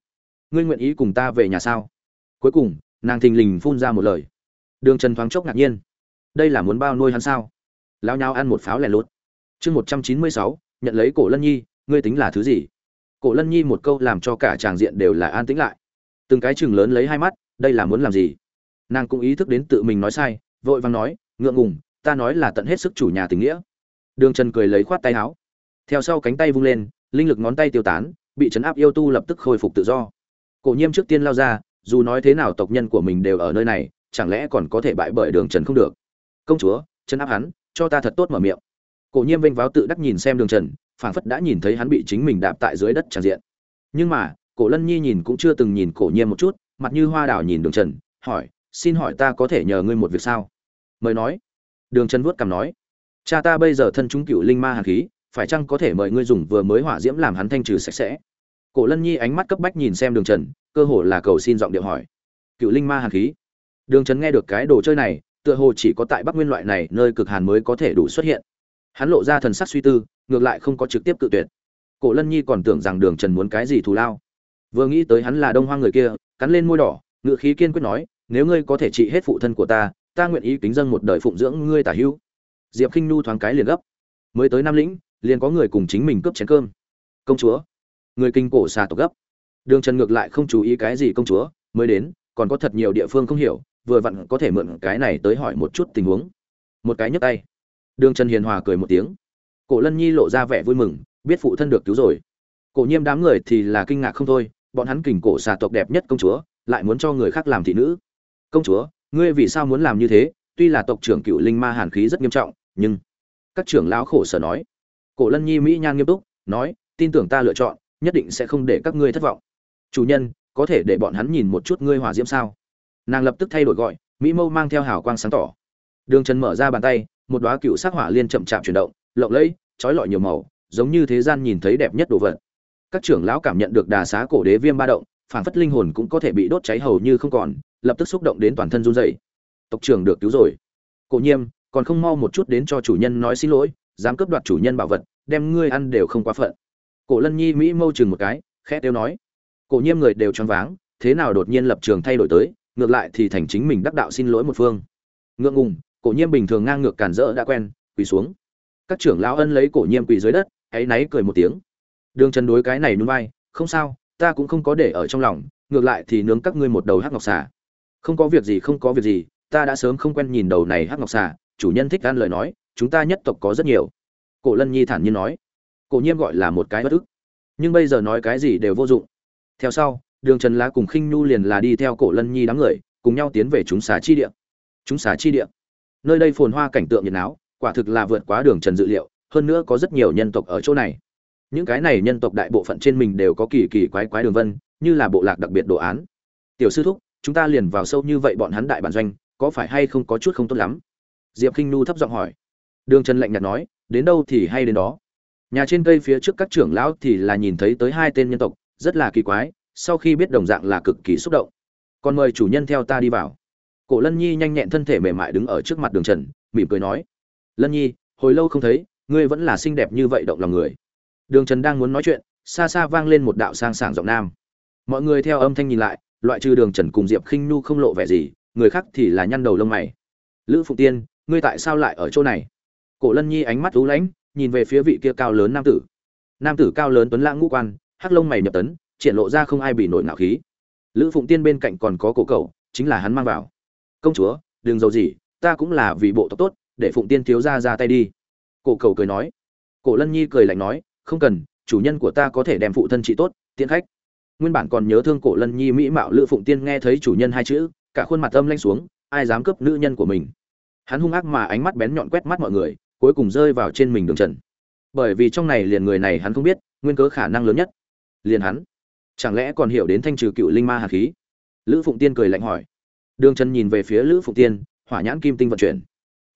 Ngươi nguyện ý cùng ta về nhà sao? Cuối cùng, nàng thình lình phun ra một lời. Đường trần thoáng chốc ngạc nhiên. Đây là muốn bao nuôi hắn sao? Lao nhau ăn một pháo lẻ lốt chương một trăm chín mươi sáu, nhận lấy cổ lân nhi, ngươi tính là thứ gì? Cổ lân nhi một câu làm cho cả tràng diện đều là an tĩnh lại. Từng cái chừng lớn lấy hai mắt, đây là muốn làm gì? Nàng cũng ý thức đến tự mình nói sai, vội vàng nói, ngượng ngùng, ta nói là tận hết sức chủ nhà tình nghĩa. Đường trần cười lấy khoát tay áo. Theo sau cánh tay vung lên, linh lực ngón tay tiêu tán, bị chấn áp yêu tu lập tức khôi phục tự do. Cổ nhiêm trước tiên lao ra, dù nói thế nào tộc nhân của mình đều ở nơi này, chẳng lẽ còn có thể bại bởi đường trần không được? Công chúa chấn áp hắn, cho ta thật tốt mở miệng. Cổ nhiêm vênh váo tự đắc nhìn xem đường trần, phảng phất đã nhìn thấy hắn bị chính mình đạp tại dưới đất tràn diện. Nhưng mà, cổ lân nhi nhìn cũng chưa từng nhìn cổ nhiêm một chút, mặt như hoa đào nhìn đường trần, hỏi xin hỏi ta có thể nhờ ngươi một việc sao? Mời nói. Đường trần vuốt cằm nói. Cha ta bây giờ thân chúng cựu linh ma hàn khí, phải chăng có thể mời ngươi dùng vừa mới hỏa diễm làm hắn thanh trừ sạch sẽ? Cổ lân nhi ánh mắt cấp bách nhìn xem đường trần, cơ hồ là cầu xin giọng điệu hỏi. Cựu linh ma hàn khí. Đường trần nghe được cái đồ chơi này, tựa hồ chỉ có tại bắc nguyên loại này nơi cực hàn mới có thể đủ xuất hiện. Hắn lộ ra thần sắc suy tư, ngược lại không có trực tiếp cự tuyệt. Cổ lân nhi còn tưởng rằng đường trần muốn cái gì thù lao. Vừa nghĩ tới hắn là đông hoa người kia, cắn lên môi đỏ ngự khí kiên quyết nói nếu ngươi có thể trị hết phụ thân của ta ta nguyện ý kính dân một đời phụng dưỡng ngươi tả hữu. Diệp k i n h nu thoáng cái liền gấp. Mới tới nam lĩnh, liền có người cùng chính mình cướp chén cơm. Công chúa. Người kinh cổ xà tộc gấp. Đường trần ngược lại không chú ý cái gì công chúa, mới đến, còn có thật nhiều địa phương không hiểu, vừa vặn có thể mượn cái này tới hỏi một chút tình huống. Một cái nhấp tay. Đường trần hiền hòa cười một tiếng. Cổ lân nhi lộ ra vẻ vui mừng, biết phụ thân được cứu rồi. Cổ nhiêm đám người thì là kinh ngạc không thôi, bọn hắn kình cổ xà tộc đẹp nhất công chúa, lại muốn cho người khác làm thị nữ công chúa, ngươi vì sao muốn làm như thế? Tuy là tộc trưởng cựu linh ma hàn khí rất nghiêm trọng, nhưng các trưởng lão khổ sở nói. Cổ lân nhi mỹ nhan nghiêm túc, nói, tin tưởng ta lựa chọn, nhất định sẽ không để các ngươi thất vọng. Chủ nhân, có thể để bọn hắn nhìn một chút ngươi hòa diễm sao? Nàng lập tức thay đổi gọi, mỹ mâu mang theo hào quang sáng tỏ. Đường trần mở ra bàn tay, một đóa cựu sắc hỏa liên chậm chạp chuyển động, lộng lẫy, trói lọi nhiều màu, giống như thế gian nhìn thấy đẹp nhất đồ vật. Các trưởng lão cảm nhận được đà xá cổ đế viêm ba động phản phất linh hồn cũng có thể bị đốt cháy hầu như không còn lập tức xúc động đến toàn thân run rẩy. Tộc trưởng được cứu rồi. Cổ nhiêm, còn không mau một chút đến cho chủ nhân nói xin lỗi, dám cướp đoạt chủ nhân bảo vật, đem ngươi ăn đều không quá phận. Cổ lân nhi mỹ mâu chừng một cái, khẽ tiêu nói. Cổ nhiêm người đều choáng váng, thế nào đột nhiên lập trường thay đổi tới, ngược lại thì thành chính mình đắc đạo xin lỗi một phương. Ngượng ngùng, cổ nhiêm bình thường ngang ngược cản rỡ đã quen, quỳ xuống. Các trưởng lão ân lấy cổ nhiêm quỳ dưới đất hãy náy cười một tiếng. Đường trần đối cái này nhún vai, không sao, ta cũng không có để ở trong lòng, ngược lại thì nướng các ngươi một đầu hắc ngọc xà không có việc gì, không có việc gì, ta đã sớm không quen nhìn đầu này hắc ngọc xà, chủ nhân thích gan lời nói, chúng ta nhất tộc có rất nhiều. Cổ lân nhi thản nhiên nói. Cổ nhiêm gọi là một cái bất ức. Nhưng bây giờ nói cái gì đều vô dụng. Theo sau, đường trần lá cùng khinh nhu liền là đi theo cổ lân nhi đám người, cùng nhau tiến về chúng xá chi địa. Chúng xá chi địa. Nơi đây phồn hoa cảnh tượng nhiệt áo quả thực là vượt quá đường trần dự liệu, hơn nữa có rất nhiều nhân tộc ở chỗ này. Những cái này nhân tộc đại bộ phận trên mình đều có kỳ kỳ quái quái đường vân, như là bộ lạc đặc biệt đồ án. Tiểu sư thúc chúng ta liền vào sâu như vậy bọn hắn đại bản doanh, có phải hay không có chút không tốt lắm? Diệp k i n h nu thấp giọng hỏi. Đường trần lạnh nhạt nói, đến đâu thì hay đến đó. Nhà trên cây phía trước các trưởng lão thì là nhìn thấy tới hai tên nhân tộc, rất là kỳ quái, sau khi biết đồng dạng là cực kỳ xúc động. Còn mời chủ nhân theo ta đi vào. Cổ lân nhi nhanh nhẹn thân thể mềm mại đứng ở trước mặt đường trần, mỉm cười nói. Lân nhi, hồi lâu không thấy, ngươi vẫn là xinh đẹp như vậy động lòng người. Đường trần đang muốn nói chuyện, xa xa vang lên một đạo sang sảng giọng nam. Mọi người theo âm thanh nhìn lại loại trừ đường trần cùng diệp khinh nhu không lộ vẻ gì, người khác thì là nhăn đầu lông mày. Lữ phụng tiên, ngươi tại sao lại ở chỗ này? Cổ lân nhi ánh mắt lú lãnh, nhìn về phía vị kia cao lớn nam tử. Nam tử cao lớn tuấn lãng ngũ quan, hắc lông mày nhập tấn, triển lộ ra không ai bị nổi ngạo khí. Lữ phụng tiên bên cạnh còn có cổ cầu chính là hắn mang vào. Công chúa, đừng giàu gì, ta cũng là vì bộ tộc tốt, để phụng tiên thiếu ra ra tay đi. Cổ cầu cười nói. Cổ lân nhi cười lạnh nói, không cần, chủ nhân của ta có thể đem phụ thân trị tốt, tiễn khách nguyên bản còn nhớ thương cổ lân nhi mỹ mạo lữ phụng tiên nghe thấy chủ nhân hai chữ, cả khuôn mặt âm lanh xuống, ai dám cướp nữ nhân của mình. Hắn hung ác mà ánh mắt bén nhọn quét mắt mọi người, cuối cùng rơi vào trên mình đường trần. Bởi vì trong này liền người này hắn không biết, nguyên cớ khả năng lớn nhất. Liền hắn. Chẳng lẽ còn hiểu đến thanh trừ cựu linh ma hạt khí? Lữ phụng tiên cười lạnh hỏi. Đường trần nhìn về phía lữ phụng tiên, hỏa nhãn kim tinh vận chuyển.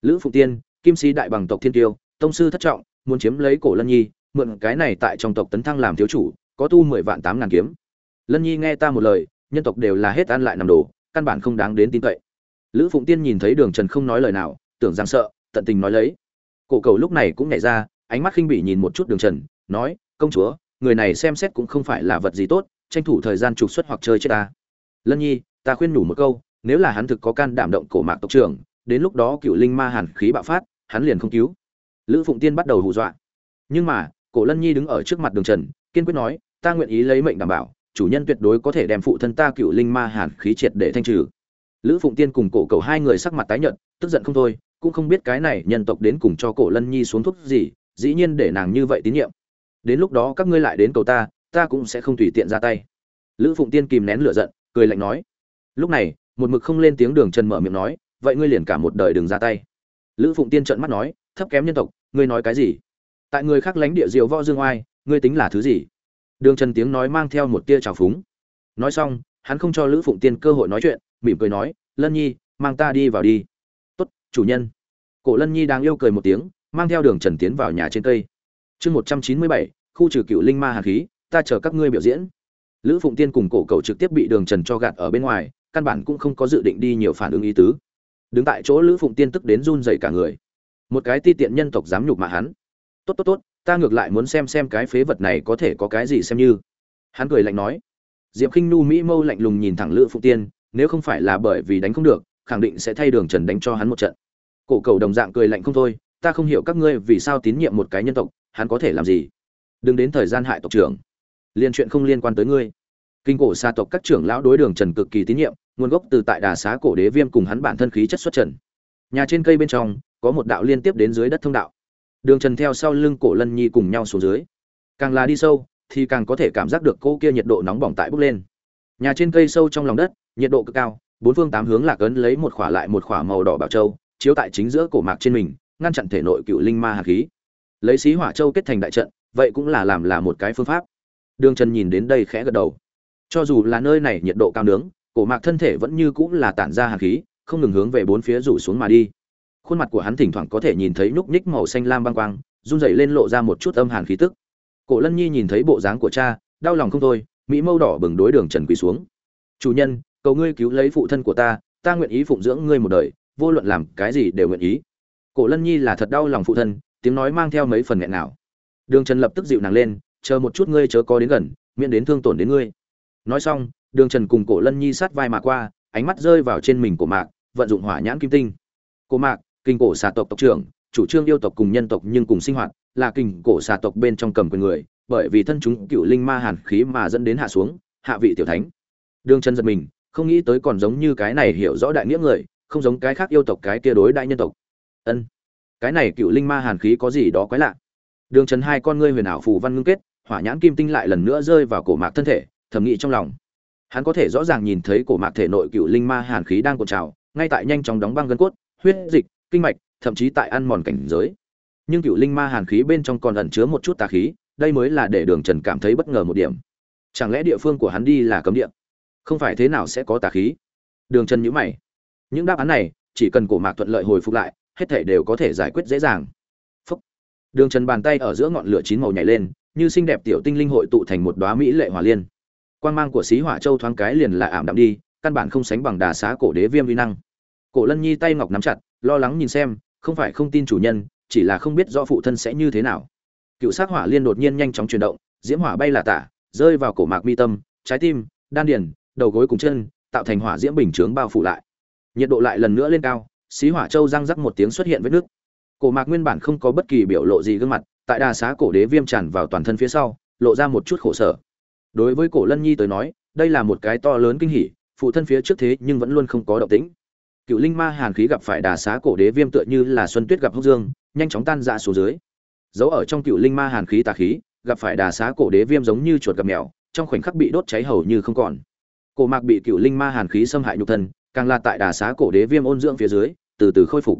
Lữ phụng tiên, kim sĩ đại bằng tộc thiên tiêu, tông sư thất trọng, muốn chiếm lấy cổ lân nhi, mượn cái này tại trong tộc tấn thăng làm thiếu chủ, có tu mười vạn tám ngàn kiếm lân nhi nghe ta một lời, nhân tộc đều là hết ăn lại nằm đồ, căn bản không đáng đến tin cậy. Lữ phụng tiên nhìn thấy đường trần không nói lời nào, tưởng rằng sợ, tận tình nói lấy. Cổ cầu lúc này cũng nhảy ra, ánh mắt khinh bỉ nhìn một chút đường trần, nói, công chúa, người này xem xét cũng không phải là vật gì tốt, tranh thủ thời gian trục xuất hoặc chơi chết ta. Lân nhi, ta khuyên nhủ một câu, nếu là hắn thực có can đảm động cổ mạc tộc trưởng, đến lúc đó cựu linh ma hàn khí bạo phát, hắn liền không cứu. Lữ phụng tiên bắt đầu hù dọa. Nhưng mà, cổ lân nhi đứng ở trước mặt đường trần, kiên quyết nói, ta nguyện ý lấy mệnh đảm bảo chủ nhân tuyệt đối có thể đem phụ thân ta cựu linh ma hàn khí triệt để thanh trừ. Lữ phụng tiên cùng cổ cầu hai người sắc mặt tái nhợt, tức giận không thôi, cũng không biết cái này nhân tộc đến cùng cho cổ lân nhi xuống thuốc gì, dĩ nhiên để nàng như vậy tín nhiệm. Đến lúc đó các ngươi lại đến cầu ta ta cũng sẽ không tùy tiện ra tay. Lữ phụng tiên kìm nén lửa giận, cười lạnh nói, lúc này, một mực không lên tiếng đường trần mở miệng nói, vậy ngươi liền cả một đời đừng ra tay. Lữ phụng tiên trợn mắt nói, thấp kém nhân tộc, ngươi nói cái gì? Tại người khác lánh địa diều võ dương oai, ngươi tính là thứ gì? Đường trần tiếng nói mang theo một tia trào phúng. Nói xong, hắn không cho lữ phụng tiên cơ hội nói chuyện, mỉm cười nói, lân nhi, mang ta đi vào đi. Tốt, chủ nhân. Cổ lân nhi đang yêu cười một tiếng, mang theo đường trần tiến vào nhà trên cây. Chương một trăm chín mươi bảy, khu trừ cựu linh ma hàn khí, ta chờ các ngươi biểu diễn. Lữ phụng tiên cùng cổ cầu trực tiếp bị đường trần cho gạt ở bên ngoài, căn bản cũng không có dự định đi nhiều phản ứng ý tứ. Đứng tại chỗ lữ phụng tiên tức đến run dậy cả người. Một cái ti tiện nhân tộc dám nhục mạ hắn. Tốt tốt tốt ta ngược lại muốn xem xem cái phế vật này có thể có cái gì xem như. Hắn cười lạnh nói. Diệp khinh nu mỹ mâu lạnh lùng nhìn thẳng lữ phụ tiên, nếu không phải là bởi vì đánh không được, khẳng định sẽ thay đường trần đánh cho hắn một trận. Cổ cầu đồng dạng cười lạnh không thôi, ta không hiểu các ngươi vì sao tín nhiệm một cái nhân tộc, hắn có thể làm gì? Đừng đến thời gian hại tộc trưởng. Liên chuyện không liên quan tới ngươi. Kinh cổ xa tộc các trưởng lão đối đường trần cực kỳ tín nhiệm, nguồn gốc từ tại đà xá cổ đế viêm cùng hắn bản thân khí chất xuất trần. Nhà trên cây bên trong, có một đạo liên tiếp đến dưới đất thông đạo đường trần theo sau lưng cổ lân nhi cùng nhau xuống dưới. Càng là đi sâu, thì càng có thể cảm giác được cô kia nhiệt độ nóng bỏng tại bốc lên. Nhà trên cây sâu trong lòng đất, nhiệt độ cực cao, bốn phương tám hướng lạc ấn lấy một khỏa lại một khỏa màu đỏ bảo châu, chiếu tại chính giữa cổ mạc trên mình, ngăn chặn thể nội cựu linh ma hạt khí. Lấy xí hỏa châu kết thành đại trận, vậy cũng là làm là một cái phương pháp. Đường trần nhìn đến đây khẽ gật đầu. Cho dù là nơi này nhiệt độ cao nướng, cổ mạc thân thể vẫn như cũng là tản ra hạt khí, không ngừng hướng về bốn phía rủ xuống mà đi khuôn mặt của hắn thỉnh thoảng có thể nhìn thấy nhúc nhích màu xanh lam băng quang, run rẩy lên lộ ra một chút âm hàn khí tức. Cổ lân nhi nhìn thấy bộ dáng của cha, đau lòng không thôi, mỹ mâu đỏ bừng đối đường trần quỳ xuống. Chủ nhân, cầu ngươi cứu lấy phụ thân của ta ta nguyện ý phụng dưỡng ngươi một đời, vô luận làm cái gì đều nguyện ý. Cổ lân nhi là thật đau lòng phụ thân, tiếng nói mang theo mấy phần nghẹn nào đường trần lập tức dịu nàng lên, chờ một chút ngươi chớ có đến gần, miễn đến thương tổn đến ngươi. Nói xong, đường trần cùng cổ lân nhi sát vai mà qua, ánh mắt rơi vào trên mình của mạc, vận dụng hỏa nhãn kim tinh. Cổ mạc kinh cổ xà tộc tộc trưởng, chủ trương yêu tộc cùng nhân tộc nhưng cùng sinh hoạt, là kinh cổ xà tộc bên trong cầm quyền người, bởi vì thân chúng cựu linh ma hàn khí mà dẫn đến hạ xuống, hạ vị tiểu thánh. Đường chân giật mình, không nghĩ tới còn giống như cái này hiểu rõ đại nghĩa người, không giống cái khác yêu tộc cái kia đối đại nhân tộc. Ân, cái này cựu linh ma hàn khí có gì đó quái lạ. Đường trần hai con ngươi huyền ảo phù văn ngưng kết, hỏa nhãn kim tinh lại lần nữa rơi vào cổ mạc thân thể, thầm nghĩ trong lòng. Hắn có thể rõ ràng nhìn thấy cổ mạc thể nội cựu linh ma hàn khí đang cột trào, ngay tại nhanh chóng đóng băng gân cốt, huyết dịch kinh mạch, thậm chí tại ăn mòn cảnh giới. Nhưng cựu linh ma hàn khí bên trong còn ẩn chứa một chút tà khí, đây mới là để đường trần cảm thấy bất ngờ một điểm. Chẳng lẽ địa phương của hắn đi là cấm địa? Không phải thế nào sẽ có tà khí? Đường trần nhíu mày. Những đáp án này, chỉ cần cổ mạc thuận lợi hồi phục lại, hết thảy đều có thể giải quyết dễ dàng. Phốc. đường trần bàn tay ở giữa ngọn lửa chín màu nhảy lên, như xinh đẹp tiểu tinh linh hội tụ thành một đóa mỹ lệ hỏa liên. Quang mang của xí hỏa châu thoáng cái liền là ảm đạm đi, căn bản không sánh bằng đà xá cổ đế viêm uy năng cổ lân nhi tay ngọc nắm chặt, lo lắng nhìn xem, không phải không tin chủ nhân, chỉ là không biết do phụ thân sẽ như thế nào. Cựu sát hỏa liên đột nhiên nhanh chóng chuyển động, diễm hỏa bay là tả, rơi vào cổ mạc mi tâm, trái tim, đan điền, đầu gối cùng chân, tạo thành hỏa diễm bình chướng bao phủ lại. Nhiệt độ lại lần nữa lên cao, xí hỏa châu răng rắc một tiếng xuất hiện với nước cổ mạc nguyên bản không có bất kỳ biểu lộ gì gương mặt, tại đà xá cổ đế viêm tràn vào toàn thân phía sau, lộ ra một chút khổ sở. Đối với cổ lân nhi tới nói, đây là một cái to lớn kinh hỉ, phụ thân phía trước thế nhưng vẫn luôn không có động tĩnh cựu linh ma hàn khí gặp phải đà xá cổ đế viêm tựa như là xuân tuyết gặp hốc dương, nhanh chóng tan ra xuống dưới. Giấu ở trong cựu linh ma hàn khí tà khí, gặp phải đà xá cổ đế viêm giống như chuột gặp mèo, trong khoảnh khắc bị đốt cháy hầu như không còn. Cổ mạc bị cựu linh ma hàn khí xâm hại nhục thân, càng là tại đà xá cổ đế viêm ôn dưỡng phía dưới, từ từ khôi phục.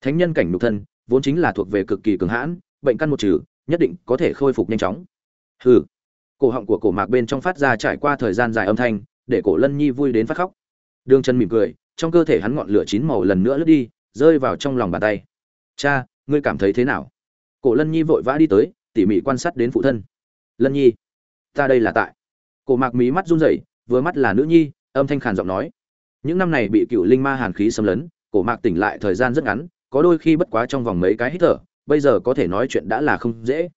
Thánh nhân cảnh nhục thân, vốn chính là thuộc về cực kỳ cường hãn, bệnh căn một trừ, nhất định có thể khôi phục nhanh chóng. Hừ. Cổ họng của cổ mạc bên trong phát ra trải qua thời gian dài âm thanh, để cổ lân nhi vui đến phát khóc. Đường chân mỉm cười trong cơ thể hắn ngọn lửa chín màu lần nữa lướt đi, rơi vào trong lòng bàn tay. Cha, ngươi cảm thấy thế nào? Cổ lân nhi vội vã đi tới, tỉ mỉ quan sát đến phụ thân. Lân nhi, ta đây là tại. Cổ mạc mí mắt run rẩy, vừa mắt là nữ nhi, âm thanh khàn giọng nói. Những năm này bị cựu linh ma hàn khí xâm lấn, cổ mạc tỉnh lại thời gian rất ngắn, có đôi khi bất quá trong vòng mấy cái hít thở, bây giờ có thể nói chuyện đã là không dễ.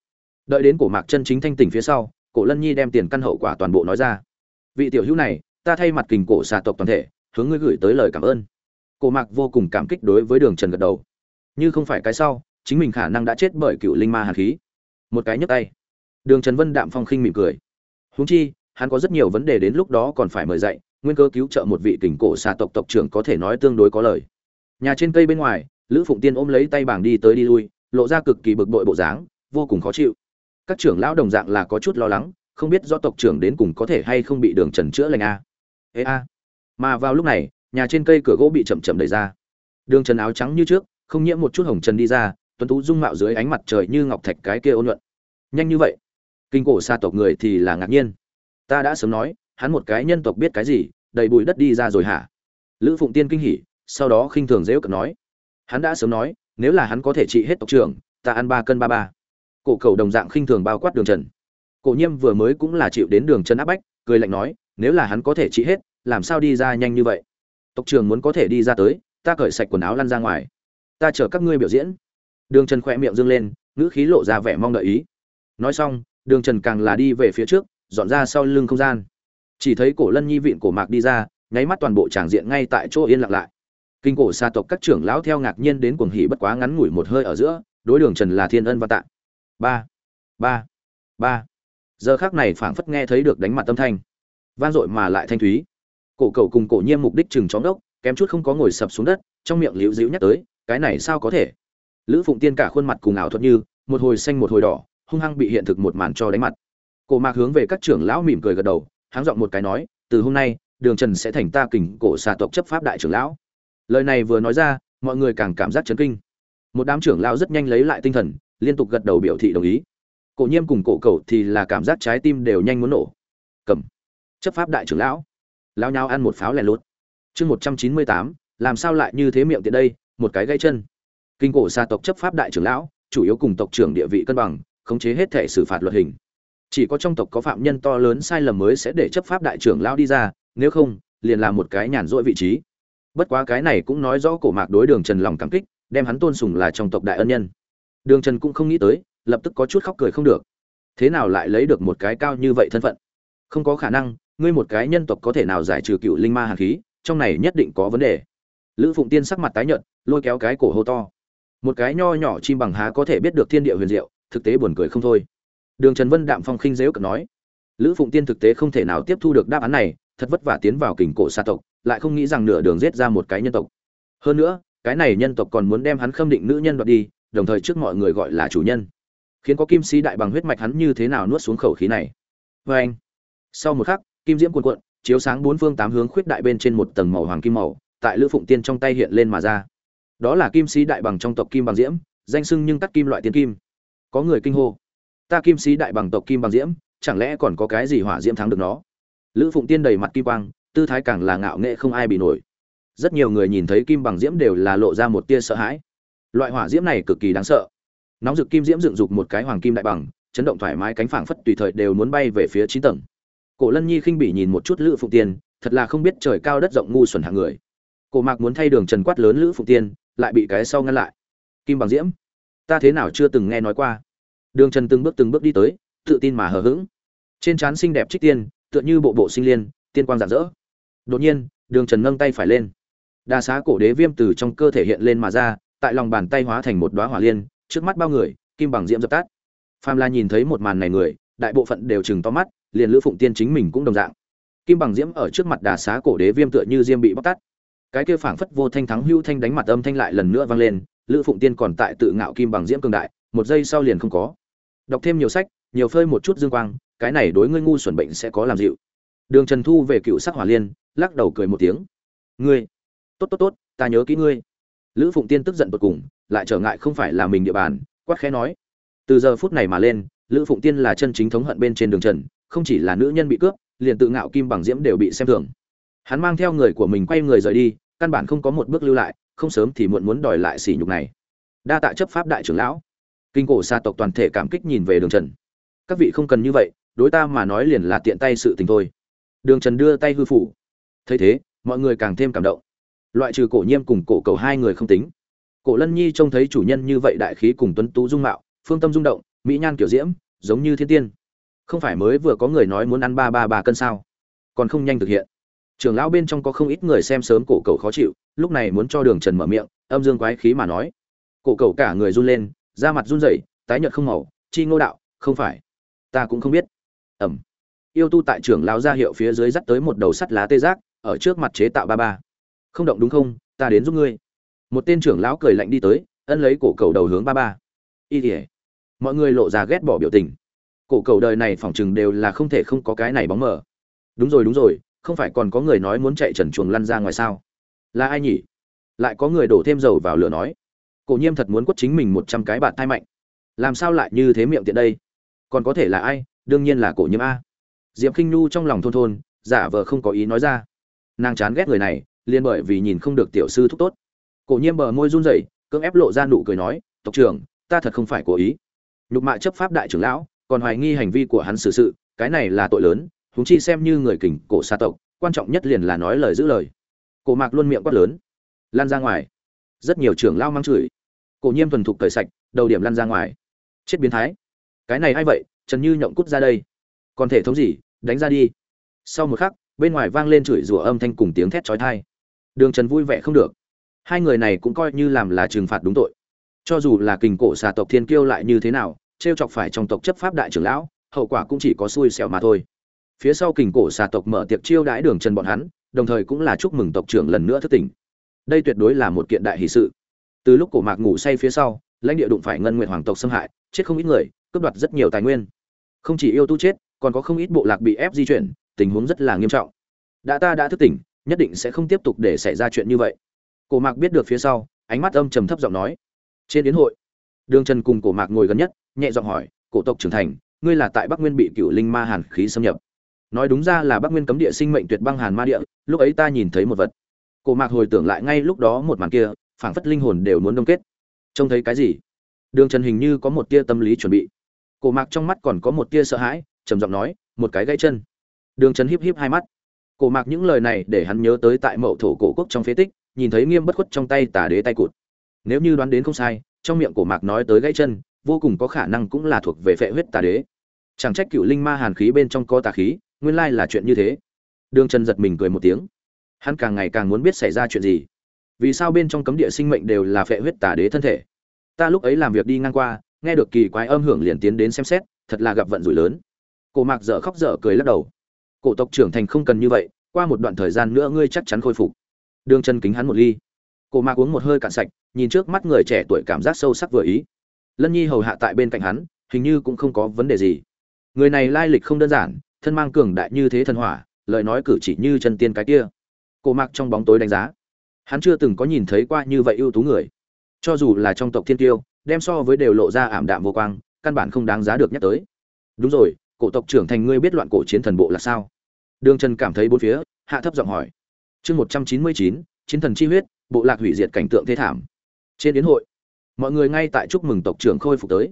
Đợi đến cổ mạc chân chính thanh tỉnh phía sau, cổ lân nhi đem tiền căn hậu quả toàn bộ nói ra. Vị tiểu hữu này, ta thay mặt kình cổ xà tộc toàn thể hướng ngươi gửi tới lời cảm ơn. Cổ mạc vô cùng cảm kích đối với đường trần gật đầu. Như không phải cái sau, chính mình khả năng đã chết bởi cựu linh ma hàn khí. Một cái nhấc tay. Đường trần vân đạm phong khinh mỉm cười. Húng chi, hắn có rất nhiều vấn đề đến lúc đó còn phải mời dạy, nguyên cơ cứu trợ một vị kình cổ xà tộc tộc trưởng có thể nói tương đối có lời. Nhà trên cây bên ngoài, lữ phụng tiên ôm lấy tay bảng đi tới đi lui, lộ ra cực kỳ bực bội bộ dáng, vô cùng khó chịu. Các trưởng lão đồng dạng là có chút lo lắng, không biết do tộc trưởng đến cùng có thể hay không bị đường trần chữa lành a. Ê a mà vào lúc này, nhà trên cây cửa gỗ bị chậm chậm đẩy ra. Đường trần áo trắng như trước, không nhiễm một chút hồng trần đi ra, tuấn tú dung mạo dưới ánh mặt trời như ngọc thạch cái kia ôn nhuận. Nhanh như vậy? Kinh cổ xa tộc người thì là ngạc nhiên. Ta đã sớm nói, hắn một cái nhân tộc biết cái gì, đầy bụi đất đi ra rồi hả? Lữ phụng tiên kinh hỉ, sau đó khinh thường dễ cận nói. Hắn đã sớm nói, nếu là hắn có thể trị hết tộc trưởng, ta ăn ba cân ba ba. Cổ cầu đồng dạng khinh thường bao quát đường trần. Cổ nhiêm vừa mới cũng là chịu đến đường trần áp bách, cười lạnh nói, nếu là hắn có thể trị hết làm sao đi ra nhanh như vậy? Tộc trưởng muốn có thể đi ra tới, ta cởi sạch quần áo lăn ra ngoài. Ta chở các ngươi biểu diễn. Đường trần khỏe miệng dâng lên, ngữ khí lộ ra vẻ mong đợi ý. Nói xong, đường trần càng là đi về phía trước, dọn ra sau lưng không gian. Chỉ thấy cổ lân nhi vịn cổ mạc đi ra, nháy mắt toàn bộ tràng diện ngay tại chỗ yên lặng lại. Kinh cổ xa tộc các trưởng lão theo ngạc nhiên đến cuồng hỉ bất quá ngắn ngủi một hơi ở giữa, đối đường trần là thiên ân và tạ. Ba ba ba. Giờ khác này phảng phất nghe thấy được đánh mặt tâm thanh. Vang dội mà lại thanh thúy cổ cầu cùng cổ nhiêm mục đích chừng chóng đốc, kém chút không có ngồi sập xuống đất, trong miệng liễu dĩu nhắc tới, cái này sao có thể? Lữ phụng tiên cả khuôn mặt cùng ảo thuật như, một hồi xanh một hồi đỏ, hung hăng bị hiện thực một màn cho đánh mặt. Cổ mạc hướng về các trưởng lão mỉm cười gật đầu, háng giọng một cái nói, từ hôm nay, đường trần sẽ thành ta kình cổ xà tộc chấp pháp đại trưởng lão. Lời này vừa nói ra, mọi người càng cảm giác chấn kinh. Một đám trưởng lão rất nhanh lấy lại tinh thần, liên tục gật đầu biểu thị đồng ý. Cổ nhiêm cùng cổ cầu thì là cảm giác trái tim đều nhanh muốn nổ. Cầm. Chấp pháp đại trưởng lão lao nhau ăn một pháo lẻ lút. Chương một trăm chín mươi tám, làm sao lại như thế miệng tiện đây, một cái gây chân. Kinh cổ xa tộc chấp pháp đại trưởng lão, chủ yếu cùng tộc trưởng địa vị cân bằng, khống chế hết thể xử phạt luật hình. Chỉ có trong tộc có phạm nhân to lớn sai lầm mới sẽ để chấp pháp đại trưởng lão đi ra, nếu không, liền là một cái nhàn rỗi vị trí. Bất quá cái này cũng nói rõ cổ mạc đối đường trần lòng cảm kích, đem hắn tôn sùng là trong tộc đại ân nhân. Đường trần cũng không nghĩ tới, lập tức có chút khóc cười không được. Thế nào lại lấy được một cái cao như vậy thân phận? Không có khả năng ngươi một cái nhân tộc có thể nào giải trừ cựu linh ma hàn khí, trong này nhất định có vấn đề. Lữ phụng tiên sắc mặt tái nhợt, lôi kéo cái cổ hô to. Một cái nho nhỏ chim bằng há có thể biết được thiên địa huyền diệu, thực tế buồn cười không thôi. Đường trần vân đạm phong khinh dễu cận nói. Lữ phụng tiên thực tế không thể nào tiếp thu được đáp án này, thật vất vả tiến vào kình cổ xa tộc, lại không nghĩ rằng nửa đường giết ra một cái nhân tộc. Hơn nữa, cái này nhân tộc còn muốn đem hắn khâm định nữ nhân đoạt đi, đồng thời trước mọi người gọi là chủ nhân. Khiến có kim sĩ đại bằng huyết mạch hắn như thế nào nuốt xuống khẩu khí này. Vê anh sau một khắc kim diễm cuồn cuộn, chiếu sáng bốn phương tám hướng khuyết đại bên trên một tầng màu hoàng kim màu, tại lữ phụng tiên trong tay hiện lên mà ra. Đó là kim sĩ đại bằng trong tộc kim bằng diễm, danh sưng nhưng tắt kim loại tiên kim. Có người kinh hô, ta kim sĩ đại bằng tộc kim bằng diễm, chẳng lẽ còn có cái gì hỏa diễm thắng được nó? Lữ phụng tiên đầy mặt kim quang, tư thái càng là ngạo nghệ không ai bị nổi. Rất nhiều người nhìn thấy kim bằng diễm đều là lộ ra một tia sợ hãi. Loại hỏa diễm này cực kỳ đáng sợ. Nóng rực kim diễm dựng dục một cái hoàng kim đại bằng, chấn động thoải mái cánh phảng phất tùy thời đều muốn bay về phía chín tầng cổ lân nhi khinh bỉ nhìn một chút lữ phụng tiên, thật là không biết trời cao đất rộng ngu xuẩn hạng người. Cổ mạc muốn thay đường trần quát lớn lữ phụng tiên, lại bị cái sau ngăn lại. Kim bằng diễm, ta thế nào chưa từng nghe nói qua. Đường trần từng bước từng bước đi tới, tự tin mà hờ hững. Trên trán xinh đẹp trích tiên, tựa như bộ bộ sinh liên, tiên quang rạng rỡ. Đột nhiên, đường trần nâng tay phải lên. Đa xá cổ đế viêm từ trong cơ thể hiện lên mà ra, tại lòng bàn tay hóa thành một đoá hỏa liên, trước mắt bao người, kim bằng diễm dập tắt. Phàm la nhìn thấy một màn này người đại bộ phận đều chừng to mắt, liền lữ phụng tiên chính mình cũng đồng dạng. Kim bằng diễm ở trước mặt đà xá cổ đế viêm tựa như diêm bị bóc tắt cái kia phảng phất vô thanh thắng hưu thanh đánh mặt âm thanh lại lần nữa vang lên, lữ phụng tiên còn tại tự ngạo kim bằng diễm cường đại, một giây sau liền không có. Đọc thêm nhiều sách, nhiều phơi một chút dương quang, cái này đối ngươi ngu xuẩn bệnh sẽ có làm dịu. Đường trần thu về cựu sắc hỏa liên, lắc đầu cười một tiếng. Ngươi, tốt tốt tốt, ta nhớ kỹ ngươi. Lữ phụng tiên tức giận tột cùng, lại trở ngại không phải là mình địa bàn, quát khẽ nói. Từ giờ phút này mà lên lữ phụng tiên là chân chính thống hận bên trên đường trần, không chỉ là nữ nhân bị cướp, liền tự ngạo kim bằng diễm đều bị xem thường. Hắn mang theo người của mình quay người rời đi, căn bản không có một bước lưu lại, không sớm thì muộn muốn đòi lại sỉ nhục này. Đa tạ chấp pháp đại trưởng lão. Kinh cổ xa tộc toàn thể cảm kích nhìn về đường trần. Các vị không cần như vậy, đối ta mà nói liền là tiện tay sự tình thôi. Đường trần đưa tay hư phủ. Thấy thế, mọi người càng thêm cảm động. Loại trừ cổ nhiêm cùng cổ cầu hai người không tính. Cổ lân nhi trông thấy chủ nhân như vậy đại khí cùng tuấn tú dung mạo, phương tâm rung động mỹ nhan kiểu diễm, giống như thiên tiên. Không phải mới vừa có người nói muốn ăn ba ba ba cân sao? Còn không nhanh thực hiện. Trưởng lão bên trong có không ít người xem sớm cổ cầu khó chịu, lúc này muốn cho đường trần mở miệng, âm dương quái khí mà nói. Cổ cầu cả người run lên, da mặt run rẩy, tái nhợt không màu, chi ngô đạo, không phải. Ta cũng không biết. Ẩm. Yêu tu tại trưởng lão ra hiệu phía dưới dắt tới một đầu sắt lá tê giác, ở trước mặt chế tạo ba ba. Không động đúng không? Ta đến giúp ngươi. Một tên trưởng lão cười lạnh đi tới, ân lấy cổ cầu đầu hướng ba ba. Y tỉa mọi người lộ ra ghét bỏ biểu tình. Cổ cầu đời này phỏng chừng đều là không thể không có cái này bóng mờ. Đúng rồi đúng rồi, không phải còn có người nói muốn chạy trần chuồng lăn ra ngoài sao? Là ai nhỉ? Lại có người đổ thêm dầu vào lửa nói. Cổ nhiêm thật muốn quất chính mình một trăm cái bạn thai mạnh. Làm sao lại như thế miệng tiện đây? Còn có thể là ai? Đương nhiên là cổ nhiêm a. Diệp k i n h nhu trong lòng thôn thôn, giả vờ không có ý nói ra. Nàng chán ghét người này, liền bởi vì nhìn không được tiểu sư thúc tốt. Cổ nhiêm bờ môi run rẩy, cưỡng ép lộ ra nụ cười nói, tộc trưởng, ta thật không phải cố ý nhục mạ chấp pháp đại trưởng lão, còn hoài nghi hành vi của hắn xử sự, cái này là tội lớn húng chi xem như người kình cổ xa tộc, quan trọng nhất liền là nói lời giữ lời. Cổ mạc luôn miệng quát lớn. Lan ra ngoài. Rất nhiều trưởng lao mang chửi. Cổ nhiêm thuần thục cởi sạch, đầu điểm lan ra ngoài. Chết biến thái. Cái này hay vậy? Trần như nhộng cút ra đây. Còn thể thống gì? Đánh ra đi. Sau một khắc, bên ngoài vang lên chửi rủa âm thanh cùng tiếng thét chói tai. Đường trần vui vẻ không được. Hai người này cũng coi như làm là trừng phạt đúng tội cho dù là kình cổ xà tộc thiên kiêu lại như thế nào t chọc phải trong tộc chấp pháp đại trưởng lão, hậu quả cũng chỉ có xui xẻo mà thôi. Phía sau kình cổ xà tộc mở tiệc chiêu đãi đường trần bọn hắn, đồng thời cũng là chúc mừng tộc trưởng lần nữa thức tỉnh. Đây tuyệt đối là một kiện đại hỷ sự. Từ lúc cổ mạc ngủ say phía sau, lãnh địa đụng phải ngân nguyện hoàng tộc xâm hại, chết không ít người, cướp đoạt rất nhiều tài nguyên. Không chỉ yêu tu chết, còn có không ít bộ lạc bị ép di chuyển, tình huống rất là nghiêm trọng. Đã ta đã thức tỉnh, nhất định sẽ không tiếp tục để xảy ra chuyện như vậy. Cổ mạc biết được phía sau, ánh mắt âm trầm thấp giọng nói trên đến hội. Đường trần cùng cổ mạc ngồi gần nhất, nhẹ giọng hỏi, cổ tộc trưởng thành, ngươi là tại bắc nguyên bị cựu linh ma hàn khí xâm nhập? Nói đúng ra là bắc nguyên cấm địa sinh mệnh tuyệt băng hàn ma địa, lúc ấy ta nhìn thấy một vật. Cổ mạc hồi tưởng lại ngay lúc đó một màn kia, phảng phất linh hồn đều muốn đông kết. Trông thấy cái gì? Đường trần hình như có một tia tâm lý chuẩn bị. Cổ mạc trong mắt còn có một tia sợ hãi, trầm giọng nói, một cái gãy chân. Đường trần híp híp hai mắt. Cổ mạc những lời này để hắn nhớ tới tại mậu thổ cổ quốc trong phế tích, nhìn thấy nghiêm bất khuất trong tay tả đế tay cụt nếu như đoán đến không sai, trong miệng cổ mạc nói tới gãy chân, vô cùng có khả năng cũng là thuộc về phệ huyết tà đế. Chẳng trách cựu linh ma hàn khí bên trong có tà khí, nguyên lai là chuyện như thế. Đường trần giật mình cười một tiếng. Hắn càng ngày càng muốn biết xảy ra chuyện gì. Vì sao bên trong cấm địa sinh mệnh đều là phệ huyết tà đế thân thể? Ta lúc ấy làm việc đi ngang qua, nghe được kỳ quái âm hưởng liền tiến đến xem xét, thật là gặp vận rủi lớn. Cổ mạc dở khóc dở cười lắc đầu. Cổ tộc trưởng thành không cần như vậy, qua một đoạn thời gian nữa ngươi chắc chắn khôi phục. Đường chân kính hắn một ly. Cổ mạc uống một hơi cạn sạch nhìn trước mắt người trẻ tuổi cảm giác sâu sắc vừa ý. Lân nhi hầu hạ tại bên cạnh hắn, hình như cũng không có vấn đề gì. Người này lai lịch không đơn giản, thân mang cường đại như thế thần hỏa, lời nói cử chỉ như chân tiên cái kia. Cổ mạc trong bóng tối đánh giá. Hắn chưa từng có nhìn thấy qua như vậy ưu tú người. Cho dù là trong tộc thiên tiêu, đem so với đều lộ ra ảm đạm vô quang, căn bản không đáng giá được nhắc tới. Đúng rồi, cổ tộc trưởng thành ngươi biết loạn cổ chiến thần bộ là sao? Đường trần cảm thấy bốn phía, hạ thấp giọng hỏi. Chương một trăm chín mươi chín, chiến thần chi huyết, bộ lạc hủy diệt cảnh tượng thế thảm trên đến hội, mọi người ngay tại chúc mừng tộc trưởng khôi phục tới.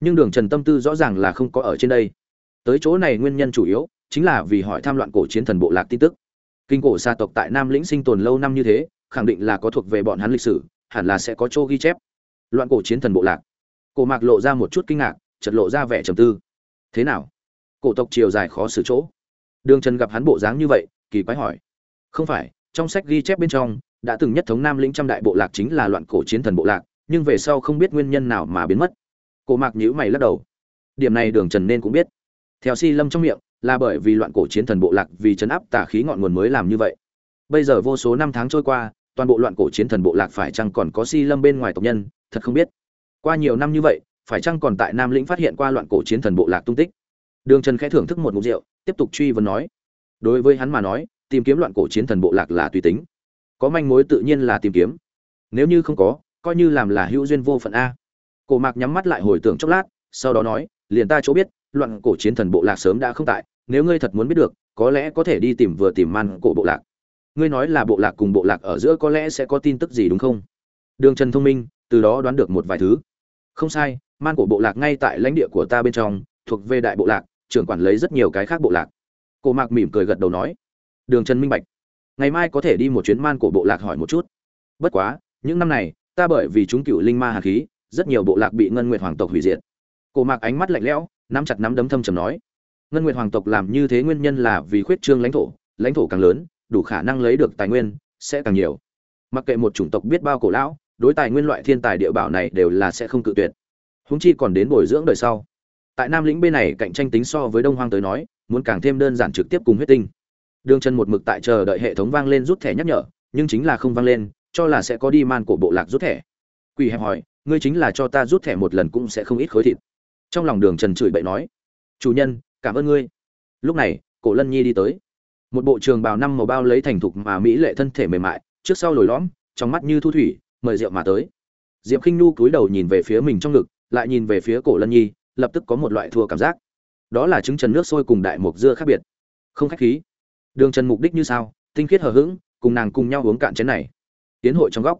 Nhưng đường trần tâm tư rõ ràng là không có ở trên đây. Tới chỗ này nguyên nhân chủ yếu chính là vì hỏi tham loạn cổ chiến thần bộ lạc tin tức. Kinh cổ xa tộc tại nam lĩnh sinh tồn lâu năm như thế, khẳng định là có thuộc về bọn hắn lịch sử, hẳn là sẽ có chỗ ghi chép. Loạn cổ chiến thần bộ lạc. Cổ mạc lộ ra một chút kinh ngạc chật lộ ra vẻ trầm tư. Thế nào? Cổ tộc chiều dài khó xử chỗ. Đường trần gặp hắn bộ dáng như vậy, kỳ quái hỏi. Không phải, trong sách ghi chép bên trong đã từng nhất thống nam lĩnh trăm đại bộ lạc chính là loạn cổ chiến thần bộ lạc, nhưng về sau không biết nguyên nhân nào mà biến mất. Cổ mạc nhíu mày lắc đầu. Điểm này đường trần nên cũng biết. Theo si lâm trong miệng, là bởi vì loạn cổ chiến thần bộ lạc vì chấn áp tà khí ngọn nguồn mới làm như vậy. Bây giờ vô số năm tháng trôi qua, toàn bộ loạn cổ chiến thần bộ lạc phải chăng còn có si lâm bên ngoài tộc nhân, thật không biết. Qua nhiều năm như vậy, phải chăng còn tại nam lĩnh phát hiện qua loạn cổ chiến thần bộ lạc tung tích? Đường trần khẽ thưởng thức một mục rượu, tiếp tục truy vấn nói. Đối với hắn mà nói, tìm kiếm loạn cổ chiến thần bộ lạc là tùy tính có manh mối tự nhiên là tìm kiếm. Nếu như không có, coi như làm là hữu duyên vô phận a. Cổ mạc nhắm mắt lại hồi tưởng chốc lát, sau đó nói, liền ta chỗ biết, loạn cổ chiến thần bộ lạc sớm đã không tại, nếu ngươi thật muốn biết được, có lẽ có thể đi tìm vừa tìm man cổ bộ lạc. Ngươi nói là bộ lạc cùng bộ lạc ở giữa có lẽ sẽ có tin tức gì đúng không? Đường trần thông minh, từ đó đoán được một vài thứ. Không sai, man cổ bộ lạc ngay tại lãnh địa của ta bên trong, thuộc về đại bộ lạc, trưởng quản lấy rất nhiều cái khác bộ lạc. Cổ mạc mỉm cười gật đầu nói. Đường trần minh bạch ngày mai có thể đi một chuyến man cổ bộ lạc hỏi một chút. Bất quá, những năm này, ta bởi vì chúng cựu linh ma hà khí, rất nhiều bộ lạc bị ngân nguyệt hoàng tộc hủy diệt. Cổ mạc ánh mắt lạnh lẽo, nắm chặt nắm đấm thâm trầm nói, ngân nguyệt hoàng tộc làm như thế nguyên nhân là vì khuyết trương lãnh thổ lãnh thổ càng lớn, đủ khả năng lấy được tài nguyên, sẽ càng nhiều. Mặc kệ một chủng tộc biết bao cổ lão, đối tài nguyên loại thiên tài địa bảo này đều là sẽ không cự tuyệt. Húng chi còn đến bồi dưỡng đời sau. Tại nam lĩnh bên này cạnh tranh tính so với đông hoang tới nói, muốn càng thêm đơn giản trực tiếp cùng huyết tinh đường chân một mực tại chờ đợi hệ thống vang lên rút thẻ nhắc nhở, nhưng chính là không vang lên, cho là sẽ có đi man của bộ lạc rút thẻ. Quỳ hẹp hỏi, ngươi chính là cho ta rút thẻ một lần cũng sẽ không ít khối thịt. Trong lòng đường trần chửi bậy nói, chủ nhân, cảm ơn ngươi. Lúc này, cổ lân nhi đi tới. Một bộ trường bào năm màu bao lấy thành thục mà mỹ lệ thân thể mềm mại, trước sau lồi lõm, trong mắt như thu thủy, mời rượu mà tới. Diệp khinh nu cúi đầu nhìn về phía mình trong ngực, lại nhìn về phía cổ lân nhi, lập tức có một loại thua cảm giác. Đó là trứng trần nước sôi cùng đại mộc dưa khác biệt. Không khách khí đường trần mục đích như sao, tinh khiết hờ hững, cùng nàng cùng nhau uống cạn chén này. Tiến hội trong góc,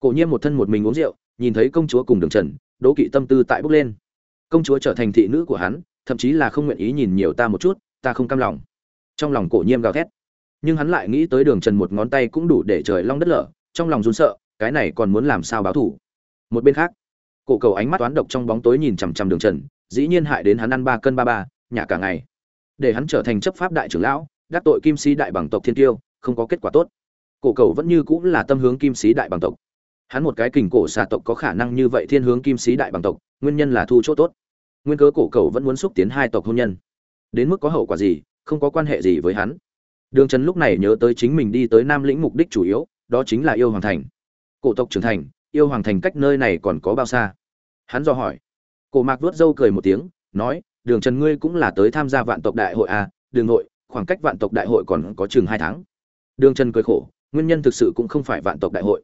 cổ nhiên một thân một mình uống rượu, nhìn thấy công chúa cùng đường trần đố kỵ tâm tư tại bốc lên. Công chúa trở thành thị nữ của hắn, thậm chí là không nguyện ý nhìn nhiều ta một chút, ta không cam lòng. Trong lòng cổ nhiêm gào thét. Nhưng hắn lại nghĩ tới đường trần một ngón tay cũng đủ để trời long đất lở, trong lòng run sợ, cái này còn muốn làm sao báo thủ một bên khác, cổ cầu ánh mắt toán độc trong bóng tối nhìn chằm chằm đường trần, dĩ nhiên hại đến hắn ăn ba cân ba ba, nhả cả ngày. Để hắn trở thành chấp pháp đại trưởng lão đắc tội kim sĩ đại bằng tộc thiên tiêu không có kết quả tốt. Cổ cầu vẫn như cũng là tâm hướng kim sĩ đại bằng tộc. Hắn một cái kình cổ xà tộc có khả năng như vậy thiên hướng kim sĩ đại bằng tộc, nguyên nhân là thu chỗ tốt. Nguyên cớ cổ cầu vẫn muốn xúc tiến hai tộc hôn nhân. Đến mức có hậu quả gì, không có quan hệ gì với hắn. Đường trần lúc này nhớ tới chính mình đi tới nam lĩnh mục đích chủ yếu, đó chính là yêu hoàng thành. Cổ tộc trưởng thành, yêu hoàng thành cách nơi này còn có bao xa? Hắn dò hỏi. Cổ mạc vuốt râu cười một tiếng, nói, đường trần ngươi cũng là tới tham gia vạn tộc đại hội à đường nội khoảng cách vạn tộc đại hội còn có chừng hai tháng. Đường trần cười khổ, nguyên nhân thực sự cũng không phải vạn tộc đại hội.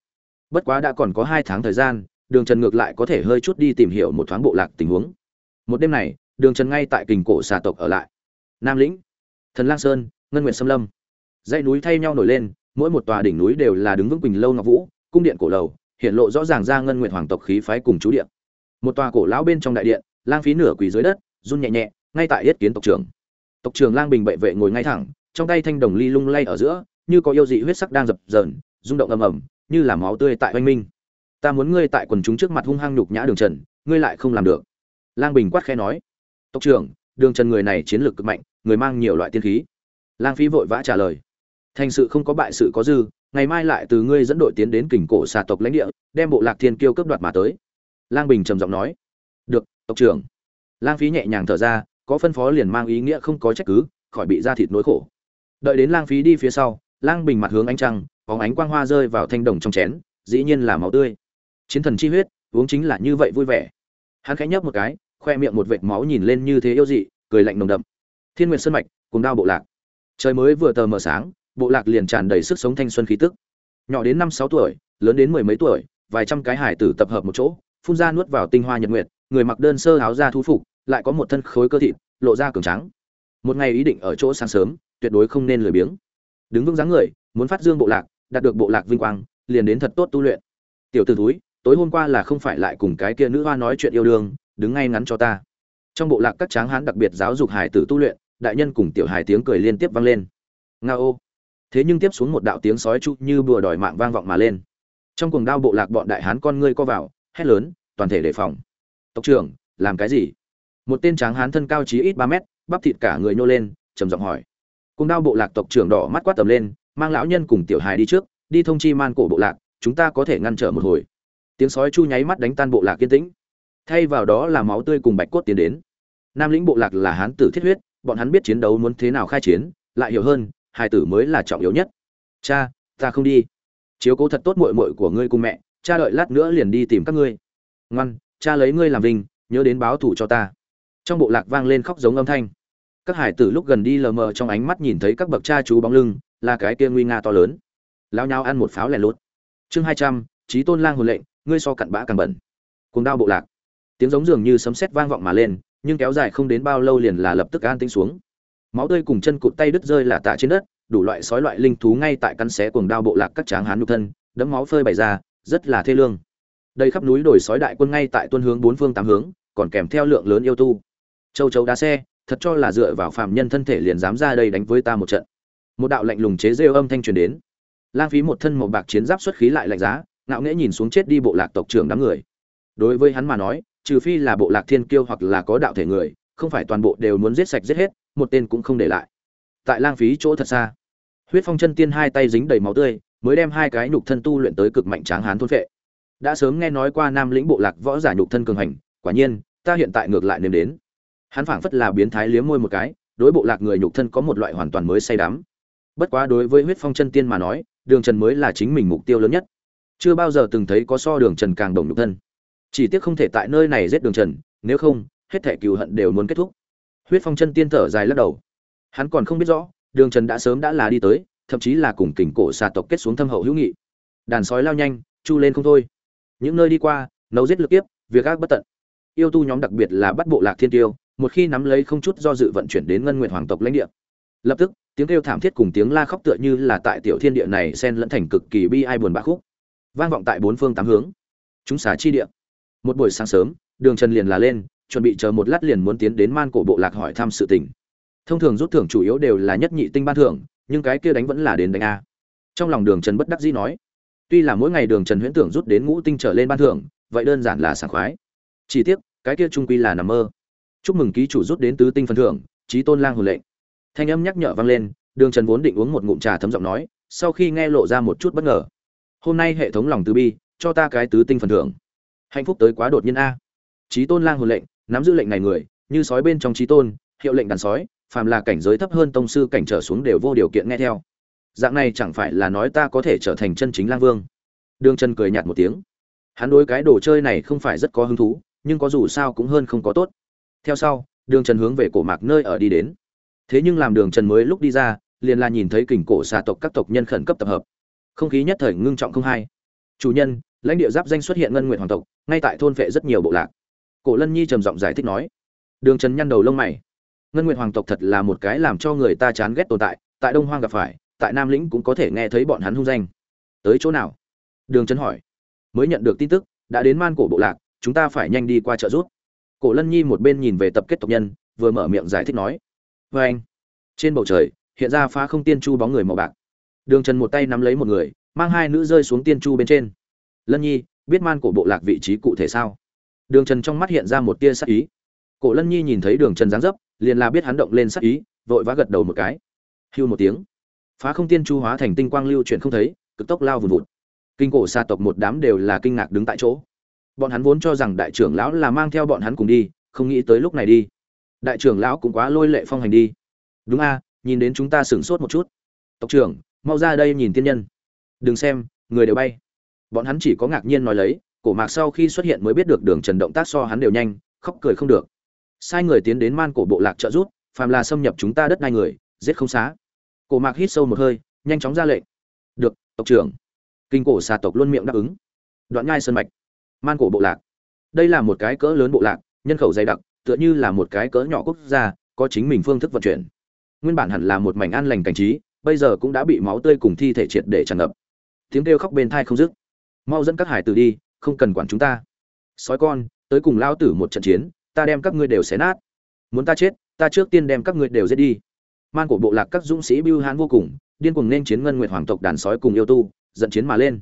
Bất quá đã còn có hai tháng thời gian, đường trần ngược lại có thể hơi chút đi tìm hiểu một thoáng bộ lạc tình huống. Một đêm này, đường trần ngay tại kình cổ xà tộc ở lại. Nam lĩnh, thần lang sơn, ngân nguyện xâm lâm. Dãy núi thay nhau nổi lên, mỗi một tòa đỉnh núi đều là đứng vững quỳnh lâu ngọc vũ, cung điện cổ lầu, hiện lộ rõ ràng ra ngân nguyện hoàng tộc khí phái cùng chú điện một tòa cổ lão bên trong đại điện, lang phí nửa quỳ dưới đất, run nhẹ nhẹ, ngay tại yết kiến tộc trưởng tộc trưởng lang bình bệ vệ ngồi ngay thẳng, trong tay thanh đồng ly lung lay ở giữa, như có yêu dị huyết sắc đang dập dờn, rung động ầm ầm, như là máu tươi tại oanh minh. Ta muốn ngươi tại quần chúng trước mặt hung hăng nhục nhã đường trần, ngươi lại không làm được. Lang bình quát khẽ nói. Tộc trưởng đường trần người này chiến lược cực mạnh, người mang nhiều loại tiên khí. Lang phí vội vã trả lời. Thành sự không có bại sự có dư, ngày mai lại từ ngươi dẫn đội tiến đến kình cổ xà tộc lãnh địa, đem bộ lạc thiên kiêu cướp đoạt mà tới. Lang bình trầm giọng nói. Được, tộc trưởng lang phí nhẹ nhàng thở ra có phân phó liền mang ý nghĩa không có trách cứ, khỏi bị ra thịt nỗi khổ. Đợi đến lang phí đi phía sau, lang bình mặt hướng ánh trăng, bóng ánh quang hoa rơi vào thanh đồng trong chén, dĩ nhiên là máu tươi. Chiến thần chi huyết, uống chính là như vậy vui vẻ. Hắn khẽ nhấp một cái, khoe miệng một vệt máu nhìn lên như thế yêu dị, cười lạnh nồng đậm. Thiên nguyệt sơn mạch, cùng đao bộ lạc. Trời mới vừa tờ mờ sáng, bộ lạc liền tràn đầy sức sống thanh xuân khí tức. Nhỏ đến năm sáu tuổi, lớn đến mười mấy tuổi, vài trăm cái hải tử tập hợp một chỗ, phun ra nuốt vào tinh hoa nhật nguyệt, người mặc đơn sơ áo da thú phục lại có một thân khối cơ thịt, lộ ra cường trắng một ngày ý định ở chỗ sáng sớm, tuyệt đối không nên lười biếng. Đứng vững dáng người, muốn phát dương bộ lạc, đạt được bộ lạc vinh quang, liền đến thật tốt tu luyện. Tiểu t túi tối hôm qua là không phải lại cùng cái kia nữ hoa nói chuyện yêu đương, đứng ngay ngắn cho ta. Trong bộ lạc các tráng hán đặc biệt giáo dục hải tử tu luyện, đại nhân cùng tiểu hải tiếng cười liên tiếp vang lên. Nga ô. Thế nhưng tiếp xuống một đạo tiếng sói chu như bùa đòi mạng vang vọng mà lên. Trong cuồng đao bộ lạc bọn đại hán con ngươi co vào, hét lớn, toàn thể đề phòng. Tộc trưởng, làm cái gì? Một tên tráng hán thân cao chí ít ba mét, bắp thịt cả người nhô lên, trầm giọng hỏi. Cùng đao bộ lạc tộc trưởng đỏ mắt quát tầm lên, mang lão nhân cùng tiểu hài đi trước, đi thông chi man cổ bộ lạc, chúng ta có thể ngăn trở một hồi. Tiếng sói chu nháy mắt đánh tan bộ lạc kiên tĩnh. Thay vào đó là máu tươi cùng bạch cốt tiến đến. Nam lĩnh bộ lạc là hán tử thiết huyết, bọn hắn biết chiến đấu muốn thế nào khai chiến, lại hiểu hơn hai tử mới là trọng yếu nhất. Cha, ta không đi. Chiếu cố thật tốt muội muội của ngươi cùng mẹ, cha đợi lát nữa liền đi tìm các ngươi. Ngoan, cha lấy ngươi làm vinh, nhớ đến báo thủ cho ta trong bộ lạc vang lên khóc giống âm thanh. Các hải tử lúc gần đi lờ mờ trong ánh mắt nhìn thấy các bậc cha chú bóng lưng, là cái kia nguy nga to lớn. Lao nhau ăn một pháo lẻ lốt chương hai trăm trí tôn lang hồn lệnh, ngươi so cặn bã càng bẩn. Cùng đao bộ lạc. Tiếng giống dường như sấm sét vang vọng mà lên, nhưng kéo dài không đến bao lâu liền là lập tức an tính xuống. Máu tươi cùng chân cụt tay đứt rơi là tạ trên đất, đủ loại sói loại linh thú ngay tại căn xé cuồng đao bộ lạc các tráng hán nhục thân đấm máu phơi bày ra, rất là thê lương. Đây khắp núi đồi sói đại quân ngay tại tuân hướng bốn phương tám hướng, còn kèm theo lượng lớn yêu tu châu chấu đá xe, thật cho là dựa vào phạm nhân thân thể liền dám ra đây đánh với ta một trận. Một đạo lạnh lùng chế rêu âm thanh truyền đến. Lang phí một thân màu bạc chiến giáp xuất khí lại lạnh giá, ngạo nghễ nhìn xuống chết đi bộ lạc tộc trưởng đám người. Đối với hắn mà nói, trừ phi là bộ lạc thiên kiêu hoặc là có đạo thể người, không phải toàn bộ đều muốn giết sạch giết hết, một tên cũng không để lại. Tại lang phí chỗ thật xa, huyết phong chân tiên hai tay dính đầy máu tươi, mới đem hai cái nhục thân tu luyện tới cực mạnh tráng hán thôn phệ. Đã sớm nghe nói qua nam lĩnh bộ lạc võ giả nhục thân cường hành, quả nhiên, ta hiện tại ngược lại nếm đến hắn phảng phất là biến thái liếm môi một cái, đối bộ lạc người nhục thân có một loại hoàn toàn mới say đắm. Bất quá đối với huyết phong chân tiên mà nói, đường trần mới là chính mình mục tiêu lớn nhất. Chưa bao giờ từng thấy có so đường trần càng đồng nhục thân. Chỉ tiếc không thể tại nơi này giết đường trần, nếu không, hết thẻ cừu hận đều muốn kết thúc. Huyết phong chân tiên thở dài lắc đầu. Hắn còn không biết rõ, đường trần đã sớm đã là đi tới, thậm chí là cùng kình cổ xà tộc kết xuống thâm hậu hữu nghị. Đàn sói lao nhanh, chu lên không thôi. Những nơi đi qua, nấu giết lực tiếp việc ác bất tận. Yêu tu nhóm đặc biệt là bắt bộ lạc thiên tiêu một khi nắm lấy không chút do dự vận chuyển đến ngân nguyện hoàng tộc lãnh địa. Lập tức, tiếng kêu thảm thiết cùng tiếng la khóc tựa như là tại tiểu thiên địa này xen lẫn thành cực kỳ bi ai buồn bã khúc, vang vọng tại bốn phương tám hướng. Chúng xá chi địa. Một buổi sáng sớm, đường trần liền là lên, chuẩn bị chờ một lát liền muốn tiến đến man cổ bộ lạc hỏi thăm sự tình. Thông thường rút thưởng chủ yếu đều là nhất nhị tinh ban thưởng, nhưng cái kia đánh vẫn là đến đánh a. Trong lòng đường trần bất đắc dĩ nói, tuy là mỗi ngày đường trần huyễn tưởng rút đến ngũ tinh trở lên ban thưởng, vậy đơn giản là sảng khoái. Chỉ tiếc, cái kia trung quy là nằm mơ chúc mừng ký chủ rút đến tứ tinh phần thưởng trí tôn lang hồn lệnh. Thanh âm nhắc nhở vang lên, đường trần vốn định uống một ngụm trà thấm giọng nói, sau khi nghe lộ ra một chút bất ngờ. Hôm nay hệ thống lòng từ bi, cho ta cái tứ tinh phần thưởng. Hạnh phúc tới quá đột nhiên a. Trí tôn lang hồn lệnh, nắm giữ lệnh này người, như sói bên trong trí tôn, hiệu lệnh đàn sói, phàm là cảnh giới thấp hơn tông sư cảnh trở xuống đều vô điều kiện nghe theo. Dạng này chẳng phải là nói ta có thể trở thành chân chính lang vương. Đường trần cười nhạt một tiếng. Hắn đối cái đồ chơi này không phải rất có hứng thú, nhưng có dù sao cũng hơn không có tốt theo sau, đường trần hướng về cổ mạc nơi ở đi đến. Thế nhưng làm đường trần mới lúc đi ra, liền là nhìn thấy kình cổ xà tộc các tộc nhân khẩn cấp tập hợp. Không khí nhất thời ngưng trọng không hai chủ nhân, lãnh địa giáp danh xuất hiện ngân nguyện hoàng tộc, ngay tại thôn vệ rất nhiều bộ lạc. Cổ lân nhi trầm giọng giải thích nói. Đường trần nhăn đầu lông mày. Ngân nguyện hoàng tộc thật là một cái làm cho người ta chán ghét tồn tại tại đông hoang gặp phải, tại nam lĩnh cũng có thể nghe thấy bọn hắn hung danh. Tới chỗ nào? Đường trần hỏi. Mới nhận được tin tức, đã đến man cổ bộ lạc, chúng ta phải nhanh đi qua trợ giúp cổ lân nhi một bên nhìn về tập kết tộc nhân, vừa mở miệng giải thích nói vê anh. Trên bầu trời, hiện ra phá không tiên chu bóng người màu bạc. Đường trần một tay nắm lấy một người, mang hai nữ rơi xuống tiên chu bên trên. Lân nhi, biết man cổ bộ lạc vị trí cụ thể sao? Đường trần trong mắt hiện ra một tia sắc ý. Cổ lân nhi nhìn thấy đường trần giáng dấp, liền là biết hắn động lên sắc ý, vội vã gật đầu một cái. Hưu một tiếng. Phá không tiên chu hóa thành tinh quang lưu chuyển không thấy, cực tốc lao vùn vụt. Kinh cổ xa tộc một đám đều là kinh ngạc đứng tại chỗ bọn hắn vốn cho rằng đại trưởng lão là mang theo bọn hắn cùng đi, không nghĩ tới lúc này đi. Đại trưởng lão cũng quá lôi lệ phong hành đi. Đúng a, nhìn đến chúng ta sửng sốt một chút. Tộc trưởng, mau ra đây nhìn tiên nhân. Đừng xem, người đều bay. Bọn hắn chỉ có ngạc nhiên nói lấy, cổ mạc sau khi xuất hiện mới biết được đường trần động tác so hắn đều nhanh, khóc cười không được. Sai người tiến đến man cổ bộ lạc trợ rút phàm là xâm nhập chúng ta đất nai người, giết không xá. Cổ mạc hít sâu một hơi, nhanh chóng ra lệnh. Được, tộc trưởng. Kinh cổ xà tộc luôn miệng đáp ứng. Đoạn ngai sơn mạch man cổ bộ lạc. Đây là một cái cỡ lớn bộ lạc, nhân khẩu dày đặc, tựa như là một cái cỡ nhỏ quốc gia, có chính mình phương thức vận chuyển. Nguyên bản hẳn là một mảnh an lành cảnh trí, bây giờ cũng đã bị máu tươi cùng thi thể triệt để tràn ngập. Tiếng kêu khóc bên thai không dứt. Mau dẫn các hải tử đi, không cần quản chúng ta. Sói con, tới cùng lao tử một trận chiến, ta đem các ngươi đều xé nát. Muốn ta chết, ta trước tiên đem các ngươi đều giết đi. Man cổ bộ lạc các dũng sĩ bưu hán vô cùng, điên cuồng nên chiến ngân nguyệt hoàng tộc đàn sói cùng yêu tu dẫn chiến mà lên.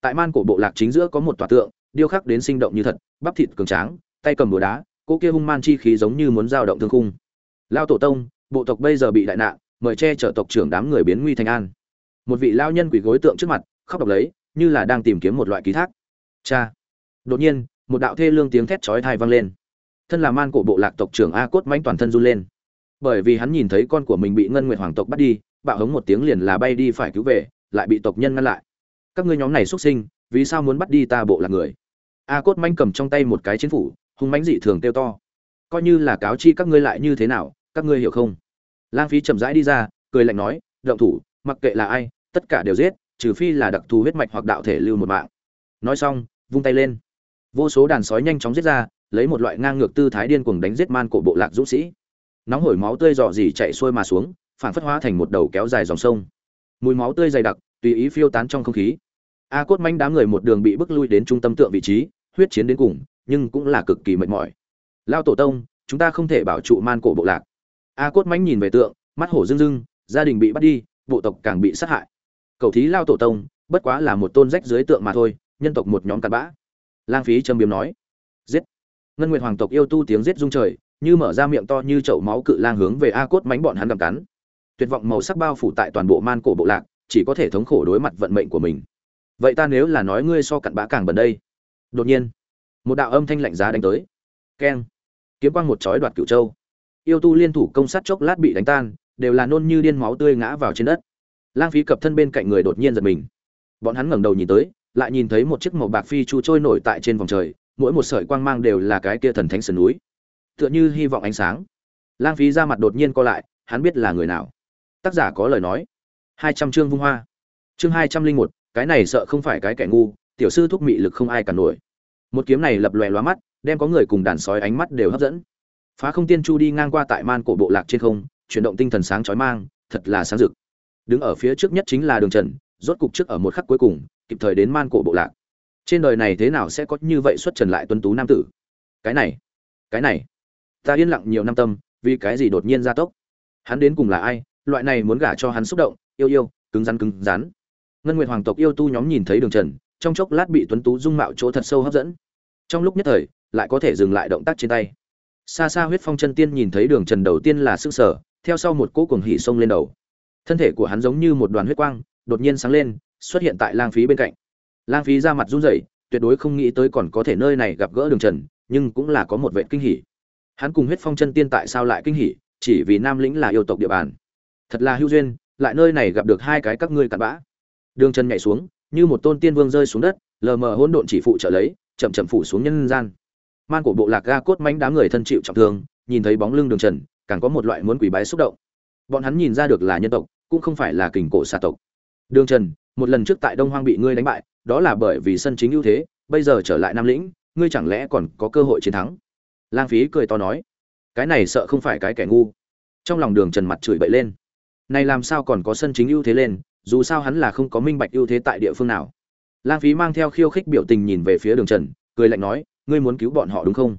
Tại man cổ bộ lạc chính giữa có một tòa tượng điêu khắc đến sinh động như thật, bắp thịt cường tráng, tay cầm búa đá cô kia hung man chi khí giống như muốn dao động thương khung. Lao tổ tông, bộ tộc bây giờ bị đại nạn, mời che chở tộc trưởng đám người biến nguy thành an. Một vị lao nhân quỳ gối tượng trước mặt, khóc đọc lấy, như là đang tìm kiếm một loại ký thác. Cha! Đột nhiên, một đạo thê lương tiếng thét chói tai vang lên. Thân là man cổ bộ lạc tộc trưởng a cốt mãnh toàn thân run lên. Bởi vì hắn nhìn thấy con của mình bị ngân nguyệt hoàng tộc bắt đi, bạo hống một tiếng liền là bay đi phải cứu về, lại bị tộc nhân ngăn lại. Các ngươi nhóm này xuất sinh, vì sao muốn bắt đi ta bộ lạc người? A cốt Manh cầm trong tay một cái chiến phủ, hung mãnh dị thường tiêu to. Coi như là cáo chi các ngươi lại như thế nào, các ngươi hiểu không? Lang phí chậm rãi đi ra, cười lạnh nói, động thủ, mặc kệ là ai, tất cả đều giết, trừ phi là đặc thù huyết mạch hoặc đạo thể lưu một mạng. Nói xong, vung tay lên. Vô số đàn sói nhanh chóng giết ra, lấy một loại ngang ngược tư thái điên cuồng đánh giết man cổ bộ lạc dũng sĩ. Nóng hổi máu tươi dò dỉ chạy xuôi mà xuống phản phất hóa thành một đầu kéo dài dòng sông. Mùi máu tươi dày đặc, tùy ý phiêu tán trong không khí. A cốt manh đám người một đường bị bức lui đến trung tâm tượng vị trí huyết chiến đến cùng, nhưng cũng là cực kỳ mệt mỏi. Lao tổ tông, chúng ta không thể bảo trụ man cổ bộ lạc. A cốt mánh nhìn về tượng, mắt hổ rưng rưng, gia đình bị bắt đi, bộ tộc càng bị sát hại. Cầu thí lao tổ tông, bất quá là một tôn rách dưới tượng mà thôi, nhân tộc một nhóm cặn bã. Lang phí châm biếm nói, giết! Ngân nguyệt hoàng tộc yêu tu tiếng giết rung trời, như mở ra miệng to như chậu máu cự lang hướng về a cốt mánh bọn hắn gặm cắn. Tuyệt vọng màu sắc bao phủ tại toàn bộ man cổ bộ lạc, chỉ có thể thống khổ đối mặt vận mệnh của mình. Vậy ta nếu là nói ngươi so cặn bã càng bẩn đây đột nhiên, một đạo âm thanh lạnh giá đánh tới. Keng! Kiếm quang một chói đoạt cửu châu. Yêu tu liên thủ công sát chốc lát bị đánh tan, đều là nôn như điên máu tươi ngã vào trên đất. Lang phí cập thân bên cạnh người đột nhiên giật mình. Bọn hắn ngẩng đầu nhìn tới, lại nhìn thấy một chiếc màu bạc phi chu trôi nổi tại trên vòng trời, mỗi một sợi quang mang đều là cái kia thần thánh sườn núi. Tựa như hy vọng ánh sáng. Lang phí ra mặt đột nhiên co lại, hắn biết là người nào. Tác giả có lời nói. Hai trăm chương vung hoa. Chương hai trăm linh một, cái này sợ không phải cái kẻ ngu, tiểu sư thúc mị lực không ai cả nổi một kiếm này lập lòe loa mắt, đem có người cùng đàn sói ánh mắt đều hấp dẫn. Phá không tiên chu đi ngang qua tại man cổ bộ lạc trên không, chuyển động tinh thần sáng chói mang, thật là sáng rực. Đứng ở phía trước nhất chính là đường trần, rốt cục trước ở một khắc cuối cùng, kịp thời đến man cổ bộ lạc. Trên đời này thế nào sẽ có như vậy xuất trần lại tuấn tú nam tử? Cái này cái này. Ta yên lặng nhiều năm tâm, vì cái gì đột nhiên gia tốc? Hắn đến cùng là ai? Loại này muốn gả cho hắn xúc động, yêu yêu, cứng rắn cứng rắn. Ngân nguyệt hoàng tộc yêu tu nhóm nhìn thấy đường trần trong chốc lát bị tuấn tú dung mạo chỗ thật sâu hấp dẫn. Trong lúc nhất thời, lại có thể dừng lại động tác trên tay. Xa xa huyết phong chân tiên nhìn thấy đường trần đầu tiên là s ư sở, theo sau một cỗ cuồng hỉ xông lên đầu. Thân thể của hắn giống như một đoàn huyết quang, đột nhiên sáng lên, xuất hiện tại lang phí bên cạnh. Lang phí ra mặt run rẩy, tuyệt đối không nghĩ tới còn có thể nơi này gặp gỡ đường trần, nhưng cũng là có một vệ kinh hỉ. Hắn cùng huyết phong chân tiên tại sao lại kinh hỉ, chỉ vì nam lĩnh là yêu tộc địa bàn. Thật là hữu duyên, lại nơi này gặp được hai cái các ngươi cặn bã. Đường trần nhảy xuống như một tôn tiên vương rơi xuống đất, lờ mờ hỗn độn chỉ phụ trợ lấy, chậm chậm phủ xuống nhân gian. Man của bộ lạc ga cốt mánh đám người thân chịu trọng thương, nhìn thấy bóng lưng đường trần, càng có một loại muốn quỷ bái xúc động. Bọn hắn nhìn ra được là nhân tộc, cũng không phải là kình cổ xà tộc. Đường trần, một lần trước tại đông hoang bị ngươi đánh bại, đó là bởi vì sân chính ưu thế, bây giờ trở lại nam lĩnh, ngươi chẳng lẽ còn có cơ hội chiến thắng? Lang phí cười to nói, cái này sợ không phải cái kẻ ngu. Trong lòng đường trần mặt chửi bậy lên, này làm sao còn có sân chính ưu thế lên dù sao hắn là không có minh bạch ưu thế tại địa phương nào. Lang phí mang theo khiêu khích biểu tình nhìn về phía đường trần, cười lạnh nói, ngươi muốn cứu bọn họ đúng không?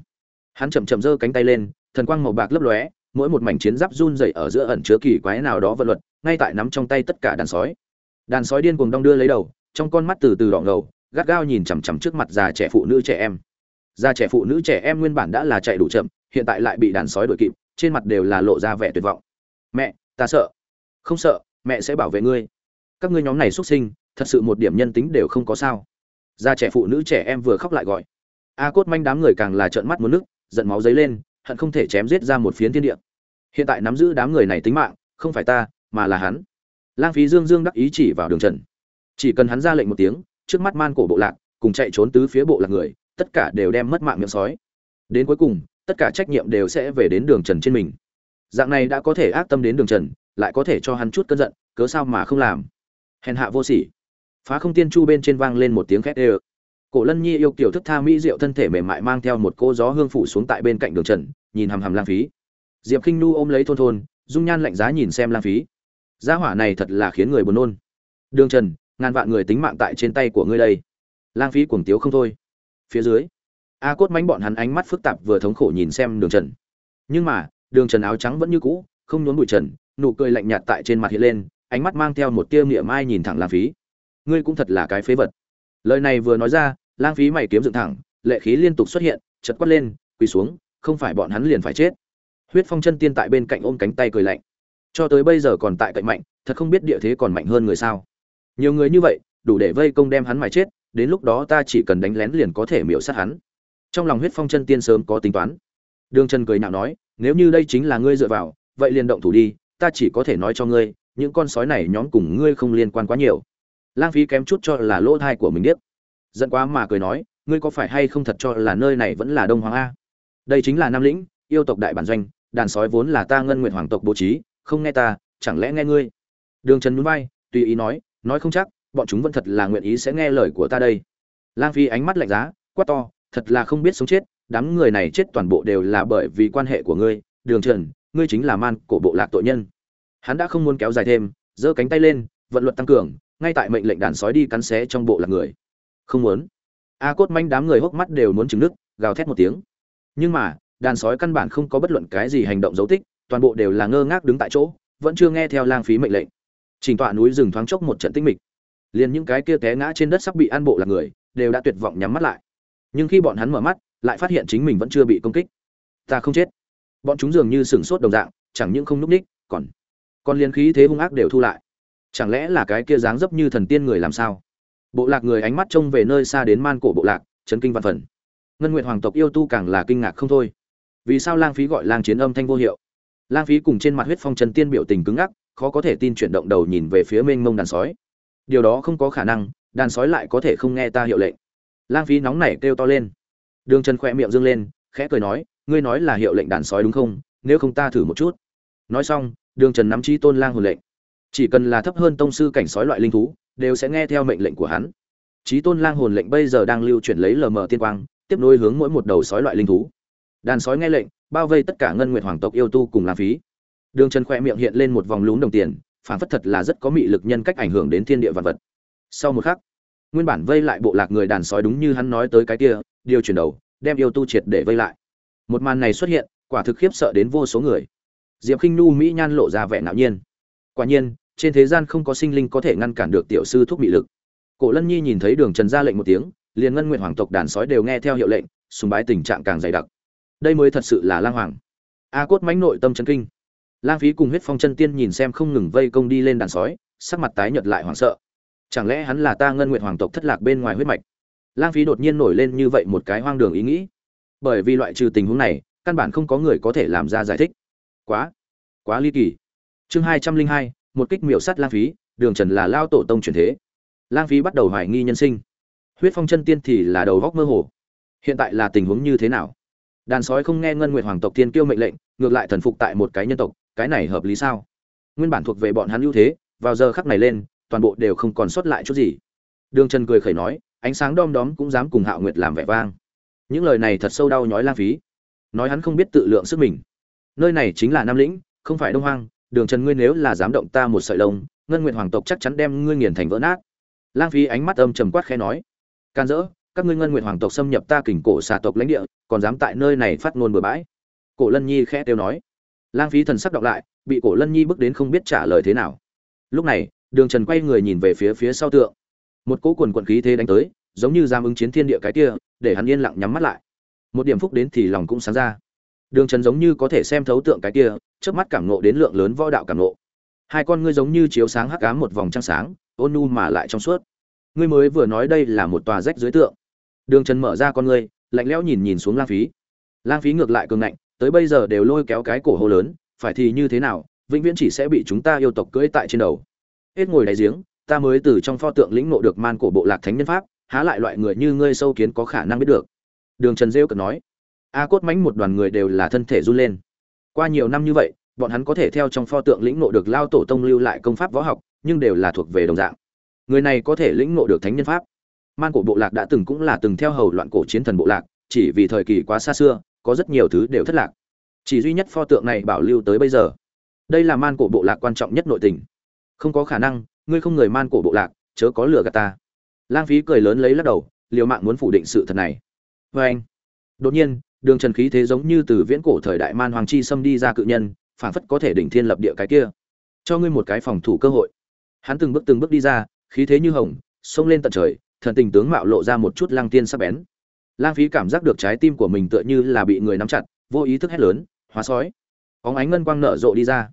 Hắn chậm chậm giơ cánh tay lên, thần quang màu bạc lấp lóe, mỗi một mảnh chiến giáp run dày ở giữa ẩn chứa kỳ quái nào đó vật luật, ngay tại nắm trong tay tất cả đàn sói. Đàn sói điên cuồng đong đưa lấy đầu, trong con mắt từ từ đỏ ngầu, gắt gao nhìn chằm chằm trước mặt già trẻ phụ nữ trẻ em. Già trẻ phụ nữ trẻ em nguyên bản đã là chạy đủ chậm, hiện tại lại bị đàn sói đuổi kịp, trên mặt đều là lộ ra vẻ tuyệt vọng. Mẹ, ta sợ. Không sợ, mẹ sẽ bảo vệ ngươi các ngươi nhóm này xuất sinh, thật sự một điểm nhân tính đều không có sao. Gia trẻ phụ nữ trẻ em vừa khóc lại gọi. A cốt manh đám người càng là trợn mắt muốn nước, giận máu dấy lên, hận không thể chém giết ra một phiến thiên địa. Hiện tại nắm giữ đám người này tính mạng, không phải ta, mà là hắn. Lang phí dương dương đắc ý chỉ vào đường trần. Chỉ cần hắn ra lệnh một tiếng, trước mắt man cổ bộ lạc, cùng chạy trốn tứ phía bộ lạc người, tất cả đều đem mất mạng miệng sói. Đến cuối cùng, tất cả trách nhiệm đều sẽ về đến đường trần trên mình. Dạng này đã có thể ác tâm đến đường trần, lại có thể cho hắn chút cơn giận, cớ sao mà không làm? Hèn hạ vô sỉ. Phá không tiên chu bên trên vang lên một tiếng khét ê cổ lân nhi yêu kiểu thức tha mỹ rượu thân thể mềm mại mang theo một cô gió hương phủ xuống tại bên cạnh đường trần, nhìn hằm hằm lang phí. Diệp k i n h nu ôm lấy thôn thôn, dung nhan lạnh giá nhìn xem lang phí. Gia hỏa này thật là khiến người buồn nôn. Đường trần, ngàn vạn người tính mạng tại trên tay của ngươi đây. Lang phí cuồng tiếu không thôi. Phía dưới, a cốt mánh bọn hắn ánh mắt phức tạp vừa thống khổ nhìn xem đường trần. Nhưng mà, đường trần áo trắng vẫn như cũ, không nhốn bụi trần, nụ cười lạnh nhạt tại trên mặt hiện lên ánh mắt mang theo một tia nghĩa mai nhìn thẳng lang phí. Ngươi cũng thật là cái phế vật. Lời này vừa nói ra, lang phí mày kiếm dựng thẳng, lệ khí liên tục xuất hiện chật quát lên, quỳ xuống, không phải bọn hắn liền phải chết. Huyết phong chân tiên tại bên cạnh ôm cánh tay cười lạnh. Cho tới bây giờ còn tại cạnh mạnh, thật không biết địa thế còn mạnh hơn người sao. Nhiều người như vậy, đủ để vây công đem hắn mà chết, đến lúc đó ta chỉ cần đánh lén liền có thể miễu sát hắn. Trong lòng huyết phong chân tiên sớm có tính toán. Đường trần cười nhạo nói, nếu như đây chính là ngươi dựa vào, vậy liền động thủ đi, ta chỉ có thể nói cho ngươi những con sói này nhóm cùng ngươi không liên quan quá nhiều. Lang phí kém chút cho là lỗ thai của mình điếc, giận quá mà cười nói ngươi có phải hay không thật cho là nơi này vẫn là đông hoàng a? Đây chính là nam lĩnh yêu tộc đại bản doanh đàn sói vốn là ta ngân nguyện hoàng tộc bố trí không nghe ta chẳng lẽ nghe ngươi? Đường trần núi bay tùy ý nói nói không chắc bọn chúng vẫn thật là nguyện ý sẽ nghe lời của ta đây. Lang phi ánh mắt lạnh giá quát to thật là không biết sống chết đám người này chết toàn bộ đều là bởi vì quan hệ của ngươi đường trần ngươi chính là man của bộ lạc tội nhân hắn đã không muốn kéo dài thêm, giơ cánh tay lên, vận luật tăng cường, ngay tại mệnh lệnh đàn sói đi cắn xé trong bộ lạc người. Không muốn. A cốt manh đám người hốc mắt đều muốn trừng nước, gào thét một tiếng. Nhưng mà, đàn sói căn bản không có bất luận cái gì hành động dấu tích, toàn bộ đều là ngơ ngác đứng tại chỗ, vẫn chưa nghe theo lang phí mệnh lệnh. Trình tọa núi rừng thoáng chốc một trận tinh mịch. Liền những cái kia té ngã trên đất sắp bị an bộ là người, đều đã tuyệt vọng nhắm mắt lại. Nhưng khi bọn hắn mở mắt, lại phát hiện chính mình vẫn chưa bị công kích. Ta không chết. Bọn chúng dường như sửng sốt đồng dạng, chẳng những không núp ních, còn còn liền khí thế hung ác đều thu lại. Chẳng lẽ là cái kia dáng dấp như thần tiên người làm sao? Bộ lạc người ánh mắt trông về nơi xa đến man cổ bộ lạc, chấn kinh văn phần. Ngân nguyện hoàng tộc yêu tu càng là kinh ngạc không thôi. Vì sao lang phí gọi lang chiến âm thanh vô hiệu? Lang phí cùng trên mặt huyết phong trần tiên biểu tình cứng ngắc, khó có thể tin chuyển động đầu nhìn về phía mênh mông đàn sói. Điều đó không có khả năng, đàn sói lại có thể không nghe ta hiệu lệnh. Lang phí nóng nảy kêu to lên. Đường trần khỏe miệng dâng lên, khẽ cười nói, ngươi nói là hiệu lệnh đàn sói đúng không? Nếu không ta thử một chút. Nói xong đường trần nắm chi tôn lang hồn lệnh. Chỉ cần là thấp hơn tông sư cảnh sói loại linh thú, đều sẽ nghe theo mệnh lệnh của hắn. Trí tôn lang hồn lệnh bây giờ đang lưu chuyển lấy lờ mờ tiên quang, tiếp nối hướng mỗi một đầu sói loại linh thú. Đàn sói nghe lệnh, bao vây tất cả ngân nguyệt hoàng tộc yêu tu cùng làm phí. Đường trần khoe miệng hiện lên một vòng lún đồng tiền, phản phất thật là rất có mị lực nhân cách ảnh hưởng đến thiên địa vật vật. Sau một khắc, nguyên bản vây lại bộ lạc người đàn sói đúng như hắn nói tới cái kia, điều chuyển đầu, đem yêu tu triệt để vây lại. Một màn này xuất hiện, quả thực khiếp sợ đến vô số người diệp khinh nu mỹ nhan lộ ra vẻ ngạo nhiên. Quả nhiên, trên thế gian không có sinh linh có thể ngăn cản được tiểu sư thuốc mị lực. Cổ lân nhi nhìn thấy đường trần ra lệnh một tiếng, liền ngân nguyện hoàng tộc đàn sói đều nghe theo hiệu lệnh, sùng bái tình trạng càng dày đặc. Đây mới thật sự là lang hoàng. A cốt mãnh nội tâm chân kinh. Lang phí cùng huyết phong chân tiên nhìn xem không ngừng vây công đi lên đàn sói, sắc mặt tái nhợt lại hoảng sợ. Chẳng lẽ hắn là ta ngân nguyện hoàng tộc thất lạc bên ngoài huyết mạch? Lang phí đột nhiên nổi lên như vậy một cái hoang đường ý nghĩ. Bởi vì loại trừ tình huống này, căn bản không có người có thể làm ra giải thích quá quá ly kỳ. Chương hai trăm linh hai, một kích miểu sắt lang phí, đường trần là lao tổ tông truyền thế. Lang phí bắt đầu hoài nghi nhân sinh. Huyết phong chân tiên thì là đầu góc mơ hồ. Hiện tại là tình huống như thế nào? Đàn sói không nghe ngân nguyệt hoàng tộc tiên kêu mệnh lệnh, ngược lại thần phục tại một cái nhân tộc, cái này hợp lý sao? Nguyên bản thuộc về bọn hắn ưu thế, vào giờ khắc này lên, toàn bộ đều không còn sót lại chút gì. Đường trần cười khẩy nói, ánh sáng đom đóm cũng dám cùng hạo nguyệt làm vẻ vang. Những lời này thật sâu đau nhói lang phí. Nói hắn không biết tự lượng sức mình nơi này chính là nam lĩnh, không phải đông hoang, đường trần ngươi nếu là dám động ta một sợi lông, ngân nguyện hoàng tộc chắc chắn đem ngươi nghiền thành vỡ nát. Lang Phi ánh mắt âm trầm quát khẽ nói, can dỡ, các ngươi ngân nguyện hoàng tộc xâm nhập ta kình cổ xà tộc lãnh địa, còn dám tại nơi này phát ngôn bừa bãi? Cổ lân nhi khẽ tiêu nói. Lang Phi thần sắc đọc lại, bị cổ lân nhi bước đến không biết trả lời thế nào. Lúc này, đường trần quay người nhìn về phía phía sau tượng. Một cỗ quần quận khí thế đánh tới, giống như giam ứng chiến thiên địa cái kia, để hắn yên lặng nhắm mắt lại. Một điểm phúc đến thì lòng cũng sáng ra đường trần giống như có thể xem thấu tượng cái kia, chớp mắt cảm ngộ đến lượng lớn võ đạo cảm ngộ. hai con ngươi giống như chiếu sáng hắc ám một vòng trăng sáng, ôn nhu mà lại trong suốt. Ngươi mới vừa nói đây là một tòa rách dưới tượng. Đường trần mở ra con ngươi, lạnh lẽo nhìn nhìn xuống lang phí. Lang phí ngược lại cường ngạnh, tới bây giờ đều lôi kéo cái cổ hô lớn, phải thì như thế nào, vĩnh viễn chỉ sẽ bị chúng ta yêu tộc cưỡi tại trên đầu. Hết ngồi đáy giếng, ta mới từ trong pho tượng lĩnh ngộ được man cổ bộ lạc thánh nhân pháp, há lại loại người như ngươi sâu kiến có khả năng biết được. Đường trần rêu cợt nói a cốt mánh một đoàn người đều là thân thể run lên. Qua nhiều năm như vậy, bọn hắn có thể theo trong pho tượng lĩnh ngộ được lao tổ tông lưu lại công pháp võ học, nhưng đều là thuộc về đồng dạng. Người này có thể lĩnh ngộ được thánh nhân pháp. Man cổ bộ lạc đã từng cũng là từng theo hầu loạn cổ chiến thần bộ lạc, chỉ vì thời kỳ quá xa xưa, có rất nhiều thứ đều thất lạc. Chỉ duy nhất pho tượng này bảo lưu tới bây giờ. Đây là man cổ bộ lạc quan trọng nhất nội tình. Không có khả năng, ngươi không người man cổ bộ lạc, chớ có lừa gạt ta. Lang phí cười lớn lấy lắc đầu, liều mạng muốn phủ định sự thật này. Vê anh đột nhiên đường trần khí thế giống như từ viễn cổ thời đại man hoàng chi xâm đi ra cự nhân, phảng phất có thể đỉnh thiên lập địa cái kia. Cho ngươi một cái phòng thủ cơ hội. Hắn từng bước từng bước đi ra, khí thế như hồng, xông lên tận trời, thần tình tướng mạo lộ ra một chút lang tiên sắc bén. Lang phí cảm giác được trái tim của mình tựa như là bị người nắm chặt, vô ý thức hét lớn, hóa sói. Óng ánh ngân quang nở rộ đi ra.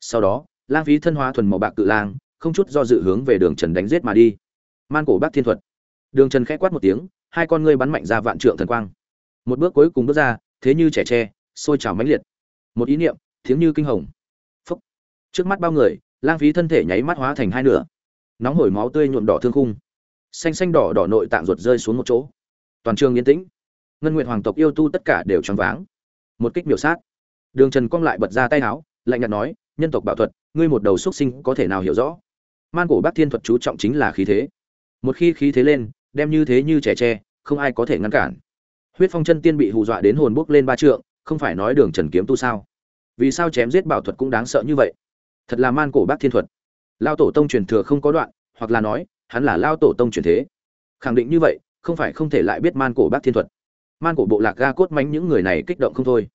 Sau đó, lang phí thân hóa thuần màu bạc cự lang, không chút do dự hướng về đường trần đánh giết mà đi. Man cổ bác thiên thuật. Đường trần khẽ quát một tiếng, hai con ngươi bắn mạnh ra vạn trượng thần quang một bước cuối cùng bước ra, thế như trẻ tre, sôi trào mãnh liệt. Một ý niệm tiếng như kinh hồng. Phúc. Trước mắt bao người, lang phí thân thể nháy mắt hóa thành hai nửa. Nóng hổi máu tươi nhuộm đỏ thương khung. Xanh xanh đỏ đỏ nội tạng ruột rơi xuống một chỗ. Toàn trường yên tĩnh. Ngân nguyện hoàng tộc yêu tu tất cả đều choáng váng. Một kích biểu sát. Đường trần cong lại bật ra tay áo lạnh nhạt nói, nhân tộc bảo thuật, ngươi một đầu xuất sinh có thể nào hiểu rõ? Man cổ bác thiên thuật chú trọng chính là khí thế. Một khi khí thế lên, đem như thế như trẻ tre, không ai có thể ngăn cản huyết phong chân tiên bị hù dọa đến hồn bốc lên ba trượng, không phải nói đường trần kiếm tu sao? Vì sao chém giết bảo thuật cũng đáng sợ như vậy? Thật là man cổ bác thiên thuật. Lao tổ tông truyền thừa không có đoạn, hoặc là nói, hắn là lao tổ tông truyền thế. Khẳng định như vậy, không phải không thể lại biết man cổ bác thiên thuật. Man cổ bộ lạc ga cốt mánh những người này kích động không thôi.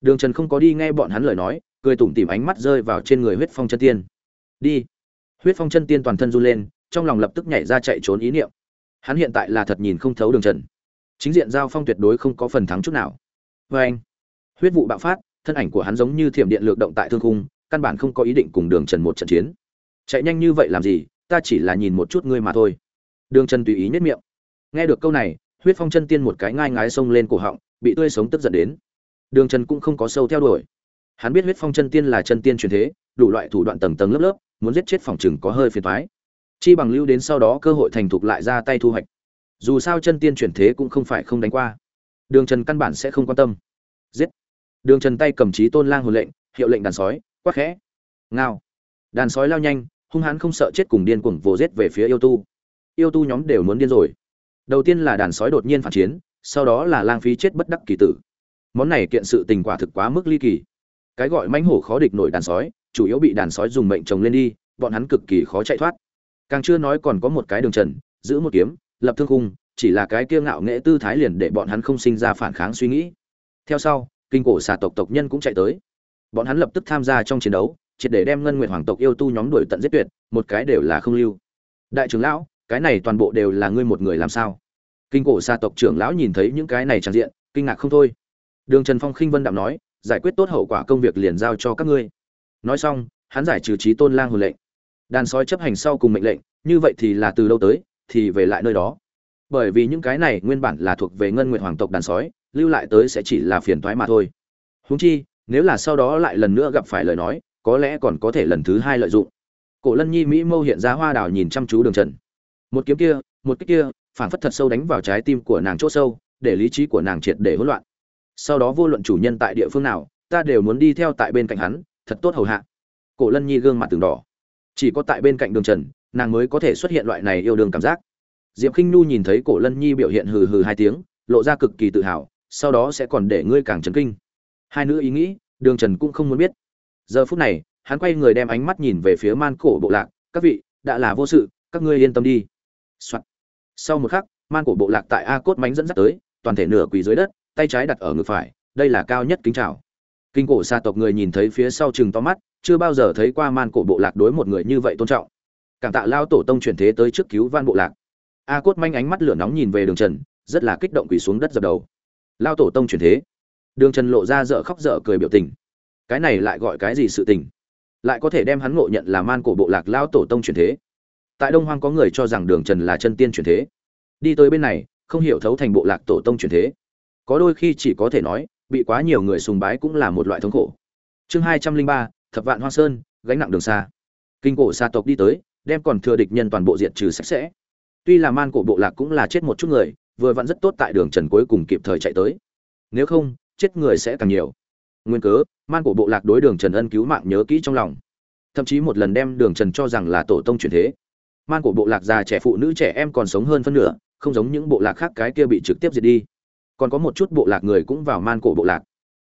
Đường trần không có đi nghe bọn hắn lời nói, cười tủm tỉm ánh mắt rơi vào trên người huyết phong chân tiên. Đi. Huyết phong chân tiên toàn thân run lên, trong lòng lập tức nhảy ra chạy trốn ý niệm. Hắn hiện tại là thật nhìn không thấu đường trần chính diện giao phong tuyệt đối không có phần thắng chút nào. Vê anh, huyết vụ bạo phát, thân ảnh của hắn giống như thiểm điện lược động tại thương khung, căn bản không có ý định cùng đường trần một trận chiến. Chạy nhanh như vậy làm gì, ta chỉ là nhìn một chút ngươi mà thôi. Đường trần tùy ý nhất miệng. Nghe được câu này, huyết phong chân tiên một cái ngai ngái xông lên cổ họng, bị tươi sống tức giận đến. Đường trần cũng không có sâu theo đuổi. Hắn biết huyết phong chân tiên là chân tiên truyền thế, đủ loại thủ đoạn tầng tầng lớp lớp, muốn giết chết phòng chừng có hơi phiền thoái chi bằng lưu đến sau đó cơ hội thành thục lại ra tay thu hoạch dù sao chân tiên chuyển thế cũng không phải không đánh qua. Đường trần căn bản sẽ không quan tâm. Giết. Đường trần tay cầm trí tôn lang hồn lệnh, hiệu lệnh đàn sói, quắc khẽ. Ngao. Đàn sói lao nhanh, hung hãn không sợ chết cùng điên cuồng vồ giết về phía yêu tu. Yêu tu nhóm đều muốn điên rồi. Đầu tiên là đàn sói đột nhiên phản chiến, sau đó là lang phí chết bất đắc kỳ tử. Món này kiện sự tình quả thực quá mức ly kỳ. Cái gọi mãnh hổ khó địch nổi đàn sói, chủ yếu bị đàn sói dùng mệnh trồng lên đi, bọn hắn cực kỳ khó chạy thoát. Càng chưa nói còn có một cái đường trần, giữ một kiếm lập thương khung, chỉ là cái kia ngạo nghệ tư thái liền để bọn hắn không sinh ra phản kháng suy nghĩ. Theo sau, kinh cổ xà tộc tộc nhân cũng chạy tới. Bọn hắn lập tức tham gia trong chiến đấu, triệt để đem ngân nguyệt hoàng tộc yêu tu nhóm đuổi tận giết tuyệt, một cái đều là không lưu. Đại trưởng lão, cái này toàn bộ đều là ngươi một người làm sao? Kinh cổ xà tộc trưởng lão nhìn thấy những cái này tràn diện, kinh ngạc không thôi. Đường trần phong khinh vân đạm nói, giải quyết tốt hậu quả công việc liền giao cho các ngươi. Nói xong, hắn giải trừ trí tôn lang hồn lệnh. Đàn sói chấp hành sau cùng mệnh lệnh, như vậy thì là từ đâu tới thì về lại nơi đó. Bởi vì những cái này nguyên bản là thuộc về ngân nguyện hoàng tộc đàn sói, lưu lại tới sẽ chỉ là phiền toái mà thôi. Húng chi, nếu là sau đó lại lần nữa gặp phải lời nói, có lẽ còn có thể lần thứ hai lợi dụng. Cổ lân nhi mỹ mâu hiện ra hoa đào nhìn chăm chú đường trần. Một kiếm kia, một kích kia phản phất thật sâu đánh vào trái tim của nàng chỗ sâu, để lý trí của nàng triệt để hỗn loạn. Sau đó vô luận chủ nhân tại địa phương nào, ta đều muốn đi theo tại bên cạnh hắn, thật tốt hầu hạ. Cổ lân nhi gương mặt từng đỏ. Chỉ có tại bên cạnh đường trần nàng mới có thể xuất hiện loại này yêu đương cảm giác. Diệp k i n h nhu nhìn thấy cổ lân nhi biểu hiện hừ hừ hai tiếng, lộ ra cực kỳ tự hào, sau đó sẽ còn để ngươi càng chấn kinh. Hai nữ ý nghĩ, đường trần cũng không muốn biết. Giờ phút này, hắn quay người đem ánh mắt nhìn về phía man cổ bộ lạc, các vị, đã là vô sự, các ngươi yên tâm đi、Soạn. sau một khắc, man cổ bộ lạc tại a cốt mánh dẫn dắt tới, toàn thể nửa quỳ dưới đất, tay trái đặt ở ngực phải, đây là cao nhất kính chào. Kinh cổ xa tộc người nhìn thấy phía sau chừng to mắt, chưa bao giờ thấy qua man cổ bộ lạc đối một người như vậy tôn trọng cảm tạ lao tổ tông chuyển thế tới trước cứu van bộ lạc. A cốt manh ánh mắt lửa nóng nhìn về đường trần, rất là kích động quỳ xuống đất dập đầu. Lao tổ tông chuyển thế. Đường trần lộ ra dở khóc dở cười biểu tình. Cái này lại gọi cái gì sự tình? Lại có thể đem hắn ngộ nhận là man cổ bộ lạc lao tổ tông chuyển thế. Tại đông hoang có người cho rằng đường trần là chân tiên chuyển thế. Đi tới bên này, không hiểu thấu thành bộ lạc tổ tông chuyển thế. Có đôi khi chỉ có thể nói, bị quá nhiều người sùng bái cũng là một loại thống khổ. Chương hai trăm linh ba, thập vạn hoa sơn, gánh nặng đường xa. Kinh cổ xa tộc đi tới đem còn thừa địch nhân toàn bộ diệt trừ sạch sẽ. Tuy là man cổ bộ lạc cũng là chết một chút người, vừa vặn rất tốt tại đường trần cuối cùng kịp thời chạy tới. Nếu không, chết người sẽ càng nhiều. Nguyên cớ, man cổ bộ lạc đối đường trần ân cứu mạng nhớ kỹ trong lòng. Thậm chí một lần đem đường trần cho rằng là tổ tông truyền thế. Man cổ bộ lạc già trẻ phụ nữ trẻ em còn sống hơn phân nửa, không giống những bộ lạc khác cái kia bị trực tiếp diệt đi. Còn có một chút bộ lạc người cũng vào man cổ bộ lạc.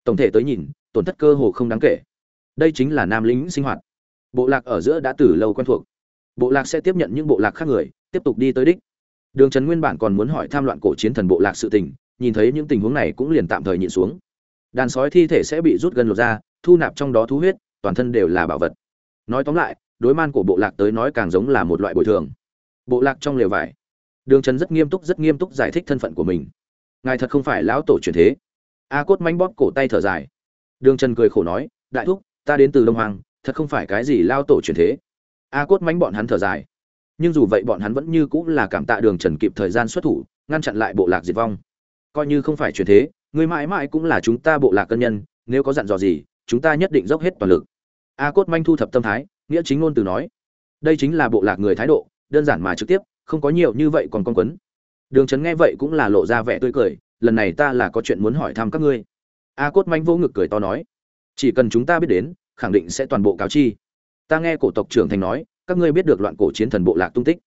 Tổng thể tới nhìn, tổn thất cơ hồ không đáng kể. Đây chính là nam lính sinh hoạt. Bộ lạc ở giữa đã từ lâu quen thuộc bộ lạc sẽ tiếp nhận những bộ lạc khác người, tiếp tục đi tới đích. Đường trần nguyên bản còn muốn hỏi tham loạn cổ chiến thần bộ lạc sự tình, nhìn thấy những tình huống này cũng liền tạm thời nhịn xuống. Đàn sói thi thể sẽ bị rút gần lột ra, thu nạp trong đó thú huyết, toàn thân đều là bảo vật. Nói tóm lại, đối man của bộ lạc tới nói càng giống là một loại bồi thường. Bộ lạc trong lều vải. Đường trần rất nghiêm túc, rất nghiêm túc giải thích thân phận của mình. Ngài thật không phải lão tổ truyền thế. A cốt manh bóp cổ tay thở dài. Đường trần cười khổ nói, đại thúc, ta đến từ đông hoàng thật không phải cái gì lao tổ truyền thế a cốt manh bọn hắn thở dài. Nhưng dù vậy bọn hắn vẫn như cũng là cảm tạ đường trần kịp thời gian xuất thủ, ngăn chặn lại bộ lạc diệt vong. Coi như không phải truyền thế, người mãi mãi cũng là chúng ta bộ lạc cân nhân, nếu có dặn dò gì, chúng ta nhất định dốc hết toàn lực. A cốt manh thu thập tâm thái, nghĩa chính ngôn từ nói. Đây chính là bộ lạc người thái độ, đơn giản mà trực tiếp, không có nhiều như vậy còn con quấn. Đường trấn nghe vậy cũng là lộ ra vẻ tươi cười, lần này ta là có chuyện muốn hỏi thăm các ngươi. A cốt manh vô ngực cười to nói. Chỉ cần chúng ta biết đến, khẳng định sẽ toàn bộ cáo chi ta nghe cổ tộc trưởng thành nói, các ngươi biết được loạn cổ chiến thần bộ lạc tung tích.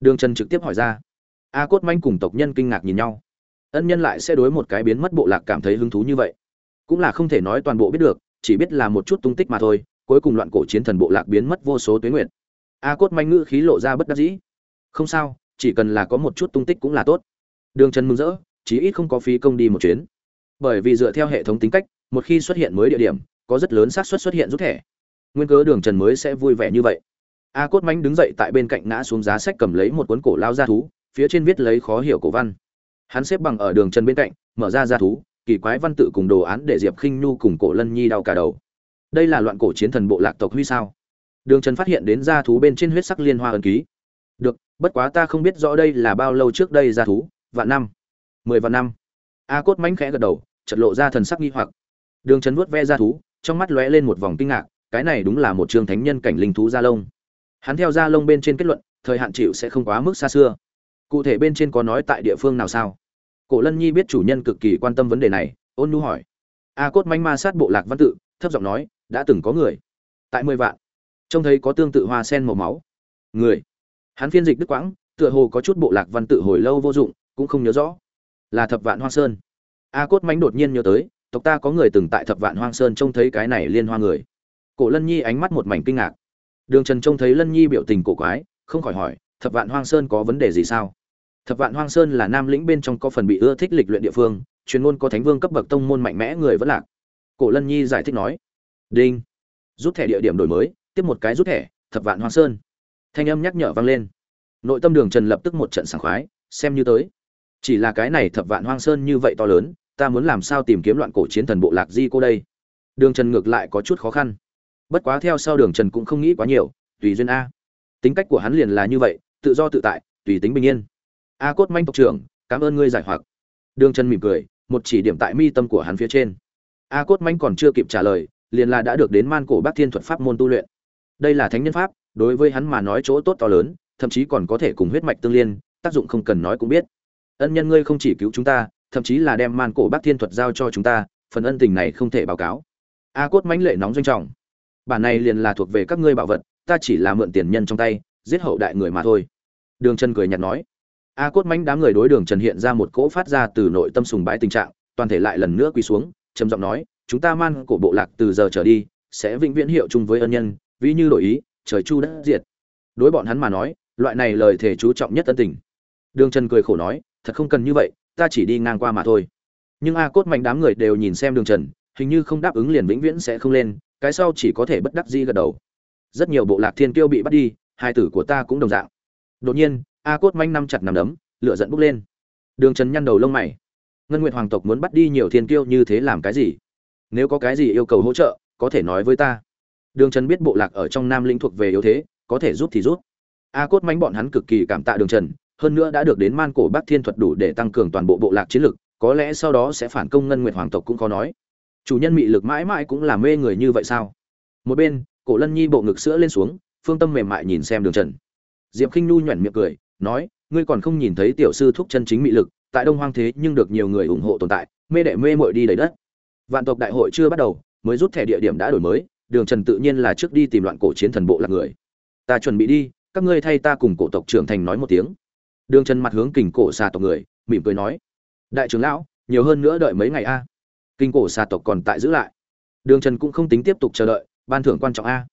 Đường trần trực tiếp hỏi ra. A cốt manh cùng tộc nhân kinh ngạc nhìn nhau. Ân nhân lại sẽ đối một cái biến mất bộ lạc cảm thấy hứng thú như vậy. Cũng là không thể nói toàn bộ biết được, chỉ biết là một chút tung tích mà thôi, cuối cùng loạn cổ chiến thần bộ lạc biến mất vô số tuyến nguyện. A cốt manh ngữ khí lộ ra bất đắc dĩ. Không sao, chỉ cần là có một chút tung tích cũng là tốt. Đường trần mừng rỡ, chí ít không có phí công đi một chuyến. Bởi vì dựa theo hệ thống tính cách, một khi xuất hiện mới địa điểm, có rất lớn xác suất xuất hiện rút thẻ nguyên cớ đường trần mới sẽ vui vẻ như vậy. A cốt mánh đứng dậy tại bên cạnh ngã xuống giá sách cầm lấy một cuốn cổ lao ra thú, phía trên viết lấy khó hiểu cổ văn. Hắn xếp bằng ở đường trần bên cạnh, mở ra ra thú, kỳ quái văn tự cùng đồ án để diệp khinh nhu cùng cổ lân nhi đau cả đầu. Đây là loạn cổ chiến thần bộ lạc tộc huy sao? Đường trần phát hiện đến ra thú bên trên huyết sắc liên hoa ẩn ký. Được, bất quá ta không biết rõ đây là bao lâu trước đây ra thú, vạn năm, mười vạn năm. A cốt mánh khẽ gật đầu chật lộ ra thần sắc nghi hoặc. Đường trần vuốt ve ra thú, trong mắt lóe lên một vòng kinh ngạc cái này đúng là một trường thánh nhân cảnh linh thú gia lông. Hắn theo gia lông bên trên kết luận, thời hạn chịu sẽ không quá mức xa xưa. Cụ thể bên trên có nói tại địa phương nào sao? Cổ lân nhi biết chủ nhân cực kỳ quan tâm vấn đề này, ôn nhu hỏi. A cốt manh ma sát bộ lạc văn tự, thấp giọng nói, đã từng có người, tại mười vạn, trông thấy có tương tự hoa sen màu máu. Người? Hắn phiên dịch đức quãng, tựa hồ có chút bộ lạc văn tự hồi lâu vô dụng, cũng không nhớ rõ. Là thập vạn hoa sơn. A cốt mánh đột nhiên nhớ tới, tộc ta có người từng tại thập vạn hoang sơn trông thấy cái này liên hoa người cổ lân nhi ánh mắt một mảnh kinh ngạc. Đường trần trông thấy lân nhi biểu tình cổ quái, không khỏi hỏi, thập vạn hoang sơn có vấn đề gì sao? Thập vạn hoang sơn là nam lĩnh bên trong có phần bị ưa thích lịch luyện địa phương, chuyên môn có thánh vương cấp bậc tông môn mạnh mẽ người vẫn lạc. Cổ lân nhi giải thích nói, đinh, rút thẻ địa điểm đổi mới, tiếp một cái rút thẻ, thập vạn hoang sơn. Thanh âm nhắc nhở vang lên. Nội tâm đường trần lập tức một trận sảng khoái, xem như tới. Chỉ là cái này thập vạn hoang sơn như vậy to lớn, ta muốn làm sao tìm kiếm loạn cổ chiến thần bộ lạc di cô đây? Đường trần ngược lại có chút khó khăn bất quá theo sau đường trần cũng không nghĩ quá nhiều, tùy duyên a. Tính cách của hắn liền là như vậy, tự do tự tại, tùy tính bình yên. A cốt manh tộc trưởng, cảm ơn ngươi giải hoặc. Đường trần mỉm cười, một chỉ điểm tại mi tâm của hắn phía trên. A cốt manh còn chưa kịp trả lời, liền là đã được đến man cổ bác thiên thuật pháp môn tu luyện. Đây là thánh nhân pháp, đối với hắn mà nói chỗ tốt to lớn, thậm chí còn có thể cùng huyết mạch tương liên, tác dụng không cần nói cũng biết. Ân nhân ngươi không chỉ cứu chúng ta, thậm chí là đem man cổ bác thiên thuật giao cho chúng ta, phần ân tình này không thể báo cáo. A cốt mãnh lệ nóng doanh trọng bản này liền là thuộc về các ngươi bảo vật, ta chỉ là mượn tiền nhân trong tay, giết hậu đại người mà thôi. Đường trần cười nhạt nói. A cốt mánh đám người đối đường trần hiện ra một cỗ phát ra từ nội tâm sùng bái tình trạng, toàn thể lại lần nữa quỳ xuống, trầm giọng nói, chúng ta man cổ bộ lạc từ giờ trở đi, sẽ vĩnh viễn hiệu chung với ân nhân, ví như đổi ý, trời chu đất diệt. Đối bọn hắn mà nói, loại này lời thể chú trọng nhất tân tình. Đường trần cười khổ nói, thật không cần như vậy, ta chỉ đi ngang qua mà thôi. Nhưng a cốt mạnh đám người đều nhìn xem đường trần, hình như không đáp ứng liền vĩnh viễn sẽ không lên cái sau chỉ có thể bất đắc dĩ gật đầu. Rất nhiều bộ lạc thiên kiêu bị bắt đi, hai tử của ta cũng đồng dạng. Đột nhiên, a cốt manh năm chặt nằm đấm, lửa giận bốc lên. Đường trần nhăn đầu lông mày. Ngân nguyệt hoàng tộc muốn bắt đi nhiều thiên kiêu như thế làm cái gì? Nếu có cái gì yêu cầu hỗ trợ, có thể nói với ta. Đường trần biết bộ lạc ở trong nam lĩnh thuộc về yếu thế, có thể giúp thì giúp. A cốt Manh bọn hắn cực kỳ cảm tạ đường trần, hơn nữa đã được đến man cổ bắc thiên thuật đủ để tăng cường toàn bộ bộ lạc chiến lực, có lẽ sau đó sẽ phản công ngân nguyệt hoàng tộc cũng khó nói chủ nhân mị lực mãi mãi cũng là mê người như vậy sao? Một bên, cổ lân nhi bộ ngực sữa lên xuống, phương tâm mềm mại nhìn xem đường trần. Diệp k i n h nhu nhoẻn miệng cười, nói, ngươi còn không nhìn thấy tiểu sư thúc chân chính mị lực, tại đông hoang thế nhưng được nhiều người ủng hộ tồn tại, mê đệ mê mội đi đầy đất. Vạn tộc đại hội chưa bắt đầu, mới rút thẻ địa điểm đã đổi mới, đường trần tự nhiên là trước đi tìm loạn cổ chiến thần bộ là người. Ta chuẩn bị đi, các ngươi thay ta cùng cổ tộc trưởng thành nói một tiếng. Đường trần mặt hướng kình cổ xà tộc người, mỉm cười nói, đại trưởng lão, nhiều hơn nữa đợi mấy ngày a kinh cổ xa tộc còn tại giữ lại. Đường trần cũng không tính tiếp tục chờ đợi, ban thưởng quan trọng a.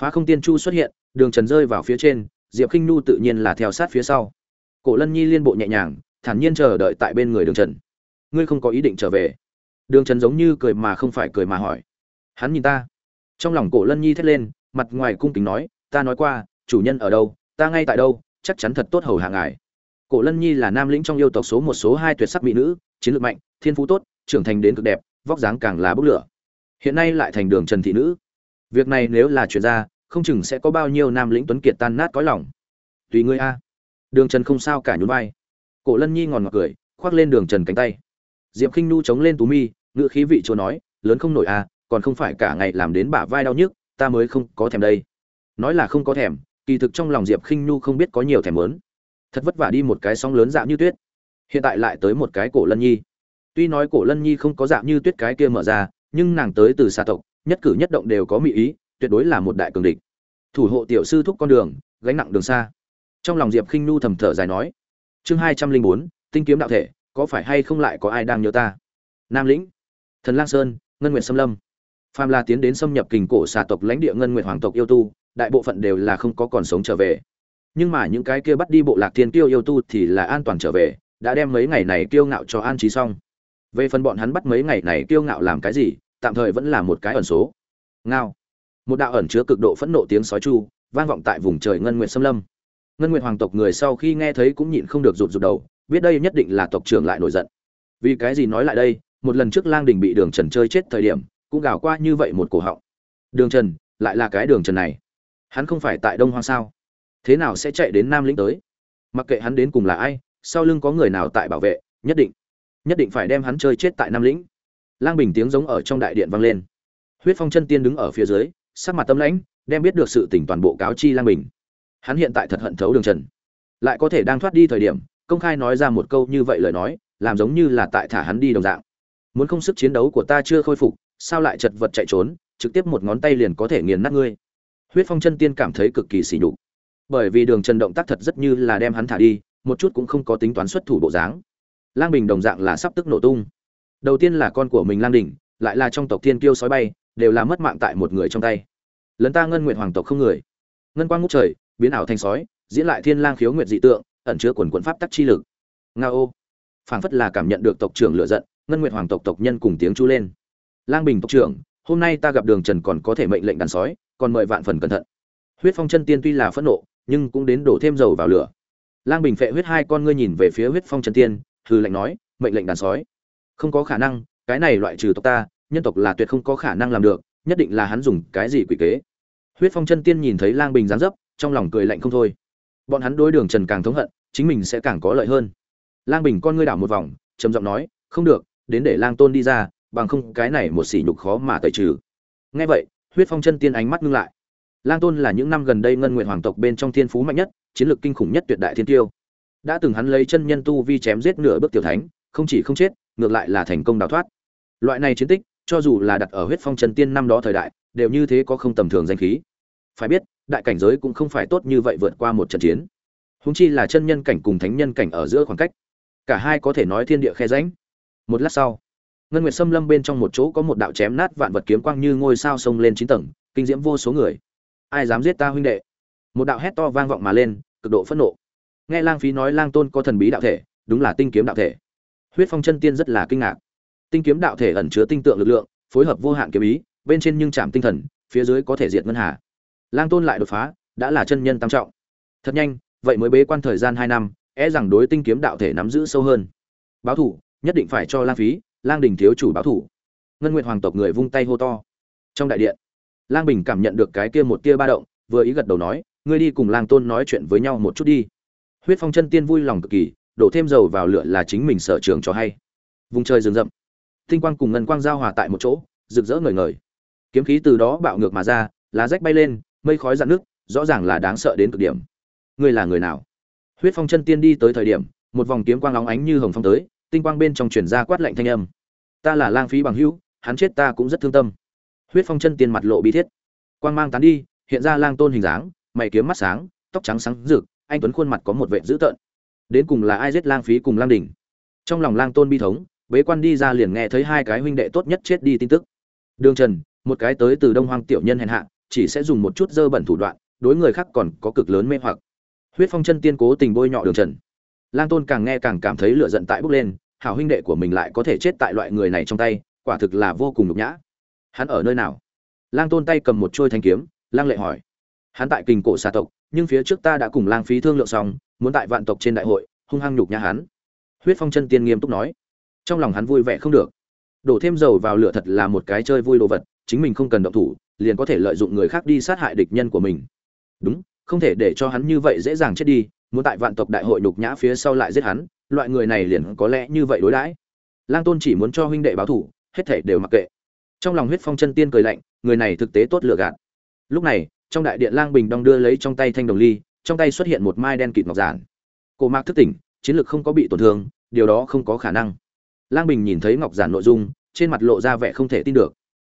Phá không tiên chu xuất hiện, đường trần rơi vào phía trên, diệp k i n h nhu tự nhiên là theo sát phía sau. Cổ lân nhi liên bộ nhẹ nhàng, thản nhiên chờ đợi tại bên người đường trần. Ngươi không có ý định trở về. Đường trần giống như cười mà không phải cười mà hỏi. Hắn nhìn ta. Trong lòng cổ lân nhi thét lên, mặt ngoài cung kính nói, ta nói qua, chủ nhân ở đâu, ta ngay tại đâu, chắc chắn thật tốt hầu hạ ngài. Cổ lân nhi là nam lĩnh trong yêu tộc số một, số hai tuyệt sắc mỹ nữ, chiến lược mạnh, thiên phú tốt, trưởng thành đến cực đẹp vóc dáng càng là bốc lửa. Hiện nay lại thành đường trần thị nữ. Việc này nếu là chuyện ra, không chừng sẽ có bao nhiêu nam lĩnh tuấn kiệt tan nát cõi lòng. Tùy ngươi a. Đường trần không sao cả nhún vai. Cổ lân nhi ngòn ngọt cười, khoác lên đường trần cánh tay. Diệp k i n h nu chống lên tú mi ngự khí vị chúa nói, lớn không nổi a, còn không phải cả ngày làm đến bả vai đau nhức, ta mới không có thèm đây. Nói là không có thèm, kỳ thực trong lòng diệp k i n h nu không biết có nhiều thèm lớn. Thật vất vả đi một cái sóng lớn dạng như tuyết. Hiện tại lại tới một cái cổ lân nhi tuy nói cổ lân nhi không có dạng như tuyết cái kia mở ra, nhưng nàng tới từ xa tộc, nhất cử nhất động đều có mỹ ý, tuyệt đối là một đại cường địch. Thủ hộ tiểu sư thúc con đường, gánh nặng đường xa. Trong lòng diệp khinh nu thầm thở dài nói, chương hai trăm linh bốn, tinh kiếm đạo thể, có phải hay không lại có ai đang nhớ ta? Nam lĩnh, thần lang sơn, ngân nguyệt xâm lâm. Phàm la tiến đến xâm nhập kình cổ xà tộc lãnh địa ngân nguyệt hoàng tộc yêu tu, đại bộ phận đều là không có còn sống trở về. Nhưng mà những cái kia bắt đi bộ lạc thiên tiêu yêu tu thì là an toàn trở về, đã đem mấy ngày này kiêu ngạo cho an trí xong về phần bọn hắn bắt mấy ngày này kiêu ngạo làm cái gì, tạm thời vẫn là một cái ẩn số. Ngao. Một đạo ẩn chứa cực độ phẫn nộ tiếng sói chu, vang vọng tại vùng trời ngân nguyện xâm lâm. Ngân nguyện hoàng tộc người sau khi nghe thấy cũng nhịn không được rụt rụt đầu, biết đây nhất định là tộc trưởng lại nổi giận. Vì cái gì nói lại đây, một lần trước lang đình bị đường trần chơi chết thời điểm, cũng gào qua như vậy một cổ họng. Đường trần, lại là cái đường trần này. Hắn không phải tại đông hoang sao? Thế nào sẽ chạy đến nam lĩnh tới? Mặc kệ hắn đến cùng là ai, sau lưng có người nào tại bảo vệ, nhất định nhất định phải đem hắn chơi chết tại nam lĩnh. Lang bình tiếng giống ở trong đại điện vang lên. Huyết phong chân tiên đứng ở phía dưới, sắc mặt tâm lãnh, đem biết được sự tỉnh toàn bộ cáo chi lang bình. Hắn hiện tại thật hận thấu đường trần. Lại có thể đang thoát đi thời điểm, công khai nói ra một câu như vậy lời nói, làm giống như là tại thả hắn đi đồng dạng. Muốn không sức chiến đấu của ta chưa khôi phục, sao lại chật vật chạy trốn, trực tiếp một ngón tay liền có thể nghiền nát ngươi. Huyết phong chân tiên cảm thấy cực kỳ sỉ nhục. Bởi vì đường trần động tác thật rất như là đem hắn thả đi, một chút cũng không có tính toán xuất thủ bộ dáng lang bình đồng dạng là sắp tức nổ tung. Đầu tiên là con của mình lang đình, lại là trong tộc thiên kiêu sói bay, đều là mất mạng tại một người trong tay. Lấn ta ngân nguyện hoàng tộc không người. Ngân quang ngút trời, biến ảo thành sói, diễn lại thiên lang khiếu nguyệt dị tượng, ẩn chứa quần quần pháp tắc chi lực. Nga ô. Phảng phất là cảm nhận được tộc trưởng lựa giận, ngân nguyện hoàng tộc tộc nhân cùng tiếng chu lên. Lang bình tộc trưởng, hôm nay ta gặp đường trần còn có thể mệnh lệnh đàn sói, còn mời vạn phần cẩn thận. Huyết phong chân tiên tuy là phẫn nộ, nhưng cũng đến đổ thêm dầu vào lửa. Lang bình phệ huyết hai con ngươi nhìn về phía huyết phong chân tiên hư lệnh nói, mệnh lệnh đàn sói. Không có khả năng, cái này loại trừ tộc ta, nhân tộc là tuyệt không có khả năng làm được, nhất định là hắn dùng cái gì quỷ kế. Huyết phong chân tiên nhìn thấy lang bình dáng dấp, trong lòng cười lạnh không thôi. Bọn hắn đối đường trần càng thống hận, chính mình sẽ càng có lợi hơn. Lang bình con ngươi đảo một vòng, trầm giọng nói, không được, đến để lang tôn đi ra, bằng không cái này một sỉ nhục khó mà tẩy trừ. Nghe vậy, huyết phong chân tiên ánh mắt ngưng lại. Lang tôn là những năm gần đây ngân nguyện hoàng tộc bên trong thiên phú mạnh nhất, chiến lược kinh khủng nhất tuyệt đại thiên tiêu đã từng hắn lấy chân nhân tu vi chém giết nửa bước tiểu thánh, không chỉ không chết, ngược lại là thành công đào thoát. Loại này chiến tích, cho dù là đặt ở huyết phong trần tiên năm đó thời đại, đều như thế có không tầm thường danh khí. Phải biết, đại cảnh giới cũng không phải tốt như vậy vượt qua một trận chiến. Húng chi là chân nhân cảnh cùng thánh nhân cảnh ở giữa khoảng cách. Cả hai có thể nói thiên địa khe ránh một lát sau, ngân nguyệt xâm lâm bên trong một chỗ có một đạo chém nát vạn vật kiếm quang như ngôi sao sông lên chín tầng, kinh diễm vô số người. Ai dám giết ta huynh đệ? Một đạo hét to vang vọng mà lên, cực độ phẫn nộ nghe lang phí nói lang tôn có thần bí đạo thể, đúng là tinh kiếm đạo thể. Huyết phong chân tiên rất là kinh ngạc. Tinh kiếm đạo thể ẩn chứa tinh tượng lực lượng, phối hợp vô hạn kiếm ý, bên trên nhưng chạm tinh thần, phía dưới có thể diệt ngân hà. Lang tôn lại đột phá, đã là chân nhân tam trọng. Thật nhanh, vậy mới bế quan thời gian hai năm e rằng đối tinh kiếm đạo thể nắm giữ sâu hơn. Báo thủ, nhất định phải cho lang phí, lang đình thiếu chủ báo thủ. Ngân nguyệt hoàng tộc người vung tay hô to. Trong đại điện, lang bình cảm nhận được cái kia một tia ba động, vừa ý gật đầu nói, ngươi đi cùng lang tôn nói chuyện với nhau một chút đi huyết phong chân tiên vui lòng cực kỳ, đổ thêm dầu vào lửa là chính mình sở trường cho hay. Vùng trời rừng rậm, tinh quang cùng ngân quang giao hòa tại một chỗ, rực rỡ ngời ngời. Kiếm khí từ đó bạo ngược mà ra, lá rách bay lên, mây khói dạn nước rõ ràng là đáng sợ đến cực điểm. Ngươi là người nào? Huyết phong chân tiên đi tới thời điểm, một vòng kiếm quang óng ánh như hồng phong tới, tinh quang bên trong truyền ra quát lạnh thanh âm. Ta là lang phí bằng hữu, hắn chết ta cũng rất thương tâm. Huyết phong chân tiên mặt lộ bi thiết. Quang mang tán đi, hiện ra lang tôn hình dáng, mày kiếm mắt sáng, tóc trắng sáng rực anh tuấn khuôn mặt có một vẻ dữ tợn. Đến cùng là ai giết lang phí cùng lang đỉnh trong lòng lang tôn bi thống, bế quan đi ra liền nghe thấy hai cái huynh đệ tốt nhất chết đi tin tức. Đường trần, một cái tới từ đông hoang tiểu nhân hèn hạ, chỉ sẽ dùng một chút dơ bẩn thủ đoạn, đối người khác còn có cực lớn mê hoặc. Huyết phong chân tiên cố tình bôi nhọ đường trần. Lang tôn càng nghe càng cảm thấy lửa giận tại bốc lên, hảo huynh đệ của mình lại có thể chết tại loại người này trong tay, quả thực là vô cùng nhục nhã. Hắn ở nơi nào? Lang tôn tay cầm một trôi thanh kiếm lang lệ hỏi. Hắn tại kình cổ xà tộc nhưng phía trước ta đã cùng lang phí thương lượng xong, muốn tại vạn tộc trên đại hội, hung hăng nhục nhã hắn. Huyết phong chân tiên nghiêm túc nói. Trong lòng hắn vui vẻ không được. Đổ thêm dầu vào lửa thật là một cái chơi vui đồ vật, chính mình không cần động thủ, liền có thể lợi dụng người khác đi sát hại địch nhân của mình. Đúng, không thể để cho hắn như vậy dễ dàng chết đi, muốn tại vạn tộc đại hội nhục nhã phía sau lại giết hắn, loại người này liền có lẽ như vậy đối đãi. Lang tôn chỉ muốn cho huynh đệ báo thủ, hết thể đều mặc kệ. Trong lòng huyết phong chân tiên cười lạnh, người này thực tế tốt lựa gạt. Lúc này trong đại điện lang bình đong đưa lấy trong tay thanh đồng ly, trong tay xuất hiện một mai đen kịt ngọc giản. Cổ mạc thức tỉnh, chiến lược không có bị tổn thương, điều đó không có khả năng. Lang bình nhìn thấy ngọc giản nội dung, trên mặt lộ ra vẻ không thể tin được.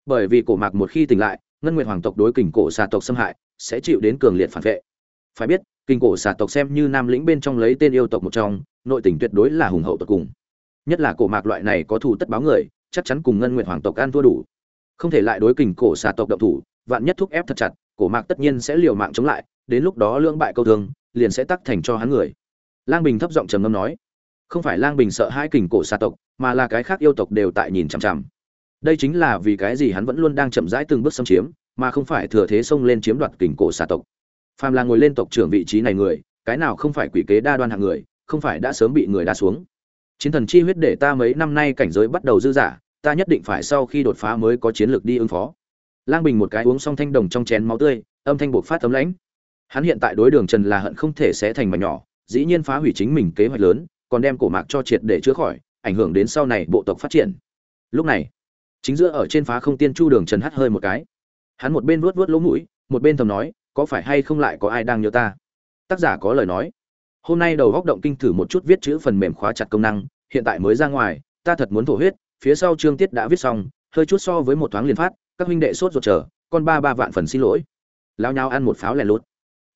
Bởi vì cổ mạc một khi tỉnh lại, ngân nguyện hoàng tộc đối kình cổ xà tộc xâm hại, sẽ chịu đến cường liệt phản vệ. Phải biết, kình cổ xà tộc xem như nam lĩnh bên trong lấy tên yêu tộc một trong, nội tình tuyệt đối là hùng hậu tộc cùng. Nhất là cổ mạc loại này có thủ tất báo người, chắc chắn cùng ngân nguyện hoàng tộc ăn thua đủ. Không thể lại đối kình cổ xà tộc động thủ, vạn nhất thúc ép thật chặt cổ mạc tất nhiên sẽ liều mạng chống lại, đến lúc đó lưỡng bại câu thương, liền sẽ tắc thành cho hắn người. Lang bình thấp giọng trầm ngâm nói, không phải lang bình sợ hai kình cổ xà tộc, mà là cái khác yêu tộc đều tại nhìn chằm chằm. Đây chính là vì cái gì hắn vẫn luôn đang chậm rãi từng bước xâm chiếm, mà không phải thừa thế xông lên chiếm đoạt kình cổ xà tộc. Phàm là ngồi lên tộc trưởng vị trí này người, cái nào không phải quỷ kế đa đoan hạng người, không phải đã sớm bị người đa xuống. Chiến thần chi huyết để ta mấy năm nay cảnh giới bắt đầu dư giả ta nhất định phải sau khi đột phá mới có chiến lược đi ứng phó lang bình một cái uống xong thanh đồng trong chén máu tươi, âm thanh buộc phát tấm lãnh. Hắn hiện tại đối đường trần là hận không thể sẽ thành mảnh nhỏ, dĩ nhiên phá hủy chính mình kế hoạch lớn, còn đem cổ mạc cho triệt để chữa khỏi, ảnh hưởng đến sau này bộ tộc phát triển. Lúc này, chính giữa ở trên phá không tiên chu đường trần hắt hơi một cái. Hắn một bên vuốt vuốt lỗ mũi, một bên thầm nói, có phải hay không lại có ai đang nhớ ta? Tác giả có lời nói, hôm nay đầu góc động kinh thử một chút viết chữ phần mềm khóa chặt công năng, hiện tại mới ra ngoài, ta thật muốn thổ huyết, phía sau chương tiết đã viết xong, hơi chút so với một thoáng liền phát các huynh đệ sốt ruột chờ, con ba ba vạn phần xin lỗi. Lao nhau ăn một pháo lẻ lốt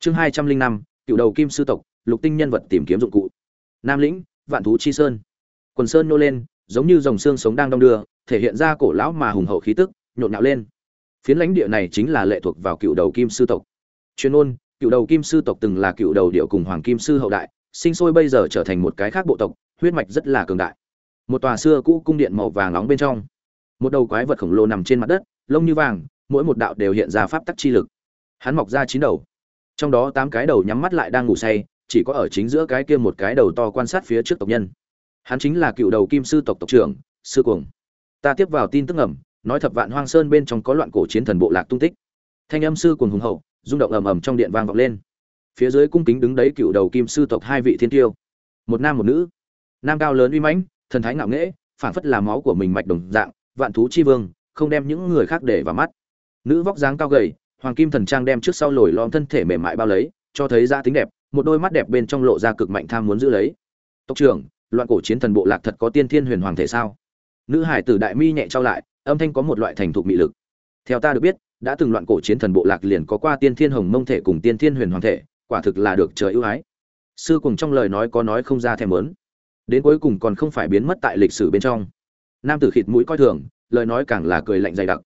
chương hai trăm linh năm, cựu đầu kim sư tộc, lục tinh nhân vật tìm kiếm dụng cụ. Nam lĩnh, vạn thú chi sơn. Quần sơn nô lên, giống như dòng xương sống đang đong đưa, thể hiện ra cổ lão mà hùng hậu khí tức, nhộn nhạo lên. Phiến lãnh địa này chính là lệ thuộc vào cựu đầu kim sư tộc. Chuyên ôn cựu đầu kim sư tộc từng là cựu đầu điệu cùng hoàng kim sư hậu đại, sinh sôi bây giờ trở thành một cái khác bộ tộc, huyết mạch rất là cường đại. Một tòa xưa cũ cung điện màu vàng nóng bên trong. Một đầu quái vật khổng lồ nằm trên mặt đất lông như vàng, mỗi một đạo đều hiện ra pháp tắc chi lực. Hắn mọc ra chín đầu. Trong đó tám cái đầu nhắm mắt lại đang ngủ say, chỉ có ở chính giữa cái kia một cái đầu to quan sát phía trước tộc nhân. Hắn chính là cựu đầu kim sư tộc tộc trưởng, sư cuồng. Ta tiếp vào tin tức ẩm nói thập vạn hoang sơn bên trong có loạn cổ chiến thần bộ lạc tung tích. Thanh âm sư cuồng hùng hậu, rung động ầm ầm trong điện vang vọng lên. Phía dưới cung kính đứng đấy cựu đầu kim sư tộc hai vị thiên tiêu. Một nam một nữ. Nam cao lớn uy mãnh, thần thái ngạo nghễ, phảng phất là máu của mình mạch đồng dạng, vạn thú chi vương không đem những người khác để vào mắt. Nữ vóc dáng cao gầy, hoàng kim thần trang đem trước sau lồi lom thân thể mềm mại bao lấy, cho thấy ra tính đẹp, một đôi mắt đẹp bên trong lộ ra cực mạnh tham muốn giữ lấy. Tộc trưởng, loạn cổ chiến thần bộ lạc thật có tiên thiên huyền hoàng thể sao? Nữ hải tử đại mi nhẹ trao lại, âm thanh có một loại thành thục mị lực. Theo ta được biết, đã từng loạn cổ chiến thần bộ lạc liền có qua tiên thiên hồng mông thể cùng tiên thiên huyền hoàng thể, quả thực là được trời ưu ái. Sư cùng trong lời nói có nói không ra thèm lớn đến cuối cùng còn không phải biến mất tại lịch sử bên trong. Nam tử khịt mũi coi thường lời nói càng là cười lạnh dày đặc.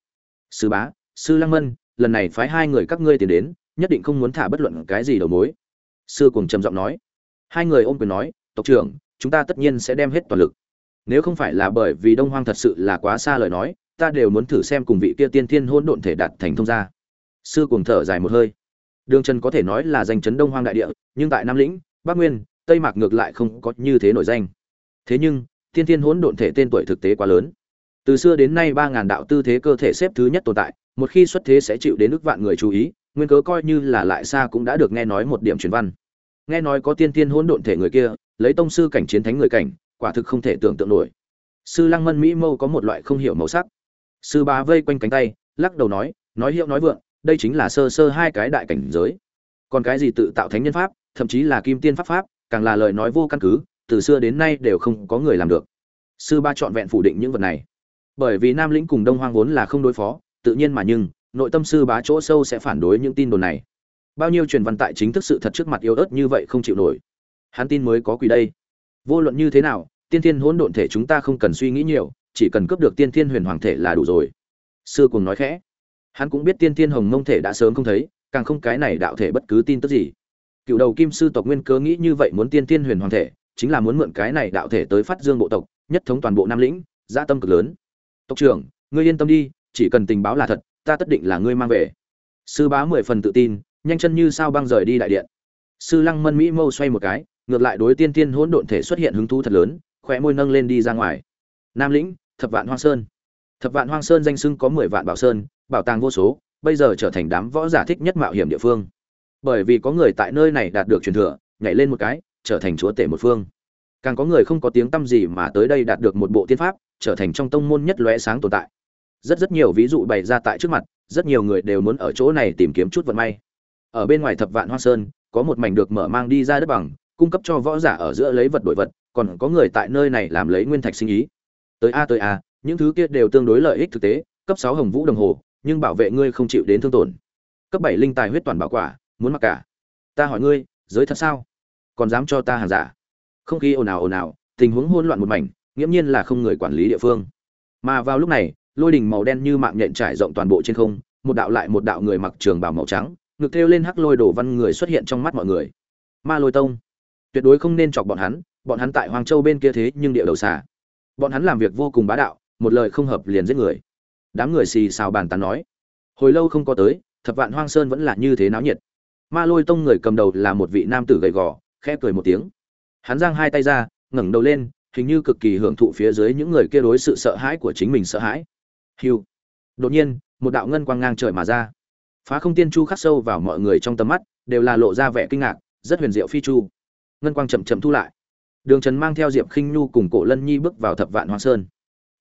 Sư bá, sư lăng mân, lần này phái hai người các ngươi tìm đến, nhất định không muốn thả bất luận cái gì đầu mối. Sư cùng trầm giọng nói. Hai người ôm quyền nói, tộc trưởng, chúng ta tất nhiên sẽ đem hết toàn lực. Nếu không phải là bởi vì đông hoang thật sự là quá xa lời nói, ta đều muốn thử xem cùng vị kia tiên thiên hôn độn thể đạt thành thông gia. Sư cùng thở dài một hơi. Đường trần có thể nói là danh chấn đông hoang đại địa, nhưng tại nam lĩnh, bắc nguyên, tây mạc ngược lại không có như thế nổi danh. Thế nhưng, tiên thiên hỗn độn thể tên tuổi thực tế quá lớn từ xưa đến nay ba ngàn đạo tư thế cơ thể xếp thứ nhất tồn tại, một khi xuất thế sẽ chịu đến ước vạn người chú ý, nguyên cớ coi như là lại xa cũng đã được nghe nói một điểm truyền văn. Nghe nói có tiên tiên hỗn độn thể người kia, lấy tông sư cảnh chiến thánh người cảnh, quả thực không thể tưởng tượng nổi. Sư lăng mân mỹ mâu có một loại không hiểu màu sắc. Sư bá vây quanh cánh tay, lắc đầu nói nói hiệu nói vượng, đây chính là sơ sơ hai cái đại cảnh giới. Còn cái gì tự tạo thánh nhân pháp, thậm chí là kim tiên pháp pháp, càng là lời nói vô căn cứ, từ xưa đến nay đều không có người làm được. Sư ba trọn vẹn phủ định những vật này bởi vì nam lĩnh cùng đông hoang vốn là không đối phó, tự nhiên mà nhưng, nội tâm sư bá chỗ sâu sẽ phản đối những tin đồn này. Bao nhiêu truyền văn tại chính thức sự thật trước mặt yếu ớt như vậy không chịu nổi. Hắn tin mới có quỷ đây. Vô luận như thế nào, tiên thiên hỗn độn thể chúng ta không cần suy nghĩ nhiều, chỉ cần cướp được tiên thiên huyền hoàng thể là đủ rồi. Sư cùng nói khẽ. Hắn cũng biết tiên thiên hồng mông thể đã sớm không thấy, càng không cái này đạo thể bất cứ tin tức gì. Cựu đầu kim sư tộc nguyên cớ nghĩ như vậy muốn tiên thiên huyền hoàng thể, chính là muốn mượn cái này đạo thể tới phát dương bộ tộc, nhất thống toàn bộ nam lĩnh gia tâm cực lớn tộc trưởng, ngươi yên tâm đi, chỉ cần tình báo là thật, ta tất định là ngươi mang về. Sư bá mười phần tự tin, nhanh chân như sao băng rời đi đại điện. Sư lăng mân mỹ mâu xoay một cái, ngược lại đối tiên tiên hỗn độn thể xuất hiện hứng thú thật lớn, khóe môi nâng lên đi ra ngoài. Nam lĩnh, thập vạn hoang sơn. Thập vạn hoang sơn danh sưng có mười vạn bảo sơn, bảo tàng vô số, bây giờ trở thành đám võ giả thích nhất mạo hiểm địa phương. Bởi vì có người tại nơi này đạt được truyền thừa, nhảy lên một cái, trở thành chúa tể một phương càng có người không có tiếng tăm gì mà tới đây đạt được một bộ tiên pháp, trở thành trong tông môn nhất lóe sáng tồn tại. Rất rất nhiều ví dụ bày ra tại trước mặt, rất nhiều người đều muốn ở chỗ này tìm kiếm chút vận may. Ở bên ngoài thập vạn hoa sơn, có một mảnh được mở mang đi ra đất bằng, cung cấp cho võ giả ở giữa lấy vật đổi vật, còn có người tại nơi này làm lấy nguyên thạch sinh ý. Tới a tới a, những thứ kia đều tương đối lợi ích thực tế, cấp sáu hồng vũ đồng hồ, nhưng bảo vệ ngươi không chịu đến thương tổn. Cấp bảy linh tài huyết toàn bảo quả, muốn mặc cả. Ta hỏi ngươi, giới thật sao? Còn dám cho ta hàng giả? Không khí ồn ào ồn ào, tình huống hỗn loạn một mảnh, nghiễm nhiên là không người quản lý địa phương. Mà vào lúc này, lôi đỉnh màu đen như mạng nhện trải rộng toàn bộ trên không, một đạo lại một đạo người mặc trường bào màu trắng, ngực thêu lên hắc lôi đổ văn người xuất hiện trong mắt mọi người. Ma lôi tông. Tuyệt đối không nên chọc bọn hắn bọn hắn tại hoàng châu bên kia thế nhưng địa đầu xả bọn hắn làm việc vô cùng bá đạo, một lời không hợp liền giết người. Đám người xì xào bàn tán nói, hồi lâu không có tới, thập vạn hoang sơn vẫn là như thế náo nhiệt. Ma lôi tông người cầm đầu là một vị nam tử gầy gò, khẽ cười một tiếng hắn giang hai tay ra, ngẩng đầu lên, hình như cực kỳ hưởng thụ phía dưới những người kia đối sự sợ hãi của chính mình sợ hãi. Hiu đột nhiên, một đạo ngân quang ngang trời mà ra. Phá không tiên chu khắc sâu vào mọi người trong tầm mắt, đều là lộ ra vẻ kinh ngạc, rất huyền diệu phi chu. Ngân quang chậm chậm thu lại. Đường trần mang theo diệp khinh nhu cùng cổ lân nhi bước vào thập vạn hoa sơn.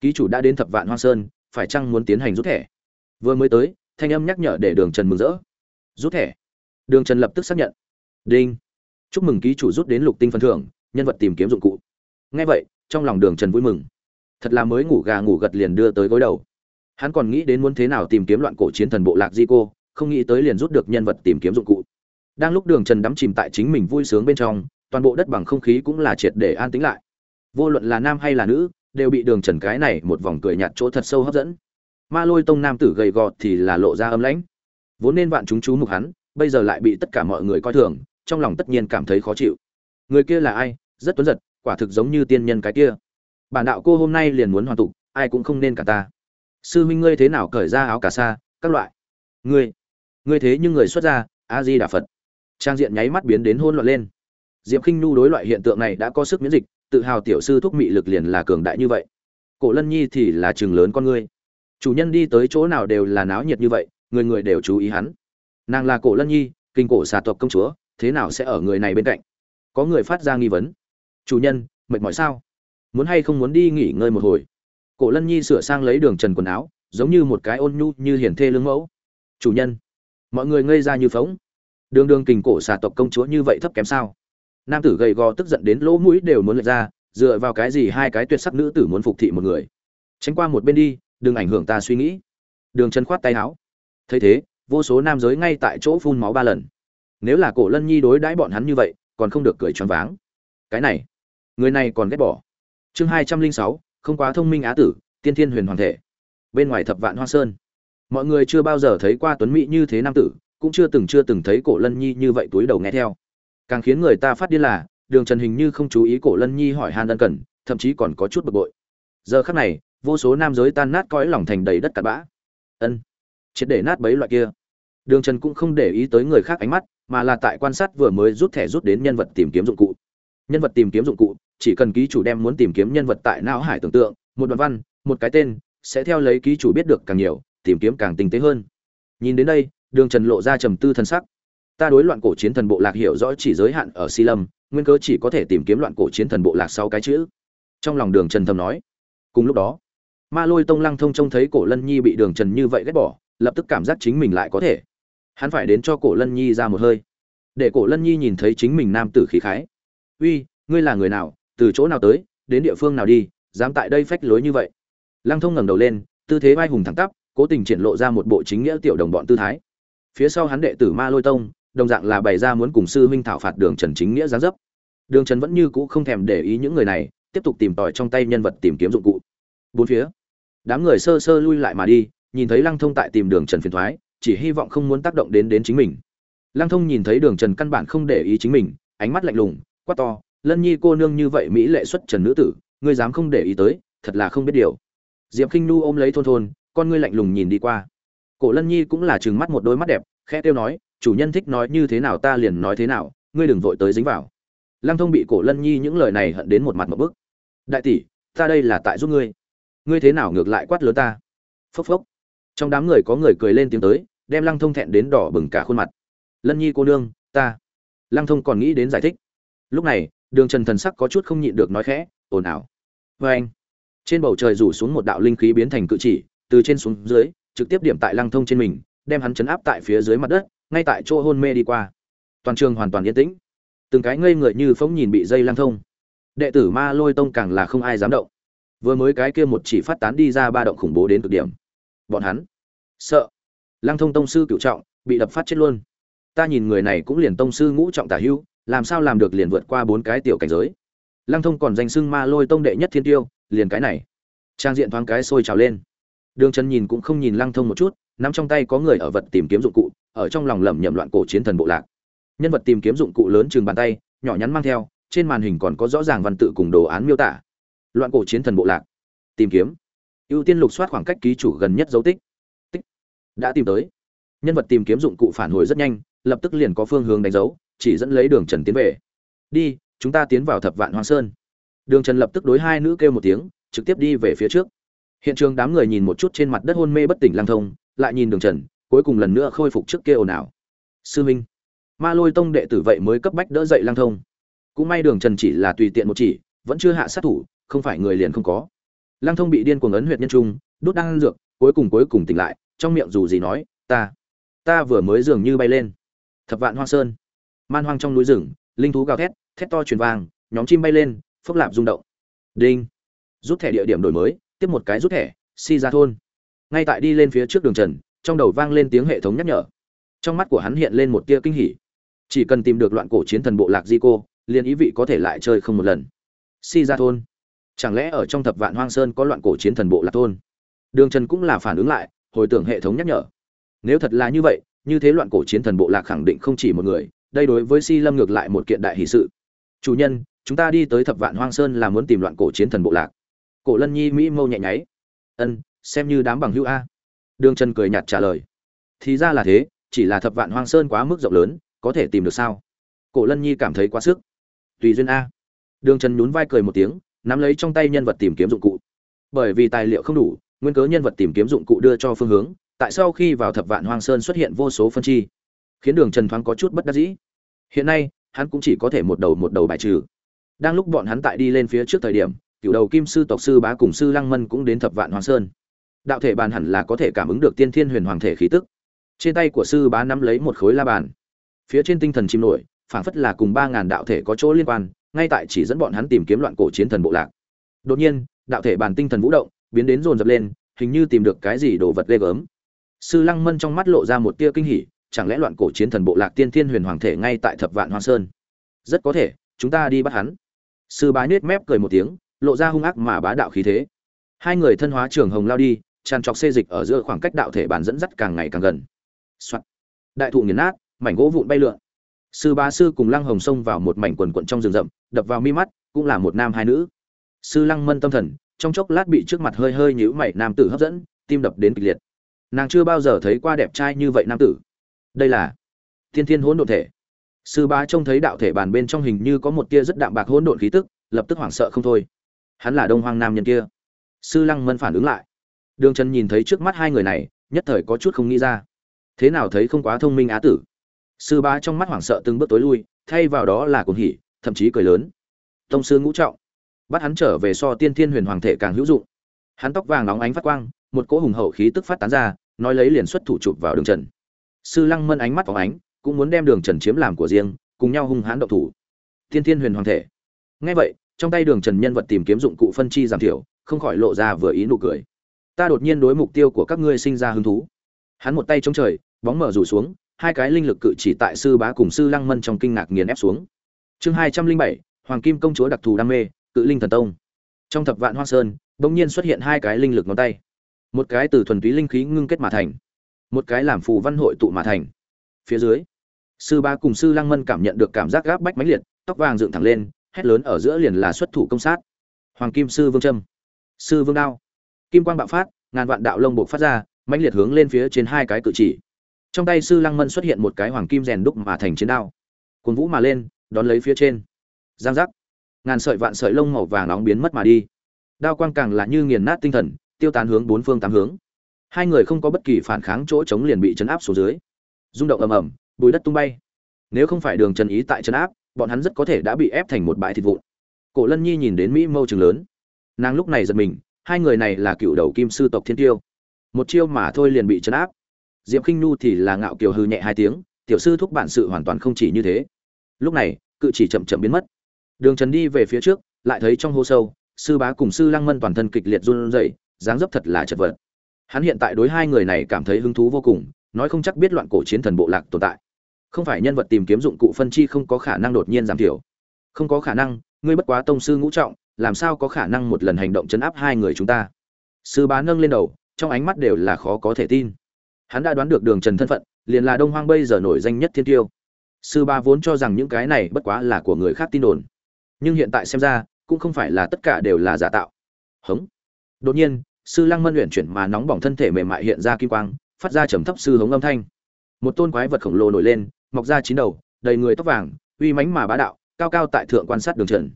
Ký chủ đã đến thập vạn hoa sơn, phải chăng muốn tiến hành rút thẻ? Vừa mới tới, thanh âm nhắc nhở để đường trần mừng rỡ. Rút thẻ. Đường trần lập tức xác nhận. Đinh. Chúc mừng ký chủ rút đến lục tinh phần thưởng nhân vật tìm kiếm dụng cụ. Ngay vậy, trong lòng đường trần vui mừng. Thật là mới ngủ gà ngủ gật liền đưa tới gối đầu. Hắn còn nghĩ đến muốn thế nào tìm kiếm loạn cổ chiến thần bộ lạc di cô, không nghĩ tới liền rút được nhân vật tìm kiếm dụng cụ. Đang lúc đường trần đắm chìm tại chính mình vui sướng bên trong, toàn bộ đất bằng không khí cũng là triệt để an tĩnh lại. Vô luận là nam hay là nữ, đều bị đường trần cái này một vòng cười nhạt chỗ thật sâu hấp dẫn. Ma lôi tông nam tử gầy gò thì là lộ ra ấm lãnh. Vốn nên vạn chúng chú mục hắn, bây giờ lại bị tất cả mọi người coi thường, trong lòng tất nhiên cảm thấy khó chịu. Người kia là ai? Rất tuấn giật, quả thực giống như tiên nhân cái kia. Bản đạo cô hôm nay liền muốn hoàn tụ ai cũng không nên cả ta. Sư huynh ngươi thế nào cởi ra áo cà sa, các loại? Ngươi ngươi thế nhưng người xuất gia a di đà phật. Trang diện nháy mắt biến đến hôn loạn lên. Diệp khinh nhu đối loại hiện tượng này đã có sức miễn dịch, tự hào tiểu sư thúc mị lực liền là cường đại như vậy. Cổ lân nhi thì là chừng lớn con ngươi. Chủ nhân đi tới chỗ nào đều là náo nhiệt như vậy, người người đều chú ý hắn. Nàng là cổ lân nhi, kinh cổ xà tộc công chúa, thế nào sẽ ở người này bên cạnh? Có người phát ra nghi vấn chủ nhân, mệt mỏi sao? Muốn hay không muốn đi nghỉ ngơi một hồi? Cổ lân nhi sửa sang lấy đường trần quần áo, giống như một cái ôn nhu như hiển thê lương mẫu. Chủ nhân, mọi người ngây ra như phóng. Đường đường kình cổ xà tộc công chúa như vậy thấp kém sao? Nam tử gầy gò tức giận đến lỗ mũi đều muốn lệch ra, dựa vào cái gì hai cái tuyệt sắc nữ tử muốn phục thị một người? Tránh qua một bên đi, đừng ảnh hưởng ta suy nghĩ. Đường trần khoát tay áo. Thấy thế, vô số nam giới ngay tại chỗ phun máu ba lần. Nếu là cổ lân nhi đối đãi bọn hắn như vậy, còn không được cười choáng váng. Cái này người này còn ghét bỏ. Chương hai trăm linh sáu, không quá thông minh á tử, tiên thiên huyền hoàng thể. Bên ngoài thập vạn hoa sơn. Mọi người chưa bao giờ thấy qua tuấn mỹ như thế nam tử, cũng chưa từng chưa từng thấy cổ lân nhi như vậy túi đầu nghe theo. Càng khiến người ta phát điên là, đường trần hình như không chú ý cổ lân nhi hỏi han ân cần, thậm chí còn có chút bực bội. Giờ khắc này, vô số nam giới tan nát cõi lòng thành đầy đất cặn bã. Ân, triệt để nát bấy loại kia. Đường trần cũng không để ý tới người khác ánh mắt, mà là tại quan sát vừa mới rút thẻ rút đến nhân vật tìm kiếm dụng cụ nhân vật tìm kiếm dụng cụ, chỉ cần ký chủ đem muốn tìm kiếm nhân vật tại não hải tưởng tượng, một đoạn văn, một cái tên, sẽ theo lấy ký chủ biết được càng nhiều, tìm kiếm càng tinh tế hơn. Nhìn đến đây, đường trần lộ ra trầm tư thân sắc. Ta đối loạn cổ chiến thần bộ lạc hiểu rõ chỉ giới hạn ở si lâm, nguyên cớ chỉ có thể tìm kiếm loạn cổ chiến thần bộ lạc sau cái chữ. Trong lòng đường trần thầm nói. Cùng lúc đó, ma lôi tông lăng thông trông thấy cổ lân nhi bị đường trần như vậy ghét bỏ, lập tức cảm giác chính mình lại có thể. Hắn phải đến cho cổ lân nhi ra một hơi. Để cổ lân nhi nhìn thấy chính mình nam tử khí khái uy, ngươi là người nào, từ chỗ nào tới, đến địa phương nào đi, dám tại đây phách lối như vậy? Lăng thông ngẩng đầu lên, tư thế vai hùng thẳng tắp, cố tình triển lộ ra một bộ chính nghĩa tiểu đồng bọn tư thái. Phía sau hắn đệ tử ma lôi tông, đồng dạng là bày ra muốn cùng sư huynh thảo phạt đường trần chính nghĩa giáng dấp. Đường trần vẫn như cũ không thèm để ý những người này, tiếp tục tìm tòi trong tay nhân vật tìm kiếm dụng cụ. Bốn phía, đám người sơ sơ lui lại mà đi, nhìn thấy lăng thông tại tìm đường trần phiền thoái, chỉ hy vọng không muốn tác động đến đến chính mình. Lăng thông nhìn thấy đường trần căn bản không để ý chính mình, ánh mắt lạnh lùng quát to, lân nhi cô nương như vậy mỹ lệ xuất trần nữ tử, ngươi dám không để ý tới, thật là không biết điều. Diệp k i n h nu ôm lấy thôn thôn, con ngươi lạnh lùng nhìn đi qua. Cổ lân nhi cũng là chừng mắt một đôi mắt đẹp, khẽ kêu nói, chủ nhân thích nói như thế nào ta liền nói thế nào, ngươi đừng vội tới dính vào. Lăng thông bị cổ lân nhi những lời này hận đến một mặt một bức. Đại tỷ, ta đây là tại giúp ngươi. Ngươi thế nào ngược lại quát lớn ta? Phốc phốc. Trong đám người có người cười lên tiếng tới, đem lăng thông thẹn đến đỏ bừng cả khuôn mặt. Lân nhi cô nương, ta. Lăng thông còn nghĩ đến giải thích lúc này, đường trần thần sắc có chút không nhịn được nói khẽ, ồn ào. Vê anh, trên bầu trời rủ xuống một đạo linh khí biến thành cự chỉ, từ trên xuống dưới, trực tiếp điểm tại lăng thông trên mình, đem hắn chấn áp tại phía dưới mặt đất, ngay tại chỗ hôn mê đi qua. Toàn trường hoàn toàn yên tĩnh. Từng cái ngây người như phóng nhìn bị dây lăng thông. Đệ tử ma lôi tông càng là không ai dám động. Vừa mới cái kia một chỉ phát tán đi ra ba động khủng bố đến cực điểm. Bọn hắn, sợ. Lăng thông tông sư cựu trọng, bị đập phát chết luôn. Ta nhìn người này cũng liền tông sư ngũ trọng tả hưu làm sao làm được liền vượt qua bốn cái tiểu cảnh giới? Lăng thông còn danh xưng ma lôi tông đệ nhất thiên tiêu, liền cái này. Trang diện thoáng cái sôi trào lên. Đường trần nhìn cũng không nhìn lăng thông một chút, nắm trong tay có người ở vật tìm kiếm dụng cụ, ở trong lòng lẩm nhẩm loạn cổ chiến thần bộ lạc. Nhân vật tìm kiếm dụng cụ lớn chừng bàn tay, nhỏ nhắn mang theo, trên màn hình còn có rõ ràng văn tự cùng đồ án miêu tả. Loạn cổ chiến thần bộ lạc. Tìm kiếm. Ưu tiên lục soát khoảng cách ký chủ gần nhất dấu tích. Tích. Đã tìm tới. Nhân vật tìm kiếm dụng cụ phản hồi rất nhanh, lập tức liền có phương hướng đánh dấu chỉ dẫn lấy đường trần tiến về. Đi, chúng ta tiến vào thập vạn hoa sơn. Đường trần lập tức đối hai nữ kêu một tiếng, trực tiếp đi về phía trước. Hiện trường đám người nhìn một chút trên mặt đất hôn mê bất tỉnh lang thông, lại nhìn đường trần, cuối cùng lần nữa khôi phục trước kia ồn ào. Sư minh, ma lôi tông đệ tử vậy mới cấp bách đỡ dậy lang thông. Cũng may đường trần chỉ là tùy tiện một chỉ, vẫn chưa hạ sát thủ, không phải người liền không có. Lang thông bị điên cuồng ấn huyệt nhân trung, đốt đang dược, cuối cùng cuối cùng tỉnh lại, trong miệng dù gì nói, ta ta vừa mới dường như bay lên. Thập vạn hoa sơn man hoang trong núi rừng, linh thú gào thét thét to truyền vang, nhóm chim bay lên, phốc lạp rung động. Đinh! Rút thẻ địa điểm đổi mới, tiếp một cái rút thẻ, si ra thôn. Ngay tại đi lên phía trước đường trần, trong đầu vang lên tiếng hệ thống nhắc nhở. Trong mắt của hắn hiện lên một tia kinh hỉ. Chỉ cần tìm được loạn cổ chiến thần bộ lạc di cô, liền ý vị có thể lại chơi không một lần. Si ra thôn. Chẳng lẽ ở trong thập vạn hoang sơn có loạn cổ chiến thần bộ lạc thôn? Đường trần cũng là phản ứng lại, hồi tưởng hệ thống nhắc nhở. Nếu thật là như vậy, như thế loạn cổ chiến thần bộ lạc khẳng định không chỉ một người đây đối với si lâm ngược lại một kiện đại hỷ sự. Chủ nhân, chúng ta đi tới thập vạn hoang sơn là muốn tìm loạn cổ chiến thần bộ lạc. Cổ lân nhi mỹ mâu nhẹ nháy. Ân, xem như đám bằng hữu a. Đường trần cười nhạt trả lời. Thì ra là thế, chỉ là thập vạn hoang sơn quá mức rộng lớn, có thể tìm được sao? Cổ lân nhi cảm thấy quá sức. Tùy duyên a. Đường trần nhún vai cười một tiếng, nắm lấy trong tay nhân vật tìm kiếm dụng cụ. Bởi vì tài liệu không đủ, nguyên cớ nhân vật tìm kiếm dụng cụ đưa cho phương hướng, tại sau khi vào thập vạn hoang sơn xuất hiện vô số phân chi khiến đường trần thoáng có chút bất đắc dĩ. Hiện nay, hắn cũng chỉ có thể một đầu một đầu bài trừ. Đang lúc bọn hắn tại đi lên phía trước thời điểm, cựu đầu kim sư tộc sư bá cùng sư lăng mân cũng đến thập vạn hoàng sơn. Đạo thể bàn hẳn là có thể cảm ứng được tiên thiên huyền hoàng thể khí tức. Trên tay của sư bá nắm lấy một khối la bàn. Phía trên tinh thần chim nổi, phảng phất là cùng ba ngàn đạo thể có chỗ liên quan, ngay tại chỉ dẫn bọn hắn tìm kiếm loạn cổ chiến thần bộ lạc. Đột nhiên, đạo thể bàn tinh thần vũ động, biến đến rồn rập lên, hình như tìm được cái gì đồ vật ghê gớm. Sư lăng mân trong mắt lộ ra một tia kinh hỉ chẳng lẽ loạn cổ chiến thần bộ lạc tiên thiên huyền hoàng thể ngay tại thập vạn hoa sơn? Rất có thể, chúng ta đi bắt hắn. Sư bá nết mép cười một tiếng, lộ ra hung ác mà bá đạo khí thế. Hai người thân hóa trường hồng lao đi, tràn trọc xê dịch ở giữa khoảng cách đạo thể bàn dẫn dắt càng ngày càng gần、Soạn. đại thụ nghiền nát, mảnh gỗ vụn bay lượn. Sư bá sư cùng lăng hồng xông vào một mảnh quần quận trong rừng rậm, đập vào mi mắt, cũng là một nam hai nữ. Sư lăng mân tâm thần, trong chốc lát bị trước mặt hơi hơi nhíu mảy nam tử hấp dẫn, tim đập đến kịch liệt. Nàng chưa bao giờ thấy qua đẹp trai như vậy nam tử đây là thiên thiên hỗn độn thể. Sư bá trông thấy đạo thể bàn bên trong hình như có một tia rất đạm bạc hỗn độn khí tức, lập tức hoảng sợ không thôi. Hắn là đông hoang nam nhân kia. Sư lăng mân phản ứng lại. Đường trần nhìn thấy trước mắt hai người này, nhất thời có chút không nghĩ ra. Thế nào thấy không quá thông minh á tử? Sư bá trong mắt hoảng sợ từng bước tối lui, thay vào đó là cuồng hỉ, thậm chí cười lớn. Tông sư ngũ trọng, bắt hắn trở về so tiên thiên huyền hoàng thể càng hữu dụng. Hắn tóc vàng nóng ánh phát quang, một cỗ hùng hậu khí tức phát tán ra, nói lấy liền xuất thủ chụp vào đường trần sư lăng mân ánh mắt phóng ánh, cũng muốn đem đường trần chiếm làm của riêng, cùng nhau hung hãn động thủ. Tiên thiên huyền hoàng thể. Ngay vậy, trong tay đường trần nhân vật tìm kiếm dụng cụ phân chi giảm thiểu, không khỏi lộ ra vừa ý nụ cười. Ta đột nhiên đối mục tiêu của các ngươi sinh ra hứng thú. Hắn một tay chống trời, bóng mở rủ xuống, hai cái linh lực cự chỉ tại sư bá cùng sư lăng mân trong kinh ngạc nghiền ép xuống. Chương hai trăm linh bảy, hoàng kim công chúa đặc thù đam mê, cự linh thần tông. Trong thập vạn hoa sơn, bỗng nhiên xuất hiện hai cái linh lực ngón tay. Một cái từ thuần túy linh khí ngưng kết mà thành một cái làm phù văn hội tụ mà thành. Phía dưới, sư ba cùng sư lăng mân cảm nhận được cảm giác gáp bách mãnh liệt, tóc vàng dựng thẳng lên, hét lớn ở giữa liền là xuất thủ công sát. Hoàng kim sư vương trâm, sư vương đao, kim quang bạo phát, ngàn vạn đạo lông buộc phát ra, mãnh liệt hướng lên phía trên hai cái cự chỉ. Trong tay sư lăng mân xuất hiện một cái hoàng kim rèn đúc mà thành chiến đao. Cuốn vũ mà lên, đón lấy phía trên. Giang giác. Ngàn sợi vạn sợi lông màu vàng nóng biến mất mà đi. Đao quang càng là như nghiền nát tinh thần, tiêu tán hướng bốn phương tám hướng hai người không có bất kỳ phản kháng chỗ chống liền bị chấn áp xuống dưới. Rung động ầm ầm, bùi đất tung bay. Nếu không phải đường trần ý tại chấn áp, bọn hắn rất có thể đã bị ép thành một bãi thịt vụn. Cổ lân nhi nhìn đến mỹ mâu trường lớn. Nàng lúc này giật mình, hai người này là cựu đầu kim sư tộc thiên tiêu. Một chiêu mà thôi liền bị chấn áp. Diệp khinh nhu thì là ngạo kiều hư nhẹ hai tiếng, tiểu sư thúc bản sự hoàn toàn không chỉ như thế. Lúc này, cự chỉ chậm chậm biến mất. Đường trần đi về phía trước, lại thấy trong hô sâu, sư bá cùng sư lăng mân toàn thân kịch liệt run rẩy, dáng dấp thật là chật vật hắn hiện tại đối hai người này cảm thấy hứng thú vô cùng, nói không chắc biết loạn cổ chiến thần bộ lạc tồn tại. Không phải nhân vật tìm kiếm dụng cụ phân chi không có khả năng đột nhiên giảm thiểu. Không có khả năng, ngươi bất quá tông sư ngũ trọng, làm sao có khả năng một lần hành động chấn áp hai người chúng ta? Sư bá nâng lên đầu, trong ánh mắt đều là khó có thể tin. Hắn đã đoán được đường trần thân phận, liền là đông hoang bây giờ nổi danh nhất thiên tiêu. Sư ba vốn cho rằng những cái này bất quá là của người khác tin đồn. Nhưng hiện tại xem ra, cũng không phải là tất cả đều là giả tạo. Hống. Đột nhiên sư lăng mân luyện chuyển mà nóng bỏng thân thể mềm mại hiện ra kim quang, phát ra trầm thấp sư hống âm thanh. Một tôn quái vật khổng lồ nổi lên, mọc ra chín đầu, đầy người tóc vàng, uy mãnh mà bá đạo, cao cao tại thượng quan sát đường trần.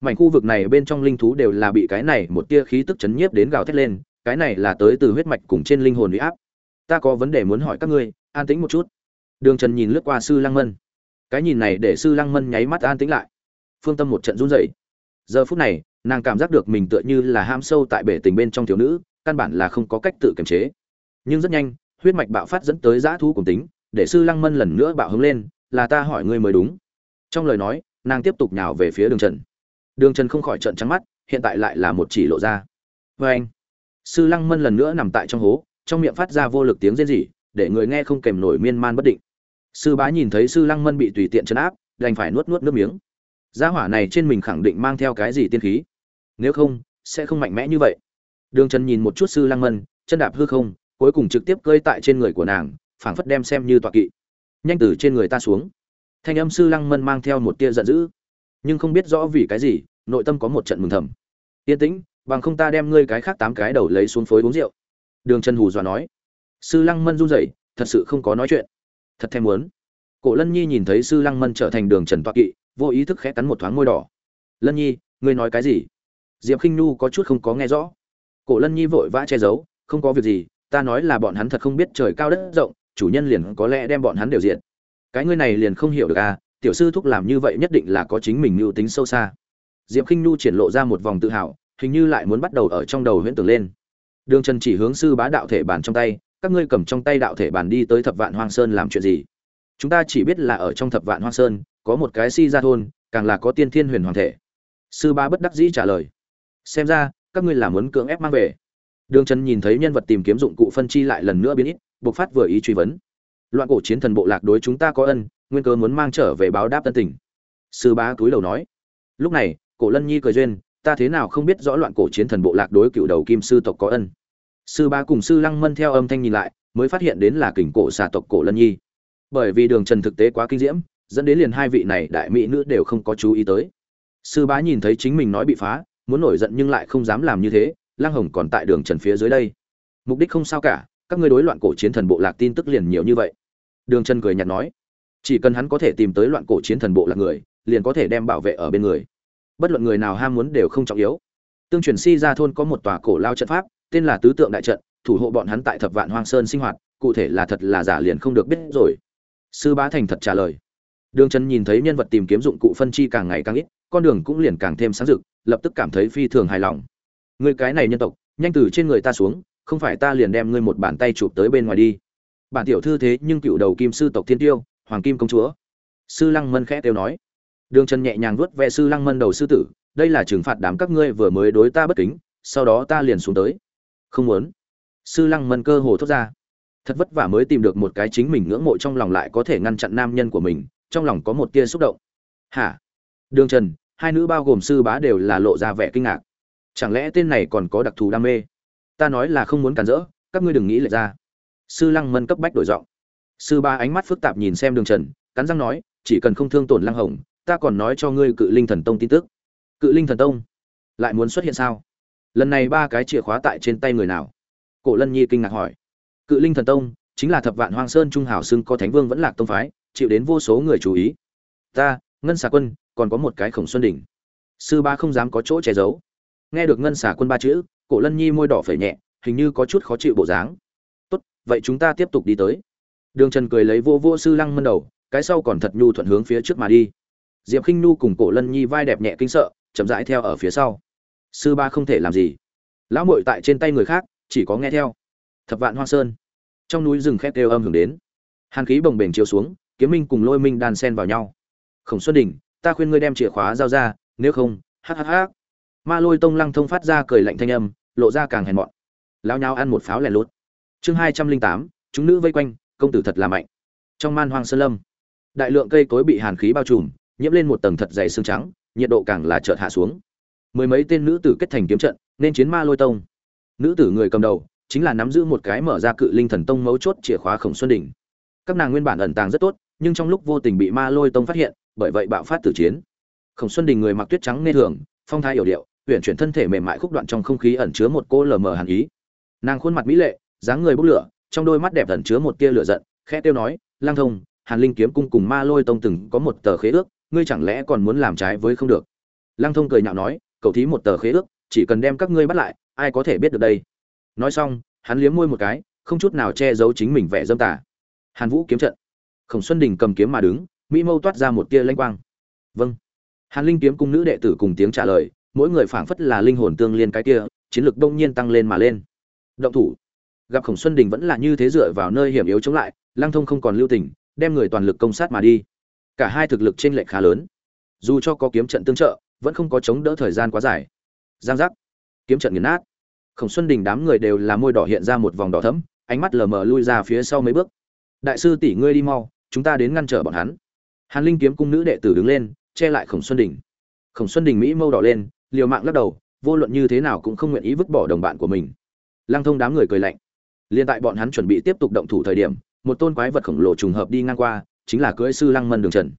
Mảnh khu vực này bên trong linh thú đều là bị cái này một tia khí tức chấn nhiếp đến gào thét lên, cái này là tới từ huyết mạch cùng trên linh hồn uy áp. Ta có vấn đề muốn hỏi các ngươi, an tĩnh một chút. Đường trần nhìn lướt qua sư lăng mân. Cái nhìn này để sư lăng mân nháy mắt an tĩnh lại. Phương tâm một trận run rẩy. Giờ phút này nàng cảm giác được mình tựa như là ham sâu tại bể tình bên trong thiếu nữ, căn bản là không có cách tự kiềm chế. Nhưng rất nhanh, huyết mạch bạo phát dẫn tới dã thú cùng tính, để sư lăng mân lần nữa bạo hứng lên, là ta hỏi ngươi mới đúng. Trong lời nói, nàng tiếp tục nhào về phía đường trần. Đường trần không khỏi trận trắng mắt, hiện tại lại là một chỉ lộ ra. Vê anh, sư lăng mân lần nữa nằm tại trong hố, trong miệng phát ra vô lực tiếng rên rỉ, để người nghe không kèm nổi miên man bất định. Sư bá nhìn thấy sư lăng mân bị tùy tiện chấn áp, đành phải nuốt nuốt nước miếng. Gia hỏa này trên mình khẳng định mang theo cái gì tiên khí? Nếu không, sẽ không mạnh mẽ như vậy. Đường trần nhìn một chút sư lăng mân, chân đạp hư không, cuối cùng trực tiếp cơi tại trên người của nàng, phảng phất đem xem như tọa kỵ. Nhanh từ trên người ta xuống. Thanh âm sư lăng mân mang theo một tia giận dữ. Nhưng không biết rõ vì cái gì, nội tâm có một trận mừng thầm. Yên tĩnh, bằng không ta đem ngươi cái khác tám cái đầu lấy xuống phối uống rượu. Đường trần hù dọa nói. Sư lăng mân run rẩy, thật sự không có nói chuyện. Thật thèm muốn. Cổ lân nhi nhìn thấy sư lăng mân trở thành đường trần toa kỵ, vô ý thức khẽ cắn một thoáng môi đỏ. Lân nhi, ngươi nói cái gì? Diệp khinh nhu có chút không có nghe rõ. Cổ lân nhi vội vã che giấu, không có việc gì, ta nói là bọn hắn thật không biết trời cao đất rộng, chủ nhân liền có lẽ đem bọn hắn đều diện cái ngươi này liền không hiểu được à tiểu sư thúc làm như vậy nhất định là có chính mình mưu tính sâu xa. Diệp khinh nhu triển lộ ra một vòng tự hào, hình như lại muốn bắt đầu ở trong đầu huyễn tưởng lên. Đường trần chỉ hướng sư bá đạo thể bàn trong tay, các ngươi cầm trong tay đạo thể bàn đi tới thập vạn hoang sơn làm chuyện gì? Chúng ta chỉ biết là ở trong thập vạn hoang sơn, có một cái si ra thôn, càng là có tiên thiên huyền hoàng thể. Sư bá bất đắc dĩ trả lời xem ra, các ngươi là muốn cưỡng ép mang về. Đường trần nhìn thấy nhân vật tìm kiếm dụng cụ phân chi lại lần nữa biến ít, buộc phát vừa ý truy vấn. Loạn cổ chiến thần bộ lạc đối chúng ta có ân, nguyên cơ muốn mang trở về báo đáp tân tình. Sư bá túi đầu nói. Lúc này, cổ lân nhi cười duyên, ta thế nào không biết rõ loạn cổ chiến thần bộ lạc đối cựu đầu kim sư tộc có ân. Sư bá cùng sư lăng mân theo âm thanh nhìn lại, mới phát hiện đến là kình cổ xà tộc cổ lân nhi. Bởi vì đường trần thực tế quá kinh diễm, dẫn đến liền hai vị này đại mỹ nữ đều không có chú ý tới. Sư bá nhìn thấy chính mình nói bị phá muốn nổi giận nhưng lại không dám làm như thế lang hồng còn tại đường trần phía dưới đây. Mục đích không sao cả, các ngươi đối loạn cổ chiến thần bộ lạc tin tức liền nhiều như vậy. Đường trần cười nhạt nói, chỉ cần hắn có thể tìm tới loạn cổ chiến thần bộ lạc người, liền có thể đem bảo vệ ở bên người. Bất luận người nào ham muốn đều không trọng yếu. Tương truyền si ra thôn có một tòa cổ lao trận pháp, tên là tứ tượng đại trận, thủ hộ bọn hắn tại thập vạn hoang sơn sinh hoạt, cụ thể là thật là giả liền không được biết rồi. Sư bá thành thật trả lời. Đường trần nhìn thấy nhân vật tìm kiếm dụng cụ phân chi càng ngày càng ít con đường cũng liền càng thêm sáng rực, lập tức cảm thấy phi thường hài lòng. Người cái này nhân tộc, nhanh từ trên người ta xuống, không phải ta liền đem ngươi một bàn tay chụp tới bên ngoài đi. Bản tiểu thư thế nhưng cựu đầu kim sư tộc thiên tiêu, hoàng kim công chúa. Sư lăng mân khẽ tiêu nói. Đường trần nhẹ nhàng vuốt ve sư lăng mân đầu sư tử, đây là trừng phạt đám các ngươi vừa mới đối ta bất kính, sau đó ta liền xuống tới. Không muốn. Sư lăng mân cơ hồ thốt ra. Thật vất vả mới tìm được một cái chính mình ngưỡng mộ trong lòng lại có thể ngăn chặn nam nhân của mình, trong lòng có một tia xúc động. Hả? Đường trần, hai nữ bao gồm sư bá đều là lộ ra vẻ kinh ngạc. Chẳng lẽ tên này còn có đặc thù đam mê? Ta nói là không muốn cản rỡ, các ngươi đừng nghĩ lệch ra. Sư lăng mân cấp bách đổi giọng. Sư ba ánh mắt phức tạp nhìn xem đường trần, cắn răng nói, chỉ cần không thương tổn lăng hồng, ta còn nói cho ngươi cự linh thần tông tin tức. Cự linh thần tông? Lại muốn xuất hiện sao? Lần này ba cái chìa khóa tại trên tay người nào? Cổ lân nhi kinh ngạc hỏi. Cự linh thần tông, chính là thập vạn hoang sơn trung hảo xưng có thánh vương vẫn lạc tông phái, chịu đến vô số người chú ý. Ta ngân xà quân, còn có một cái khổng xuân đỉnh. Sư ba không dám có chỗ che giấu. Nghe được ngân xà quân ba chữ, cổ lân nhi môi đỏ phẩy nhẹ, hình như có chút khó chịu bộ dáng. Tốt, vậy chúng ta tiếp tục đi tới. Đường trần cười lấy vô vô sư lăng mân đầu, cái sau còn thật nhu thuận hướng phía trước mà đi. Diệp khinh nhu cùng cổ lân nhi vai đẹp nhẹ kinh sợ, chậm rãi theo ở phía sau. Sư ba không thể làm gì. Lão mội tại trên tay người khác, chỉ có nghe theo. Thập vạn hoa sơn. Trong núi rừng khét đều âm hưởng đến. Hàn khí bồng bềnh chiếu xuống, kiếm minh cùng lôi minh đan sen vào nhau khổng xuân đình, ta khuyên ngươi đem chìa khóa giao ra, nếu không hhh ma lôi tông lăng thông phát ra cười lạnh thanh âm, lộ ra càng hèn mọn. Lao nhau ăn một pháo lẻ lốt chương hai trăm linh tám, chúng nữ vây quanh, công tử thật là mạnh. Trong man hoang sơn lâm, đại lượng cây cối bị hàn khí bao trùm, nhiễm lên một tầng thật dày xương trắng, nhiệt độ càng là chợt hạ xuống. Mười mấy tên nữ tử kết thành kiếm trận, nên chiến ma lôi tông. Nữ tử người cầm đầu, chính là nắm giữ một cái mở ra cự linh thần tông mấu chốt chìa khóa khổng xuân đỉnh các nàng nguyên bản ẩn tàng rất tốt, nhưng trong lúc vô tình bị ma lôi tông phát hiện bởi vậy bạo phát tử chiến. Khổng xuân đình người mặc tuyết trắng nghe thường, phong thái yểu điệu huyện chuyển thân thể mềm mại khúc đoạn trong không khí ẩn chứa một cô lờ mờ hàn ý. Nàng khuôn mặt mỹ lệ, dáng người bốc lửa, trong đôi mắt đẹp ẩn chứa một tia lửa giận, khẽ tiêu nói, lang thông, hàn linh kiếm cung cùng ma lôi tông từng có một tờ khế ước, ngươi chẳng lẽ còn muốn làm trái với không được? Lang thông cười nhạo nói, cậu thí một tờ khế ước, chỉ cần đem các ngươi bắt lại, ai có thể biết được đây? Nói xong, hắn liếm môi một cái, không chút nào che giấu chính mình vẻ dâm tà. Hàn vũ kiếm trận. Khổng xuân đình cầm kiếm mà đứng mỹ mâu toát ra một tia lanh quang. Vâng. Hàn linh kiếm cung nữ đệ tử cùng tiếng trả lời, mỗi người phảng phất là linh hồn tương liên cái kia, chiến lược đông nhiên tăng lên mà lên. Động thủ. Gặp khổng xuân đình vẫn là như thế dựa vào nơi hiểm yếu chống lại, lăng thông không còn lưu tình, đem người toàn lực công sát mà đi. Cả hai thực lực trên lệch khá lớn. Dù cho có kiếm trận tương trợ, vẫn không có chống đỡ thời gian quá dài. Giang giác. Kiếm trận nghiền nát. Khổng xuân đình đám người đều là môi đỏ hiện ra một vòng đỏ thẫm, ánh mắt lờ mờ lui ra phía sau mấy bước. Đại sư tỷ ngươi đi mau, chúng ta đến ngăn trở bọn hắn hàn linh kiếm cung nữ đệ tử đứng lên, che lại khổng xuân đình. Khổng xuân đình mỹ mâu đỏ lên, liều mạng lắc đầu, vô luận như thế nào cũng không nguyện ý vứt bỏ đồng bạn của mình. Lăng thông đám người cười lạnh. Liên tại bọn hắn chuẩn bị tiếp tục động thủ thời điểm, một tôn quái vật khổng lồ trùng hợp đi ngang qua, chính là cưỡi sư lăng mân đường trần.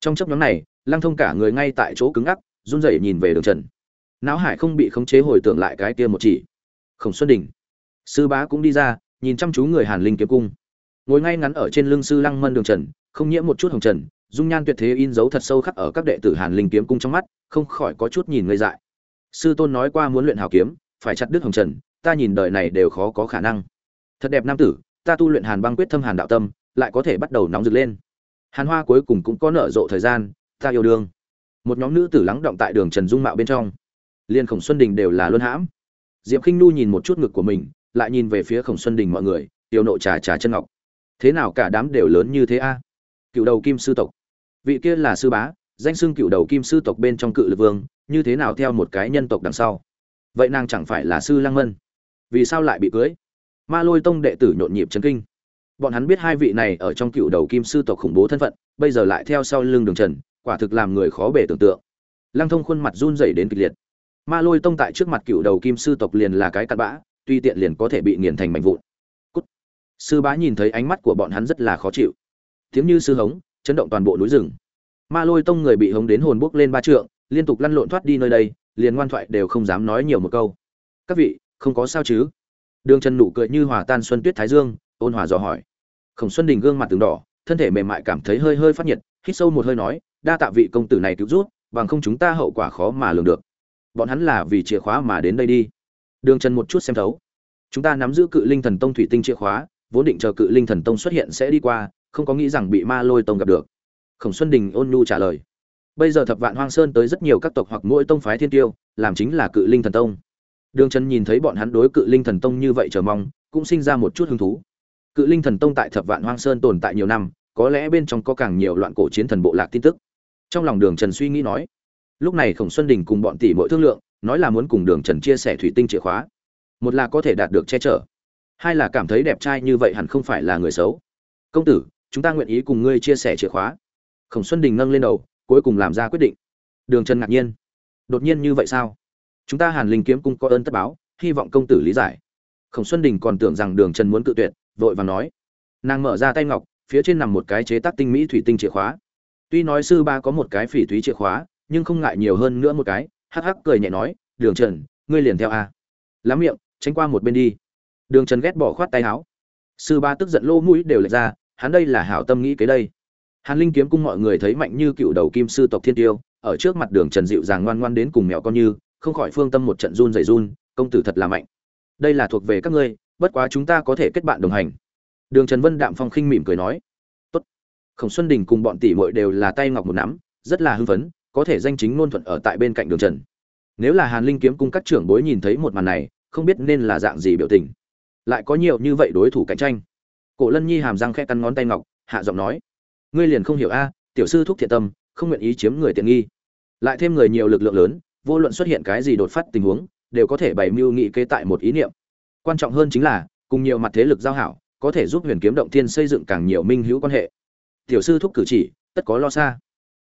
Trong chấp nhóm này, lăng thông cả người ngay tại chỗ cứng ngắc, run rẩy nhìn về đường trần. Não hải không bị khống chế hồi tưởng lại cái kia một chỉ. Khổng xuân đình. Sư bá cũng đi ra, nhìn chăm chú người hàn linh kiếm cung. Ngồi ngay ngắn ở trên lưng sư lăng mân đường trần, không nhiễm một chút hồng trần dung nhan tuyệt thế in dấu thật sâu khắc ở các đệ tử hàn linh kiếm cung trong mắt, không khỏi có chút nhìn ngây dại. Sư tôn nói qua muốn luyện hào kiếm, phải chặt đứt hồng trần, ta nhìn đời này đều khó có khả năng. Thật đẹp nam tử, ta tu luyện hàn băng quyết thâm hàn đạo tâm, lại có thể bắt đầu nóng rực lên. Hàn hoa cuối cùng cũng có nở rộ thời gian, ta yêu đương. Một nhóm nữ tử lắng động tại đường trần dung mạo bên trong. Liên khổng xuân đình đều là luân hãm. Diệp khinh nu nhìn một chút ngực của mình, lại nhìn về phía khổng xuân đình mọi người tiểu nộ trà trà chân ngọc. Thế nào cả đám đều lớn như thế a? Cựu đầu kim sư tộc vị kia là sư bá, danh xưng cựu đầu kim sư tộc bên trong cự lực vương, như thế nào theo một cái nhân tộc đằng sau? Vậy nàng chẳng phải là sư lăng mân? Vì sao lại bị cưới? Ma lôi tông đệ tử nhộn nhịp chấn kinh. Bọn hắn biết hai vị này ở trong cựu đầu kim sư tộc khủng bố thân phận, bây giờ lại theo sau lưng đường trần, quả thực làm người khó bể tưởng tượng. Lăng thông khuôn mặt run rẩy đến kịch liệt. Ma lôi tông tại trước mặt cựu đầu kim sư tộc liền là cái cặn bã, tuy tiện liền có thể bị nghiền thành mảnh vụn. Cút. sư bá nhìn thấy ánh mắt của bọn hắn rất là khó chịu. Tiếng như sư hống chấn động toàn bộ núi rừng. Ma lôi tông người bị hống đến hồn bốc lên ba trượng, liên tục lăn lộn thoát đi nơi đây, liền ngoan thoại đều không dám nói nhiều một câu. Các vị, không có sao chứ? Đường trần nụ cười như hòa tan xuân tuyết thái dương, ôn hòa dò hỏi. Khổng xuân đình gương mặt từng đỏ, thân thể mềm mại cảm thấy hơi hơi phát nhiệt, hít sâu một hơi nói, đa tạ vị công tử này cứu rút bằng không chúng ta hậu quả khó mà lường được. Bọn hắn là vì chìa khóa mà đến đây đi. Đường trần một chút xem thấu. Chúng ta nắm giữ cự linh thần tông thủy tinh chìa khóa, vốn định chờ cự linh thần tông xuất hiện sẽ đi qua không có nghĩ rằng bị ma lôi tông gặp được. Khổng xuân đình ôn nhu trả lời. Bây giờ thập vạn hoang sơn tới rất nhiều các tộc hoặc mỗi tông phái thiên tiêu, làm chính là cự linh thần tông. Đường trần nhìn thấy bọn hắn đối cự linh thần tông như vậy chờ mong, cũng sinh ra một chút hứng thú. Cự linh thần tông tại thập vạn hoang sơn tồn tại nhiều năm, có lẽ bên trong có càng nhiều loạn cổ chiến thần bộ lạc tin tức. Trong lòng đường trần suy nghĩ nói, lúc này khổng xuân đình cùng bọn tỷ mỗi thương lượng, nói là muốn cùng đường trần chia sẻ thủy tinh chìa khóa. Một là có thể đạt được che chở, hai là cảm thấy đẹp trai như vậy hẳn không phải là người xấu. Công tử chúng ta nguyện ý cùng ngươi chia sẻ chìa khóa. Khổng xuân đình nâng lên đầu, cuối cùng làm ra quyết định. Đường trần ngạc nhiên. Đột nhiên như vậy sao? Chúng ta hàn linh kiếm cung có ơn tất báo, hy vọng công tử lý giải. Khổng xuân đình còn tưởng rằng đường trần muốn cự tuyệt, vội vàng nói. Nàng mở ra tay ngọc, phía trên nằm một cái chế tác tinh mỹ thủy tinh chìa khóa. Tuy nói sư ba có một cái phỉ thúy chìa khóa, nhưng không ngại nhiều hơn nữa một cái, hắc hắc cười nhẹ nói, đường trần, ngươi liền theo a. Lắm miệng, tránh qua một bên đi. Đường trần ghét bỏ khoát tay áo. Sư ba tức giận lô mũi đều lệch ra hắn đây là hảo tâm nghĩ kế đây. Hàn linh kiếm cung mọi người thấy mạnh như cựu đầu kim sư tộc thiên tiêu, ở trước mặt đường trần dịu dàng ngoan ngoan đến cùng mèo con như, không khỏi phương tâm một trận run rẩy run, công tử thật là mạnh. Đây là thuộc về các ngươi, bất quá chúng ta có thể kết bạn đồng hành. Đường trần vân đạm phong khinh mỉm cười nói. Tốt. Khổng xuân đình cùng bọn tỷ muội đều là tay ngọc một nắm, rất là hưng phấn, có thể danh chính ngôn thuận ở tại bên cạnh đường trần. Nếu là hàn linh kiếm cung các trưởng bối nhìn thấy một màn này, không biết nên là dạng gì biểu tình. Lại có nhiều như vậy đối thủ cạnh tranh cổ lân nhi hàm răng khẽ cắn ngón tay ngọc, hạ giọng nói, ngươi liền không hiểu a, tiểu sư thúc thiện tâm, không nguyện ý chiếm người tiện nghi. Lại thêm người nhiều lực lượng lớn, vô luận xuất hiện cái gì đột phát tình huống, đều có thể bày mưu nghị kế tại một ý niệm. Quan trọng hơn chính là, cùng nhiều mặt thế lực giao hảo, có thể giúp huyền kiếm động thiên xây dựng càng nhiều minh hữu quan hệ. Tiểu sư thúc cử chỉ, tất có lo xa.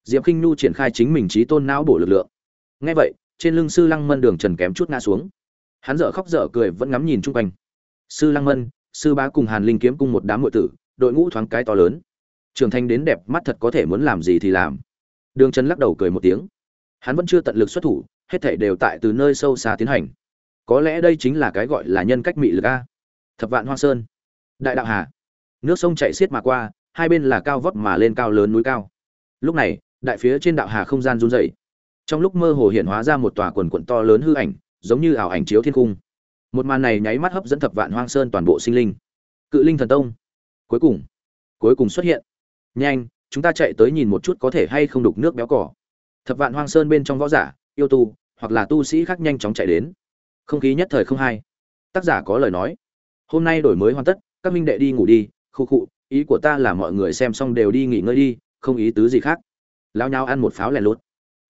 Diệp khinh nhu triển khai chính mình trí tôn não bổ lực lượng. Ngay vậy, trên lưng sư lăng mân đường trần kém chút ngã xuống. Hắn dở khóc dở cười vẫn ngắm nhìn chung quanh. Sư lăng mân sư bá cùng hàn linh kiếm cung một đám nội tử, đội ngũ thoáng cái to lớn. Trưởng thành đến đẹp mắt thật có thể muốn làm gì thì làm. Đường trần lắc đầu cười một tiếng. Hắn vẫn chưa tận lực xuất thủ, hết thảy đều tại từ nơi sâu xa tiến hành. Có lẽ đây chính là cái gọi là nhân cách mị lực a. Thập vạn hoa sơn. Đại đạo hà. Nước sông chảy xiết mà qua, hai bên là cao vấp mà lên cao lớn núi cao. Lúc này, đại phía trên đạo hà không gian run rẩy. Trong lúc mơ hồ hiện hóa ra một tòa quần quận to lớn hư ảnh, giống như ảo ảnh chiếu thiên cung một màn này nháy mắt hấp dẫn thập vạn hoang sơn toàn bộ sinh linh. Cự linh thần tông. Cuối cùng cuối cùng xuất hiện. Nhanh, chúng ta chạy tới nhìn một chút có thể hay không đục nước béo cỏ. Thập vạn hoang sơn bên trong võ giả, yêu tu, hoặc là tu sĩ khác nhanh chóng chạy đến. Không khí nhất thời không hay. Tác giả có lời nói. Hôm nay đổi mới hoàn tất, các minh đệ đi ngủ đi, khu khụ ý của ta là mọi người xem xong đều đi nghỉ ngơi đi, không ý tứ gì khác. Lao nhau ăn một pháo lẻ lốt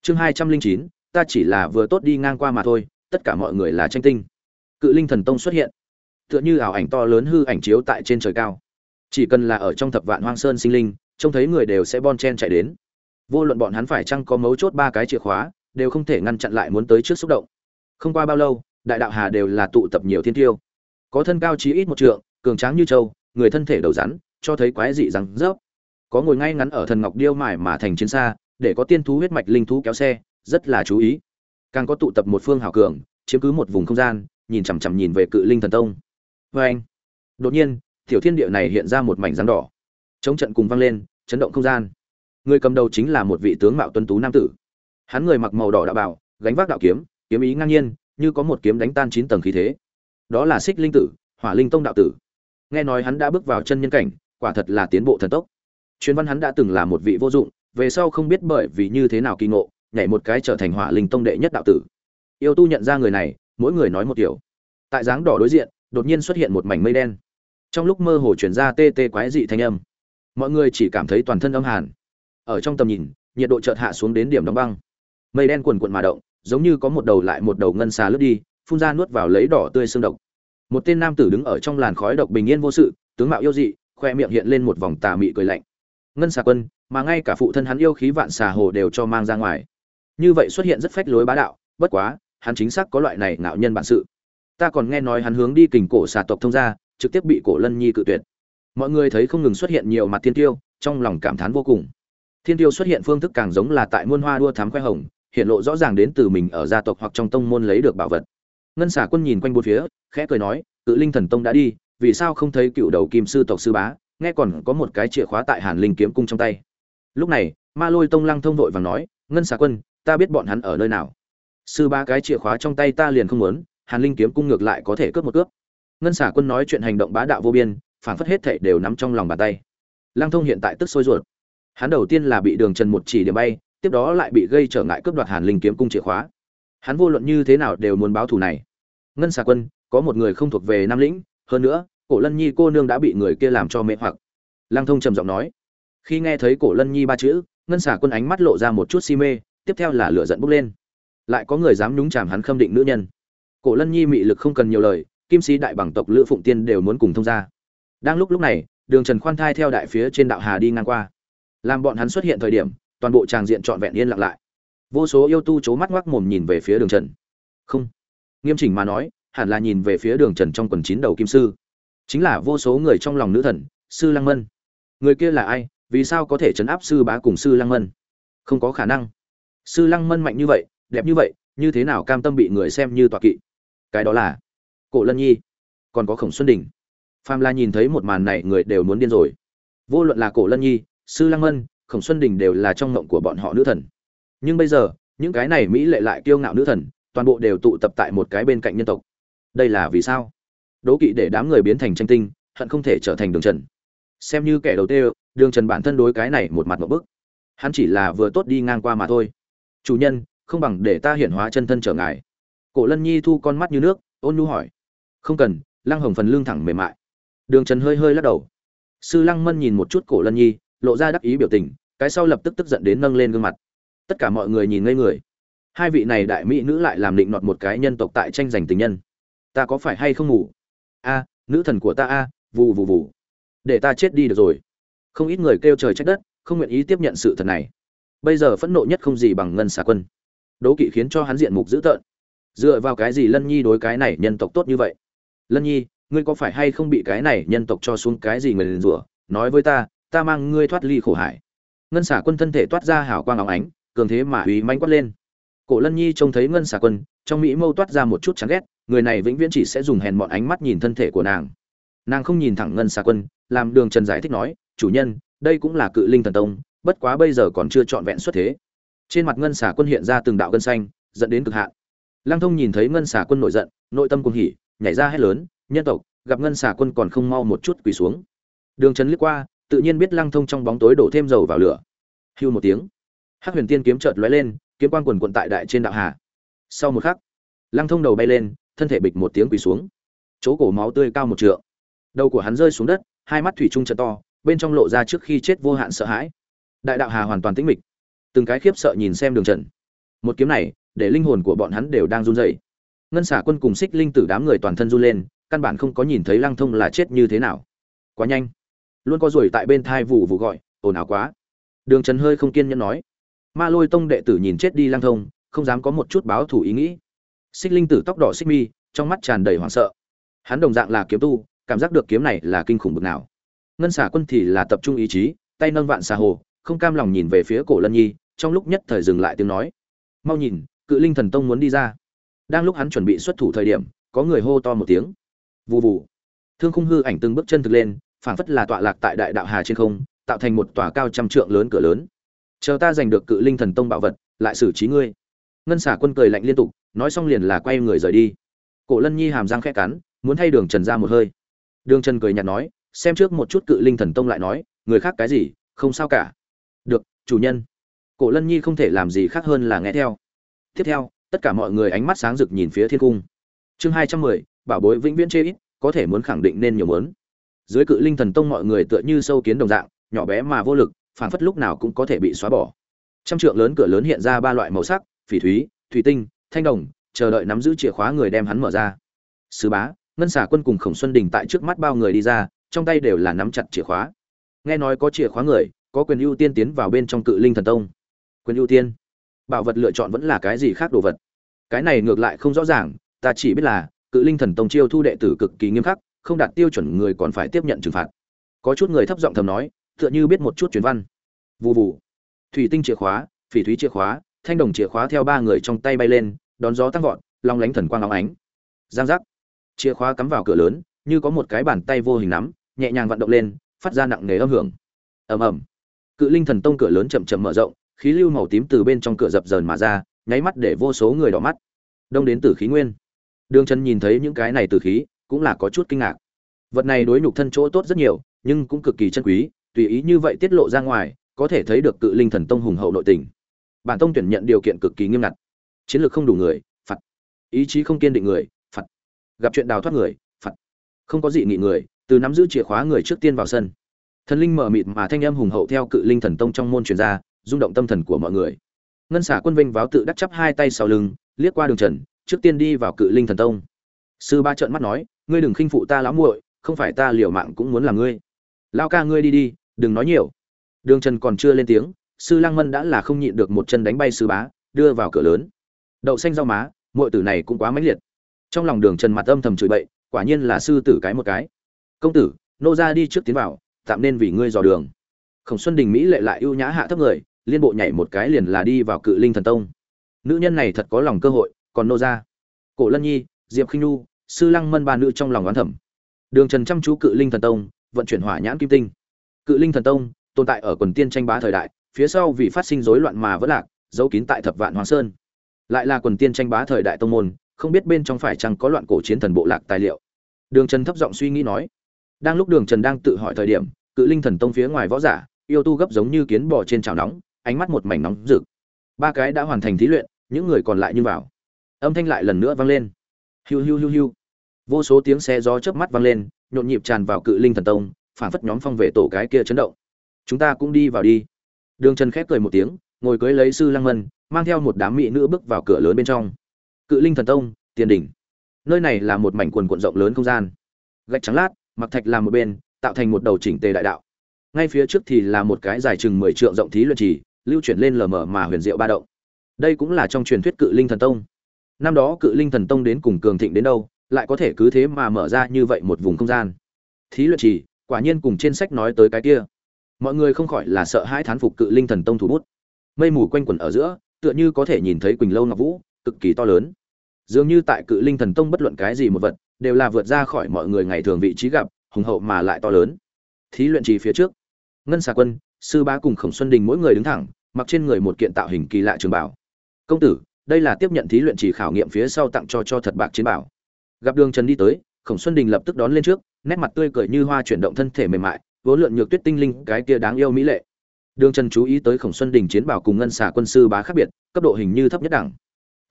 chương hai trăm linh chín, ta chỉ là vừa tốt đi ngang qua mà thôi, tất cả mọi người là tranh tinh cự linh thần tông xuất hiện. Tựa như ảo ảnh to lớn hư ảnh chiếu tại trên trời cao. Chỉ cần là ở trong thập vạn hoang sơn sinh linh, trông thấy người đều sẽ bon chen chạy đến. Vô luận bọn hắn phải chăng có mấu chốt ba cái chìa khóa, đều không thể ngăn chặn lại muốn tới trước xúc động. Không qua bao lâu, đại đạo hà đều là tụ tập nhiều thiên tiêu. Có thân cao chí ít một trượng, cường tráng như châu, người thân thể đầu rắn, cho thấy quái dị rằng rớp. Có ngồi ngay ngắn ở thần ngọc điêu mải mà thành chiến xa, để có tiên thú huyết mạch linh thú kéo xe, rất là chú ý. Càng có tụ tập một phương hảo cường, chiếm cứ một vùng không gian nhìn chằm chằm nhìn về cự linh thần tông. Vê anh, đột nhiên, tiểu thiên địa này hiện ra một mảnh rắn đỏ. Chống trận cùng vang lên, chấn động không gian. Người cầm đầu chính là một vị tướng mạo tuấn tú nam tử. Hắn người mặc màu đỏ đạo bảo gánh vác đạo kiếm kiếm ý ngang nhiên, như có một kiếm đánh tan chín tầng khí thế. Đó là xích linh tử, hỏa linh tông đạo tử. Nghe nói hắn đã bước vào chân nhân cảnh, quả thật là tiến bộ thần tốc. Truyền văn hắn đã từng là một vị vô dụng, về sau không biết bởi vì như thế nào kỳ ngộ, nhảy một cái trở thành hỏa linh tông đệ nhất đạo tử. Yêu tu nhận ra người này mỗi người nói một kiểu. Tại dáng đỏ đối diện, đột nhiên xuất hiện một mảnh mây đen. Trong lúc mơ hồ chuyển ra tê tê quái dị thanh âm. Mọi người chỉ cảm thấy toàn thân âm hàn. Ở trong tầm nhìn, nhiệt độ chợt hạ xuống đến điểm đóng băng. Mây đen quần quận mà động, giống như có một đầu lại một đầu ngân xà lướt đi, phun ra nuốt vào lấy đỏ tươi xương độc. Một tên nam tử đứng ở trong làn khói độc bình yên vô sự, tướng mạo yêu dị, khoe miệng hiện lên một vòng tà mị cười lạnh. Ngân xà quân, mà ngay cả phụ thân hắn yêu khí vạn xà hồ đều cho mang ra ngoài. Như vậy xuất hiện rất phách lối bá đạo, bất quá hắn chính xác có loại này ngạo nhân bản sự. Ta còn nghe nói hắn hướng đi kình cổ xà tộc thông gia, trực tiếp bị cổ lân nhi cự tuyệt. Mọi người thấy không ngừng xuất hiện nhiều mặt thiên tiêu, trong lòng cảm thán vô cùng. Thiên tiêu xuất hiện phương thức càng giống là tại muôn hoa đua thám khoe hồng, hiện lộ rõ ràng đến từ mình ở gia tộc hoặc trong tông môn lấy được bảo vật. Ngân xả quân nhìn quanh bốn phía, khẽ cười nói cự linh thần tông đã đi, vì sao không thấy cựu đầu kim sư tộc sư bá, nghe còn có một cái chìa khóa tại hàn linh kiếm cung trong tay. Lúc này, ma lôi tông lăng thông vội và nói, ngân xà quân, ta biết bọn hắn ở nơi nào sư ba cái chìa khóa trong tay ta liền không muốn, hàn linh kiếm cung ngược lại có thể cướp một cướp. Ngân xả quân nói chuyện hành động bá đạo vô biên phản phất hết thảy đều nắm trong lòng bàn tay. Lang thông hiện tại tức sôi ruột. Hắn đầu tiên là bị đường trần một chỉ điểm bay, tiếp đó lại bị gây trở ngại cướp đoạt hàn linh kiếm cung chìa khóa. Hắn vô luận như thế nào đều muốn báo thù này. Ngân xà quân, có một người không thuộc về nam lĩnh, hơn nữa, cổ lân nhi cô nương đã bị người kia làm cho mê hoặc. Lang thông trầm giọng nói. Khi nghe thấy cổ lân nhi ba chữ, ngân xà quân ánh mắt lộ ra một chút si mê, tiếp theo là lửa giận bốc lên lại có người dám nhúng chàm hắn khâm định nữ nhân. Cổ lân nhi mị lực không cần nhiều lời, kim sĩ đại bằng tộc lữ phụng tiên đều muốn cùng thông gia. đang lúc lúc này, đường trần khoan thai theo đại phía trên đạo hà đi ngang qua. Làm bọn hắn xuất hiện thời điểm, toàn bộ tràng diện trọn vẹn yên lặng lại. Vô số yêu tu c mắt ngoác mồm nhìn về phía đường trần. Không. Nghiêm chỉnh mà nói, hẳn là nhìn về phía đường trần trong quần chín đầu kim sư. Chính là vô số người trong lòng nữ thần, sư lăng mân. Người kia là ai, vì sao có thể chấn áp sư bá cùng sư lăng mân? Không có khả năng. Sư lăng mân mạnh như vậy đẹp như vậy, như thế nào cam tâm bị người xem như tọa kỵ? Cái đó là cổ lân nhi. Còn có khổng xuân đình. Phàm la nhìn thấy một màn này, người đều muốn điên rồi. Vô luận là cổ lân nhi, sư lăng mân khổng xuân đình đều là trong mộng của bọn họ nữ thần. Nhưng bây giờ, những cái này mỹ lệ lại kiêu ngạo nữ thần, toàn bộ đều tụ tập tại một cái bên cạnh nhân tộc. Đây là vì sao? Đố kỵ để đám người biến thành tranh tinh, hận không thể trở thành đường trần. Xem như kẻ đầu tiên đường trần bản thân đối cái này một mặt một bức. Hắn chỉ là vừa tốt đi ngang qua mà thôi. Chủ nhân không bằng để ta hiển hóa chân thân trở ngài cổ lân nhi thu con mắt như nước, ôn nhu hỏi. Không cần, lăng hồng phần lương thẳng mềm mại. Đường trần hơi hơi lắc đầu. Sư lăng mân nhìn một chút cổ lân nhi, lộ ra đắc ý biểu tình, cái sau lập tức tức giận đến nâng lên gương mặt. Tất cả mọi người nhìn ngây người. Hai vị này đại mỹ nữ lại làm định nọt một cái nhân tộc tại tranh giành tình nhân. Ta có phải hay không ngủ? A, nữ thần của ta a, vù vù vù. Để ta chết đi được rồi. Không ít người kêu trời trách đất, không nguyện ý tiếp nhận sự thật này. Bây giờ phẫn nộ nhất không gì bằng ngân xà quân đố kỵ khiến cho hắn diện mục dữ tợn. Dựa vào cái gì lân nhi đối cái này nhân tộc tốt như vậy? Lân nhi, ngươi có phải hay không bị cái này nhân tộc cho xuống cái gì người liền rủa? Nói với ta ta mang ngươi thoát ly khổ hải. Ngân xả quân thân thể toát ra hào quang óng ánh, cường thế mà uy manh quát lên. Cổ lân nhi trông thấy ngân xả quân, trong mỹ mâu toát ra một chút chán ghét, người này vĩnh viễn chỉ sẽ dùng hèn mọn ánh mắt nhìn thân thể của nàng. Nàng không nhìn thẳng ngân xả quân, làm đường trần giải thích nói, chủ nhân, đây cũng là cự linh thần tông, bất quá bây giờ còn chưa trọn vẹn xuất thế trên mặt ngân xả quân hiện ra từng đạo gân xanh, dẫn đến cực hạn. Lăng thông nhìn thấy ngân xả quân nổi giận, nội tâm cuồng hỉ, nhảy ra hét lớn, nhân tộc, gặp ngân xả quân còn không mau một chút quỳ xuống. Đường trấn liếc qua, tự nhiên biết lăng thông trong bóng tối đổ thêm dầu vào lửa. Hưu một tiếng. Hắc huyền tiên kiếm chợt lóe lên, kiếm quan quần quận tại đại trên đạo hà. Sau một khắc, lăng thông đầu bay lên, thân thể bịch một tiếng quỳ xuống. Chỗ cổ máu tươi cao một trượng. Đầu của hắn rơi xuống đất, hai mắt thủy trung trợ to, bên trong lộ ra trước khi chết vô hạn sợ hãi. Đại đạo hà hoàn toàn tĩnh mịch từng cái khiếp sợ nhìn xem đường trần. Một kiếm này, để linh hồn của bọn hắn đều đang run rẩy. Ngân xả quân cùng xích linh tử đám người toàn thân run lên, căn bản không có nhìn thấy lăng thông là chết như thế nào. Quá nhanh. Luôn có ruồi tại bên thai vụ vụ gọi, ồn ào quá. Đường trần hơi không kiên nhẫn nói. Ma lôi tông đệ tử nhìn chết đi lang thông, không dám có một chút báo thủ ý nghĩ. Xích linh tử tóc đỏ xích mi, trong mắt tràn đầy hoảng sợ. Hắn đồng dạng là kiếm tu, cảm giác được kiếm này là kinh khủng bực nào. Ngân xả quân thì là tập trung ý chí, tay nâng vạn xà hồ, không cam lòng nhìn về phía cổ lân nhi trong lúc nhất thời dừng lại tiếng nói. Mau nhìn, cự linh thần tông muốn đi ra. Đang lúc hắn chuẩn bị xuất thủ thời điểm, có người hô to một tiếng. Vù vù. Thương khung hư ảnh từng bước chân thực lên, phảng phất là tọa lạc tại đại đạo hà trên không, tạo thành một tòa cao trăm trượng lớn cửa lớn. Chờ ta giành được cự linh thần tông bảo vật, lại xử trí ngươi. Ngân xả quân cười lạnh liên tục, nói xong liền là quay người rời đi. Cổ lân nhi hàm răng khẽ cắn, muốn thay đường trần ra một hơi. Đường trần cười nhạt nói, xem trước một chút cự linh thần tông lại nói, người khác cái gì, không sao cả. Được, chủ nhân cổ lân nhi không thể làm gì khác hơn là nghe theo. Tiếp theo, tất cả mọi người ánh mắt sáng rực nhìn phía thiên cung. Chương hai trăm mười, bảo bối vĩnh viễn chê ít, có thể muốn khẳng định nên nhiều mớn dưới cự linh thần tông mọi người tựa như sâu kiến đồng dạng, nhỏ bé mà vô lực phản phất lúc nào cũng có thể bị xóa bỏ. Trăm trượng lớn cửa lớn hiện ra ba loại màu sắc, phỉ thúy, thủy tinh, thanh đồng, chờ đợi nắm giữ chìa khóa người đem hắn mở ra. Sứ bá, ngân xả quân cùng khổng xuân đình tại trước mắt bao người đi ra, trong tay đều là nắm chặt chìa khóa. Nghe nói có chìa khóa người, có quyền ưu tiên tiến vào bên trong cự linh thần tông quyền ưu tiên. Bảo vật lựa chọn vẫn là cái gì khác đồ vật? Cái này ngược lại không rõ ràng, ta chỉ biết là, cự linh thần tông chiêu thu đệ tử cực kỳ nghiêm khắc, không đạt tiêu chuẩn người còn phải tiếp nhận trừng phạt. Có chút người thấp giọng thầm nói, tựa như biết một chút truyền văn. Vụ vụ thủy tinh chìa khóa, phỉ thúy chìa khóa, thanh đồng chìa khóa theo ba người trong tay bay lên, đón gió tăng vọt, long lánh thần quang long ánh. Giang giác. Chìa khóa cắm vào cửa lớn, như có một cái bàn tay vô hình nắm, nhẹ nhàng vận động lên, phát ra nặng nề âm hưởng. Ầm ầm. Cự linh thần tông cửa lớn chậm chậm mở rộng khí lưu màu tím từ bên trong cửa dập dờn mà ra, nháy mắt để vô số người đỏ mắt. Đông đến từ khí nguyên. Đường trần nhìn thấy những cái này từ khí, cũng là có chút kinh ngạc. Vật này đối nhục thân chỗ tốt rất nhiều, nhưng cũng cực kỳ chân quý, tùy ý như vậy tiết lộ ra ngoài, có thể thấy được cự linh thần tông hùng hậu nội tình. Bản tông tuyển nhận điều kiện cực kỳ nghiêm ngặt. Chiến lược không đủ người, phạt. Ý chí không kiên định người, phạt. Gặp chuyện đào thoát người, phạt. Không có dị nghị người, từ nắm giữ chìa khóa người trước tiên vào sân. Thần linh mở mịt mà thanh âm hùng hậu theo cự linh thần tông trong môn truyền ra rung động tâm thần của mọi người. Ngân xả quân vinh váo tự đắc chắp hai tay sau lưng, liếc qua đường trần, trước tiên đi vào cự linh thần tông. Sư ba trợn mắt nói, ngươi đừng khinh phụ ta lắm muội, không phải ta liều mạng cũng muốn làm ngươi. Lao ca ngươi đi đi, đừng nói nhiều. Đường trần còn chưa lên tiếng, sư lăng mân đã là không nhịn được một chân đánh bay sư bá, đưa vào cửa lớn. Đậu xanh rau má, muội tử này cũng quá mãnh liệt. Trong lòng đường trần mặt âm thầm chửi bậy, quả nhiên là sư tử cái một cái. Công tử, nô ra đi trước tiến vào, tạm nên vì ngươi dò đường. Khổng xuân đình mỹ lệ lại ưu nhã hạ thấp người liên bộ nhảy một cái liền là đi vào cự linh thần tông. Nữ nhân này thật có lòng cơ hội, còn nô ra. Cổ lân nhi, diệp khinh nu sư lăng mân ba nữ trong lòng oán thẩm đường trần chăm chú cự linh thần tông, vận chuyển hỏa nhãn kim tinh. Cự linh thần tông, tồn tại ở quần tiên tranh bá thời đại, phía sau vì phát sinh rối loạn mà vẫn lạc, giấu kín tại thập vạn hoàng sơn. Lại là quần tiên tranh bá thời đại tông môn, không biết bên trong phải chăng có loạn cổ chiến thần bộ lạc tài liệu. Đường trần thấp giọng suy nghĩ nói. Đang lúc đường trần đang tự hỏi thời điểm, cự linh thần tông phía ngoài võ giả, yêu tu gấp giống như kiến bò trên chảo nóng ánh mắt một mảnh nóng rực. Ba cái đã hoàn thành thí luyện, những người còn lại như vào. Âm thanh lại lần nữa vang lên. Hiu hiu hiu hiu. Vô số tiếng xe gió chớp mắt vang lên, nhộn nhịp tràn vào cự linh thần tông, phản phất nhóm phong về tổ cái kia chấn động. Chúng ta cũng đi vào đi. Đường trần khép cười một tiếng, ngồi cưới lấy sư lăng mân, mang theo một đám mỹ nữ bước vào cửa lớn bên trong. Cự linh thần tông, tiền đỉnh. Nơi này là một mảnh quần cuộn rộng lớn không gian. Gạch trắng lát, mặc thạch làm một bên, tạo thành một đầu chỉnh tề đại đạo. Ngay phía trước thì là một cái dài chừng mười trượng rộng thí luyện trì lưu chuyển lên lờ mờ mà huyền diệu ba động. Đây cũng là trong truyền thuyết cự linh thần tông. Năm đó cự linh thần tông đến cùng cường thịnh đến đâu, lại có thể cứ thế mà mở ra như vậy một vùng không gian. Thí luyện trì quả nhiên cùng trên sách nói tới cái kia. Mọi người không khỏi là sợ hãi thán phục cự linh thần tông thủ bút. Mây mù quanh quẩn ở giữa, tựa như có thể nhìn thấy quỳnh lâu ngọc vũ, cực kỳ to lớn. Dường như tại cự linh thần tông bất luận cái gì một vật, đều là vượt ra khỏi mọi người ngày thường vị trí gặp, hùng hậu mà lại to lớn. Thí luyện trì phía trước. Ngân xà quân sư Bá cùng khổng xuân đình mỗi người đứng thẳng, mặc trên người một kiện tạo hình kỳ lạ trường bảo. Công tử, đây là tiếp nhận thí luyện chỉ khảo nghiệm phía sau tặng cho cho thật bạc chiến bảo. Gặp đường trần đi tới, khổng xuân đình lập tức đón lên trước, nét mặt tươi cười như hoa chuyển động thân thể mềm mại, vốn lượn nhược tuyết tinh linh cái kia đáng yêu mỹ lệ. Đường trần chú ý tới khổng xuân đình chiến bảo cùng ngân xà quân sư bá khác biệt, cấp độ hình như thấp nhất đẳng.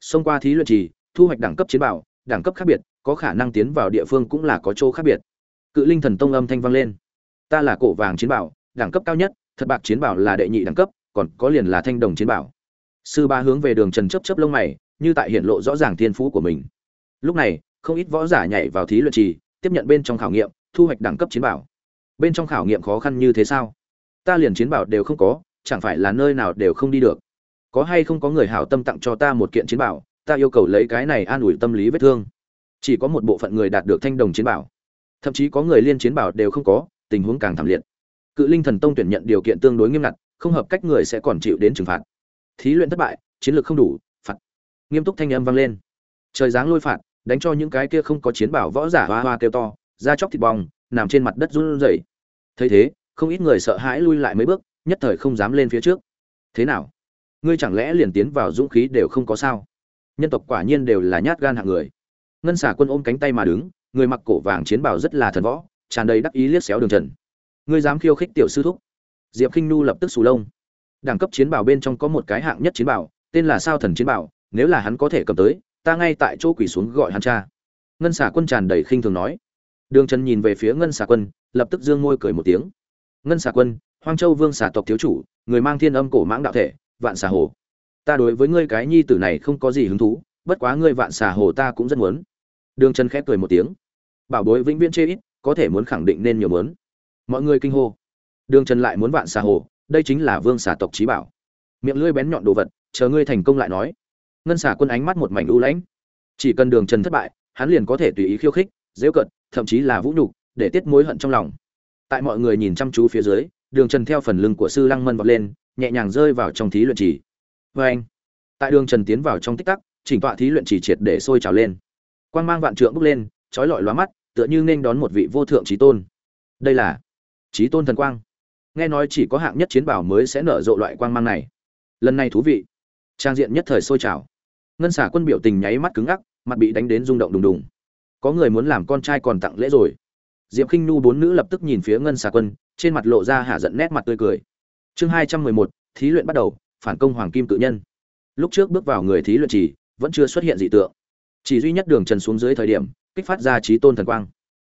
Xông qua thí luyện trì thu hoạch đẳng cấp chiến bảo, đẳng cấp khác biệt, có khả năng tiến vào địa phương cũng là có chỗ khác biệt. Cự linh thần tông âm thanh vang lên. Ta là cổ vàng chiến bảo, đẳng cấp cao nhất thật bạc chiến bảo là đệ nhị đẳng cấp, còn có liền là thanh đồng chiến bảo. Sư ba hướng về đường trần chấp chấp lông mày, như tại hiện lộ rõ ràng thiên phú của mình. Lúc này, không ít võ giả nhảy vào thí luyện trì, tiếp nhận bên trong khảo nghiệm, thu hoạch đẳng cấp chiến bảo. Bên trong khảo nghiệm khó khăn như thế sao? Ta liền chiến bảo đều không có, chẳng phải là nơi nào đều không đi được. Có hay không có người hảo tâm tặng cho ta một kiện chiến bảo, ta yêu cầu lấy cái này an ủi tâm lý vết thương. Chỉ có một bộ phận người đạt được thanh đồng chiến bảo. Thậm chí có người liên chiến bảo đều không có, tình huống càng thảm liệt cự linh thần tông tuyển nhận điều kiện tương đối nghiêm ngặt, không hợp cách người sẽ còn chịu đến trừng phạt. Thí luyện thất bại, chiến lược không đủ, phạt. Nghiêm túc thanh âm vang lên. Trời giáng lôi phạt, đánh cho những cái kia không có chiến bảo võ giả hoa hoa kêu to, da chóc thịt bong, nằm trên mặt đất run rẩy. Thấy thế, không ít người sợ hãi lui lại mấy bước, nhất thời không dám lên phía trước. Thế nào? Ngươi chẳng lẽ liền tiến vào dũng khí đều không có sao? Nhân tộc quả nhiên đều là nhát gan hạng người. Ngân xả quân ôm cánh tay mà đứng, người mặc cổ vàng chiến bảo rất là thần võ, tràn đầy đắc ý liếc xéo đường trần ngươi dám khiêu khích tiểu sư thúc. Diệp khinh nu lập tức sù lông. Đẳng cấp chiến bảo bên trong có một cái hạng nhất chiến bảo, tên là sao thần chiến bảo, nếu là hắn có thể cầm tới, ta ngay tại chỗ quỳ xuống gọi hắn cha. Ngân xả quân tràn đầy khinh thường nói. Đường trần nhìn về phía ngân xả quân, lập tức dương môi cười một tiếng. Ngân xả quân, hoang châu vương xả tộc thiếu chủ, người mang thiên âm cổ mãng đạo thể, vạn xà hồ. Ta đối với ngươi cái nhi tử này không có gì hứng thú, bất quá ngươi vạn xà hồ ta cũng rất muốn. Đường trần khép cười một tiếng. Bảo bối vĩnh viễn chê ít, có thể muốn khẳng định nên nhiều muốn mọi người kinh hô. Đường trần lại muốn vạn xà hồ, đây chính là vương xà tộc trí bảo. Miệng lưỡi bén nhọn đồ vật, chờ ngươi thành công lại nói. Ngân xà quân ánh mắt một mảnh u lãnh. Chỉ cần đường trần thất bại, hắn liền có thể tùy ý khiêu khích dễu cận thậm chí là vũ nhục, để tiết mối hận trong lòng. Tại mọi người nhìn chăm chú phía dưới, đường trần theo phần lưng của sư lăng mân vọt lên, nhẹ nhàng rơi vào trong thí luyện trì. Vê anh, tại đường trần tiến vào trong tích tắc, chỉnh tọa thí luyện trì triệt để sôi trào lên. Quan g mang vạn trượng bước lên trói lọi lóa mắt, tựa như nên đón một vị vô thượng trí tôn. Đây là trí tôn thần quang. Nghe nói chỉ có hạng nhất chiến bảo mới sẽ nở rộ loại quang mang này. Lần này thú vị. Trang diện nhất thời sôi trào. Ngân xả quân biểu tình nháy mắt cứng ngắc, mặt bị đánh đến rung động đùng đùng. Có người muốn làm con trai còn tặng lễ rồi. Diệp k i n h nu bốn nữ lập tức nhìn phía ngân xả quân, trên mặt lộ ra hạ giận nét mặt tươi cười. Chương hai trăm mười một, thí luyện bắt đầu, phản công hoàng kim tự nhân. Lúc trước bước vào người thí luyện chỉ, vẫn chưa xuất hiện dị tượng. Chỉ duy nhất đường trần xuống dưới thời điểm, kích phát ra trí tôn thần quang.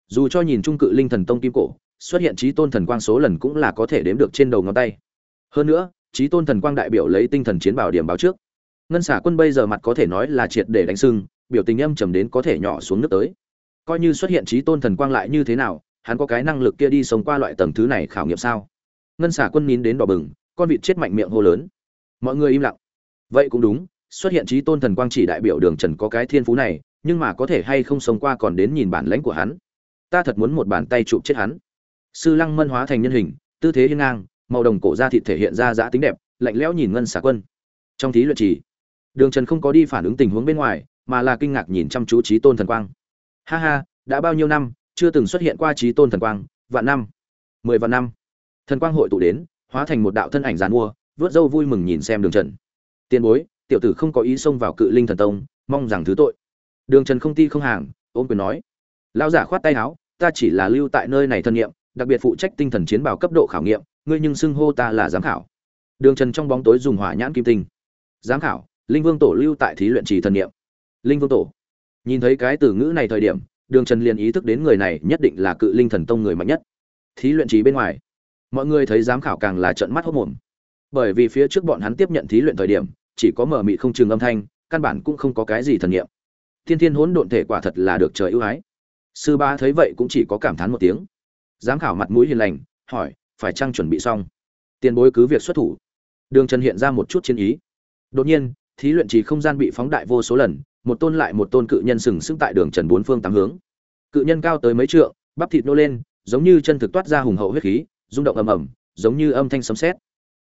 Dù cho nhìn trung cự linh thần tông kim cổ xuất hiện trí tôn thần quang số lần cũng là có thể đếm được trên đầu ngón tay. Hơn nữa, trí tôn thần quang đại biểu lấy tinh thần chiến bảo điểm báo trước. Ngân xả quân bây giờ mặt có thể nói là triệt để đánh sưng, biểu tình âm trầm đến có thể nhỏ xuống nước tới. Coi như xuất hiện trí tôn thần quang lại như thế nào, hắn có cái năng lực kia đi sống qua loại tầng thứ này khảo nghiệm sao? Ngân xả quân nín đến đỏ bừng, con vịt chết mạnh miệng hô lớn. Mọi người im lặng. Vậy cũng đúng, xuất hiện trí tôn thần quang chỉ đại biểu đường trần có cái thiên phú này, nhưng mà có thể hay không sống qua còn đến nhìn bản lãnh của hắn. Ta thật muốn một bàn tay chụp chết hắn sư lăng mân hóa thành nhân hình, tư thế hiên ngang, màu đồng cổ da thịt thể hiện ra giã tính đẹp, lạnh lẽo nhìn ngân xả quân. Trong thí luyện trì đường trần không có đi phản ứng tình huống bên ngoài, mà là kinh ngạc nhìn chăm chú trí tôn thần quang. Ha ha, đã bao nhiêu năm, chưa từng xuất hiện qua trí tôn thần quang, vạn năm, mười vạn năm. Thần quang hội tụ đến, hóa thành một đạo thân ảnh giàn mua, vớt râu vui mừng nhìn xem đường trần. Tiền bối, tiểu tử không có ý xông vào cự linh thần tông, mong rằng thứ tội. Đường trần không ti không hàng, ôm quyền nói. Lão giả khoát tay áo, ta chỉ là lưu tại nơi này thân nhiệm đặc biệt phụ trách tinh thần chiến bảo cấp độ khảo nghiệm, ngươi nhưng xưng hô ta là giám khảo. Đường trần trong bóng tối dùng hỏa nhãn kim tinh. Giám khảo, linh vương tổ lưu tại thí luyện trì thần nghiệm linh vương tổ. Nhìn thấy cái từ ngữ này thời điểm, đường trần liền ý thức đến người này nhất định là cự linh thần tông người mạnh nhất. Thí luyện trì bên ngoài, mọi người thấy giám khảo càng là trận mắt hốc mồm. Bởi vì phía trước bọn hắn tiếp nhận thí luyện thời điểm, chỉ có mở mị không chừng âm thanh, căn bản cũng không có cái gì thần nghiệm thiên thiên hỗn độn thể quả thật là được trời ưu ái. Sư ba thấy vậy cũng chỉ có cảm thán một tiếng giám khảo mặt mũi hiền lành, hỏi, phải chăng chuẩn bị xong? Tiền bối cứ việc xuất thủ. Đường trần hiện ra một chút chiến ý. Đột nhiên, thí luyện trì không gian bị phóng đại vô số lần, một tôn lại một tôn cự nhân sừng sững tại đường trần bốn phương tám hướng. Cự nhân cao tới mấy trượng, bắp thịt nô lên, giống như chân thực toát ra hùng hậu huyết khí, rung động ầm ầm, giống như âm thanh sấm sét.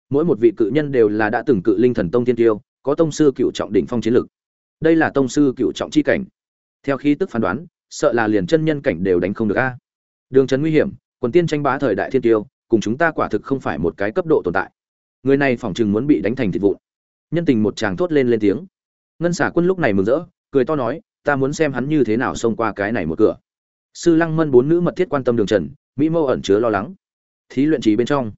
Mỗi một vị cự nhân đều là đã từng cự linh thần tông tiên tiêu, có tông sư cựu trọng đỉnh phong chiến lực. Đây là tông sư cựu trọng chi cảnh. Theo khí tức phán đoán, sợ là liền chân nhân cảnh đều đánh không được a. Đường Trần nguy hiểm quần tiên tranh bá thời đại thiên tiêu, cùng chúng ta quả thực không phải một cái cấp độ tồn tại. Người này phỏng chừng muốn bị đánh thành thịt vụn. Nhân tình một chàng thốt lên lên tiếng. Ngân xả quân lúc này mừng rỡ, cười to nói, ta muốn xem hắn như thế nào xông qua cái này một cửa. Sư lăng mân bốn nữ mật thiết quan tâm đường trần, mỹ mâu ẩn chứa lo lắng. Thí luyện trí bên trong,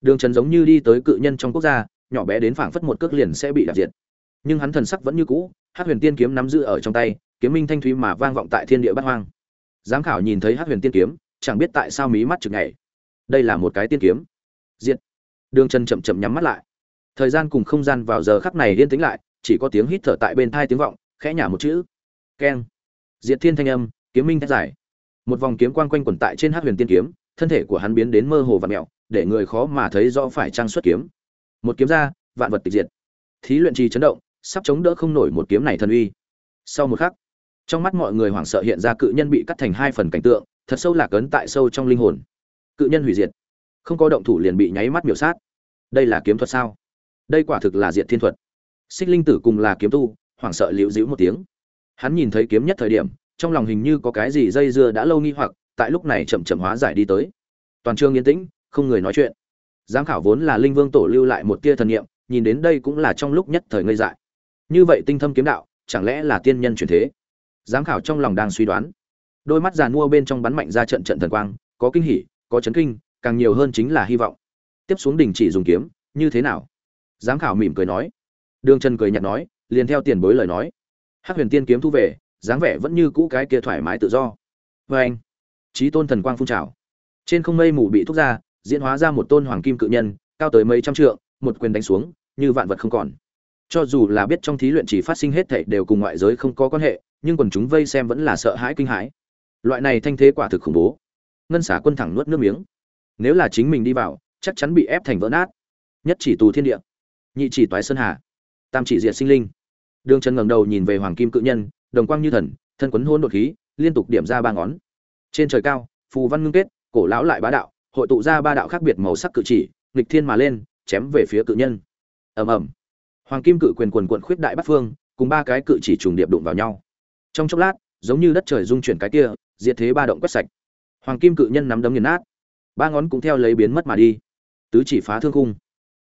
đường trần giống như đi tới cự nhân trong quốc gia, nhỏ bé đến phảng phất một cước liền sẽ bị đạp diệt. Nhưng hắn thần sắc vẫn như cũ hát huyền tiên kiếm nắm giữ ở trong tay, kiếm minh thanh thúy mà vang vọng tại thiên địa bát hoang. Giám khảo nhìn thấy hát huyền tiên kiếm chẳng biết tại sao mí mắt chực ngày đây là một cái tiên kiếm. Diệt. Đường trần chậm chậm nhắm mắt lại. Thời gian cùng không gian vào giờ khắc này liên tính lại, chỉ có tiếng hít thở tại bên thai tiếng vọng, khẽ nhả một chữ. Keng. Diệt thiên thanh âm, kiếm minh thét dài một vòng kiếm quang quanh quẩn tại trên hát huyền tiên kiếm, thân thể của hắn biến đến mơ hồ và mẹo, để người khó mà thấy rõ phải trang xuất kiếm. Một kiếm ra, vạn vật tịch diệt. Thí luyện trì chấn động, sắp chống đỡ không nổi một kiếm này thần uy. Sau một khắc, trong mắt mọi người hoảng sợ hiện ra cự nhân bị cắt thành hai phần cảnh tượng thật sâu lạc ấn tại sâu trong linh hồn. Cự nhân hủy diệt. Không có động thủ liền bị nháy mắt miểu sát. Đây là kiếm thuật sao? Đây quả thực là diệt thiên thuật. Xích linh tử cùng là kiếm tu, hoảng sợ liễu dĩu một tiếng. Hắn nhìn thấy kiếm nhất thời điểm, trong lòng hình như có cái gì dây dưa đã lâu nghi hoặc, tại lúc này chậm chậm hóa giải đi tới. Toàn trường yên tĩnh, không người nói chuyện. Giám khảo vốn là linh vương tổ lưu lại một tia thần niệm, nhìn đến đây cũng là trong lúc nhất thời ngây dại. Như vậy tinh thâm kiếm đạo, chẳng lẽ là tiên nhân truyền thế? Giám khảo trong lòng đang suy đoán đôi mắt giàn mua bên trong bắn mạnh ra trận trận thần quang, có kinh hỉ, có chấn kinh, càng nhiều hơn chính là hy vọng. Tiếp xuống đình chỉ dùng kiếm, như thế nào? Giám khảo mỉm cười nói. Đường trần cười nhạt nói, liền theo tiền bối lời nói. Hát huyền tiên kiếm thu về, dáng vẻ vẫn như cũ cái kia thoải mái tự do. Vê anh trí tôn thần quang phun trào. Trên không mây mù bị thúc ra, diễn hóa ra một tôn hoàng kim cự nhân, cao tới mấy trăm trượng, một quyền đánh xuống, như vạn vật không còn. Cho dù là biết trong thí luyện chỉ phát sinh hết thảy đều cùng ngoại giới không có quan hệ, nhưng quần chúng vây xem vẫn là sợ hãi kinh hãi loại này thanh thế quả thực khủng bố. Ngân xả quân thẳng nuốt nước miếng. Nếu là chính mình đi vào, chắc chắn bị ép thành vỡ nát. Nhất chỉ tù thiên địa, nhị chỉ toái sơn hà, tam chỉ diệt sinh linh. Đường trần ngẩng đầu nhìn về hoàng kim cự nhân, đồng quang như thần, thân quấn hôn đột khí, liên tục điểm ra ba ngón. Trên trời cao, phù văn ngưng kết, cổ lão lại bá đạo, hội tụ ra ba đạo khác biệt màu sắc cự chỉ, nghịch thiên mà lên, chém về phía cự nhân. Ầm ầm. Hoàng kim cự quyền quần quận khuyết đại bắc phương, cùng ba cái cự chỉ trùng điệp đụng vào nhau. Trong chốc lát, giống như đất trời dung chuyển cái kia diệt thế ba động quét sạch. Hoàng kim cự nhân nắm đấm nghiền nát. Ba ngón cũng theo lấy biến mất mà đi. Tứ chỉ phá thương khung.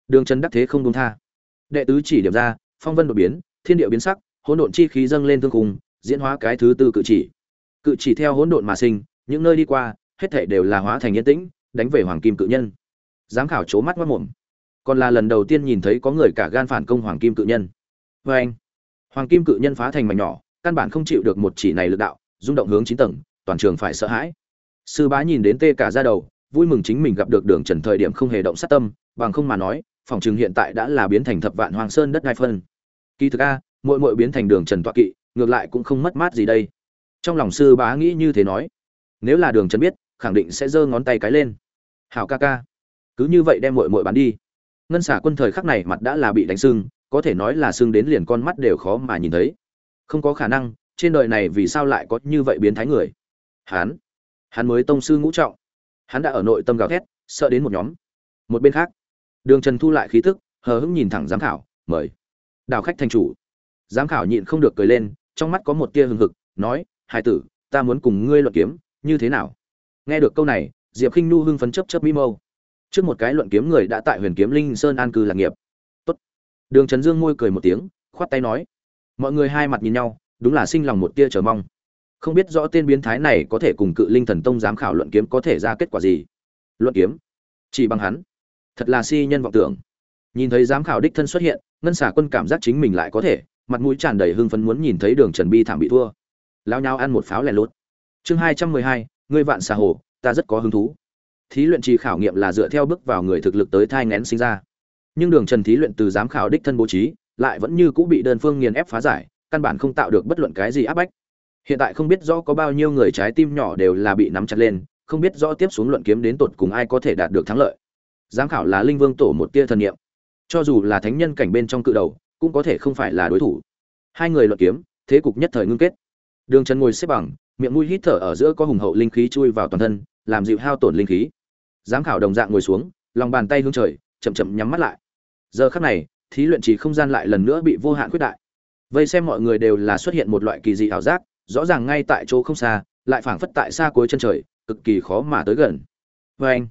Đường trần đắc thế không đúng tha. Đệ tứ chỉ điểm ra, phong vân đột biến, thiên địa biến sắc, hỗn độn chi khí dâng lên thương khung, diễn hóa cái thứ tư cự chỉ. Cự chỉ theo hỗn độn mà sinh, những nơi đi qua, hết thảy đều là hóa thành yên tĩnh, đánh về hoàng kim cự nhân. Giám khảo chố mắt mất mồm. Còn là lần đầu tiên nhìn thấy có người cả gan phản công hoàng kim cự nhân. Vê anh hoàng kim cự nhân phá thành mảnh nhỏ, căn bản không chịu được một chỉ này lực đạo, rung động hướng chín tầng toàn trường phải sợ hãi. Sư bá nhìn đến tê cả ra đầu, vui mừng chính mình gặp được đường trần thời điểm không hề động sát tâm, bằng không mà nói, phòng trường hiện tại đã là biến thành thập vạn hoàng sơn đất ngai phân. Kỳ thực a, muội muội biến thành đường trần toạ kỵ, ngược lại cũng không mất mát gì đây. Trong lòng sư bá nghĩ như thế nói, nếu là đường trần biết, khẳng định sẽ giơ ngón tay cái lên. Hảo ca ca, cứ như vậy đem mội mội bán đi. Ngân xả quân thời khắc này mặt đã là bị đánh sưng, có thể nói là sưng đến liền con mắt đều khó mà nhìn thấy. Không có khả năng, trên đời này vì sao lại có như vậy biến thái người? Hắn hắn mới tông sư ngũ trọng. Hắn đã ở nội tâm gào thét, sợ đến một nhóm. Một bên khác, đường trần thu lại khí tức, hờ hững nhìn thẳng giám khảo, mời. Đào khách thành chủ. Giám khảo nhịn không được cười lên, trong mắt có một tia hừng hực, nói hai tử, ta muốn cùng ngươi luận kiếm, như thế nào? Nghe được câu này, diệp k i n h nu hưng phấn chấp chấp mi mâu. Trước một cái luận kiếm người đã tại huyền kiếm linh sơn an cư lạc nghiệp. Tốt. đường trấn dương môi cười một tiếng, khoát tay nói. Mọi người hai mặt nhìn nhau, đúng là sinh lòng một tia chờ mong không biết rõ tên biến thái này có thể cùng cự linh thần tông giám khảo luận kiếm có thể ra kết quả gì. Luận kiếm? Chỉ bằng hắn? Thật là si nhân vọng tưởng. Nhìn thấy giám khảo đích thân xuất hiện, ngân xả quân cảm giác chính mình lại có thể, mặt mũi tràn đầy hưng phấn muốn nhìn thấy đường trần bi thảm bị thua. Lao nhau ăn một pháo lẻ lốt chương hai trăm mười hai, ngươi vạn xà hồ ta rất có hứng thú. Thí luyện trì khảo nghiệm là dựa theo bước vào người thực lực tới thai ngén sinh ra. Nhưng đường trần thí luyện từ giám khảo đích thân bố trí, lại vẫn như cũng bị đơn phương nghiền ép phá giải, căn bản không tạo được bất luận cái gì áp bách hiện tại không biết rõ có bao nhiêu người trái tim nhỏ đều là bị nắm chặt lên, không biết rõ tiếp xuống luận kiếm đến tột cùng ai có thể đạt được thắng lợi. Giám khảo là linh vương tổ một tia thần niệm. Cho dù là thánh nhân cảnh bên trong cự đầu, cũng có thể không phải là đối thủ. Hai người luận kiếm, thế cục nhất thời ngưng kết. Đường trần ngồi xếp bằng, miệng mũi hít thở ở giữa có hùng hậu linh khí chui vào toàn thân, làm dịu hao tổn linh khí. Giám khảo đồng dạng ngồi xuống, lòng bàn tay hướng trời, chậm chậm nhắm mắt lại. Giờ khắc này, thí luyện chỉ không gian lại lần nữa bị vô hạn quyết đại. Vây xem mọi người đều là xuất hiện một loại kỳ dị ảo giác rõ ràng ngay tại chỗ không xa, lại phảng phất tại xa cuối chân trời, cực kỳ khó mà tới gần. Vê anh,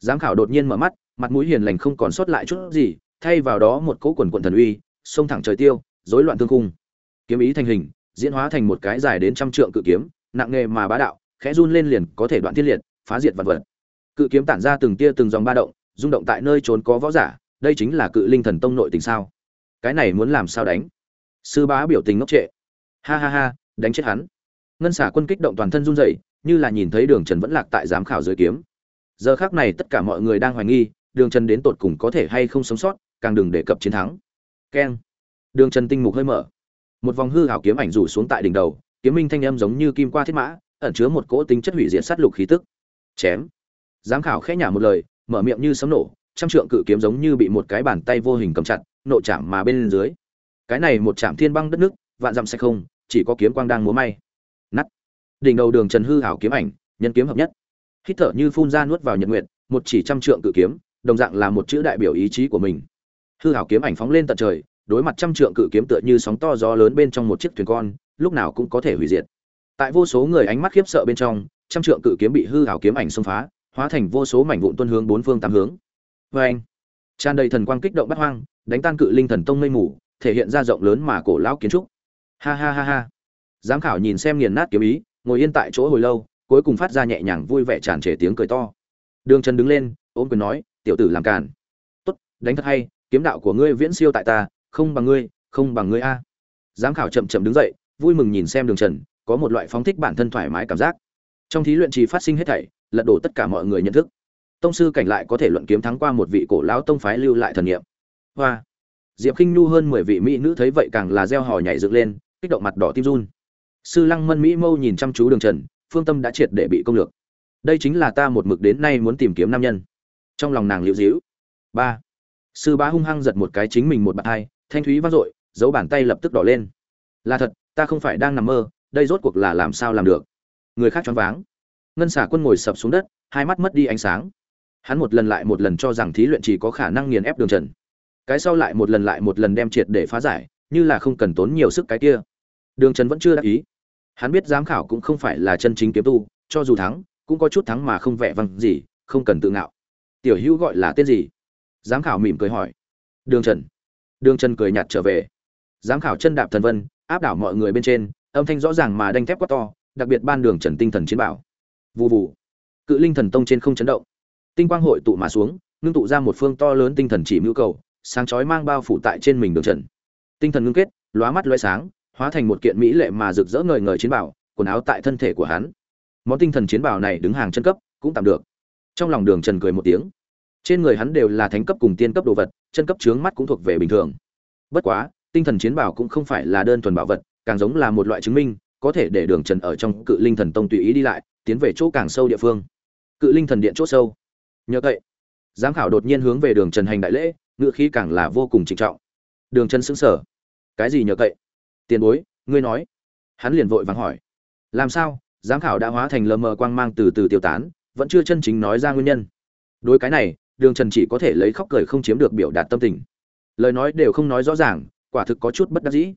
giám khảo đột nhiên mở mắt, mặt mũi hiền lành không còn sót lại chút gì, thay vào đó một cỗ quần quần thần uy, xông thẳng trời tiêu, rối loạn thương khung. Kiếm ý thành hình, diễn hóa thành một cái dài đến trăm trượng cự kiếm, nặng nghề mà bá đạo, khẽ run lên liền có thể đoạn thiên liệt, phá diệt vật vật. Cự kiếm tản ra từng tia từng dòng ba động, rung động tại nơi trốn có võ giả, đây chính là cự linh thần tông nội tình sao? Cái này muốn làm sao đánh? Sư bá biểu tình ngốc trệ. Ha ha ha đánh chết hắn. Ngân xả quân kích động toàn thân run rẩy, như là nhìn thấy đường trần vẫn lạc tại giám khảo dưới kiếm. Giờ khác này tất cả mọi người đang hoài nghi, đường trần đến tột cùng có thể hay không sống sót, càng đừng đề cập chiến thắng. Keng. Đường trần tinh mục hơi mở. Một vòng hư hảo kiếm ảnh rủ xuống tại đỉnh đầu, kiếm minh thanh âm giống như kim qua thiết mã, ẩn chứa một cỗ tính chất hủy diệt sát lục khí tức. Chém. Giám khảo khẽ nhả một lời, mở miệng như sấm nổ, trăm trượng cự kiếm giống như bị một cái bàn tay vô hình cầm chặt, nộ chạm mà bên dưới. Cái này một chạm thiên băng đất nước, vạn dặm sẽ không chỉ có kiếm quang đang múa may. Nắt đỉnh đầu đường trần hư hảo kiếm ảnh, nhân kiếm hợp nhất. Hít thở như phun ra nuốt vào nhật nguyện một chỉ trăm trượng cự kiếm, đồng dạng là một chữ đại biểu ý chí của mình. Hư hảo kiếm ảnh phóng lên tận trời, đối mặt trăm trượng cự kiếm tựa như sóng to gió lớn bên trong một chiếc thuyền con, lúc nào cũng có thể hủy diệt. Tại vô số người ánh mắt khiếp sợ bên trong, trăm trượng cự kiếm bị hư hảo kiếm ảnh xông phá, hóa thành vô số mảnh vụn tuôn hướng bốn phương tám hướng. Vê anh, tràn đầy thần quang kích động bắt hoang, đánh tan cự linh thần tông mây mù, thể hiện ra rộng lớn mà cổ lão kiến trúc ha ha ha ha. Giám khảo nhìn xem nghiền nát kiếm ý, ngồi yên tại chỗ hồi lâu, cuối cùng phát ra nhẹ nhàng vui vẻ tràn trề tiếng cười to. Đường trần đứng lên, ôm quyền nói, tiểu tử làm càn. Tốt, đánh thật hay, kiếm đạo của ngươi viễn siêu tại ta, không bằng ngươi, không bằng ngươi a. Giám khảo chậm chậm đứng dậy, vui mừng nhìn xem đường trần, có một loại phóng thích bản thân thoải mái cảm giác. Trong thí luyện trì phát sinh hết thảy, lật đổ tất cả mọi người nhận thức. Tông sư cảnh lại có thể luận kiếm thắng qua một vị cổ lão tông phái lưu lại thần niệm. Hoa. Diệp khinh nhu hơn mười vị mỹ nữ thấy vậy càng là gieo hò nhảy dựng lên kích động mặt đỏ tim run. Sư lăng mân mỹ mâu nhìn chăm chú đường trần, phương tâm đã triệt để bị công lược. Đây chính là ta một mực đến nay muốn tìm kiếm nam nhân. Trong lòng nàng liễu dĩu ba. Sư bá hung hăng giật một cái chính mình một bàn hai, thanh thúy vang dội, dấu bàn tay lập tức đỏ lên. Là thật, ta không phải đang nằm mơ, đây rốt cuộc là làm sao làm được? Người khác choáng váng. Ngân xả quân ngồi sập xuống đất, hai mắt mất đi ánh sáng. Hắn một lần lại một lần cho rằng thí luyện chỉ có khả năng nghiền ép đường trần. Cái sau lại một lần lại một lần đem triệt để phá giải như là không cần tốn nhiều sức cái kia. Đường trần vẫn chưa đáp ý. Hắn biết giám khảo cũng không phải là chân chính kiếm tu, cho dù thắng, cũng có chút thắng mà không vẻ văng gì, không cần tự ngạo. Tiểu hữu gọi là tên gì? Giám khảo mỉm cười hỏi. Đường trần. Đường trần cười nhạt trở về. Giám khảo chân đạp thần vân, áp đảo mọi người bên trên, âm thanh rõ ràng mà đanh thép quát to, đặc biệt ban đường trần tinh thần chiến bảo. Vụ vụ cự linh thần tông trên không chấn động. Tinh quang hội tụ mà xuống, ngưng tụ ra một phương to lớn tinh thần chỉ mưu cầu, sáng chói mang bao phủ tại trên mình đường trần tinh thần ngưng kết, lóa mắt loé sáng, hóa thành một kiện mỹ lệ mà rực rỡ ngời ngời chiến bảo quần áo tại thân thể của hắn. Món tinh thần chiến bảo này đứng hàng chân cấp, cũng tạm được. Trong lòng đường trần cười một tiếng. Trên người hắn đều là thánh cấp cùng tiên cấp đồ vật, chân cấp trướng mắt cũng thuộc về bình thường. Bất quá, tinh thần chiến bảo cũng không phải là đơn thuần bảo vật, càng giống là một loại chứng minh, có thể để đường trần ở trong cự linh thần tông tùy ý đi lại, tiến về chỗ càng sâu địa phương. Cự linh thần điện chỗ sâu. Nhờ vậy, giám khảo đột nhiên hướng về đường trần hành đại lễ ngự khí càng là vô cùng trịnh trọng đường trần sững sờ, cái gì nhờ cậy? Tiền bối ngươi nói. Hắn liền vội vàng hỏi. Làm sao? Giám khảo đã hóa thành lờ mờ quang mang từ từ tiêu tán vẫn chưa chân chính nói ra nguyên nhân. Đối cái này đường trần chỉ có thể lấy khóc cười không chiếm được biểu đạt tâm tình. Lời nói đều không nói rõ ràng quả thực có chút bất đắc dĩ.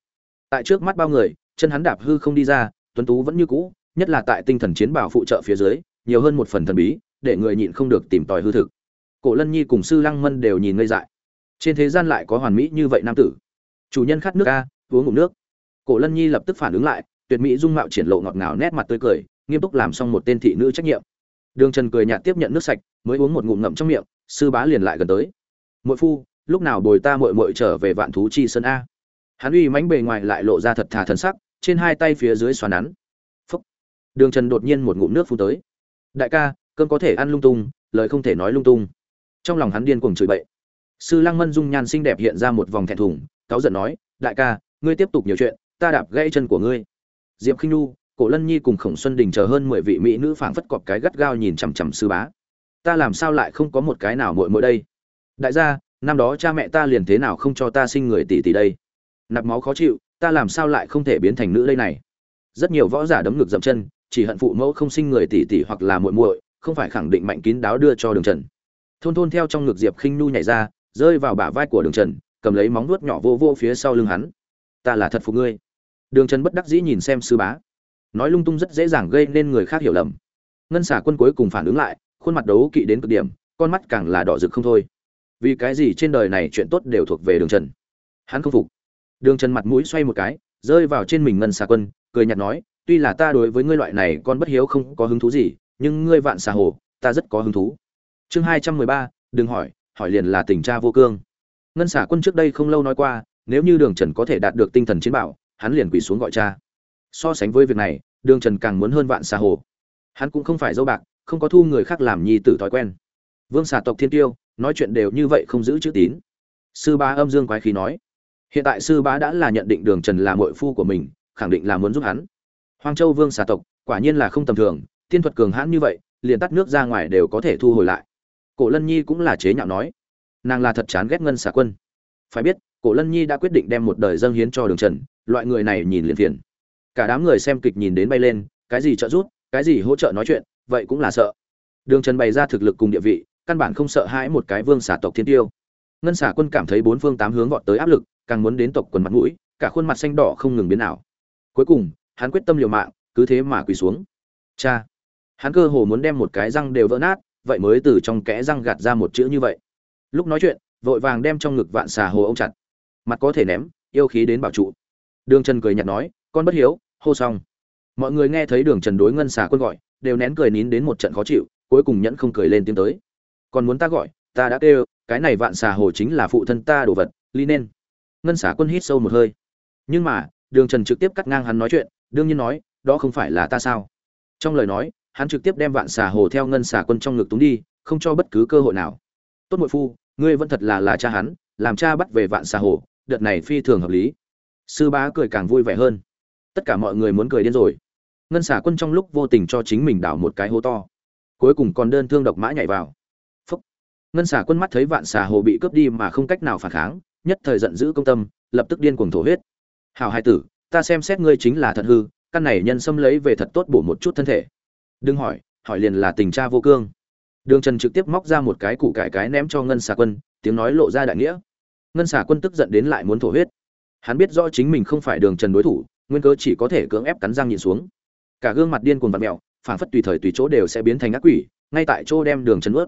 Tại trước mắt bao người chân hắn đạp hư không đi ra tuấn tú vẫn như cũ nhất là tại tinh thần chiến bảo phụ trợ phía dưới nhiều hơn một phần thần bí để người nhịn không được tìm tòi hư thực. Cổ lân nhi cùng sư lăng mân đều nhìn ngây dại trên thế gian lại có hoàn mỹ như vậy nam tử. Chủ nhân khát nước a, uống ngụm nước. Cổ lân nhi lập tức phản ứng lại, tuyệt mỹ dung mạo triển lộ ngọt ngào nét mặt tươi cười, nghiêm túc làm xong một tên thị nữ trách nhiệm. Đường trần cười nhạt tiếp nhận nước sạch, mới uống một ngụm ngậm trong miệng, sư bá liền lại gần tới. Muội phu, lúc nào bồi ta muội muội trở về vạn thú chi sơn a? Hắn uy mánh bề ngoài lại lộ ra thật thà thần sắc, trên hai tay phía dưới xoắn nắn. Phúc. Đường trần đột nhiên một ngụm nước phun tới. Đại ca, cơm có thể ăn lung tung, lời không thể nói lung tung. Trong lòng hắn điên cuồng chửi bậy sư lăng mân dung nhan xinh đẹp hiện ra một vòng thẹn thùng, cáu giận nói, đại ca, ngươi tiếp tục nhiều chuyện, ta đạp gãy chân của ngươi. Diệp khinh nu cổ lân nhi cùng khổng xuân đình chờ hơn mười vị mỹ nữ phảng phất cọp cái gắt gao nhìn chằm chằm sư bá. Ta làm sao lại không có một cái nào muội muội đây? Đại gia, năm đó cha mẹ ta liền thế nào không cho ta sinh người tỷ tỷ đây? Nạp máu khó chịu, ta làm sao lại không thể biến thành nữ đây này? Rất nhiều võ giả đấm ngực dậm chân, chỉ hận phụ mẫu không sinh người tỷ tỷ hoặc là muội muội, không phải khẳng định mạnh kín đáo đưa cho đường trần. Thôn thôn theo trong ngực diệp khinh nu nhảy ra rơi vào bả vai của đường trần, cầm lấy móng nuốt nhỏ vô vô phía sau lưng hắn. Ta là thật phục ngươi. Đường trần bất đắc dĩ nhìn xem sư bá. Nói lung tung rất dễ dàng gây nên người khác hiểu lầm. Ngân xả quân cuối cùng phản ứng lại, khuôn mặt đấu kỵ đến cực điểm, con mắt càng là đỏ rực không thôi. Vì cái gì trên đời này chuyện tốt đều thuộc về đường trần? Hắn không phục. Đường trần mặt mũi xoay một cái, rơi vào trên mình ngân xà quân, cười nhạt nói, tuy là ta đối với ngươi loại này con bất hiếu không có hứng thú gì, nhưng ngươi vạn xà hồ, ta rất có hứng thú. Chương hai trăm mười ba, đừng hỏi hỏi liền là tình cha vô cương. Ngân xà quân trước đây không lâu nói qua, nếu như đường trần có thể đạt được tinh thần chiến bảo hắn liền quỳ xuống gọi cha. So sánh với việc này, đường trần càng muốn hơn vạn xà hồ. Hắn cũng không phải dâu bạc, không có thu người khác làm nhi tử thói quen. Vương xà tộc thiên tiêu, nói chuyện đều như vậy không giữ chữ tín. Sư bá âm dương quái khí nói, hiện tại sư bá đã là nhận định đường trần là mội phu của mình, khẳng định là muốn giúp hắn. Hoang châu vương xà tộc, quả nhiên là không tầm thường, tiên thuật cường hãn như vậy, liền tắt nước ra ngoài đều có thể thu hồi lại cổ lân nhi cũng là chế nhạo nói. Nàng là thật chán ghét ngân xà quân. Phải biết, cổ lân nhi đã quyết định đem một đời dâng hiến cho đường trần, loại người này nhìn liền phiền. Cả đám người xem kịch nhìn đến bay lên, cái gì trợ giúp, cái gì hỗ trợ nói chuyện, vậy cũng là sợ. Đường trần bày ra thực lực cùng địa vị, căn bản không sợ hãi một cái vương xả tộc thiên tiêu. Ngân xả quân cảm thấy bốn phương tám hướng vọt tới áp lực, càng muốn đến tộc quần mặt mũi, cả khuôn mặt xanh đỏ không ngừng biến ảo. Cuối cùng, hắn quyết tâm liều mạng, cứ thế mà quỳ xuống. Cha! Hắn cơ hồ muốn đem một cái răng đều vỡ nát vậy mới từ trong kẽ răng gạt ra một chữ như vậy. Lúc nói chuyện, vội vàng đem trong ngực vạn xà hồ ông chặt. Mặt có thể ném, yêu khí đến bảo trụ. Đường trần cười nhạt nói, con bất hiếu, hô xong. Mọi người nghe thấy đường trần đối ngân xà quân gọi, đều nén cười nín đến một trận khó chịu, cuối cùng nhẫn không cười lên tiếng tới. Còn muốn ta gọi, ta đã kêu, cái này vạn xà hồ chính là phụ thân ta đồ vật, ly nên. Ngân xà quân hít sâu một hơi. Nhưng mà, đường trần trực tiếp cắt ngang hắn nói chuyện, đương nhiên nói, đó không phải là ta sao? Trong lời nói hắn trực tiếp đem vạn xà hồ theo ngân xà quân trong ngực túng đi, không cho bất cứ cơ hội nào. Tốt mội phu, ngươi vẫn thật là là cha hắn, làm cha bắt về vạn xà hồ, đợt này phi thường hợp lý. Sư bá cười càng vui vẻ hơn. Tất cả mọi người muốn cười điên rồi. Ngân xà quân trong lúc vô tình cho chính mình đảo một cái hố to. Cuối cùng còn đơn thương độc mã nhảy vào. Phúc. ngân xà quân mắt thấy vạn xà hồ bị cướp đi mà không cách nào phản kháng, nhất thời giận dữ công tâm, lập tức điên cuồng thổ huyết. Hảo hai tử, ta xem xét ngươi chính là thật hư, căn này nhân xâm lấy về thật tốt bổ một chút thân thể đừng hỏi hỏi liền là tình cha vô cương. Đường trần trực tiếp móc ra một cái củ cải cái ném cho ngân xà quân, tiếng nói lộ ra đại nghĩa. Ngân xà quân tức giận đến lại muốn thổ huyết. Hắn biết rõ chính mình không phải đường trần đối thủ, nguyên cớ chỉ có thể cưỡng ép cắn răng nhịn xuống. Cả gương mặt điên cuồng vặt mẹo phản phất tùy thời tùy chỗ đều sẽ biến thành ác quỷ, ngay tại chỗ đem đường trần ướt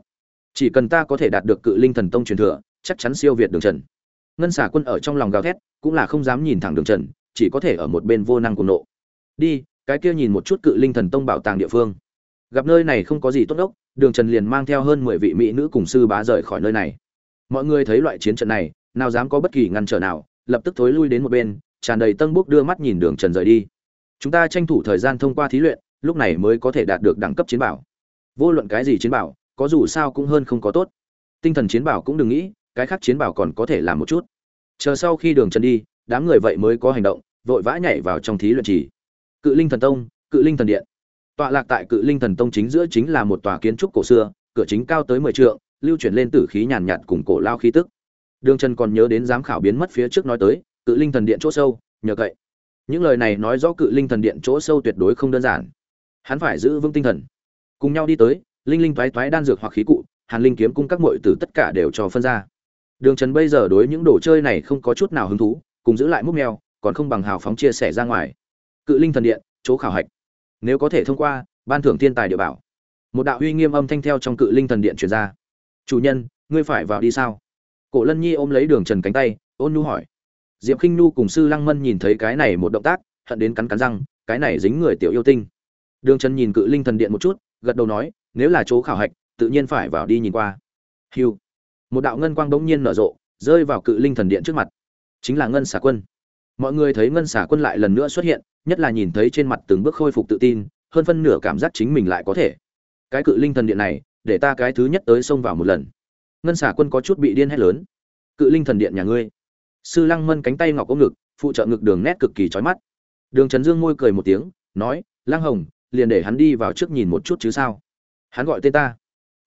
chỉ cần ta có thể đạt được cự linh thần tông truyền thừa, chắc chắn siêu việt đường trần. Ngân xà quân ở trong lòng gào thét, cũng là không dám nhìn thẳng đường trần, chỉ có thể ở một bên vô năng cùng nộ. Đi, cái kia nhìn một chút cự linh thần tông bảo tàng địa phương gặp nơi này không có gì tốt đốc, đường trần liền mang theo hơn mười vị mỹ nữ cùng sư bá rời khỏi nơi này. Mọi người thấy loại chiến trận này, nào dám có bất kỳ ngăn trở nào, lập tức thối lui đến một bên, tràn đầy tân bốc đưa mắt nhìn đường trần rời đi. Chúng ta tranh thủ thời gian thông qua thí luyện, lúc này mới có thể đạt được đẳng cấp chiến bảo. Vô luận cái gì chiến bảo, có dù sao cũng hơn không có tốt. Tinh thần chiến bảo cũng đừng nghĩ, cái khác chiến bảo còn có thể làm một chút. Chờ sau khi đường trần đi, đám người vậy mới có hành động, vội vã nhảy vào trong thí luyện trì. Cự linh thần tông, cự linh thần điện tọa lạc tại cự linh thần tông chính giữa chính là một tòa kiến trúc cổ xưa, cửa chính cao tới mười trượng, lưu chuyển lên tử khí nhàn nhạt cùng cổ lao khí tức. Đường trần còn nhớ đến giám khảo biến mất phía trước nói tới, cự linh thần điện chỗ sâu, nhờ cậy. Những lời này nói rõ cự linh thần điện chỗ sâu tuyệt đối không đơn giản. Hắn phải giữ vững tinh thần. Cùng nhau đi tới, linh linh toái toái đan dược hoặc khí cụ, hàn linh kiếm cung các muội tử tất cả đều cho phân ra. Đường trần bây giờ đối những đồ chơi này không có chút nào hứng thú, cùng giữ lại múc mèo, còn không bằng hào phóng chia sẻ ra ngoài. Cự linh thần điện, chỗ khảo hạch nếu có thể thông qua, ban thưởng thiên tài địa bảo. Một đạo uy nghiêm âm thanh theo trong cự linh thần điện truyền ra. Chủ nhân, ngươi phải vào đi sao? Cổ lân nhi ôm lấy đường trần cánh tay, ôn nhu hỏi. Diệp k i n h nhu cùng sư lăng mân nhìn thấy cái này một động tác, hận đến cắn cắn răng, cái này dính người tiểu yêu tinh. Đường trần nhìn cự linh thần điện một chút, gật đầu nói, nếu là chỗ khảo hạch, tự nhiên phải vào đi nhìn qua. Hiu một đạo ngân quang bỗng nhiên nở rộ, rơi vào cự linh thần điện trước mặt. Chính là ngân xả quân. Mọi người thấy ngân xả quân lại lần nữa xuất hiện nhất là nhìn thấy trên mặt từng bước khôi phục tự tin, hơn phân nửa cảm giác chính mình lại có thể. Cái cự linh thần điện này, để ta cái thứ nhất tới xông vào một lần. Ngân xả quân có chút bị điên hét lớn. Cự linh thần điện nhà ngươi. Sư lăng mân cánh tay ngọc ôm ngực, phụ trợ ngực đường nét cực kỳ trói mắt. Đường trấn dương môi cười một tiếng, nói, lăng hồng, liền để hắn đi vào trước nhìn một chút chứ sao? Hắn gọi tên ta.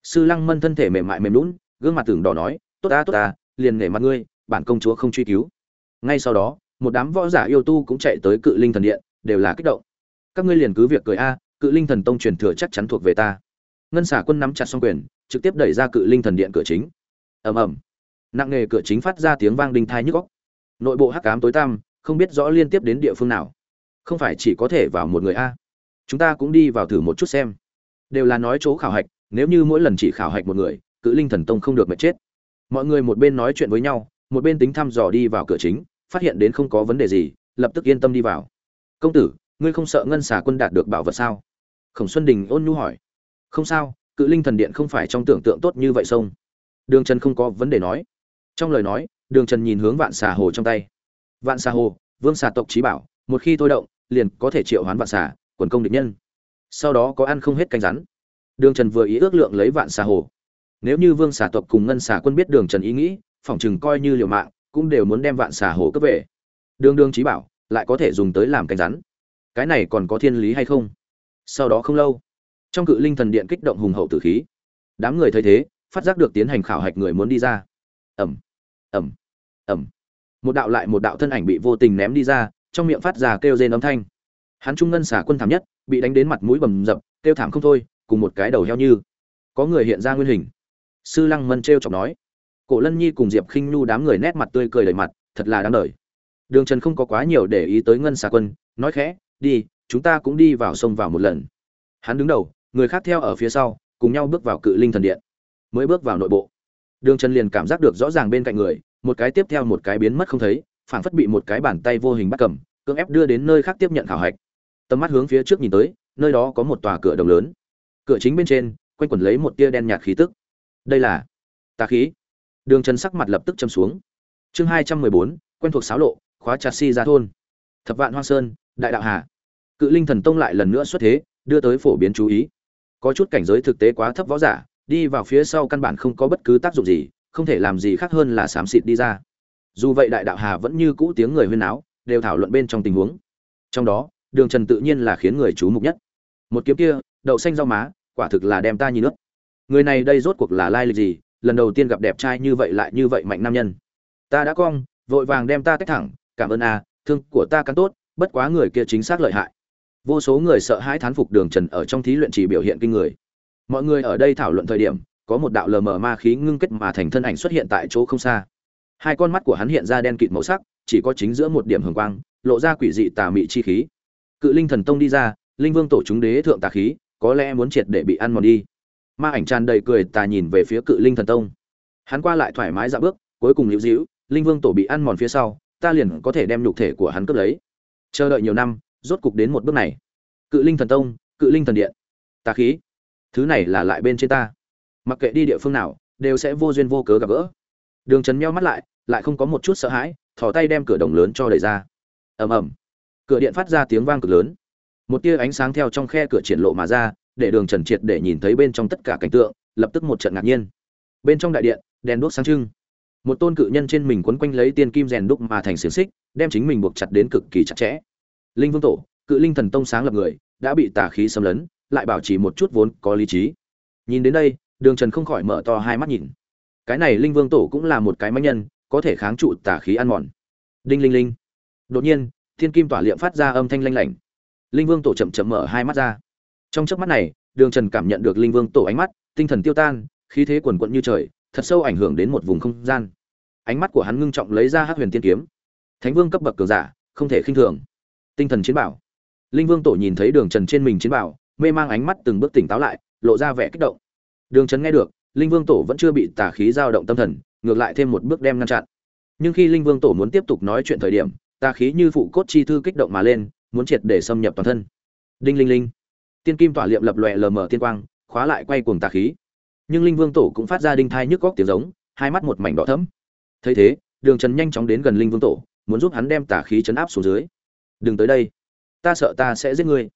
Sư lăng mân thân thể mềm mại mềm lún gương mặt tưởng đỏ nói, tốt ta tốt ta, liền nể mặt ngươi, bản công chúa không truy cứu. Ngay sau đó một đám võ giả yêu tu cũng chạy tới cự linh thần điện, đều là kích động. Các ngươi liền cứ việc cười a, cự linh thần tông truyền thừa chắc chắn thuộc về ta. Ngân xả quân nắm chặt xong quyền, trực tiếp đẩy ra cự linh thần điện cửa chính. Ầm ầm. Nặng nghề cửa chính phát ra tiếng vang đinh thai nhức góc nội bộ hắc cám tối tăm, không biết rõ liên tiếp đến địa phương nào. Không phải chỉ có thể vào một người a. Chúng ta cũng đi vào thử một chút xem. Đều là nói chỗ khảo hạch, nếu như mỗi lần chỉ khảo hạch một người, cự linh thần tông không được mệt chết. Mọi người một bên nói chuyện với nhau, một bên tính thăm dò đi vào cửa chính phát hiện đến không có vấn đề gì, lập tức yên tâm đi vào. Công tử, ngươi không sợ ngân xà quân đạt được bảo vật sao? Khổng xuân đình ôn nhu hỏi. Không sao, cự linh thần điện không phải trong tưởng tượng tốt như vậy sông. Đường trần không có vấn đề nói. Trong lời nói, đường trần nhìn hướng vạn xà hồ trong tay. Vạn xà hồ, vương xà tộc trí bảo, một khi thôi động, liền có thể triệu hoán vạn xà, quần công địch nhân. Sau đó có ăn không hết canh rắn. Đường trần vừa ý ước lượng lấy vạn xà hồ. Nếu như vương xà tộc cùng ngân xà quân biết đường trần ý nghĩ, phỏng chừng coi như liều mạng cũng đều muốn đem vạn xà hổ cấp về. Đường đường trí bảo lại có thể dùng tới làm cánh rắn. Cái này còn có thiên lý hay không? Sau đó không lâu, trong cự linh thần điện kích động hùng hậu tử khí. Đám người thấy thế, phát giác được tiến hành khảo hạch người muốn đi ra. Ẩm ẩm ẩm một đạo lại một đạo thân ảnh bị vô tình ném đi ra, trong miệng phát ra kêu rên âm thanh. Hắn trung ngân xả quân thảm nhất, bị đánh đến mặt mũi bầm dập, kêu thảm không thôi, cùng một cái đầu heo như. Có người hiện ra nguyên hình. Sư lăng mân t chọc nói cổ lân nhi cùng diệp khinh nhu đám người nét mặt tươi cười đầy mặt, thật là đáng đời. Đường trần không có quá nhiều để ý tới ngân Sa quân, nói khẽ, đi, chúng ta cũng đi vào sông vào một lần. Hắn đứng đầu, người khác theo ở phía sau, cùng nhau bước vào cự linh thần điện. Mới bước vào nội bộ, đường trần liền cảm giác được rõ ràng bên cạnh người, một cái tiếp theo một cái biến mất không thấy, phảng phất bị một cái bàn tay vô hình bắt cầm, cưỡng ép đưa đến nơi khác tiếp nhận khảo hạch. Tầm mắt hướng phía trước nhìn tới, nơi đó có một tòa cửa đồng lớn. Cửa chính bên trên, quanh quẩn lấy một tia đen nhạt khí tức. Đây là tà khí đường trần sắc mặt lập tức châm xuống. Chương hai trăm mười bốn, quen thuộc xáo lộ, khóa chặt si ra thôn. Thập vạn hoa sơn, đại đạo hà. Cự linh thần tông lại lần nữa xuất thế, đưa tới phổ biến chú ý. Có chút cảnh giới thực tế quá thấp võ giả, đi vào phía sau căn bản không có bất cứ tác dụng gì, không thể làm gì khác hơn là xám xịt đi ra. Dù vậy đại đạo hà vẫn như cũ tiếng người huyên náo, đều thảo luận bên trong tình huống. Trong đó, đường trần tự nhiên là khiến người chú mục nhất. Một kiếm kia, đậu xanh rau má, quả thực là đem ta nhìn nước người này đây rốt cuộc là lai lịch gì lần đầu tiên gặp đẹp trai như vậy lại như vậy mạnh nam nhân. Ta đã cong, vội vàng đem ta tách thẳng, cảm ơn a, thương của ta cắn tốt, bất quá người kia chính xác lợi hại. Vô số người sợ hãi thán phục đường trần ở trong thí luyện chỉ biểu hiện kinh người. Mọi người ở đây thảo luận thời điểm, có một đạo lờ mờ ma khí ngưng kết mà thành thân ảnh xuất hiện tại chỗ không xa. Hai con mắt của hắn hiện ra đen kịt màu sắc, chỉ có chính giữa một điểm hường quang, lộ ra quỷ dị tà mị chi khí. Cự linh thần tông đi ra, linh vương tổ chúng đế thượng tà khí, có lẽ muốn triệt để bị ăn mòn đi ma ảnh tràn đầy cười tà nhìn về phía cự linh thần tông. Hắn qua lại thoải mái dạ bước, cuối cùng liễu dĩu linh vương tổ bị ăn mòn phía sau, ta liền có thể đem nhục thể của hắn cướp lấy. Chờ đợi nhiều năm, rốt cục đến một bước này. Cự linh thần tông, cự linh thần điện. Tà khí. Thứ này là lại bên trên ta. Mặc kệ đi địa phương nào, đều sẽ vô duyên vô cớ gặp gỡ. Đường Trấn meo mắt lại lại không có một chút sợ hãi, thò tay đem cửa đồng lớn cho đẩy ra. Ầm ầm. Cửa điện phát ra tiếng vang cực lớn. Một tia ánh sáng theo trong khe cửa triển lộ mà ra để đường trần triệt để nhìn thấy bên trong tất cả cảnh tượng, lập tức một trận ngạc nhiên. Bên trong đại điện, đèn đuốc sáng trưng. Một tôn cự nhân trên mình quấn quanh lấy tiên kim rèn đúc mà thành xiềng xích, đem chính mình buộc chặt đến cực kỳ chặt chẽ. Linh vương tổ, cự linh thần tông sáng lập người, đã bị tà khí xâm lấn, lại bảo trì một chút vốn có lý trí. Nhìn đến đây, đường trần không khỏi mở to hai mắt nhìn. Cái này linh vương tổ cũng là một cái máy nhân, có thể kháng trụ tà khí ăn mòn. Đinh linh linh. Đột nhiên, thiên kim tỏa liệm phát ra âm thanh lanh lảnh. Linh vương tổ chậm chậm mở hai mắt ra trong chớp mắt này, đường trần cảm nhận được linh vương tổ ánh mắt, tinh thần tiêu tan, khí thế quần quận như trời, thật sâu ảnh hưởng đến một vùng không gian. Ánh mắt của hắn ngưng trọng lấy ra hát huyền tiên kiếm. Thánh vương cấp bậc cường giả, không thể khinh thường. Tinh thần chiến bảo. Linh vương tổ nhìn thấy đường trần trên mình chiến bảo, mê mang ánh mắt từng bước tỉnh táo lại, lộ ra vẻ kích động. Đường trần nghe được, linh vương tổ vẫn chưa bị tà khí dao động tâm thần, ngược lại thêm một bước đem ngăn chặn. Nhưng khi linh vương tổ muốn tiếp tục nói chuyện thời điểm, tà khí như phụ cốt chi thư kích động mà lên, muốn triệt để xâm nhập toàn thân. Đinh linh linh tiên kim tỏa liệm lập lòe lờ mờ tiên quang, khóa lại quay cuồng tà khí. Nhưng linh vương tổ cũng phát ra đinh thai nhức góc tiếng giống, hai mắt một mảnh đỏ thẫm. Thấy thế, đường trần nhanh chóng đến gần linh vương tổ, muốn giúp hắn đem tà khí chấn áp xuống dưới. Đừng tới đây, ta sợ ta sẽ giết ngươi.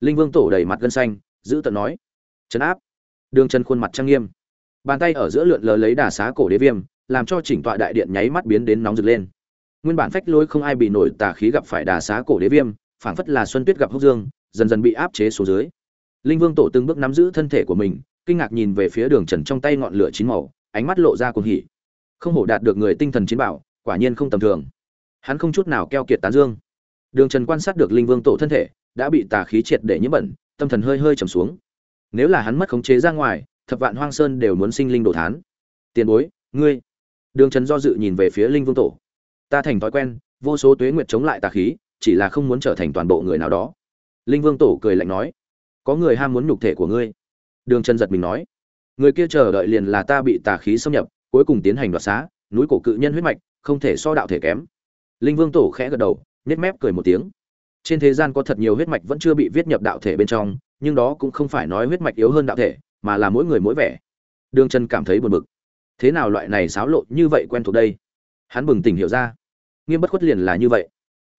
Linh vương tổ đầy mặt gân xanh, giữ tận nói. Chấn áp? Đường trần khuôn mặt trang nghiêm. Bàn tay ở giữa lượn lờ lấy đà xá cổ đế viêm, làm cho chỉnh tọa đại điện nháy mắt biến đến nóng rực lên. Nguyên bản phách lối không ai bị nổi tà khí gặp phải đà xá cổ đế viêm, phảng phất là xuân tuyết gặp hốc dương dần dần bị áp chế xuống dưới. Linh vương tổ từng bước nắm giữ thân thể của mình, kinh ngạc nhìn về phía đường trần trong tay ngọn lửa chín màu, ánh mắt lộ ra cuồng hỉ. Không hổ đạt được người tinh thần chiến bảo, quả nhiên không tầm thường. Hắn không chút nào keo kiệt tán dương. Đường trần quan sát được linh vương tổ thân thể, đã bị tà khí triệt để nhiễm bẩn, tâm thần hơi hơi trầm xuống. Nếu là hắn mất khống chế ra ngoài, thập vạn hoang sơn đều muốn sinh linh đồ thán. Tiền bối, ngươi. Đường trần do dự nhìn về phía linh vương tổ. Ta thành thói quen, vô số tuế nguyệt chống lại tà khí, chỉ là không muốn trở thành toàn bộ người nào đó linh vương tổ cười lạnh nói, có người ham muốn nhục thể của ngươi. Đường chân giật mình nói, người kia chờ đợi liền là ta bị tà khí xâm nhập, cuối cùng tiến hành đoạt xá, núi cổ cự nhân huyết mạch, không thể so đạo thể kém. Linh vương tổ khẽ gật đầu, nhếch mép cười một tiếng. Trên thế gian có thật nhiều huyết mạch vẫn chưa bị viết nhập đạo thể bên trong, nhưng đó cũng không phải nói huyết mạch yếu hơn đạo thể, mà là mỗi người mỗi vẻ. Đường chân cảm thấy buồn bực. Thế nào loại này xáo lộ như vậy quen thuộc đây? Hắn bừng tỉnh hiểu ra. Nghiêm bất khuất liền là như vậy.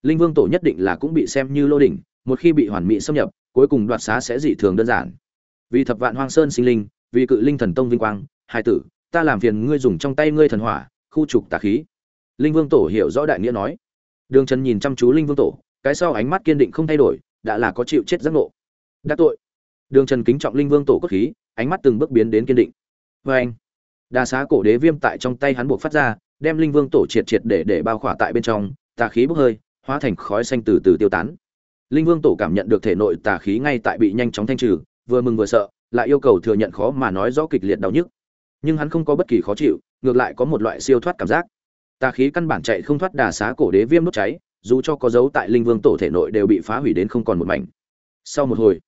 Linh vương tổ nhất định là cũng bị xem như lô đỉnh một khi bị hoàn mỹ xâm nhập, cuối cùng đoạt xá sẽ dị thường đơn giản. Vì thập vạn hoang sơn sinh linh, vì cự linh thần tông vinh quang, hai tử, ta làm phiền ngươi dùng trong tay ngươi thần hỏa, khu trục tà khí. Linh vương tổ hiểu rõ đại nghĩa nói. Đường trần nhìn chăm chú linh vương tổ, cái sau ánh mắt kiên định không thay đổi, đã là có chịu chết giác ngộ. Đã tội. Đường trần kính trọng linh vương tổ cốt khí, ánh mắt từng bước biến đến kiên định. Vê anh. Đa xá cổ đế viêm tại trong tay hắn buộc phát ra, đem linh vương tổ triệt triệt để để bao khỏa tại bên trong, tà khí bốc hơi, hóa thành khói xanh từ từ tiêu tán linh vương tổ cảm nhận được thể nội tà khí ngay tại bị nhanh chóng thanh trừ, vừa mừng vừa sợ, lại yêu cầu thừa nhận khó mà nói rõ kịch liệt đau nhức. Nhưng hắn không có bất kỳ khó chịu, ngược lại có một loại siêu thoát cảm giác. Tà khí căn bản chạy không thoát đà xá cổ đế viêm đốt cháy, dù cho có dấu tại linh vương tổ thể nội đều bị phá hủy đến không còn một mảnh. Sau một hồi